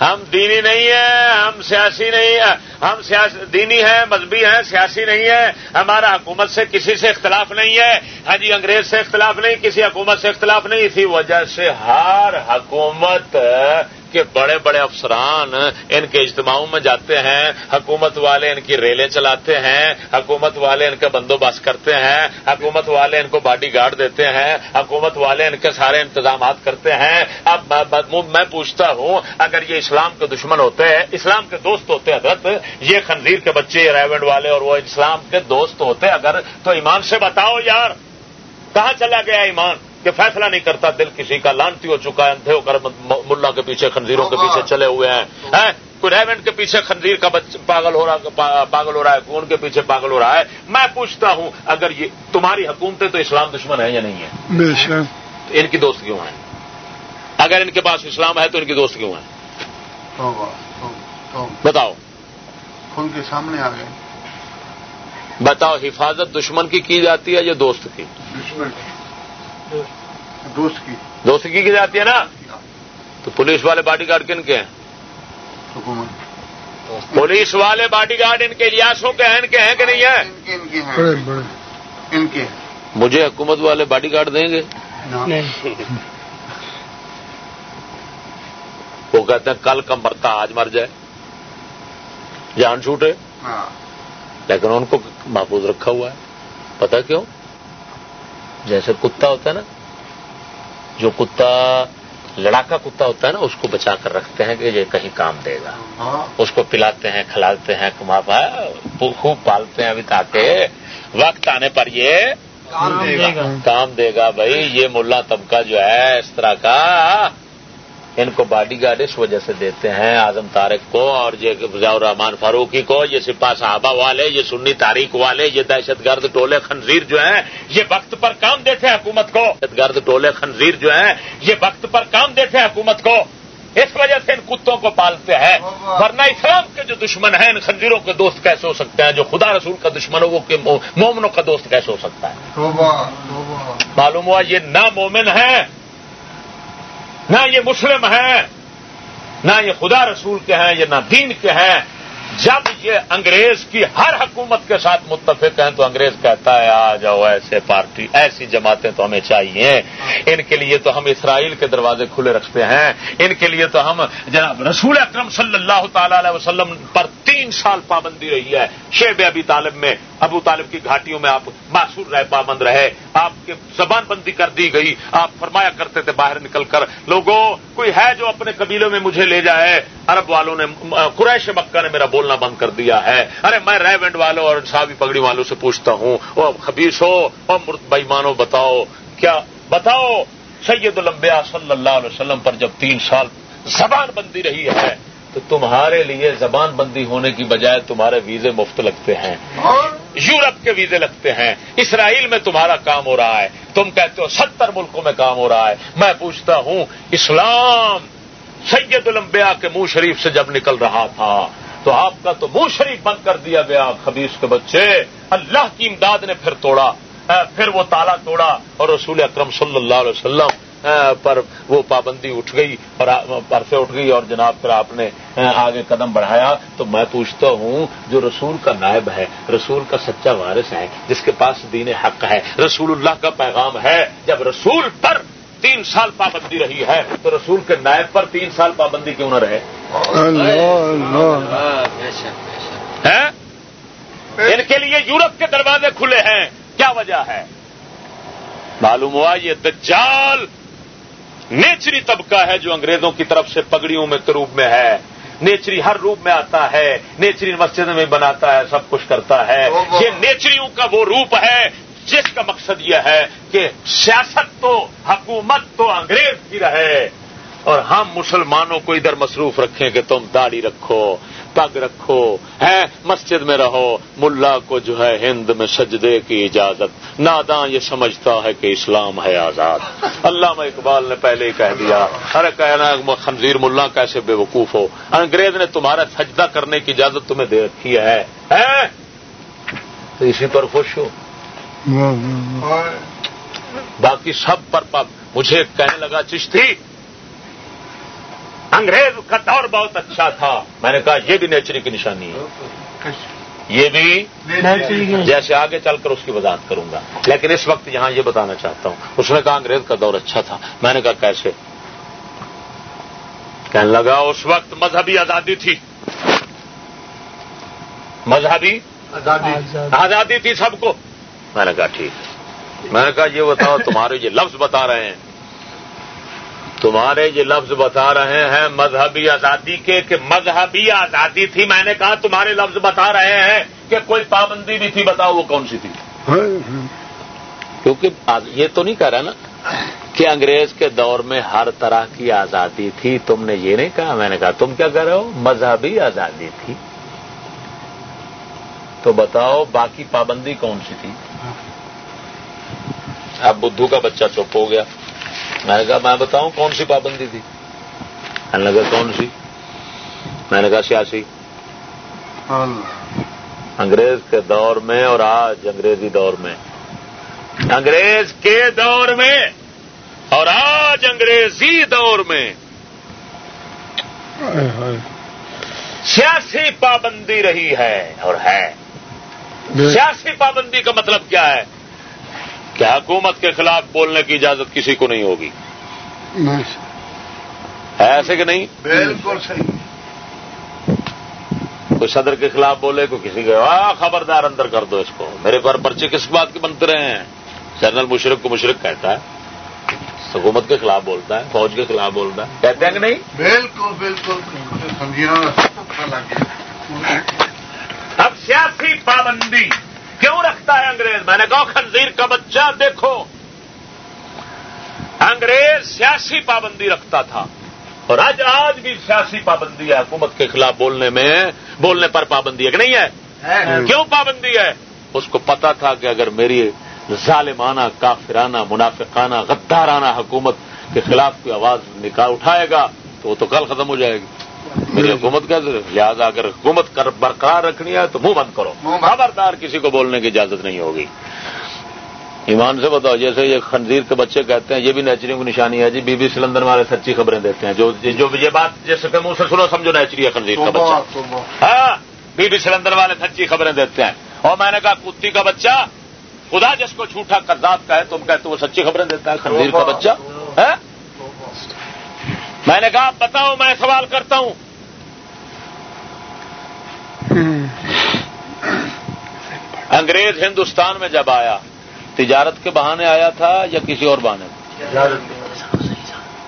ہم دینی نہیں ہیں ہم سیاسی نہیں ہیں۔ ہم دینی ہیں مذہبی ہیں سیاسی نہیں ہے ہمارا حکومت سے کسی سے اختلاف نہیں ہے۔ ہاں جی انگریز سے اختلاف نہیں کسی حکومت سے اختلاف نہیں۔ اسی وجہ سے ہر حکومت کے بڑے بڑے افسران ان کے اجتماعوں میں جاتے ہیں، حکومت والے ان کی ریلیں چلاتے ہیں، حکومت والے ان کا بندوبست کرتے ہیں، حکومت والے ان کو باڈی گارڈ دیتے ہیں، حکومت والے ان کے سارے انتظامات کرتے ہیں۔ اب میں پوچھتا ہوں، اگر یہ اسلام کے دشمن ہوتے ہیں اسلام کے دوست ہوتے حضرت، یہ خنزیر کے بچے ریونڈ والے اور وہ اسلام کے دوست ہوتے اگر، تو ایمان سے بتاؤ یار، کہاں چلا گیا ایمان؟ کہ فیصلہ نہیں کرتا دل کسی کا لانتی ہو چکا ہے اندھے ہو کر ملا کے پیچھے خنزیروں کے پیچھے چلے ہوئے ہیں۔ کوئی ریونٹ کے پیچھے خنزیر کا پاگل ہو رہا پاگل ہو رہا ہے کون کے پیچھے پاگل ہو رہا ہے؟ میں پوچھتا ہوں اگر یہ تمہاری حکومتیں تو اسلام دشمن ہے یا نہیں ہے ان کی دوست کیوں ہیں؟ اگر ان کے پاس اسلام ہے تو ان کی دوست کیوں ہیں؟ بتاؤ۔ ان کے سامنے آ گئے۔ بتاؤ حفاظت دشمن کی کی جاتی ہے یا دوست کی؟ دشمن کی۔ دوست کی۔ کی جاتی ہے نا؟ تو پولیس والے باڈی گارڈ کن کے ہیں؟ حکومت۔ پولیس والے باڈی گارڈ ان کے لیاسوں کے ہیں ان کے ہیں کہ نہیں ہیں؟ ان کے مجھے حکومت والے باڈی گارڈ دیں گے؟ وہ کہتے ہیں کل کا مرتا آج مر جائے۔ جان چھوٹے۔ ہاں۔ لیکن ان کو محفوظ رکھا ہوا ہے۔ پتا کیوں؟ جیسے کتا ہوتا ہے نا جو کتا لڑاکا کتا ہوتا ہے نا اس کو بچا کر رکھتے ہیں کہ یہ کہیں کام دے گا۔ ہاں۔ اس کو پلاتے ہیں کھلاتے ہیں کما خوب پالتے ہیں ابھی تاکہ وقت آنے پر یہ کام دے گا۔ بھائی یہ ملا طبقہ جو ہے اس طرح کا ان کو باڈی گارڈ اس وجہ سے دیتے ہیں اعظم تارک کو اور یہ ضیاء الرحمان فاروقی کو یہ سپا صحابہ والے یہ سنی تاریخ والے یہ دہشت گرد ٹولے خنزیر جو ہیں یہ وقت پر کام دیتے ہیں حکومت کو۔ دہشت گرد ٹولے خنزیر جو ہیں یہ وقت پر کام دیتے ہیں حکومت کو۔ اس وجہ سے ان کتوں کو پالتے ہیں۔ ورنہ اسلام کے جو دشمن ہیں ان خنزیروں کے دوست کیسے ہو سکتے ہیں؟ جو خدا رسول کا دشمن ہو وہ مومنوں کا دوست کیسے ہو سکتا ہے؟ معلوم ہوا یہ نہ مومن ہے نہ یہ مسلم ہیں نہ یہ خدا رسول کے ہیں، یہ نہ دین کے ہیں۔ جب یہ انگریز کی ہر حکومت کے ساتھ متفق ہیں تو انگریز کہتا ہے، آ جاؤ، ایسے پارٹی، ایسی جماعتیں تو ہمیں چاہیے۔ ان کے لیے تو ہم اسرائیل کے دروازے کھلے رکھتے ہیں۔ ان کے لیے تو ہم جناب رسول اکرم صلی اللہ تعالی علیہ وسلم پر تین سال پابندی رہی ہے۔ شیب ابی طالب میں، ابو طالب کی گھاٹیوں میں آپ معصور رہے پابند رہے۔ آپ کی زبان بندی کر دی گئی۔ آپ فرمایا کرتے تھے باہر نکل کر لوگوں کوئی ہے جو اپنے قبیلوں میں مجھے لے جائے؟ عرب والوں نے، قریش مکہ نے میرا بول بولنا بند کر دیا ہے۔ ارے میں ریونڈ والوں اور صحابی پگڑی والوں سے پوچھتا ہوں وہ خبیص ہو اور مرد بھائی مانو بتاؤ۔ کیا بتاؤ؟ سید المبیا صلی اللہ علیہ وسلم پر جب تین سال زبان بندی رہی ہے تو تمہارے لیے زبان بندی ہونے کی بجائے تمہارے ویزے مفت لگتے ہیں۔ یورپ کے ویزے لگتے ہیں۔ اسرائیل میں تمہارا کام ہو رہا ہے۔ تم کہتے ہو ستر ملکوں میں کام ہو رہا ہے۔ میں پوچھتا ہوں اسلام سید الانبیاء کے منہ شریف سے جب نکل رہا تھا تو آپ کا تو منہ شریف بند کر دیا گیا خبیص کے بچے۔ اللہ کی امداد نے پھر توڑا۔ پھر وہ تالا توڑا اور رسول اکرم صلی اللہ علیہ وسلم پر وہ پابندی اٹھ گئی اور پرسے اٹھ گئی اور جناب پھر آپ نے آگے قدم بڑھایا۔ تو میں پوچھتا ہوں، جو رسول کا نائب ہے، رسول کا سچا وارث ہے، جس کے پاس دین حق ہے، رسول اللہ کا پیغام ہے، جب رسول پر تین سال پابندی رہی ہے تو رسول کے نائب پر تین سال پابندی کیوں نہ رہے؟ ان کے لیے یورپ کے دروازے کھلے ہیں۔ کیا وجہ ہے؟ معلوم ہوا یہ دجال نیچری طبقہ ہے جو انگریزوں کی طرف سے پگڑیوں میں روپ میں ہے۔ نیچری ہر روپ میں آتا ہے نیچری مسجد میں بناتا ہے سب کچھ کرتا ہے۔ یہ نیچریوں کا وہ روپ ہے جس کا مقصد یہ ہے کہ سیاست تو، حکومت تو انگریز کی رہے۔ اور ہم مسلمانوں کو ادھر مصروف رکھیں کہ تم داڑھی رکھو پگ رکھو ہے مسجد میں رہو۔ ملا کو جو ہے ہند میں سجدے کی اجازت۔ ناداں یہ سمجھتا ہے کہ اسلام ہے آزاد۔ علامہ اقبال نے پہلے ہی کہہ دیا، ارے کہنا خنزیر ملا کیسے بے وقوف ہو؟ انگریز نے تمہارا سجدہ کرنے کی اجازت تمہیں دے رکھی ہے۔ تو اسی پر خوش ہو۔ باقی سب پر مجھے کہنے لگا چشتی انگریز کا دور بہت اچھا تھا۔ میں نے کہا یہ بھی نیچری کی نشانی ہے۔ یہ بھی جیسے آگے چل کر اس کی وضاحت کروں گا۔ لیکن اس وقت یہاں یہ بتانا چاہتا ہوں۔ اس نے کہا انگریز کا دور اچھا تھا۔ میں نے کہا کیسے؟ کہنے لگا اس وقت مذہبی آزادی تھی۔ مذہبی آزادی تھی سب کو۔ میں نے کہا، ٹھیک میں نے کہا، یہ بتاؤ، تمہارے یہ لفظ بتا رہے ہیں۔ تمہارے یہ لفظ بتا رہے ہیں مذہبی آزادی کے، کہ مذہبی آزادی تھی۔ میں نے کہا، تمہارے لفظ بتا رہے ہیں کہ کوئی پابندی بھی تھی۔ بتاؤ وہ کون سی تھی؟ کیونکہ یہ تو نہیں کہہ رہا نا کہ انگریز کے دور میں ہر طرح کی آزادی تھی۔ تم نے یہ نہیں کہا۔ میں نے کہا، تم کیا کہہ رہے ہو؟ مذہبی آزادی تھی۔ تو بتاؤ، باقی پابندی کون سی تھی؟ اب بدھو کا بچہ چپ ہو گیا۔ میں نے کہا میں بتاؤں کون سی پابندی تھی؟ میں نے کہا کون سی؟ میں نے کہا سیاسی۔ انگریز کے دور میں اور آج انگریزی دور میں۔ انگریز کے دور میں اور آج انگریزی دور میں۔ سیاسی پابندی رہی ہے اور ہے۔ سیاسی پابندی کا مطلب کیا ہے؟ کہ حکومت کے خلاف بولنے کی اجازت کسی کو نہیں ہوگی۔ ایسے کہ نہیں؟ بالکل صحیح۔ کوئی صدر کے خلاف بولے کوئی کسی کے۔ خبردار اندر کر دو اس کو۔ میرے پر پرچے کس بات کے بنتے رہے ہیں؟ جنرل مشرق کو مشرق کہتا ہے۔ حکومت کے خلاف بولتا ہے فوج کے خلاف بولتا ہے۔ کہتے ہیں کہ نہیں؟ بالکل بالکل۔ اب سیاسی پابندی۔ کیوں رکھتا ہے انگریز؟ میں نے کہا خنزیر کا بچہ دیکھو۔ انگریز سیاسی پابندی رکھتا تھا۔ اور آج آج بھی سیاسی پابندی ہے حکومت کے خلاف بولنے میں۔ بولنے پر پابندی ہے کہ نہیں ہے؟ کیوں پابندی ہے؟ اس کو پتا تھا کہ اگر میری ظالمانہ کافرانہ منافقانہ غدارانہ حکومت کے خلاف کوئی آواز نکال اٹھائے گا تو وہ تو کل ختم ہو جائے گی۔ میری حکومت کا لہٰذا اگر حکومت برقرار رکھنی ہے تو منہ بند کرو۔ خبردار کسی کو بولنے کی اجازت نہیں ہوگی۔ ایمان سے بتاؤ جیسے یہ خنزیر کے بچے کہتے ہیں یہ بھی نیچری کی نشانی ہے جی بی بی سلندر والے سچی خبریں دیتے ہیں۔ جو جو یہ بات جیسے کہ منہ سے سنو سمجھو نیچری ہے خنزیر کا بچہ۔ ہاں بی بی سلندر والے سچی خبریں دیتے ہیں۔ اور میں نے کہا کتی کا بچہ خدا جس کو جھوٹا کرداب کا ہے تم کہتے وہ سچی خبریں دیتا ہے خنزیر کا بچہ۔ میں نے کہا بتاؤ میں سوال کرتا ہوں۔ انگریز ہندوستان میں جب آیا تجارت کے بہانے آیا تھا یا کسی اور بہانے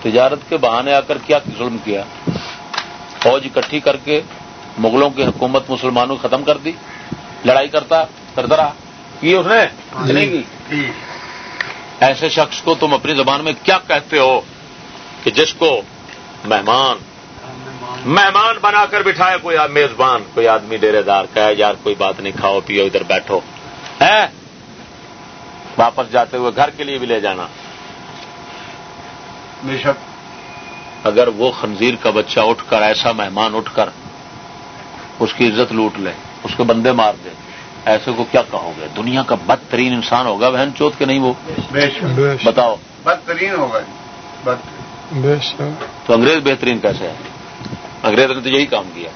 تجارت کے بہانے آ کر کیا ظلم کیا؟ فوج اکٹھی کر کے مغلوں کی حکومت مسلمانوں ختم کر دی لڑائی کرتا کرتا رہا کی اس نے؟ نہیں کی۔ ایسے شخص کو تم اپنی زبان میں کیا کہتے ہو کہ جس کو مہمان۔ مہمان بنا کر بٹھائے کوئی میزبان کوئی آدمی ڈیرے دار کہ یار کوئی بات نہیں کھاؤ پیو ادھر بیٹھو۔ ہے؟ واپس جاتے ہوئے گھر کے لیے بھی لے جانا۔ اگر وہ خنزیر کا بچہ اٹھ کر ایسا مہمان اٹھ کر اس کی عزت لوٹ لے اس کے بندے مار دے ایسے کو کیا کہو گے؟ دنیا کا بدترین انسان ہوگا بہن چوت کے نہیں وہ؟ بتاؤ۔ بدترین ہوگا۔ تو انگریز بہترین کیسے ہے؟ انگریز نے تو یہی کام کیا۔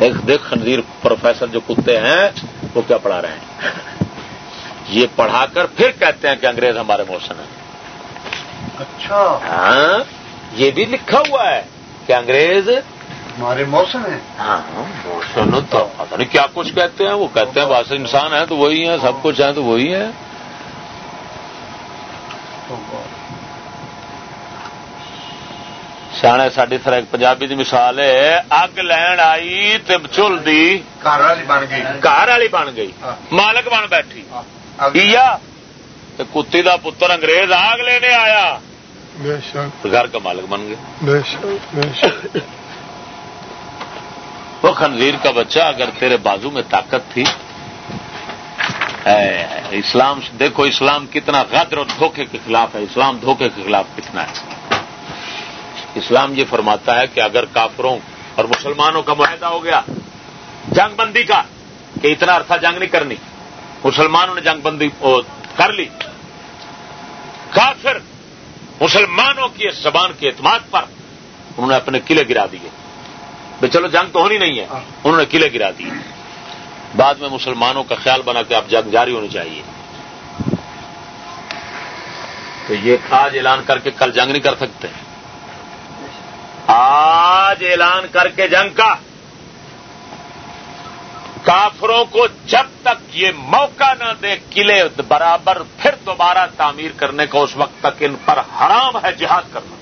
دیکھ دیکھ خنزیر پروفیسر جو کتے ہیں وہ کیا پڑھا رہے ہیں؟ یہ پڑھا کر پھر کہتے ہیں کہ انگریز ہمارے موسم ہیں۔ اچھا۔ ہاں یہ بھی لکھا ہوا ہے کہ انگریز ہمارے موسم ہیں۔ ہاں موسم تو پتا نہیں کیا کچھ کہتے ہیں وہ کہتے ہیں بس انسان ہے تو وہی ہیں سب کچھ ہے تو وہی ہے سیاح ساری طرح ایک پنجابی کی مثال ہے اگ لین آئی چل دی گھر والی بن گئی۔ گھر والی بن گئی۔ مالک بن بیٹھی۔ کتی دا پتر انگریز آگ لینے آیا۔ گھر کا مالک بن گیا۔ وہ خنزیر کا بچہ اگر تیرے بازو میں طاقت تھی اسلام دیکھو اسلام کتنا غدر اور دھوکے کے خلاف ہے اسلام دھوکے کے خلاف کتنا ہے۔ اسلام یہ فرماتا ہے کہ اگر کافروں اور مسلمانوں کا معاہدہ ہو گیا جنگ بندی کا کہ اتنا عرصہ جنگ نہیں کرنی مسلمانوں نے جنگ بندی کر لی۔ کافر مسلمانوں کی اس زبان کے اعتماد پر انہوں نے اپنے قلعے گرا دیے۔ چلو جنگ تو ہونی نہیں ہے انہوں نے قلعے گرا دیے۔ بعد میں مسلمانوں کا خیال بنا کہ اب جنگ جاری ہونی چاہیے۔ تو یہ آج اعلان کر کے کل جنگ نہیں کر سکتے۔ آج اعلان کر کے جنگ کا۔ کافروں کو جب تک یہ موقع نہ دے قلعے برابر، پھر دوبارہ تعمیر کرنے کا اس وقت تک ان پر حرام ہے جہاد کرنا۔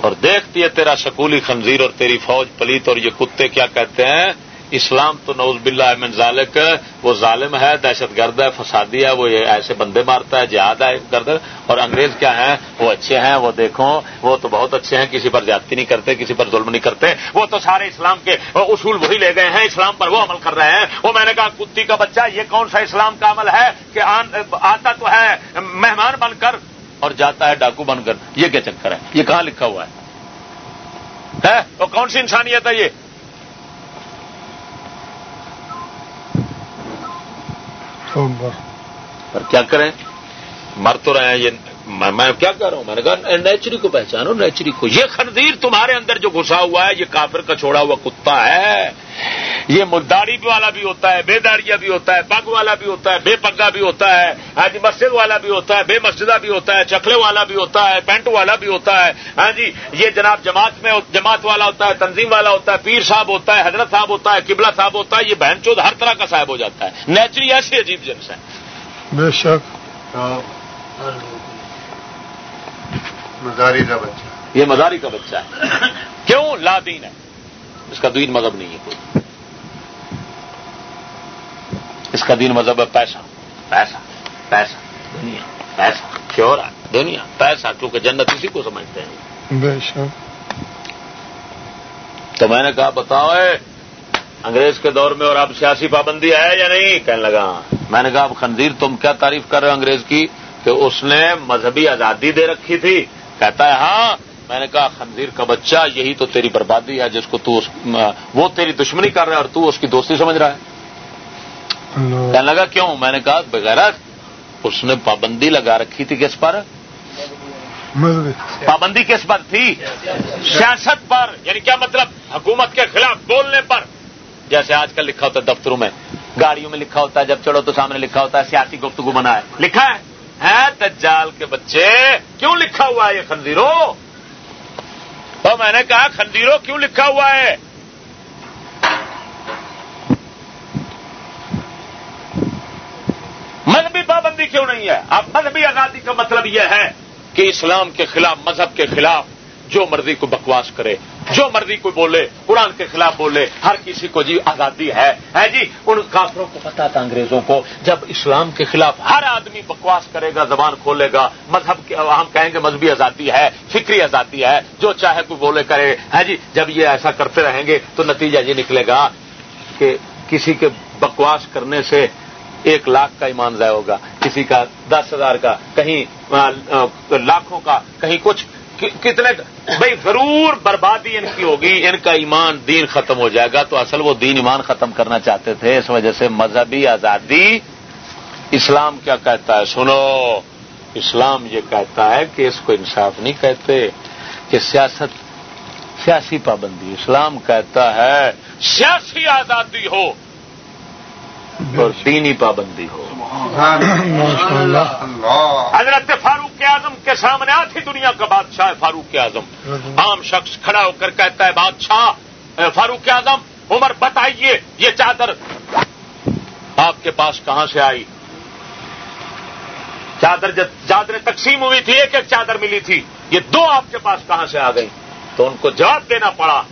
اور دیکھتی ہے تیرا شکولی خنزیر اور تیری فوج پلیت اور یہ کتے کیا کہتے ہیں؟ اسلام تو نوز باللہ من ذالک، وہ ظالم ہے، دہشت گرد ہے، فسادی ہے، وہ ایسے بندے مارتا ہے، جہاد ہے، گرد اور انگریز کیا ہیں؟ وہ اچھے ہیں، وہ دیکھو، وہ تو بہت اچھے ہیں، کسی پر زیادتی نہیں کرتے، کسی پر ظلم نہیں کرتے۔ وہ تو سارے اسلام کے اصول وہی لے گئے ہیں، اسلام پر وہ عمل کر رہے ہیں۔ وہ میں نے کہا، کتی کا بچہ، یہ کون سا اسلام کا عمل ہے؟ کہ آتا تو ہے، مہمان بن کر اور جاتا ہے ڈاکو بن کر یہ کیا چکر ہے؟ یہ کہاں لکھا ہوا ہے؟ وہ کون سی انسانیت ہے یہ؟ پر کیا کریں؟ مر تو رہے ہیں یہ۔ میں کیا کہہ رہا ہوں میں نے کہا نیچری کو پہچانو نیچری کو یہ خنزیر تمہارے اندر جو گھسا ہوا ہے یہ کافر کا چھوڑا ہوا کتا ہے یہ مرداڑی والا بھی ہوتا ہے بے داڑیا بھی ہوتا ہے پگ والا بھی ہوتا ہے بے پگا بھی ہوتا ہے ہاں جی مسجد والا بھی ہوتا ہے بے مسجدہ بھی ہوتا ہے چکلے والا بھی ہوتا ہے پینٹ والا بھی ہوتا ہے ہاں جی یہ جناب جماعت میں جماعت والا ہوتا ہے تنظیم والا ہوتا ہے پیر صاحب ہوتا ہے حضرت صاحب ہوتا ہے قبلہ صاحب ہوتا ہے یہ بہن چود ہر طرح کا صاحب ہو جاتا ہے نیچری ایسی عجیب جنس ہے بے شک مزاری کا بچہ۔ یہ مزاری کا بچہ ہے۔ کیوں؟ لا دین ہے۔ اس کا دین مذہب نہیں ہے کوئی۔ اس کا دین مذہب ہے پیسہ۔ پیسہ۔ پیسہ۔ دنیا۔ پیسہ۔ شور ہے دنیا۔ پیسہ۔ کیونکہ جنت اسی کو سمجھتے ہیں۔ بے شک۔ تو میں نے کہا بتاؤ انگریز کے دور میں اور اب سیاسی پابندی ہے یا نہیں؟ کہنے لگا۔ میں نے کہا اب خنزیر تم کیا تعریف کر رہے ہو انگریز کی؟ کہ اس نے مذہبی آزادی دے رکھی تھی۔ کہتا ہے ہاں میں نے کہا خنزیر کا بچہ یہی تو تیری بربادی ہے جس کو تو اس وہ تیری دشمنی کر رہا ہے اور تو اس کی دوستی سمجھ رہا ہے. کہنے لگا کیوں؟ میں نے کہا بغیر اس نے پابندی لگا رکھی تھی کس پر؟ پابندی کس پر تھی؟ سیاست پر یعنی کیا مطلب؟ حکومت کے خلاف بولنے پر۔ جیسے آج کل لکھا ہوتا ہے دفتروں میں گاڑیوں میں لکھا ہوتا ہے جب چڑھو تو سامنے لکھا ہوتا ہے سیاسی گفتگو بنا ہے لکھا ہے۔ ہے دجال کے بچے کیوں لکھا ہوا ہے یہ خنزیروں؟ تو میں نے کہا خنزیروں کیوں لکھا ہوا ہے؟ مذہبی پابندی کیوں نہیں ہے؟ اب مذہبی آزادی کا مطلب یہ ہے کہ اسلام کے خلاف، مذہب کے خلاف جو مرضی کو بکواس کرے، جو مرضی کو بولے، قرآن کے خلاف بولے، ہر کسی کو جی آزادی ہے۔ ہے جی؟ ان کافروں کو پتا تھا انگریزوں کو، جب اسلام کے خلاف ہر آدمی بکواس کرے گا، زبان کھولے گا، مذہب ہم کہیں گے مذہبی آزادی ہے، فکری آزادی ہے، جو چاہے کوئی بولے کرے۔ ہے جی؟ جب یہ ایسا کرتے رہیں گے تو نتیجہ یہ نکلے گا کہ کسی کے بکواس کرنے سے ایک لاکھ کا ایمان ضائع ہوگا، کسی کا دس ہزار کا، کہیں لاکھوں کا، کہیں کچھ کتنے بھائی ضرور بربادی ان کی ہوگی، ان کا ایمان دین ختم ہو جائے گا۔ تو اصل وہ دین ایمان ختم کرنا چاہتے تھے، اس وجہ سے مذہبی آزادی اسلام کیا کہتا ہے؟ سنو، اسلام یہ کہتا ہے کہ اس کو انصاف نہیں کہتے، کہ سیاست سیاسی پابندی۔ اسلام کہتا ہے، سیاسی آزادی ہو۔ اور دینی پابندی ہو۔ حضرت فاروق اعظم کے سامنے آتی دنیا کا بادشاہ فاروق اعظم۔ عام شخص کھڑا ہو کر کہتا ہے بادشاہ فاروق اعظم عمر بتائیے یہ چادر آپ کے پاس کہاں سے آئی? چادر جب چادریں تقسیم ہوئی تھی ایک ایک چادر ملی تھی یہ دو آپ کے پاس کہاں سے آ گئی تو ان کو جواب دینا پڑا۔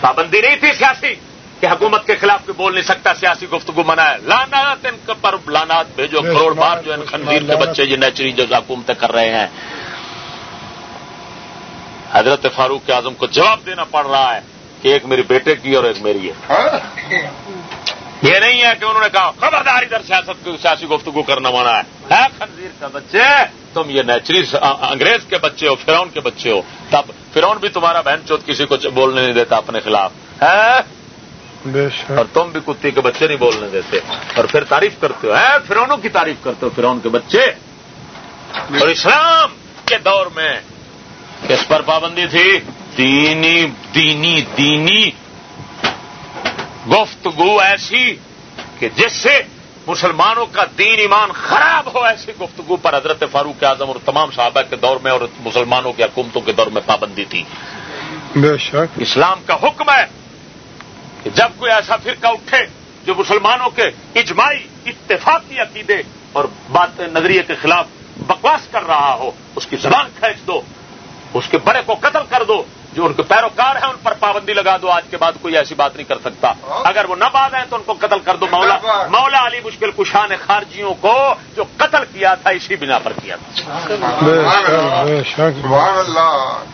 پابندی نہیں تھی سیاسی۔ کہ حکومت کے خلاف کوئی بول نہیں سکتا سیاسی گفتگو منع ہے لانات ان پر لانات بھیجو۔ کروڑ بار جو ان خنزیر کے بچے یہ نیچری جو حکومتیں کر رہے ہیں۔ حضرت فاروق اعظم کو جواب دینا پڑ رہا ہے کہ ایک میری بیٹے کی اور ایک میری ہے۔ یہ نہیں ہے کہ انہوں نے کہا خبردار ادھر سیاست سیاسی گفتگو کرنا منع ہے۔ خنزیر کا بچے تم یہ نیچری انگریز کے بچے ہو فرون کے بچے ہو۔ تب فرون بھی تمہارا بہن چوت کسی کو بولنے نہیں دیتا اپنے خلاف۔ ہے؟ اور تم بھی کتے کے بچے نہیں بولنے دیتے۔ اور پھر تعریف کرتے ہو۔ فرونوں کی تعریف کرتے ہو فرون کے بچے۔ اور اسلام کے دور میں کس پر پابندی تھی؟ دینی دینی دینی۔ گفتگو ایسی کہ جس سے مسلمانوں کا دین ایمان خراب ہو ایسی گفتگو پر حضرت فاروق اعظم اور تمام صحابہ کے دور میں اور مسلمانوں کی حکومتوں کے دور میں پابندی تھی۔ بے شک۔ اسلام کا حکم ہے کہ جب کوئی ایسا فرقہ اٹھے جو مسلمانوں کے اجماعی اتفاقی عقیدے اور بات نظریے کے خلاف بکواس کر رہا ہو، اس کی زبان کھینچ دو، اس کے بڑے کو قتل کر دو جو ان کے پیروکار ہیں ان پر پابندی لگا دو آج کے بعد کوئی ایسی بات نہیں کر سکتا۔ اگر وہ نہ بات ہیں تو ان کو قتل کر دو مولا مولا علی مشکل کشان نے خارجیوں کو جو قتل کیا تھا اسی بنا پر کیا تھا۔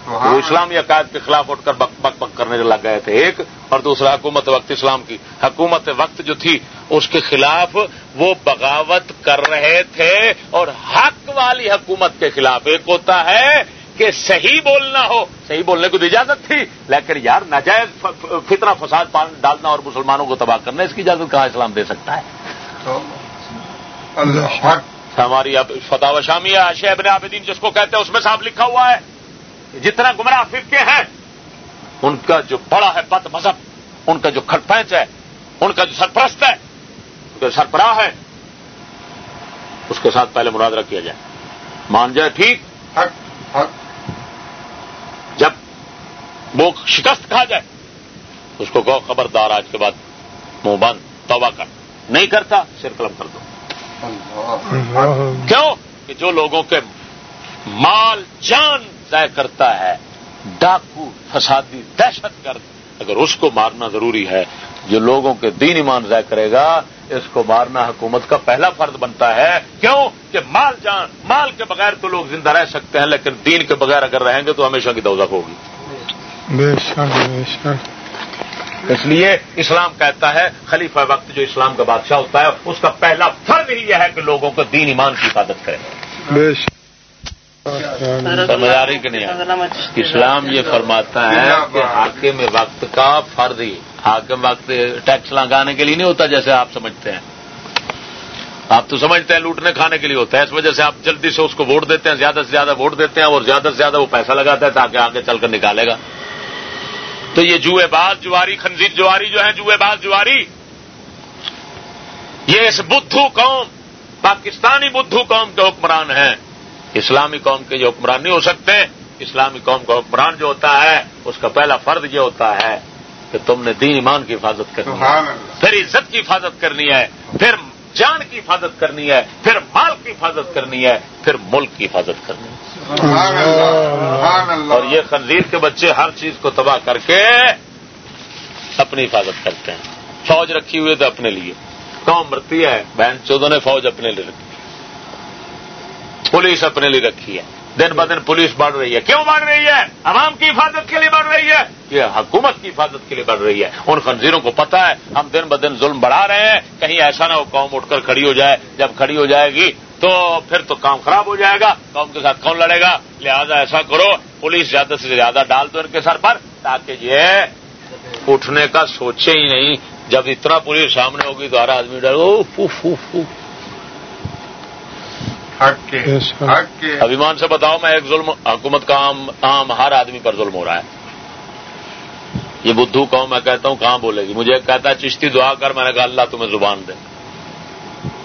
وہ اسلامی عقائد کے خلاف اٹھ کر بک بک بک کرنے لگ گئے تھے ایک اور دوسرا حکومت وقت اسلام کی۔ حکومت وقت جو تھی اس کے خلاف وہ بغاوت کر رہے تھے اور حق والی حکومت کے خلاف ایک ہوتا ہے۔ کہ صحیح بولنا ہو۔ صحیح بولنے کو اجازت تھی لیکن یار ناجائز فتنہ فساد ڈالنا اور مسلمانوں کو تباہ کرنا اس کی اجازت کہاں اسلام دے سکتا ہے؟ ہماری اب فتح و شامی ابن عابدین جس کو کہتے ہیں اس میں صاحب لکھا ہوا ہے جتنا گمراہ فرقے ہیں ان کا جو بڑا ہے بد مذہب ان کا جو کھٹ پینچ ہے ان کا جو سرپرست ہے ان کا سربراہ ہے اس کے ساتھ پہلے مناظرہ کیا جائے۔ مان جائے ٹھیک؟ وہ شکست کھا جائے۔ اس کو کہو خبردار آج کے بعد منہ بند، توبہ کر۔ نہیں کرتا، سر قلم کر دو۔ کیوں؟ کہ جو لوگوں کے مال جان ضائع کرتا ہے، ڈاکو، فسادی، دہشت گرد، اگر اس کو مارنا ضروری ہے، جو لوگوں کے دین ایمان ضائع کرے گا، اس کو مارنا حکومت کا پہلا فرض بنتا ہے۔ کیوں؟ کہ مال جان، مال کے بغیر تو لوگ زندہ رہ سکتے ہیں، لیکن دین کے بغیر اگر رہیں گے تو ہمیشہ کی دوزخ ہوگی۔ بے شک بے شک۔ اس لیے اسلام کہتا ہے خلیفہ وقت جو اسلام کا بادشاہ ہوتا ہے اس کا پہلا فرض ہی یہ ہے کہ لوگوں کو دین ایمان کی حفاظت کرے۔ بے شک۔ سمجھداری کہ نہیں اسلام یہ فرماتا ہے کہ حاکم وقت کا فرض ہی حاکم وقت ٹیکس لگانے کے لیے نہیں ہوتا جیسے آپ سمجھتے ہیں۔ آپ تو سمجھتے ہیں لوٹنے کھانے کے لیے ہوتا ہے اس وجہ سے آپ جلدی سے اس کو ووٹ دیتے ہیں زیادہ سے زیادہ ووٹ دیتے ہیں اور زیادہ سے زیادہ وہ پیسہ لگاتا ہے تاکہ آگے چل کر نکالے گا۔ تو یہ جوئے باز جواری خنزیر جواری جو ہے جوئے باز جواری۔ یہ اس بدھو قوم پاکستانی بدھو قوم کے حکمران ہیں۔ اسلامی قوم کے جو حکمران نہیں ہو سکتے۔ اسلامی قوم کا حکمران جو ہوتا ہے اس کا پہلا فرد یہ ہوتا ہے کہ تم نے دین ایمان کی حفاظت کرنی ہے۔ پھر عزت کی حفاظت کرنی ہے۔ پھر جان کی حفاظت کرنی ہے۔ پھر مال کی حفاظت کرنی ہے۔ پھر ملک کی حفاظت کرنی ہے۔ اور یہ خنزیر کے بچے ہر چیز کو تباہ کر کے اپنی حفاظت کرتے ہیں۔ فوج رکھی ہوئی تو اپنے لیے۔ قوم مرتی ہے؟ بہن چودہ نے فوج اپنے لیے رکھی۔ پولیس اپنے لیے رکھی ہے۔ دن ب دن پولیس بڑھ رہی ہے۔ کیوں بڑھ رہی ہے؟ عوام کی حفاظت کے لیے بڑھ رہی ہے۔ یہ حکومت کی حفاظت کے لیے بڑھ رہی ہے۔ ان خنزیروں کو پتا ہے، ہم دن ب دن ظلم بڑھا رہے ہیں۔ کہیں ایسا نہ ہو قوم اٹھ کر کھڑی ہو جائے۔ جب کھڑی ہو جائے گی تو پھر تو کام خراب ہو جائے گا قوم کے ساتھ کون لڑے گا؟ لہذا ایسا کرو پولیس زیادہ سے زیادہ ڈال دو ان کے سر پر تاکہ یہ اٹھنے کا سوچے ہی نہیں۔ جب اتنا پولیس سامنے ہوگی تو ہر آدمی ڈر ابھیمان سے بتاؤ میں ایک ظلم حکومت کا عام عام ہر آدمی پر ظلم ہو رہا ہے۔ یہ بدھو قوم میں کہتا ہوں کہاں بولے گی؟ مجھے کہتا ہے چشتی دعا کر میں نے کہا اللہ تمہیں زبان دے۔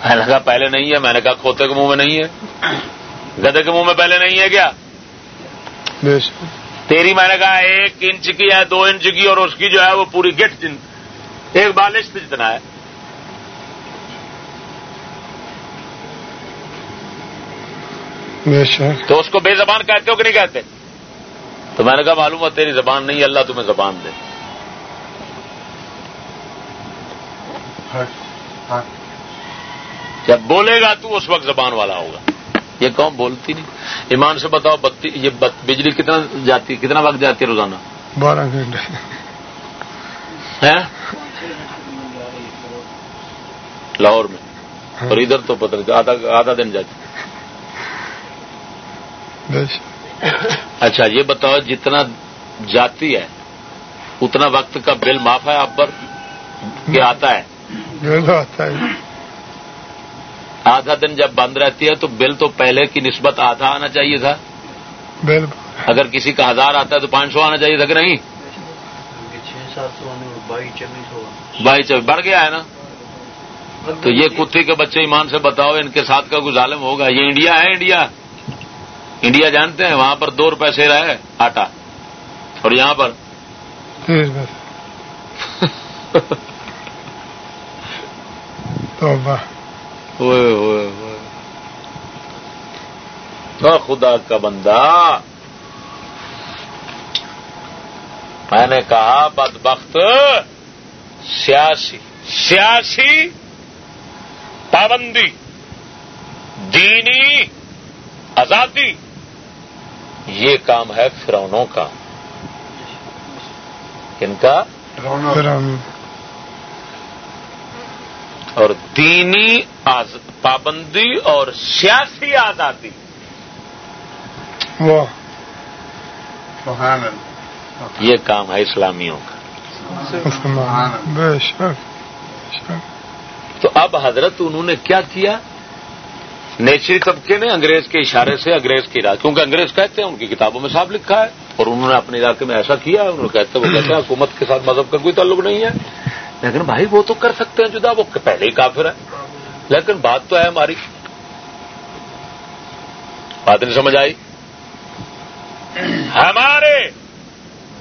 میں نے کہا پہلے نہیں ہے. میں نے کہا کھوتے کے منہ میں نہیں ہے. گدے کے منہ میں پہلے نہیں ہے کیا؟ تیری میں نے کہا ایک انچ کی ہے دو انچ کی اور اس کی جو ہے وہ پوری گٹ ایک بالش جتنا ہے۔ تو اس کو بے زبان کہتے ہو کہ نہیں کہتے؟ تو میں نے کہا معلوم ہے تیری زبان نہیں اللہ تمہیں زبان دے۔ جب بولے گا تو اس وقت زبان والا ہوگا۔ یہ قوم بولتی نہیں۔ ایمان سے بتاؤ بتی یہ بجلی کتنا جاتی کتنا وقت جاتی ہے روزانہ؟ بارہ گھنٹے۔ لاہور میں۔ اور ادھر تو پتہ نہیں آدھا دن جاتی۔ اچھا یہ بتاؤ جتنا جاتی ہے اتنا وقت کا بل معاف ہے آپ پر؟ کہ آتا ہے؟ آتا ہے۔ آدھا دن جب بند رہتی ہے تو بل تو پہلے کی نسبت آدھا آنا چاہیے تھا۔ بل اگر کسی کا ہزار آتا ہے تو پانچ سو آنا چاہیے تھا کہ نہیں؟ بائی چوبیس بڑھ گیا ہے نا۔ تو یہ کتی کے بچے ایمان سے بتاؤ ان کے ساتھ کا کوئی ظالم ہوگا۔ یہ انڈیا ہے انڈیا۔ انڈیا جانتے ہیں وہاں پر دو روپے سے رہے آٹا۔ اور یہاں پر۔ [LAUGHS] خدا کا بندہ میں نے کہا بدبخت سیاسی سیاسی پابندی دینی آزادی یہ کام ہے فرونوں کا۔ کن کا۔ اور دینی پابندی اور سیاسی آزادی۔ یہ کام ہے اسلامیوں کا۔ تو اب حضرت انہوں نے کیا کیا؟ نیچری طبقے نے انگریز کے اشارے سے انگریز کی راج کیونکہ انگریز کہتے ہیں ان کی کتابوں میں صاف لکھا ہے اور انہوں نے اپنے علاقے میں ایسا کیا انہوں نے کہتے وہ کہتے ہیں حکومت کے ساتھ مذہب کا کوئی تعلق نہیں ہے۔ لیکن بھائی وہ تو کر سکتے ہیں جدا، وہ پہلے ہی کافر ہے لیکن بات تو ہے ہماری۔ بات نہیں سمجھ آئی؟ ہمارے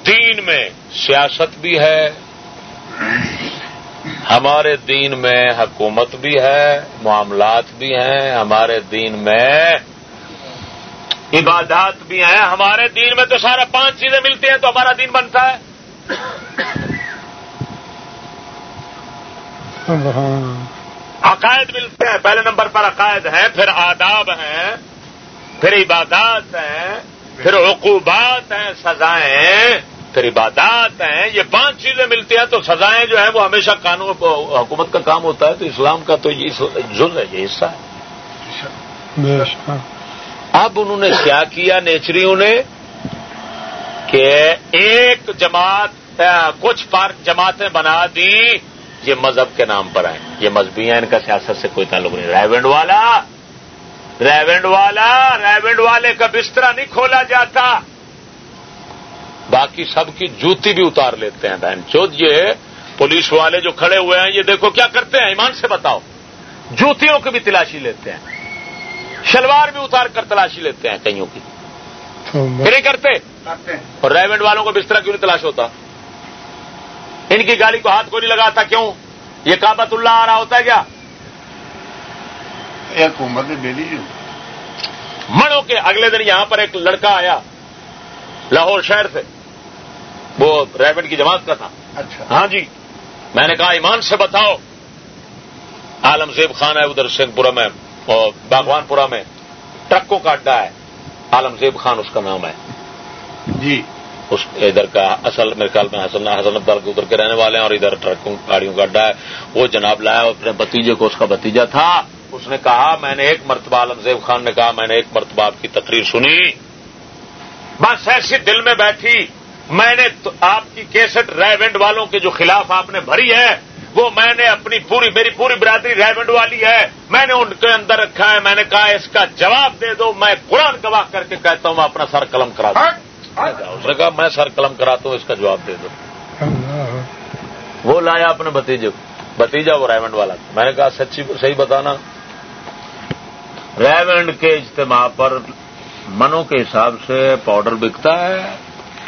دین میں سیاست بھی ہے، ہمارے دین میں حکومت بھی ہے، معاملات بھی ہیں، ہمارے دین میں عبادات بھی ہیں۔ ہمارے دین میں تو سارا پانچ چیزیں ملتی ہیں تو ہمارا دین بنتا ہے۔ عقائد ملتے ہیں پہلے نمبر پر عقائد ہیں پھر آداب ہیں پھر عبادات ہیں پھر عقوبات ہیں سزائیں پھر عبادات ہیں۔ یہ پانچ چیزیں ملتی ہیں تو سزائیں جو ہیں وہ ہمیشہ قانون حکومت کا کام ہوتا ہے تو اسلام کا تو یہ جز ہے یہ حصہ ہے۔ اب انہوں نے کیا کیا؟ نیچریوں نے کہ ایک جماعت کچھ پارک جماعتیں بنا دی یہ مذہب کے نام پر ہیں یہ مذہبی ہیں ان کا سیاست سے کوئی تعلق نہیں۔ ریونڈ والا! ریونڈ والا! ریونڈ والے کا بستر نہیں کھولا جاتا۔ باقی سب کی جوتی بھی اتار لیتے ہیں۔ بہن چود یہ پولیس والے جو کھڑے ہوئے ہیں یہ دیکھو کیا کرتے ہیں۔ ایمان سے بتاؤ۔ جوتیوں کی بھی تلاشی لیتے ہیں۔ شلوار بھی اتار کر تلاشی لیتے ہیں کئیوں کی۔ پھر نہیں کرتے۔ اور ریونڈ والوں کو بستر کیوں نہیں تلاش ہوتا؟ ان کی گاڑی کو ہاتھ کو نہیں لگاتا کیوں؟ یہ کابت اللہ آ رہا ہوتا ہے کیا؟ حکومت مڑوں کے اگلے دن یہاں پر ایک لڑکا آیا لاہور شہر سے۔ وہ ریونڈ کی جماعت کا تھا۔ اچھا۔ ہاں جی میں نے کہا ایمان سے بتاؤ۔ عالم زیب خان ہے ادھر سنگھ پورا میں اور باغوان پورا میں ٹرکوں کا اڈا ہے۔ عالم زیب خان اس کا نام ہے۔ جی۔ اس ادھر کا اصل میرے خیال میں حسن حسن عبدال کے ادھر کے رہنے والے ہیں اور ادھر ٹرکوں گاڑیوں کا اڈا ہے۔ وہ جناب لایا اپنے بتیجے کو اس کا بتیجا تھا۔ اس نے کہا، میں نے ایک مرتبہ عالم زیب خان نے کہا، میں نے ایک مرتبہ آپ کی تقریر سنی۔ بس ایسی دل میں بیٹھی۔ میں نے آپ کی کیسٹ ریونڈ والوں کے جو خلاف آپ نے بھری ہے، وہ میں نے اپنی پوری میری پوری برادری ریونڈ والی ہے۔ میں نے ان کے اندر رکھا ہے۔ میں نے کہا، اس کا جواب دے دو۔ میں قرآن گواہ کر کے کہتا ہوں، میں اپنا سر قلم کرا دوں۔ اس نے کہا میں سر قلم کراتا ہوں اس کا جواب دے دو۔ وہ لایا اپنے بتیجے کو۔ بتیجا وہ ریونڈ والا میں نے کہا سچی صحیح بتانا۔ ریونڈ کے اجتماع پر منوں کے حساب سے پاؤڈر بکتا ہے،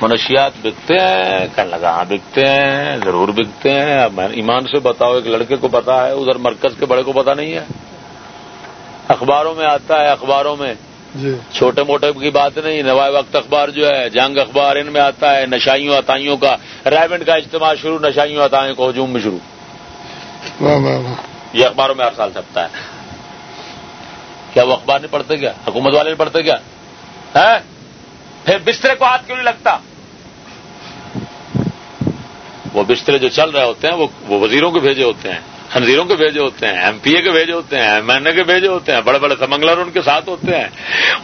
منشیات بکتے ہیں کہنے لگا ہاں بکتے ہیں، ضرور بکتے ہیں۔ اب ایمان سے بتاؤ، ایک لڑکے کو پتا ہے، ادھر مرکز کے بڑے کو پتا نہیں ہے۔ اخباروں میں آتا ہے، اخباروں میں جی۔ چھوٹے موٹے کی بات نہیں نوائے وقت اخبار جو ہے جنگ اخبار ان میں آتا ہے نشائیوں عطائیوں کا ریونڈ کا اجتماع شروع نشائیوں عطائیوں کو ہجوم میں شروع۔ یہ اخباروں میں ہر سال چھپتا ہے۔ کیا وہ اخبار نہیں پڑھتے کیا؟ حکومت والے نہیں پڑھتے کیا؟ ہے پھر بسترے کو ہاتھ کیوں نہیں لگتا؟ وہ بسترے جو چل رہے ہوتے ہیں وہ وہ وزیروں کے بھیجے ہوتے ہیں۔ خنزیروں کے بھیجے ہوتے ہیں ایم پی اے کے بھیجے ہوتے ہیں ایم این اے کے بھیجے ہوتے ہیں بڑے بڑے سمنگلر ان کے ساتھ ہوتے ہیں۔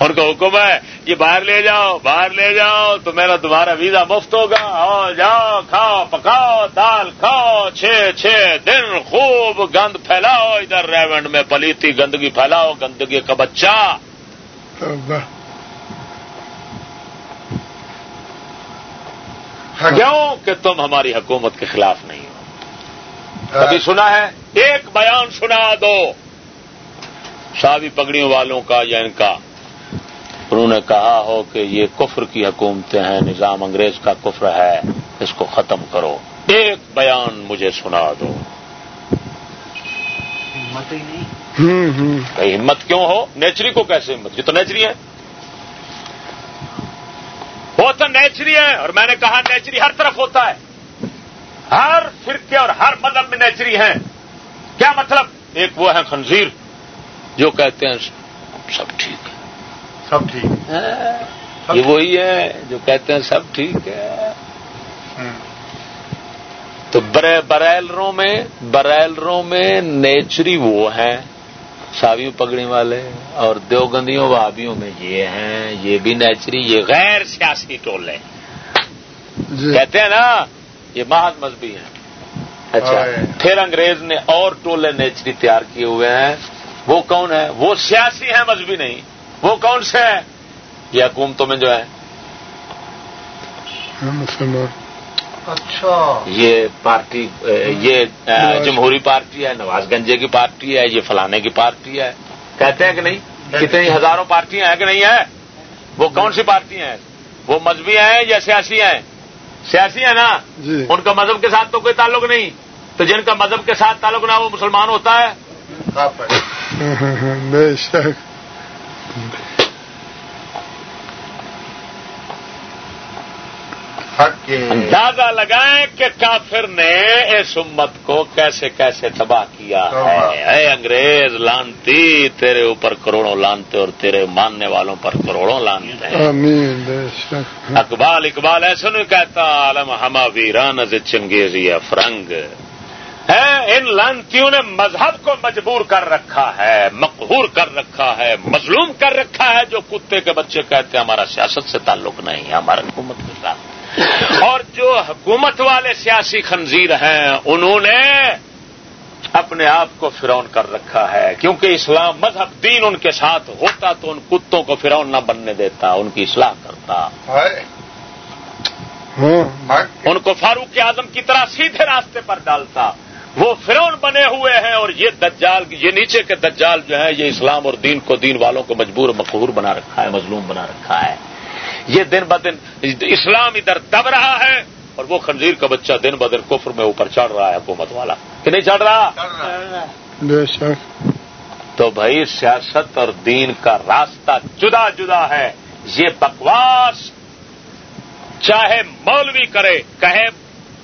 ان کا حکم ہے یہ باہر لے جاؤ باہر لے جاؤ تو میرا تمہارا ویزا مفت ہوگا۔ اور جاؤ کھاؤ پکاؤ دال کھاؤ چھ چھ دن خوب گند پھیلاؤ۔ ادھر ریونڈ میں پلیتی گندگی پھیلاؤ گندگی کا بچہ۔ کیوں؟ کہ تم ہماری حکومت کے خلاف نہیں۔ کبھی سنا ہے؟ ایک بیان سنا دو۔ شادی پگڑیوں والوں کا یا ان کا۔ انہوں نے کہا ہو کہ یہ کفر کی حکومتیں ہیں نظام انگریز کا کفر ہے اس کو ختم کرو۔ ایک بیان مجھے سنا دو۔ ہمت کیوں ہو؟ نیچری کو کیسے ہمت؟ یہ تو نیچری ہے۔ وہ تو نیچری ہے اور میں نے کہا نیچری ہر طرف ہوتا ہے۔ ہر فرقے اور ہر مذہب میں نیچری ہیں۔ کیا مطلب؟ ایک وہ ہے خنزیر جو کہتے ہیں سب ٹھیک ہے۔ سب ٹھیک۔ یہ وہی ہے جو کہتے ہیں سب ٹھیک ہے۔ تو برائلروں میں برائلروں میں نیچری وہ ہیں۔ ساوی پگڑی والے اور دیوگندیوں وابیوں میں یہ ہیں۔ یہ بھی نیچری یہ غیر سیاسی ٹولے۔ جی۔ کہتے ہیں نا یہ محض مذہبی ہیں۔ اچھا۔ پھر انگریز نے اور ٹولے نیچری تیار کیے ہوئے ہیں۔ وہ کون ہے؟ وہ سیاسی ہیں مذہبی نہیں۔ وہ کون سے ہیں؟ یہ حکومتوں میں جو ہے۔ ہاں، مسلمان۔ اچھا۔ یہ پارٹی یہ جمہوری پارٹی ہے نواز گنجے کی پارٹی ہے یہ فلانے کی پارٹی ہے۔ کہتے ہیں کہ نہیں؟ کتنی ہزاروں پارٹیاں ہیں کہ نہیں ہے وہ کون سی پارٹی ہیں؟ وہ مذہبی ہیں یا سیاسی ہیں؟ سیاسی ہیں نا؟ جی۔ ان کا مذہب کے ساتھ تو کوئی تعلق نہیں۔ تو جن کا مذہب کے ساتھ تعلق نہ وہ مسلمان ہوتا ہے۔ ہے۔ ہاں، ہاں، ہاں، بے شک حق کے اندازہ لگائیں کہ کافر نے اس امت کو کیسے کیسے تباہ کیا ہے۔ اے انگریز لانتی تیرے اوپر کروڑوں لانتے اور تیرے ماننے والوں پر کروڑوں لانتے ہیں۔ آمین بے شک۔ اقبال اقبال ایسا نہیں کہتا عالم ہما ویران از چنگیزی فرنگ۔ ان لانتیوں نے مذہب کو مجبور کر رکھا ہے مقہور کر رکھا ہے مظلوم کر رکھا ہے جو کتے کے بچے کہتے ہیں ہمارا سیاست سے تعلق نہیں ہے ہمارا حکومت کے ساتھ اور جو حکومت والے سیاسی خنزیر ہیں انہوں نے اپنے آپ کو فرون کر رکھا ہے۔ کیونکہ اسلام مذہب دین ان کے ساتھ ہوتا تو ان کتوں کو فرون نہ بننے دیتا ان کی اصلاح کرتا۔ ان کو فاروق اعظم کی طرح سیدھے راستے پر ڈالتا۔ وہ فرون بنے ہوئے ہیں اور یہ دجال یہ نیچے کے دجال جو ہے یہ اسلام اور دین کو دین والوں کو مجبور مقبور بنا رکھا ہے مظلوم بنا رکھا ہے۔ یہ دن بدن اسلام ادھر دب رہا ہے اور وہ خنزیر کا بچہ دن بدن کفر میں اوپر چڑھ رہا ہے حکومت والا۔ کہ نہیں چڑھ رہا؟ تو بھائی سیاست اور دین کا راستہ جدا جدا ہے۔ یہ بکواس چاہے مولوی کرے کہے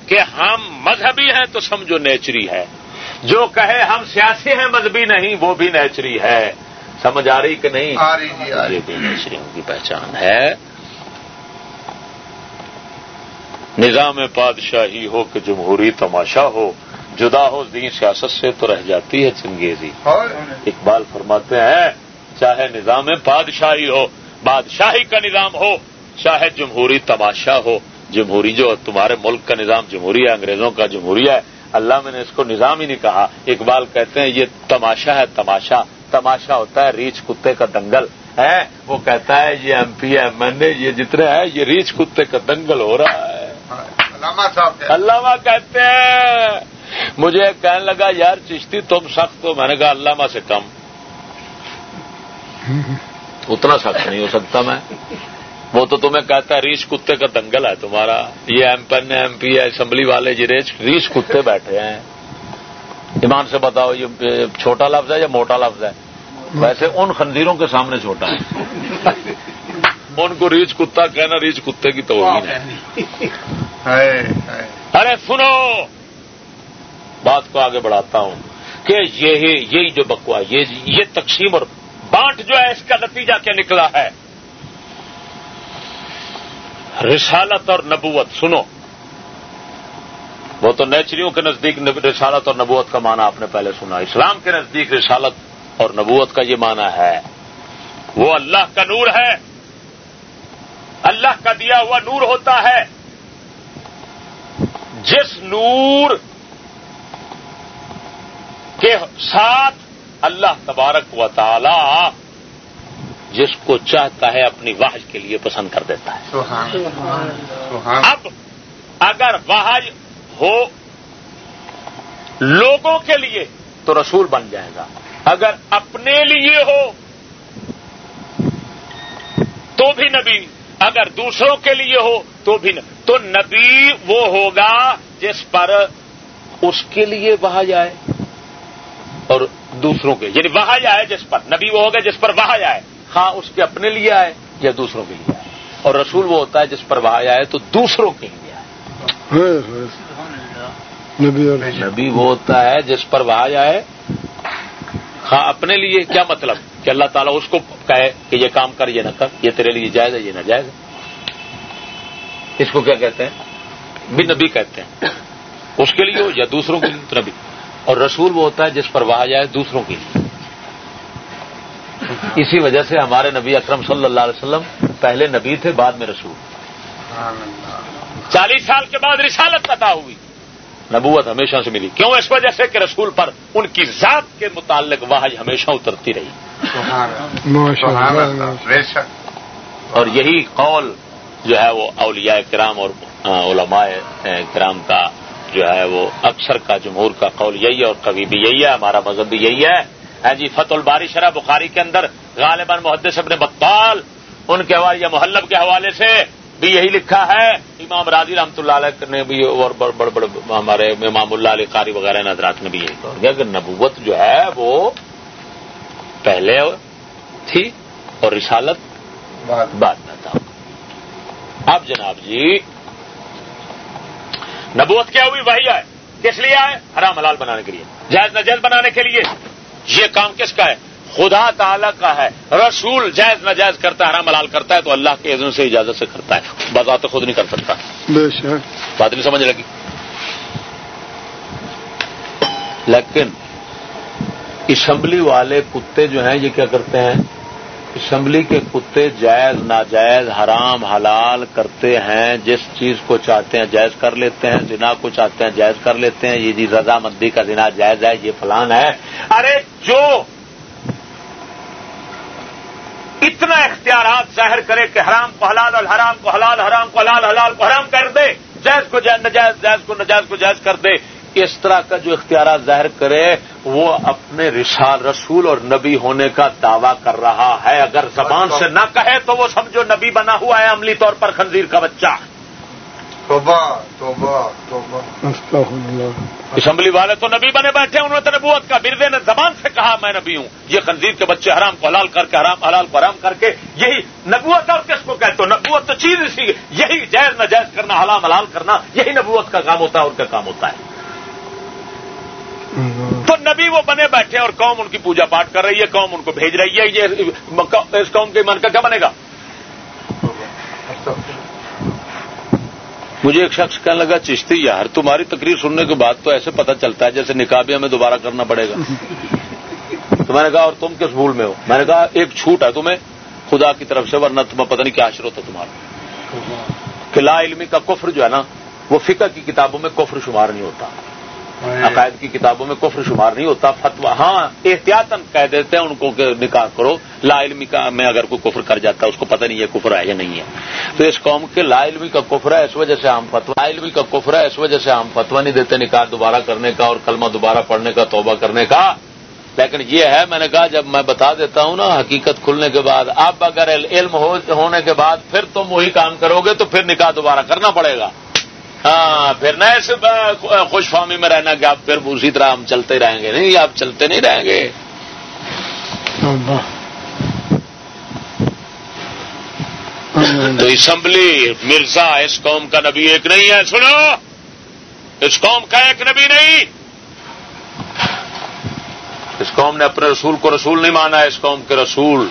کہ ہم مذہبی ہیں تو سمجھو نیچری ہے۔ جو کہے ہم سیاسی ہیں مذہبی نہیں وہ بھی نیچری ہے۔ سمجھ آ رہی کہ نہیں؟ جی، یہ بھی نیچری کی پہچان ہے۔ نظام پادشاہی ہو کہ جمہوری تماشا ہو جدا ہو دین سیاست سے تو رہ جاتی ہے چنگیزی۔ اقبال فرماتے ہیں چاہے نظام پادشاہی ہو بادشاہی کا نظام ہو چاہے جمہوری تماشا ہو۔ جمہوری جو تمہارے ملک کا نظام جمہوری ہے انگریزوں کا جمہوری ہے اللہ میں نے اس کو نظام ہی نہیں کہا۔ اقبال کہتے ہیں یہ تماشا ہے تماشا۔ تماشا ہوتا ہے ریچھ کتے کا دنگل۔ ہے وہ کہتا ہے یہ M P M N A یہ جتنے ہیں یہ ریچھ کتے کا دنگل ہو رہا ہے۔ علامہ کہتے ہیں مجھے کہنے لگا، یار چشتی تم سخت ہو۔ میں نے کہا، علامہ سے کم۔ اتنا سخت نہیں ہو سکتا میں۔ وہ تو تمہیں کہتا ہے ریچھ کتے کا دنگل ہے تمہارا۔ یہ ایم پین ایم پی اسمبلی والے یہ ریچھ کتے بیٹھے ہیں۔ ایمان سے بتاؤ، یہ چھوٹا لفظ ہے یا موٹا لفظ ہے؟ ویسے ان خنزیروں کے سامنے چھوٹا ہے۔ ان کو ریچھ کتا کہنا ریچھ کتے کی تو ارے سنو بات کو آگے بڑھاتا ہوں کہ یہی یہی جو بکوا یہ تقسیم اور بانٹ جو ہے اس کا نتیجہ کیا نکلا ہے؟ رسالت اور نبوت سنو۔ وہ تو نیچریوں کے نزدیک رسالت اور نبوت کا معنی آپ نے پہلے سنا۔ اسلام کے نزدیک رسالت اور نبوت کا یہ معنی ہے۔ وہ اللہ کا نور ہے۔ اللہ کا دیا ہوا نور ہوتا ہے۔ جس نور کے ساتھ اللہ تبارک و تعالی جس کو چاہتا ہے اپنی واحج کے لیے پسند کر دیتا ہے۔ اب اگر واحج ہو لوگوں کے لیے تو رسول بن جائے گا۔ اگر اپنے لیے ہو تو بھی نبی اگر دوسروں کے لیے ہو تو بھی تو نبی وہ ہوگا جس پر اس کے لیے وہاں جائے اور دوسروں کے یعنی وہاں جائے جس پر نبی وہ ہوگا جس پر وہاں جائے۔ ہاں اس کے اپنے لیے آئے یا دوسروں کے لیے آئے۔ اور رسول وہ ہوتا ہے جس پر وہ آئے تو دوسروں کے لیے آئے۔ نبی وہ ہوتا ہے جس پر وہ آئے ہاں اپنے لیے کیا مطلب؟ کہ اللہ تعالیٰ اس کو کہے کہ یہ کام کر، یہ نہ کر، یہ تیرے لیے جائز ہے، یہ نہ جائز ہے۔ اس کو کیا کہتے ہیں؟ بھی نبی کہتے ہیں۔ اس کے لیے ہو یا دوسروں کے لیے؟ نبی۔ اور رسول وہ ہوتا ہے جس پر وہ جائے دوسروں کے لیے۔ اسی وجہ سے ہمارے نبی اکرم صلی اللہ علیہ وسلم پہلے نبی تھے، بعد میں رسول۔ چالیس سال کے بعد رسالت پتا ہوئی۔ نبوت ہمیشہ سے ملی۔ کیوں؟ اس وجہ سے کہ رسول پر ان کی ذات کے متعلق واحج ہمیشہ اترتی رہی۔ اور یہی قول جو ہے وہ اولیاء کرام اور علماء کرام کا جو ہے وہ اکثر کا جمہور کا قول یہی ہے اور کبھی بھی یہی ہے ہمارا مذہب بھی یہی ہے۔ جی فت الباری شرح بخاری کے اندر غالباً محدث ابن بطال ان کے حوالے یا محلب کے حوالے سے بھی یہی لکھا ہے۔ امام راضی رحمۃ اللہ علیہ نے بھی اور بڑے بڑے ہمارے امام اللہ علیہ قاری وغیرہ نظرات نے بھی یہی کہا۔ کہ نبوت جو ہے وہ پہلے تھی اور رسالت بعد۔ میں تھا۔ اب جناب جی نبوت کیا ہوئی؟ وہی آئے۔ کس لیے آئے؟ حرام حلال بنانے کے لیے۔ جائز نجائز بنانے کے لیے۔ یہ کام کس کا ہے؟ خدا تعالی کا ہے رسول جائز ناجائز کرتا ہے حرام حلال کرتا ہے تو اللہ کے عزم سے اجازت سے کرتا ہے۔ بذات خود نہیں کر سکتا۔ بات نہیں سمجھ لگی۔ لیکن اسمبلی والے کتے جو ہیں یہ کیا کرتے ہیں؟ اسمبلی کے کتے جائز ناجائز حرام حلال کرتے ہیں۔ جس چیز کو چاہتے ہیں جائز کر لیتے ہیں۔ زنا کو چاہتے ہیں جائز کر لیتے ہیں۔ یہ جی رضامندی کا زنا جائز ہے یہ فلان ہے۔ ارے جو اتنا اختیارات ظاہر کرے کہ حرام کو حلال اور حرام کو حلال حرام کو حلال حلال کو حرام کر دے۔ جائز کو جائز نجائز جائز کو نجائز کو جائز کر دے۔ اس طرح کا جو اختیارات ظاہر کرے وہ اپنے رسال رسول اور نبی ہونے کا دعویٰ کر رہا ہے۔ اگر زبان سے نہ کہے تو وہ سمجھو نبی بنا ہوا ہے عملی طور پر خنزیر کا بچہ۔ توبہ توبہ توبہ۔ اسمبلی والے تو نبی بنے بیٹھے انہوں نے تو نبوت کا بردے نے زبان سے کہا میں نبی ہوں۔ یہ خنزیر کے بچے حرام کو حلال کر کے، حرام حلال کو حرام کر کے، یہی نبوت اور کس کو کہتے ہو؟ نبوت تو چیز اسی یہی جائز نجائز کرنا حلام حلال کرنا، یہی نبوت کا کام ہوتا ہے ان کا کام ہوتا ہے۔ تو نبی وہ بنے بیٹھے اور قوم ان کی پوجا پاٹ کر رہی ہے، قوم ان کو بھیج رہی ہے، یہ اس قوم کے من کا کیا بنے گا؟ مجھے ایک شخص کہنے لگا، چشتی یار، تمہاری تقریر سننے کے بعد تو ایسے پتہ چلتا ہے جیسے نکاح ہمیں دوبارہ کرنا پڑے گا۔ تو میں نے کہا، اور تم کس بھول میں ہو؟ میں نے کہا، ایک چھوٹ ہے تمہیں، خدا کی طرف سے، ورنہ تمہیں پتہ نہیں کیا عشر ہوتا تمہارا۔ کہ لا علمی کا کفر جو ہے نا، وہ فقہ کی کتابوں میں کفر شمار نہیں ہوتا۔ عقائد کی کتابوں میں کفر شمار نہیں ہوتا فتوا ہاں احتیاطن کہہ دیتے ہیں، ان کو کہ نکاح کرو۔ لا علمی کا میں اگر کوئی کفر کر جاتا ہے، اس کو پتہ نہیں ہے کفر ہے یا نہیں ہے۔ تو اس قوم کے لا علمی کا کفر ہے، اس وجہ سے ہم فتوا لا علمی کا کفر ہے، اس وجہ سے ہم فتوا نہیں دیتے نکاح دوبارہ کرنے کا اور کلمہ دوبارہ پڑھنے کا، توبہ کرنے کا۔ لیکن یہ ہے، میں نے کہا، جب میں بتا دیتا ہوں نا، حقیقت کھلنے کے بعد، اب اگر علم ہونے کے بعد پھر تم وہی کام کرو گے تو پھر نکاح دوبارہ کرنا پڑے گا۔ ہاں پھر نہ ایسے خوش فہمی میں رہنا کہ آپ پھر اسی طرح ہم چلتے رہیں گے۔ نہیں آپ چلتے نہیں رہیں گے۔ تو اسمبلی مرزا اس قوم کا نبی ایک نہیں ہے سنو۔ اس قوم کا ایک نبی نہیں۔ اس قوم نے اپنے رسول کو رسول نہیں مانا اس قوم کے رسول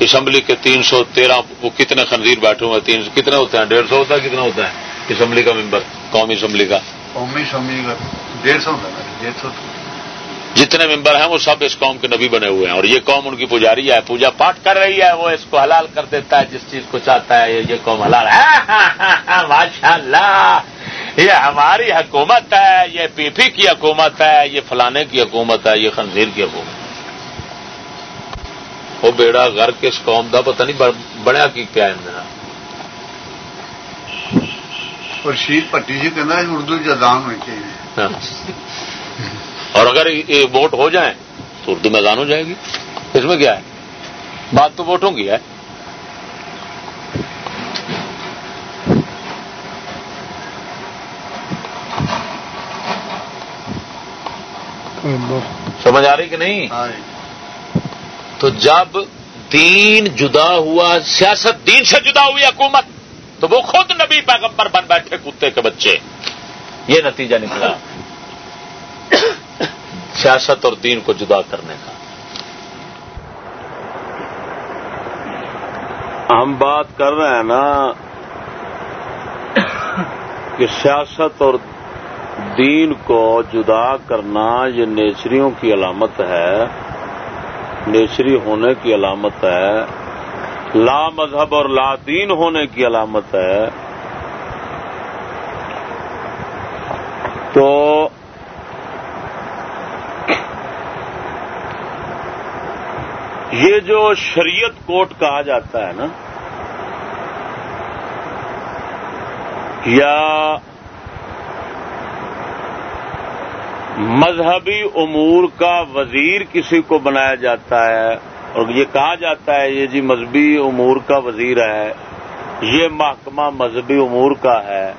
اسمبلی کے تین سو تیرہ وہ کتنے خنزیر بیٹھے ہوئے تین کتنے ہوتے ہیں؟ ڈیڑھ سو ہوتا ہے کتنا ہوتا ہے؟ اسمبلی کا ممبر قومی اسمبلی کا۔ قومی اسمبلی کا ڈیڑھ سو ڈیڑھ سو۔ جتنے ممبر ہیں وہ سب اس قوم کے نبی بنے ہوئے ہیں اور یہ قوم ان کی پجاری ہے پوجا پاٹ کر رہی ہے وہ اس کو حلال کر دیتا ہے جس چیز کو چاہتا ہے یہ قوم حلال ہے۔ [LAUGHS] ماشاء اللہ یہ ہماری حکومت ہے یہ پی پی کی حکومت ہے یہ فلانے کی حکومت ہے یہ خنزیر کی حکومت۔ وہ بیڑا گھر کے اس قوم کا پتہ نہیں بڑا کی کیا ہے۔ اور پٹی جی کہنا اردو جدان ہونی چاہیے۔ ہاں۔ اور اگر یہ ووٹ ہو جائیں تو اردو میدان ہو جائے گی۔ اس میں کیا ہے؟ بات تو ووٹوں کی ہے۔ سمجھ آ رہی کہ نہیں؟ ہاں۔ تو جب دین جدا ہوا سیاست دین سے جدا ہوئی حکومت تو وہ خود نبی پیغمبر بن بیٹھے کتے کے بچے۔ یہ نتیجہ نکلا۔ سیاست اور دین کو جدا کرنے کا۔ ہم بات کر رہے ہیں نا کہ سیاست اور دین کو جدا کرنا یہ نیچریوں کی علامت ہے۔ نیچری ہونے کی علامت ہے۔ لا مذہب اور لا دین ہونے کی علامت ہے۔ تو یہ جو شریعت کوٹ کہا جاتا ہے نا، یا مذہبی امور کا وزیر کسی کو بنایا جاتا ہے۔ اور یہ کہا جاتا ہے، یہ جی مذہبی امور کا وزیر ہے، یہ محکمہ مذہبی امور کا ہے۔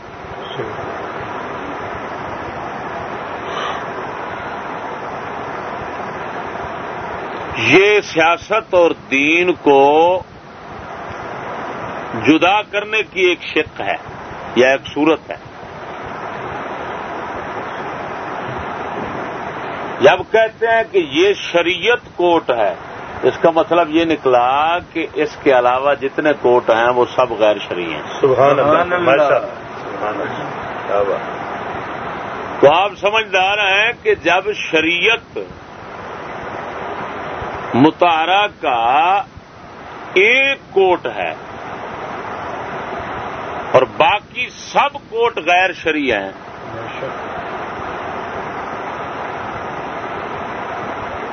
یہ سیاست اور دین کو جدا کرنے کی ایک شک ہے، یا ایک صورت ہے۔ جب کہتے ہیں کہ یہ شریعت کوٹ ہے اس کا مطلب یہ نکلا کہ اس کے علاوہ جتنے کوٹ ہیں وہ سب غیر شرعی ہیں۔ سبحان اللہ تو آپ سمجھدار ہیں کہ جب شریعت متارا کا ایک کوٹ ہے اور باقی سب کوٹ غیر شریع ہیں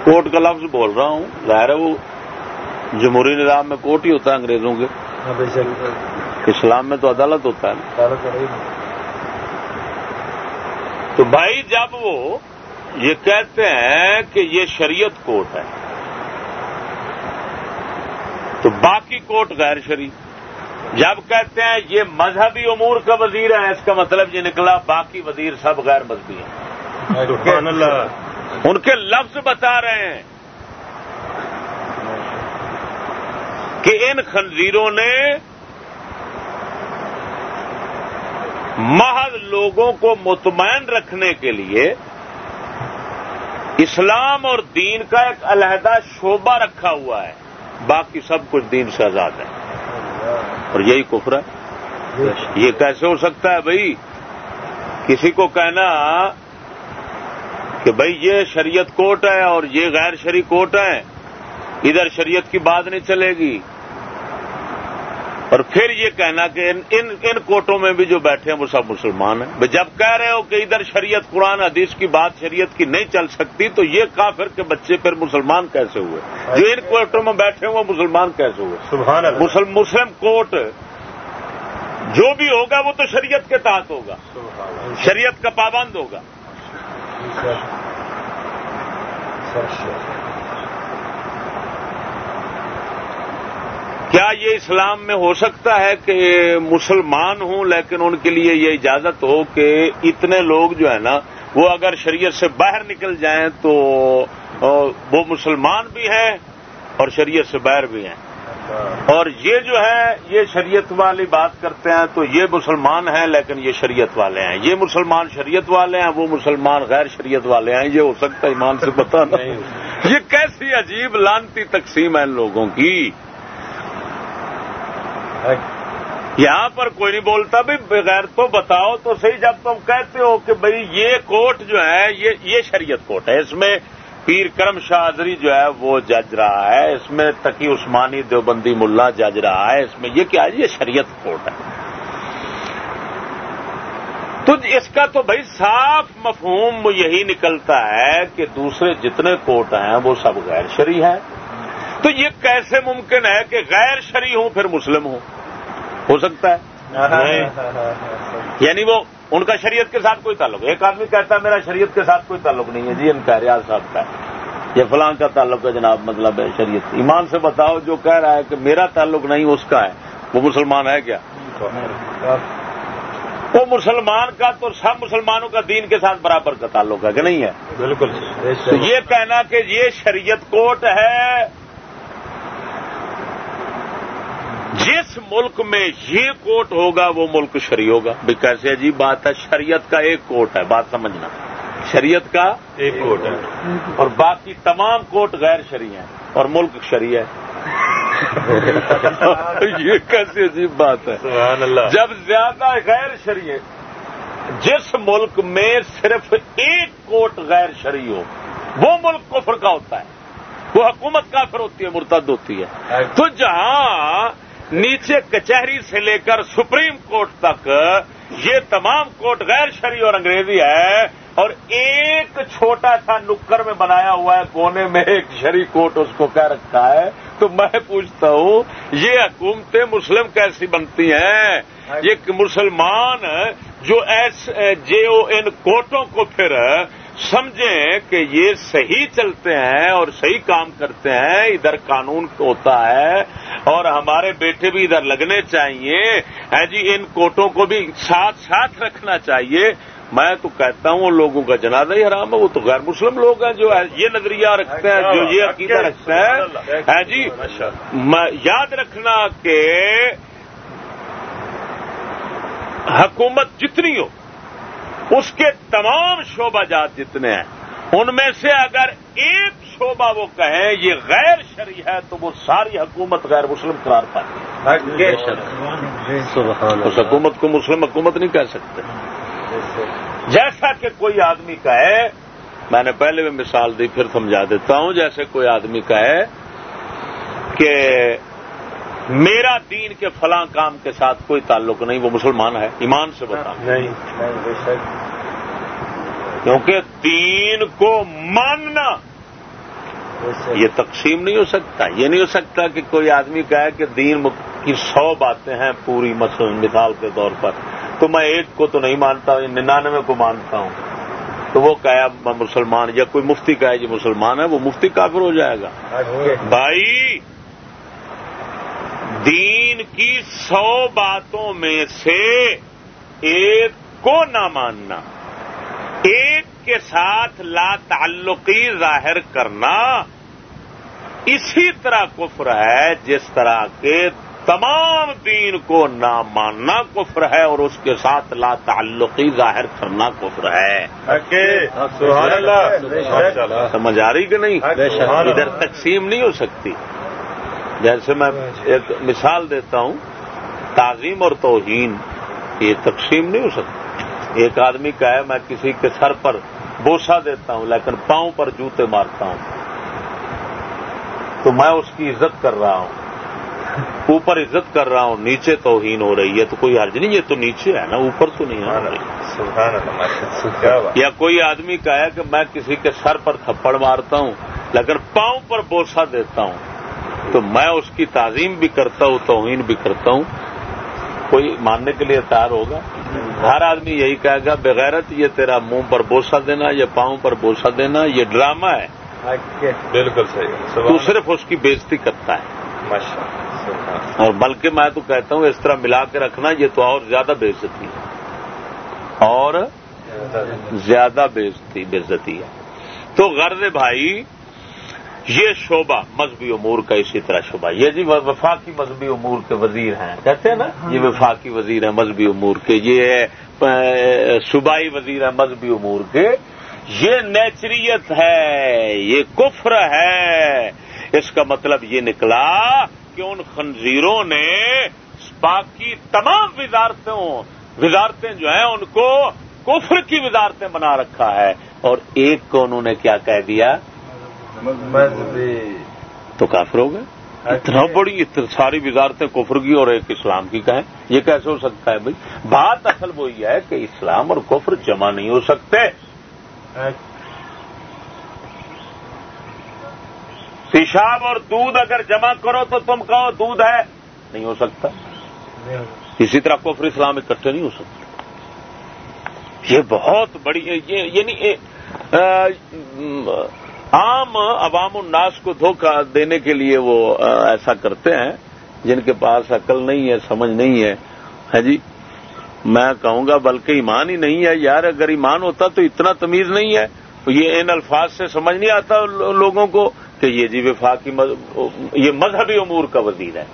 کوٹ کا لفظ بول رہا ہوں۔ ظاہر ہے وہ جمہوری نظام میں کوٹ ہی ہوتا ہے انگریزوں کے۔ اسلام میں تو عدالت ہوتا ہے۔ تو بھائی جب وہ یہ کہتے ہیں کہ یہ شریعت کوٹ ہے تو باقی کوٹ غیر شریف جب کہتے ہیں یہ مذہبی امور کا وزیر ہے اس کا مطلب یہ نکلا باقی وزیر سب غیر مذہبی ہیں۔ ان کے لفظ بتا رہے ہیں کہ ان خنزیروں نے محض لوگوں کو مطمئن رکھنے کے لیے اسلام اور دین کا ایک علیحدہ شعبہ رکھا ہوا ہے۔ باقی سب کچھ دین سے آزاد ہے۔ اور یہی کفر ہے۔ یہ کیسے ہو سکتا ہے بھائی؟ کسی کو کہنا کہ بھائی یہ شریعت کوٹ ہے اور یہ غیر شریع کوٹ ہے ادھر شریعت کی بات نہیں چلے گی۔ اور پھر یہ کہنا کہ ان ان, ان کوٹوں میں بھی جو بیٹھے ہیں وہ سب مسلمان ہیں۔ جب کہہ رہے ہو کہ ادھر شریعت قرآن حدیث کی بات شریعت کی نہیں چل سکتی تو یہ کافر کے بچے پھر مسلمان کیسے ہوئے؟ جو ان کوٹوں میں بیٹھے ہیں وہ مسلمان کیسے ہوئے؟ سبحان اللہ۔ مسلم مسلم کوٹ جو بھی ہوگا وہ تو شریعت کے تحت ہوگا۔ شریعت کا پابند ہوگا۔ کیا یہ اسلام میں ہو سکتا ہے کہ مسلمان ہوں لیکن ان کے لیے یہ اجازت ہو کہ اتنے لوگ جو ہے نا، وہ اگر شریعت سے باہر نکل جائیں تو وہ مسلمان بھی ہیں اور شریعت سے باہر بھی ہیں۔ اور یہ جو ہے یہ شریعت والی بات کرتے ہیں تو یہ مسلمان ہیں لیکن یہ شریعت والے ہیں۔ یہ مسلمان شریعت والے ہیں وہ مسلمان غیر شریعت والے ہیں۔ یہ ہو سکتا ہے ایمان سے پتا نہیں۔ یہ کیسی عجیب لانتی تقسیم ہے ان لوگوں کی۔ یہاں پر کوئی نہیں بولتا بھی بغیر تو بتاؤ تو صحیح جب تم کہتے ہو کہ بھئی یہ کوٹ جو ہے یہ شریعت کوٹ ہے۔ اس میں پیر کرم شاہری جو ہے وہ جج رہا ہے۔ اس میں تقی عثمانی دیوبندی ملا جج رہا ہے۔ اس میں یہ کیا ہے؟ یہ شریعت کوٹ ہے۔ تو اس کا تو بھائی صاف مفہوم یہی نکلتا ہے کہ دوسرے جتنے کوٹ ہیں وہ سب غیر شریع ہیں۔ تو یہ کیسے ممکن ہے کہ غیر شریع ہوں پھر مسلم ہوں؟ ہو سکتا ہے۔ یعنی وہ ان کا شریعت کے ساتھ کوئی تعلق ایک آدمی کہتا ہے میرا شریعت کے ساتھ کوئی تعلق نہیں ہے جی ان کا ریاض صاحب کا یہ فلاں کا تعلق ہے جناب مطلب ہے شریعت۔ ایمان سے بتاؤ جو کہہ رہا ہے کہ میرا تعلق نہیں اس کا ہے۔ وہ مسلمان ہے کیا؟ وہ مسلمان کا تو سب مسلمانوں کا دین کے ساتھ برابر کا تعلق ہے کہ نہیں ہے؟ بالکل۔ یہ کہنا کہ یہ شریعت کوٹ ہے۔ جس ملک میں یہ کوٹ ہوگا وہ ملک شریع ہوگا۔ بھی کیسے عجیب بات ہے شریعت کا ایک کوٹ ہے بات سمجھنا۔ شریعت کا ایک کوٹ ہے۔ اور باقی تمام کوٹ غیر شریع ہیں اور ملک شریع ہے۔ [LAUGHS] یہ کیسی عجیب بات ہے۔ سبحان اللہ۔ جب زیادہ غیر شریع جس ملک میں صرف ایک کوٹ غیر شریع ہو وہ ملک کفر کا ہوتا ہے۔ وہ حکومت کافر ہوتی ہے مرتد ہوتی ہے۔ تو جہاں نیچے کچہری سے لے کر سپریم کورٹ تک، یہ تمام کوٹ غیر شرعی اور انگریزی ہے، اور ایک چھوٹا سا نکر میں بنایا ہوا ہے، کونے میں ایک شری کوٹ اس کو کہہ رکھا ہے۔ تو میں پوچھتا ہوں، یہ حکومتیں مسلم کیسی بنتی ہیں؟ یہ مسلمان جو ایس جے او ان کوٹوں کو پھر سمجھیں کہ یہ صحیح چلتے ہیں اور صحیح کام کرتے ہیں ادھر قانون ہوتا ہے اور ہمارے بیٹے بھی ادھر لگنے چاہیے۔ ہے جی ان کوٹوں کو بھی ساتھ ساتھ رکھنا چاہیے۔ میں تو کہتا ہوں لوگوں کا جنازہ ہی حرام ہے وہ تو غیر مسلم لوگ ہیں جو یہ نظریہ رکھتے ہیں جو یہ عقیدہ رکھتے ہیں۔ ہے جی یاد رکھنا کہ حکومت جتنی ہو اس کے تمام شعبہ جات جتنے ہیں ان میں سے اگر ایک شعبہ وہ کہیں یہ غیر شرعی ہے تو وہ ساری حکومت غیر مسلم قرار پاتی ہے۔ اس حکومت کو مسلم حکومت نہیں کہہ سکتے۔ جیسا کہ کوئی آدمی کہے میں نے پہلے بھی مثال دی پھر سمجھا دیتا ہوں جیسے کوئی آدمی کہے کہ میرا دین کے فلاں کام کے ساتھ کوئی تعلق نہیں وہ مسلمان ہے ایمان سے بتا نہیں۔ کیونکہ دین کو ماننا یہ تقسیم نہیں ہو سکتا۔ یہ نہیں ہو سکتا کہ کوئی آدمی کہے کہ دین کی سو باتیں ہیں پوری مثال کے طور پر۔ تو میں ایک کو تو نہیں مانتا ننانوے کو مانتا ہوں۔ تو وہ کہا میں مسلمان یا کوئی مفتی کہے جو مسلمان ہے وہ مفتی کافر ہو جائے گا۔ بھائی دین کی سو باتوں میں سے ایک کو نہ ماننا ایک کے ساتھ لا تعلقی ظاہر کرنا اسی طرح کفر ہے جس طرح کے تمام دین کو نہ ماننا کفر ہے اور اس کے ساتھ لا تعلقی ظاہر کرنا کفر ہے۔ سمجھ آ رہی کہ نہیں؟ ادھر تقسیم نہیں ہو سکتی۔ جیسے میں ایک مثال دیتا ہوں تعظیم اور توہین یہ تقسیم نہیں ہو سکتی۔ ایک آدمی کا ہے میں کسی کے سر پر بوسا دیتا ہوں لیکن پاؤں پر جوتے مارتا ہوں۔ تو میں اس کی عزت کر رہا ہوں۔ اوپر عزت کر رہا ہوں نیچے توہین ہو رہی ہے۔ تو کوئی حرج نہیں یہ تو نیچے ہے نا اوپر تو نہیں آ رہی یا کوئی آدمی کا ہے کہ میں کسی کے سر پر تھپڑ مارتا ہوں لیکن پاؤں پر بوسا دیتا ہوں۔ تو میں اس کی تعظیم بھی کرتا ہوں توہین بھی کرتا ہوں۔ کوئی ماننے کے لیے تیار ہوگا؟ ہر آدمی یہی کہے گا بغیرت یہ تیرا منہ پر بوسا دینا یا پاؤں پر بوسا دینا یہ ڈرامہ ہے۔ بالکل صحیح۔ تو صرف اس کی بےزتی کرتا ہے۔ اور بلکہ میں تو کہتا ہوں اس طرح ملا کے رکھنا یہ تو اور زیادہ بےزتی ہے۔ اور زیادہ بےزتی بےزتی ہے۔ تو غرض بھائی یہ شعبہ مذہبی امور کا اسی طرح شعبہ یہ جی وفاقی مذہبی امور کے وزیر ہیں کہتے ہیں نا؟ یہ وفاقی وزیر ہیں مذہبی امور کے یہ صوبائی وزیر ہیں مذہبی امور کے۔ یہ نیچریت ہے یہ کفر ہے۔ اس کا مطلب یہ نکلا کہ ان خنزیروں نے باقی تمام وزارتوں وزارتیں جو ہیں ان کو کفر کی وزارتیں بنا رکھا ہے۔ اور ایک کو انہوں نے کیا کہہ دیا؟ تو کافر ہو گئے؟ اتنا بڑی ساری وزارتیں کفر کی اور ایک اسلام کی کہیں۔ یہ کیسے ہو سکتا ہے بھائی؟ بات اصل وہی ہے کہ اسلام اور کفر جمع نہیں ہو سکتے۔ پیشاب اور دودھ اگر جمع کرو تو تم کہو دودھ ہے۔ نہیں ہو سکتا۔ اسی طرح کفر اسلام اکٹھے نہیں ہو سکتے۔ یہ بہت بڑی یعنی عام عوام الناس کو دھوکہ دینے کے لیے وہ ایسا کرتے ہیں، جن کے پاس عقل نہیں ہے، سمجھ نہیں ہے۔ ہاں جی میں کہوں گا بلکہ ایمان ہی نہیں ہے۔ یار، اگر ایمان ہوتا تو اتنا تمیز نہیں ہے۔ یہ ان الفاظ سے سمجھ نہیں آتا لوگوں کو کہ یہ جی وفاقی یہ مذہبی امور کا وزیر ہے۔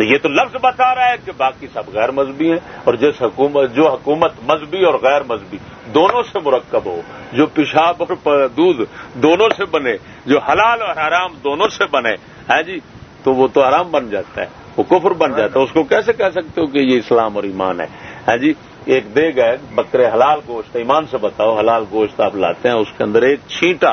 تو یہ تو لفظ بتا رہا ہے کہ باقی سب غیر مذہبی ہیں اور جس حکومت جو حکومت مذہبی اور غیر مذہبی، دونوں سے مرکب ہو، جو پیشاب اور دودھ دونوں سے بنے، جو حلال اور حرام دونوں سے بنے ہے جی؟ تو وہ تو آرام بن جاتا ہے، وہ کفر بن جاتا ہے، اس کو کیسے کہہ سکتے ہو کہ یہ اسلام اور ایمان ہے؟ ہے جی؟ ایک دیگ ہے بکرے حلال گوشت، ایمان سے بتاؤ، حلال گوشت آپ لاتے ہیں، اس کے اندر ایک چھینٹا،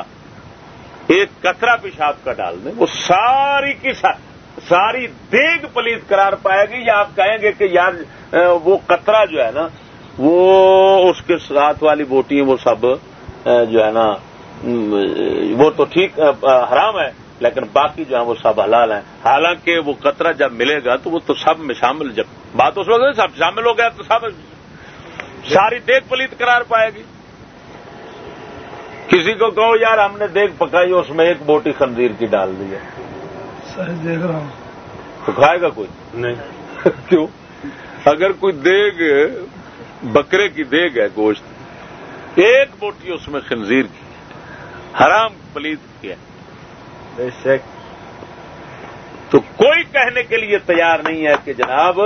ایک کترا پیشاب کا ڈال دیں، وہ ساری کی ساری ساری دیگ پلیت قرار پائے گی یا آپ کہیں گے کہ یار وہ کترا جو ہے نا، وہ اس کے ساتھ والی بوٹی وہ سب جو ہے نا وہ تو ٹھیک حرام ہے، لیکن باقی جو ہے وہ سب حلال ہیں۔ حالانکہ وہ قطرہ جب ملے گا تو وہ تو سب میں شامل، جب بات اس وقت سب شامل ہو گیا تو سب ساری دیکھ پلیت قرار پائے گی۔ کسی کو کہو، یار ہم نے دیکھ پکائی، اس میں ایک بوٹی خنزیر کی ڈال دی ہے۔ دیکھ رہا ہوں۔ تو کھائے گا کوئی؟ نہیں۔ [LAUGHS] کیوں؟ اگر کوئی دیگ بکرے کی دیگ ہے گوشت ایک بوٹی اس میں خنزیر کی حرام پلیت کی ہے۔ تو کوئی کہنے کے لیے تیار نہیں ہے کہ جناب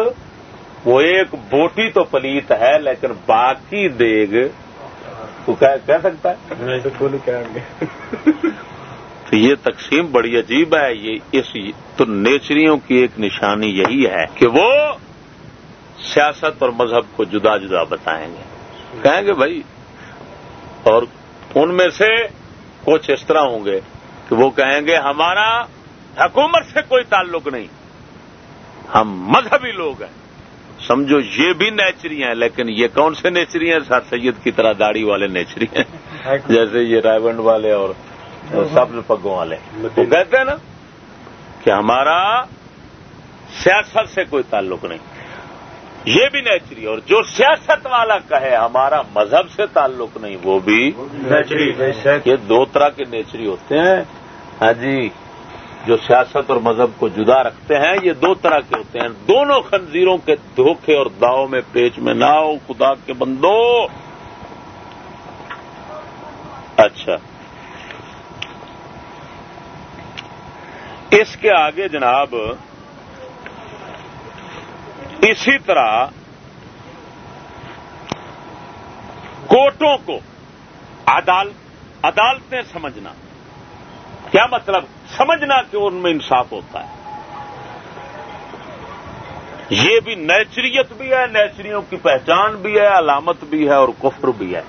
وہ ایک بوٹی تو پلیت ہے لیکن باقی دیگ تو کہہ سکتا ہے؟ تو یہ تقسیم بڑی عجیب ہے یہ اس تو نیچریوں کی ایک نشانی یہی ہے کہ وہ سیاست اور مذہب کو جدا جدا بتائیں گے۔ کہیں گے بھائی اور ان میں سے کچھ اس طرح ہوں گے کہ وہ کہیں گے ہمارا حکومت سے کوئی تعلق نہیں۔ ہم مذہبی لوگ ہیں۔ سمجھو یہ بھی نیچری ہیں لیکن یہ کون سے نیچری ہیں؟ سر سید کی طرح داڑھی والے نیچری ہیں۔ جیسے یہ رائے والے اور سبز پگوں والے وہ کہتے ہیں نا کہ ہمارا سیاست سے کوئی تعلق نہیں۔ یہ بھی نیچری اور جو سیاست والا کہے ہمارا مذہب سے تعلق نہیں وہ بھی نیچری یہ دو طرح کے نیچری ہوتے ہیں۔ ہاں جی جو سیاست اور مذہب کو جدا رکھتے ہیں یہ دو طرح کے ہوتے ہیں۔ دونوں خنزیروں کے دھوکے اور داؤ میں پیچ میں نہ ہو خدا کے بندو۔ اچھا۔ اس کے آگے جناب، اسی طرح کوٹوں کو عدالتیں سمجھنا۔ کیا مطلب؟ سمجھنا کہ ان میں انصاف ہوتا ہے۔ یہ بھی نیچریت بھی ہے، نیچریوں کی پہچان بھی ہے، علامت بھی ہے اور کفر بھی ہے۔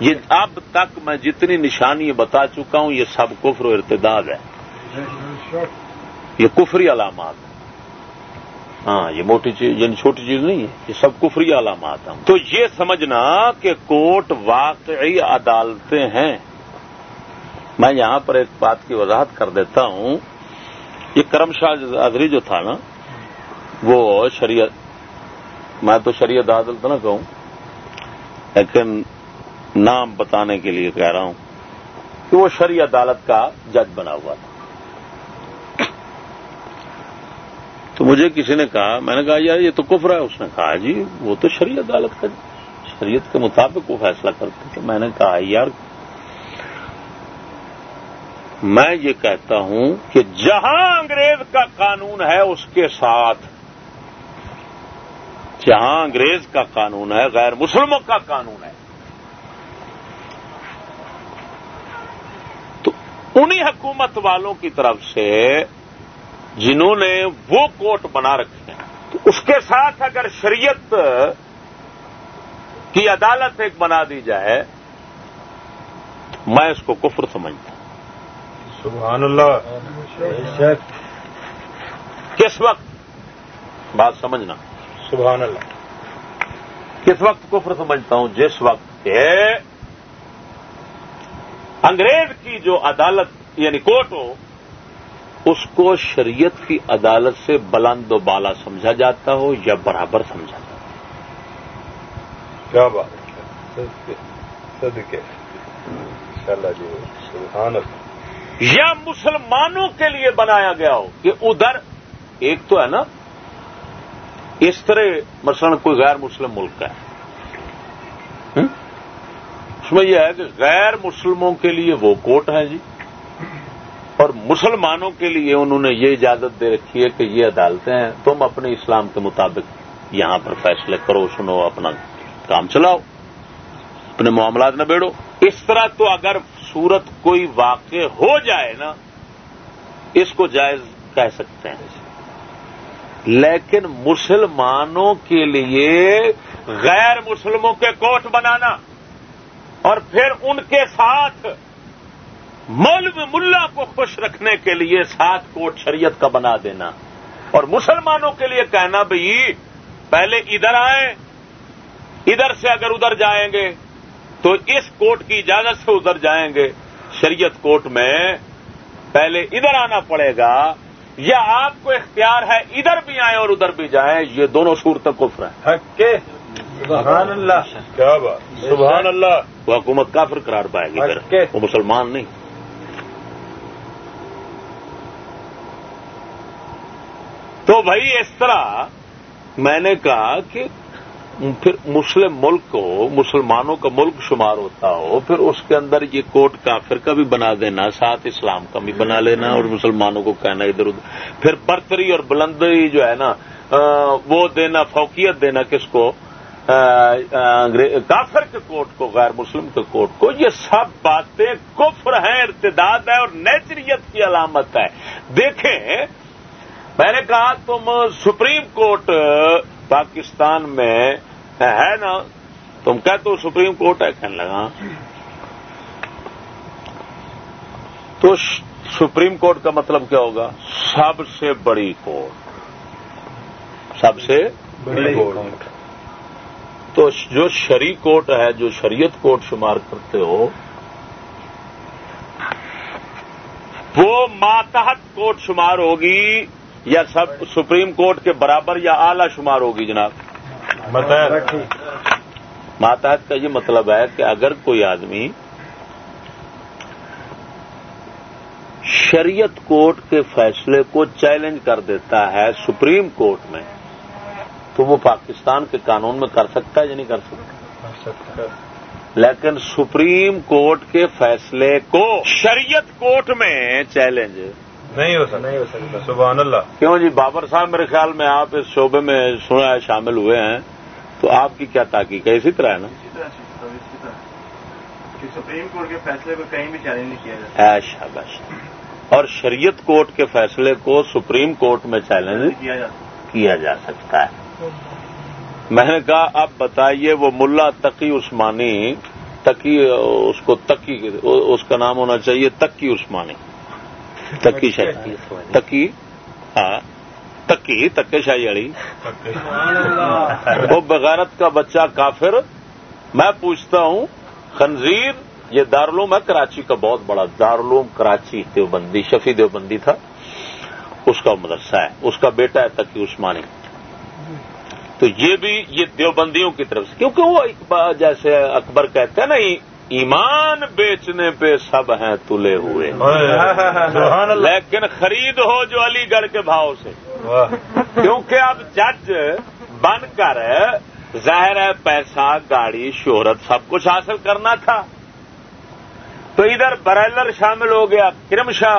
یہ اب تک میں جتنی نشانی بتا چکا ہوں، یہ سب کفر و ارتداد ہے۔ یہ کفری علامات ہاں یہ موٹی چیز یعنی چھوٹی چیز نہیں ہے، یہ سب کفری علامات ہیں۔ تو یہ سمجھنا کہ کوٹ واقعی عدالتیں ہیں۔ میں یہاں پر ایک بات کی وضاحت کر دیتا ہوں۔ یہ کرم شاہ ادری جو تھا نا، وہ شریعت، میں تو شریعت عدالت نہ کہوں، لیکن نام بتانے کے لیے کہہ رہا ہوں کہ وہ شریع عدالت کا جج بنا ہوا تھا۔ تو مجھے کسی نے کہا، میں نے کہا، یار، یہ تو کفر ہے. اس نے کہا جی وہ تو شریع عدالت کا شریعت کے مطابق وہ فیصلہ کرتے تھے میں نے کہا، یار، میں یہ کہتا ہوں کہ جہاں انگریز کا قانون ہے، اس کے ساتھ، جہاں انگریز کا قانون ہے، غیر مسلموں کا قانون ہے۔ تو انہی حکومت والوں کی طرف سے جنہوں نے وہ کوٹ بنا رکھے ہیں۔ تو اس کے ساتھ اگر شریعت کی عدالت ایک بنا دی جائے میں اس کو کفر سمجھتا ہوں۔ سبحان اللہ۔ کس وقت؟ بات سمجھنا۔ سبحان اللہ۔ کس وقت کفر سمجھتا ہوں؟ جس وقت کہ انگریز کی جو عدالت یعنی کوٹ ہو اس کو شریعت کی عدالت سے بلند و بالا سمجھا جاتا ہو یا برابر سمجھا جاتا ہو؟ کیا بات صدقے۔ جی سبحان اللہ یا مسلمانوں کے لیے بنایا گیا ہو کہ ادھر ایک تو ہے نا اس طرح مثلا کوئی غیر مسلم ملک ہے۔ اس میں یہ ہے کہ غیر مسلموں کے لیے وہ کوٹ ہے جی۔ اور مسلمانوں کے لیے انہوں نے یہ اجازت دے رکھی ہے کہ یہ عدالتیں ہیں، تم اپنے اسلام کے مطابق یہاں پر فیصلے کرو، سنو، اپنا کام چلاؤ، اپنے معاملات نہ بیڑو اس طرح تو اگر صورت کوئی واقع ہو جائے نا، اس کو جائز کہہ سکتے ہیں۔ لیکن مسلمانوں کے لیے غیر مسلموں کے کوٹ بنانا اور پھر ان کے ساتھ مولوی ملا کو خوش رکھنے کے لیے سات کوٹ شریعت کا بنا دینا اور مسلمانوں کے لیے کہنا بھائی پہلے ادھر آئیں ادھر سے اگر ادھر جائیں گے تو اس کوٹ کی اجازت سے ادھر جائیں گے۔ شریعت کوٹ میں پہلے ادھر آنا پڑے گا یا آپ کو اختیار ہے ادھر بھی آئیں اور ادھر بھی جائیں یہ دونوں صورتیں کفر ہیں۔ سبحان اللہ۔ کیا بات۔ سبحان اللہ۔ وہ حکومت کافر قرار پائے گی پھر۔ وہ مسلمان نہیں۔ تو بھائی اس طرح میں نے کہا کہ پھر مسلم ملک کو مسلمانوں کا ملک شمار ہوتا ہو، پھر اس کے اندر یہ کوٹ کافر کا بھی بنا دینا، ساتھ اسلام کا بھی بنا لینا اور مسلمانوں کو کہنا ادھر ادھر۔ پھر برتری اور بلندی جو ہے نا وہ دینا، فوقیت دینا کس کو؟ کافر کے کوٹ کو، غیر مسلم کے کوٹ کو۔ یہ سب باتیں کفر ہیں ارتداد ہے اور نیچریت کی علامت ہے۔ دیکھیں میں نے کہا تم سپریم کورٹ پاکستان میں ہے نا؟ تم کہتے ہو سپریم کورٹ ہے کہنے لگا۔ تو سپریم کورٹ کا مطلب کیا ہوگا؟ سب سے بڑی کورٹ۔ سب سے بڑی کورٹ۔ تو جو شری کوٹ ہے جو شریعت کوٹ شمار کرتے ہو وہ ماتحت کوٹ شمار ہوگی۔ یا سب سپریم کورٹ کے برابر یا اعلی شمار ہوگی جناب؟ ماتحت. کا یہ مطلب ہے کہ اگر کوئی آدمی شریعت کورٹ کے فیصلے کو چیلنج کر دیتا ہے سپریم کورٹ میں تو وہ پاکستان کے قانون میں کر سکتا ہے یا نہیں کر سکتا؟ لیکن سپریم کورٹ کے فیصلے کو شریعت کورٹ میں چیلنج نہیں ہو سکتا. سبحان اللہ. کیوں جی؟ بابر صاحب میرے خیال میں آپ اس شعبے میں سنا ہے شامل ہوئے ہیں تو آپ کی کیا تحقیق ہے؟ اسی طرح ہے نا؟ سپریم کورٹ کے فیصلے کو کہیں بھی چیلنج نہیں کیا جاتا اور شریعت کورٹ کے فیصلے کو سپریم کورٹ میں چیلنج کیا جا سکتا. ہے؟ میں نے کہا اب بتائیے وہ ملا تقی عثمانی تقی اس کو تقی اس کا نام ہونا چاہیے تقی عثمانی. تقی شاہی تقی ہاں تقی تکے شاہی علی وہ بغیرت کا بچہ کافر میں پوچھتا ہوں خنزیر یہ دارالعلوم ہے کراچی کا بہت بڑا دارالعلوم کراچی دیوبندی شفی دیوبندی تھا اس کا مدرسہ ہے اس کا بیٹا ہے تقی عثمانی تو یہ بھی یہ دیوبندیوں کی طرف سے کیونکہ وہ جیسے اکبر کہتے ہیں نا ایمان بیچنے پہ سب ہیں تلے ہوئے۔ لیکن خرید ہو جو علی گڑھ کے بھاؤ سے۔ کیونکہ اب جج بن کر ظاہر ہے پیسہ گاڑی شہرت سب کچھ حاصل کرنا تھا۔ تو ادھر برائلر شامل ہو گیا کرم شاہ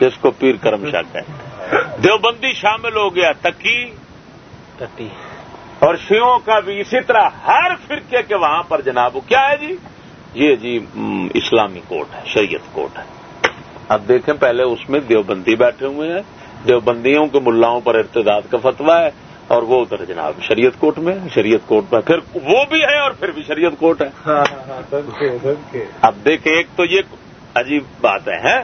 جس کو پیر کرم شاہ کہتے دیوبندی شامل ہو گیا تکی۔ اور شیوں کا بھی اسی طرح ہر فرقے کے وہاں پر جناب کیا ہے جی؟ یہ جی اسلامی کوٹ ہے شریعت کوٹ ہے۔ اب دیکھیں پہلے اس میں دیوبندی بیٹھے ہوئے ہیں۔ دیوبندیوں کے ملاؤں پر ارتداد کا فتوا ہے اور وہ ادھر جناب شریعت کوٹ میں شریعت کوٹ میں پھر وہ بھی ہے اور پھر بھی شریعت کوٹ ہے۔ ہاں، ہاں، ہاں، اب دیکھیں ایک تو یہ عجیب بات ہے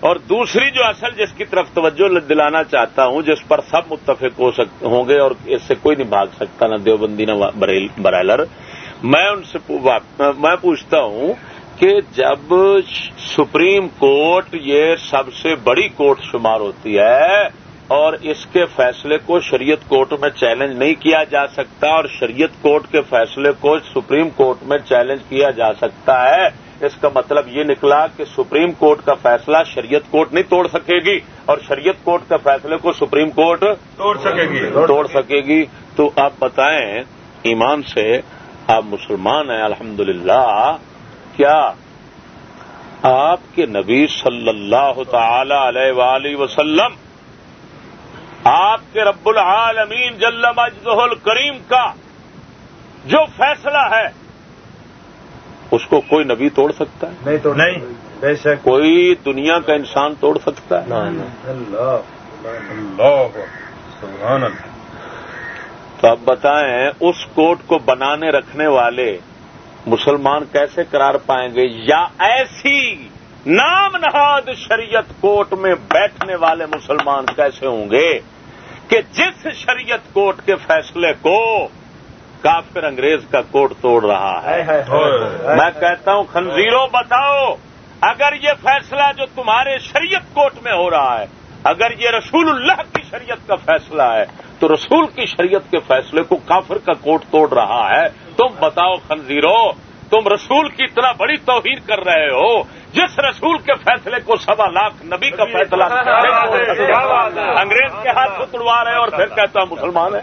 اور دوسری جو اصل جس کی طرف توجہ دلانا چاہتا ہوں جس پر سب متفق ہو سک ہوں گے اور اس سے کوئی نہیں بھاگ سکتا نہ دیوبندی نہ برائلر۔ میں ان سے میں پوچھتا ہوں کہ جب سپریم کورٹ یہ سب سے بڑی کورٹ شمار ہوتی ہے اور اس کے فیصلے کو شریعت کورٹ میں چیلنج نہیں کیا جا سکتا اور شریعت کورٹ کے فیصلے کو سپریم کورٹ میں چیلنج کیا جا سکتا ہے اس کا مطلب یہ نکلا کہ سپریم کورٹ کا فیصلہ شریعت کورٹ نہیں توڑ سکے گی اور شریعت کورٹ کے فیصلے کو سپریم کورٹ توڑ سکے گی۔ توڑ سکے گی۔ تو آپ بتائیں ایمان سے آپ مسلمان ہیں الحمد کیا آپ کے نبی صلی اللہ تعالی علیہ وآلہ وسلم آپ کے رب العالمین جل مجدہ الکریم کا جو فیصلہ ہے اس کو کوئی نبی توڑ سکتا ہے نہیں تو نہیں بے شک کوئی دنیا کا انسان توڑ سکتا ہے تو اب بتائیں اس کوٹ کو بنانے رکھنے والے مسلمان کیسے قرار پائیں گے؟ یا ایسی نام نہاد شریعت کوٹ میں بیٹھنے والے مسلمان کیسے ہوں گے کہ جس شریعت کوٹ کے فیصلے کو کافر انگریز کا کوٹ توڑ رہا ہے؟ میں کہتا ہوں خنزیروں بتاؤ اگر یہ فیصلہ جو تمہارے شریعت کوٹ میں ہو رہا ہے اگر یہ رسول اللہ کی شریعت کا فیصلہ ہے تو رسول کی شریعت کے فیصلے کو کافر کا کوٹ توڑ رہا ہے۔ تم بتاؤ خنزیروں تم رسول کی اتنا بڑی توہین کر رہے ہو جس رسول کے فیصلے کو سوا لاکھ نبی کا فیصلہ انگریز کے ہاتھ کو تڑوا رہے اور پھر کہتا ہوں مسلمان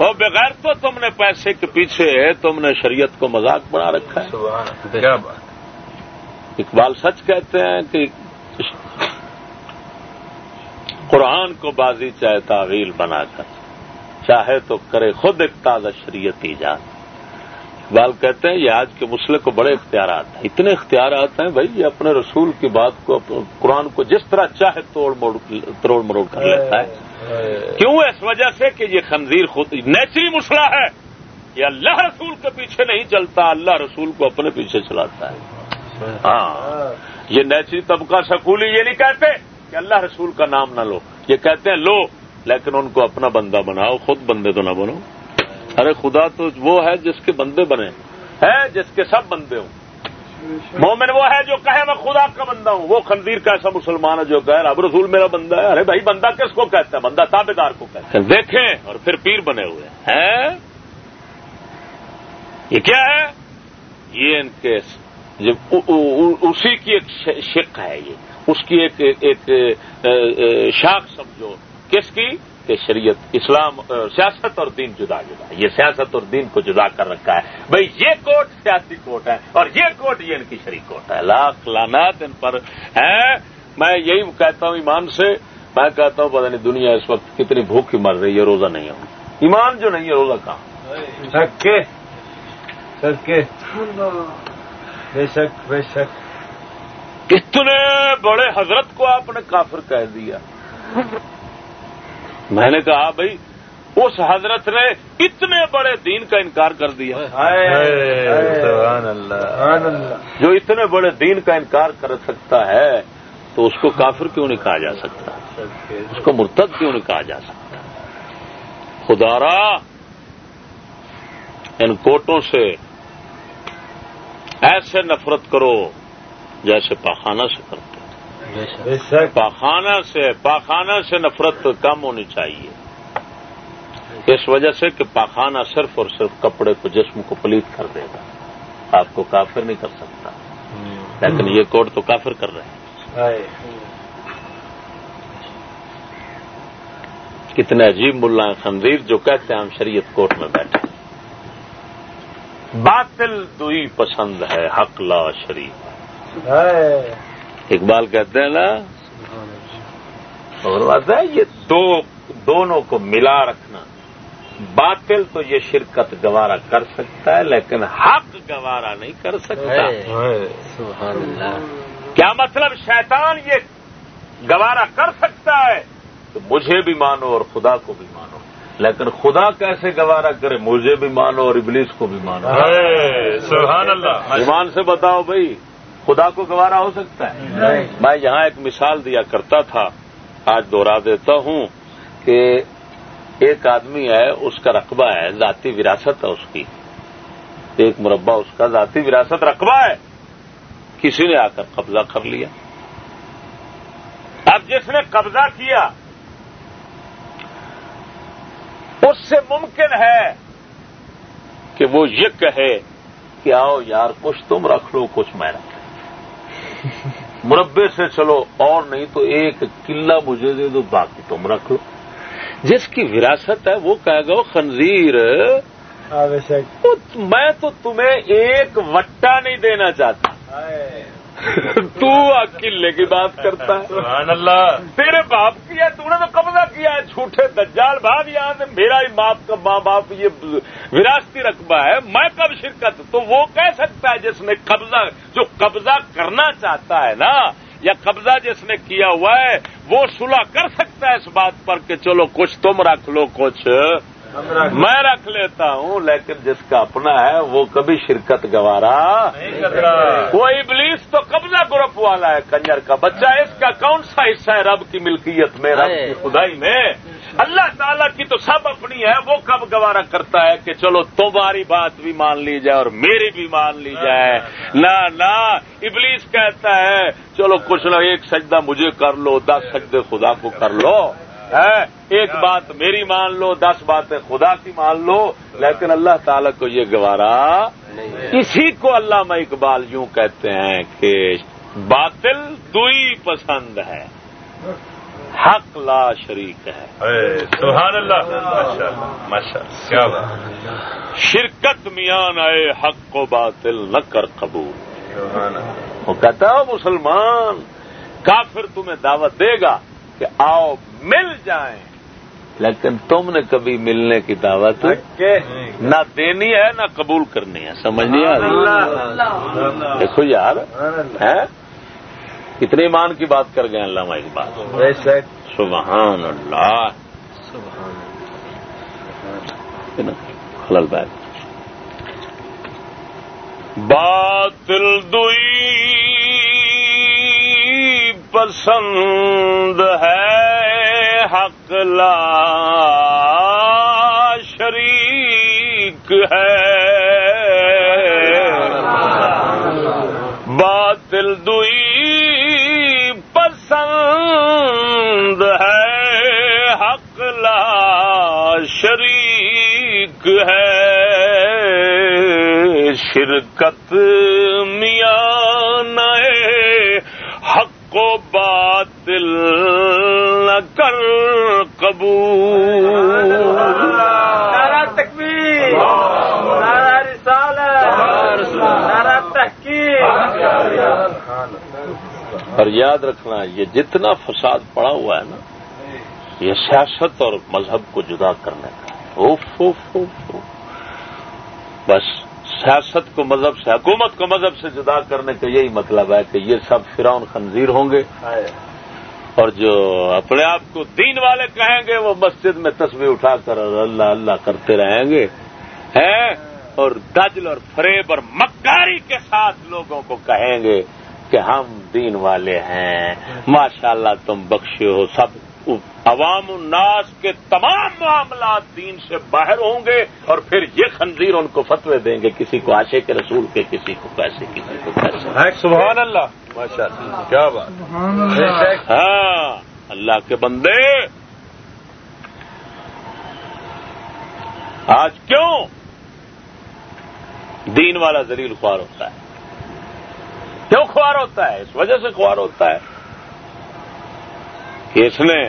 اور بغیر تو تم نے پیسے کے پیچھے تم نے شریعت کو مذاق بنا رکھا ہے؟ اقبال سچ کہتے ہیں کہ قرآن کو بازی چاہے تعویل بنا کر چاہے تو کرے خود ایک تازہ شریعت ایجاد۔ اقبال کہتے ہیں یہ آج کے مسئلے کو بڑے اختیارات ہیں۔ اتنے اختیارات ہیں بھائی یہ اپنے رسول کی بات کو قرآن کو جس طرح چاہے توڑ توڑ مروڑ کر لیتا ہے۔ کیوں؟ اس وجہ سے کہ یہ خنزیر خود نیچری مسئلہ ہے۔ یہ اللہ رسول کے پیچھے نہیں چلتا اللہ رسول کو اپنے پیچھے چلاتا ہے۔ ہاں یہ نیچری طبقہ سکولی یہ نہیں کہتے۔ کہ اللہ رسول کا نام نہ لو۔ یہ کہتے ہیں لو، لیکن ان کو اپنا بندہ بناؤ، خود بندے تو نہ بنو۔ ارے خدا تو وہ ہے جس کے بندے بنے، ہے جس کے سب بندے ہوں۔ مومن وہ ہے جو کہے میں خدا کا بندہ ہوں۔ وہ خندیر کا ایسا مسلمان ہے جو کہہ رہا اب رسول میرا بندہ ہے۔ ارے بھائی، بندہ کس کو کہتا ہے؟ بندہ تابے دار کو کہتا ہے۔ دیکھیں، اور پھر پیر بنے ہوئے ہیں۔ یہ کیا ہے؟ یہ ان کے اسی کی ایک شک ہے یہ۔ اس کی ایک ایک شاخ سمجھو۔ کس کی؟ کہ شریعت، اسلام سیاست اور دین جدا جدا۔ یہ سیاست اور دین کو جدا کر رکھا ہے۔ بھائی یہ کوٹ سیاسی کوٹ ہے اور یہ کوٹ یہ ان کی شریک کوٹ ہے۔ لاکھ لانات ان پر ہے میں یہی کہتا ہوں ایمان سے۔ میں کہتا ہوں پتہ نہیں دنیا اس وقت کتنی بھوک مر رہی ہے، روزہ نہیں ہوں۔ ایمان جو نہیں ہے، روزہ کہاں؟ بے شک بے شک۔ کتنے بڑے حضرت کو آپ نے کافر کہہ دیا۔ میں نے کہا بھائی اس حضرت نے اتنے بڑے دین کا انکار کر دیا۔ جو اتنے بڑے دین کا انکار کر سکتا ہے تو اس کو کافر کیوں نہیں کہا جا سکتا؟ اس کو مرتد کیوں نہیں کہا جا سکتا؟ خدارا ان کوٹوں سے ایسے نفرت کرو جیسے پاخانہ سے کرتے پاخانہ سے پاخانہ سے نفرت کم ہونی چاہیے۔ اس وجہ سے کہ پاخانہ صرف اور صرف کپڑے کو جسم کو پلیت کر دے گا۔ آپ کو کافر نہیں کر سکتا۔ لیکن یہ کوٹ تو کافر کر رہے ہیں۔ کتنے عجیب ملا خنزیر جو کہتے ہیں ہم شریعت کوٹ میں بیٹھے باطل دوئی پسند ہے حق لا شریف اقبال کہتے ہیں نا ہے یہ دو دونوں کو ملا رکھنا۔ باطل تو یہ شرکت گوارا کر سکتا ہے لیکن حق گوارا نہیں کر سکتا۔ کیا مطلب شیطان یہ گوارا کر سکتا ہے؟ تو مجھے بھی مانو اور خدا کو بھی مانو۔ لیکن خدا کیسے گوارا کرے؟ مجھے بھی مانو اور ابلیس کو بھی مانو۔ سبحان اللہ۔ ایمان سے بتاؤ بھائی۔ خدا کو گوارا ہو سکتا ہے۔ میں یہاں ایک مثال دیا کرتا تھا۔ آج دوہرا دیتا ہوں کہ ایک آدمی ہے اس کا رقبہ ہے ذاتی وراثت ہے اس کی۔ ایک مربع اس کا ذاتی وراثت رقبہ ہے۔ کسی نے آ کر قبضہ کر لیا۔ اب جس نے قبضہ کیا اس سے ممکن ہے کہ وہ یہ کہے کہ آؤ یار کچھ تم رکھ لو کچھ میں رکھ مربے سے چلو اور نہیں تو ایک قلعہ مجھے دے دو باقی تم رکھ لو۔ جس کی وراثت ہے وہ کہے گا خنزیر۔ میں تو تمہیں ایک وٹا نہیں دینا چاہتا۔ تو قلعے کی بات کرتا ہے۔ سبحان اللہ۔ تیرے باپ کی ہے تو نے تو قبضہ کیا ہے جھوٹے دجال بھاگ یہاں سے میرا ہی باپ کا ماں باپ یہ وراثتی رقبہ ہے۔ میں کب شرکت تو وہ کہہ سکتا ہے جس نے قبضہ جو قبضہ کرنا چاہتا ہے نا یا قبضہ جس نے کیا ہوا ہے وہ صلح کر سکتا ہے اس بات پر کہ چلو کچھ تم رکھ لو کچھ میں رکھ لیتا ہوں لیکن جس کا اپنا ہے وہ کبھی شرکت گوارا وہ ابلیس تو قبضہ گروپ والا ہے کنجر کا بچہ۔ اس کا کون سا حصہ ہے رب کی ملکیت میں رب کی خدائی میں؟ اللہ تعالیٰ کی تو سب اپنی ہے وہ کب گوارا کرتا ہے کہ چلو تمہاری بات بھی مان لی جائے اور میری بھی مان لی جائے۔ نہ نہ ابلیس کہتا ہے چلو کچھ نہ ایک سجدہ مجھے کر لو دس سجدے خدا کو کر لو۔ ایک بات میری مان لو دس باتیں خدا کی مان لو لیکن اللہ تعالیٰ کو یہ گوارا اسی کو علامہ اقبال یوں کہتے ہیں کہ باطل دوئی پسند ہے حق لا شریک ہے۔ سبحان اللہ شرکت میان آئے حق کو باطل نہ کر قبول۔ وہ کہتا ہے مسلمان کافر تمہیں دعوت دے گا کہ آؤ مل جائیں۔ لیکن تم نے کبھی ملنے کی دعوت نہ دینی ہے نہ قبول کرنی ہے۔ سمجھ نہیں آ رہی؟ دیکھو یار کتنے ایمان کی بات کر گئے علامہ اقبال۔ سبحان اللہ۔ خلل بیگ باطل دئی پسند ہے، حق لا شریک ہے۔ باطل دئی پسند ہے، حق لا شریک ہے۔ شرکت میاں نئے۔ حق و باطل نہ کر قبول۔ نارا تکبیر۔ نارا رسالت۔ نارا تحقیق۔ اور یاد رکھنا یہ جتنا فساد پڑا ہوا ہے نا یہ سیاست اور مذہب کو جدا کرنے کا۔ ہے اوف اوف اوف بس سیاست کو مذہب سے حکومت کو مذہب سے جدا کرنے کا یہی مطلب ہے کہ یہ سب فرعون خنزیر ہوں گے۔ اور جو اپنے آپ کو دین والے کہیں گے وہ مسجد میں تصویر اٹھا کر اور اللہ اللہ کرتے رہیں گے۔ ہیں؟ اور دجل اور فریب اور مکاری کے ساتھ لوگوں کو کہیں گے کہ ہم دین والے ہیں۔ ماشاءاللہ تم بخشے ہو سب عوام الناس کے تمام معاملات دین سے باہر ہوں گے اور پھر یہ خنزیر ان کو فتوے دیں گے کسی کو آشے کے رسول کے کسی کو پیسے کسی کو پیسے۔ سبحان اللہ؟ ماشاء اللہ کیا بات۔ ہاں اللہ کے بندے۔ آج کیوں؟ دین والا زلیل خوار ہوتا ہے۔ کیوں خوار ہوتا ہے؟ اس وجہ سے خوار ہوتا ہے۔ اس نے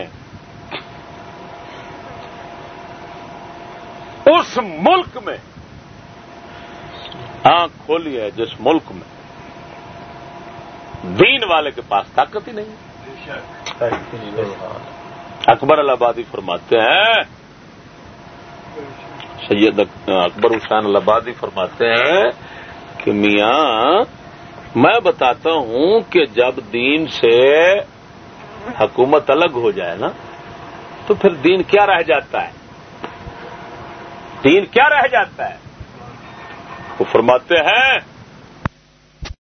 اس ملک میں آنکھ کھولی ہے جس ملک میں دین والے کے پاس طاقت ہی نہیں اکبر الہبادی فرماتے ہیں۔ سید اکبر حسین الہبادی فرماتے ہیں کہ میاں، میں بتاتا ہوں کہ جب دین سے حکومت الگ ہو جائے نا، تو پھر دین کیا رہ جاتا ہے؟ دین کیا رہ جاتا ہے؟ وہ فرماتے ہیں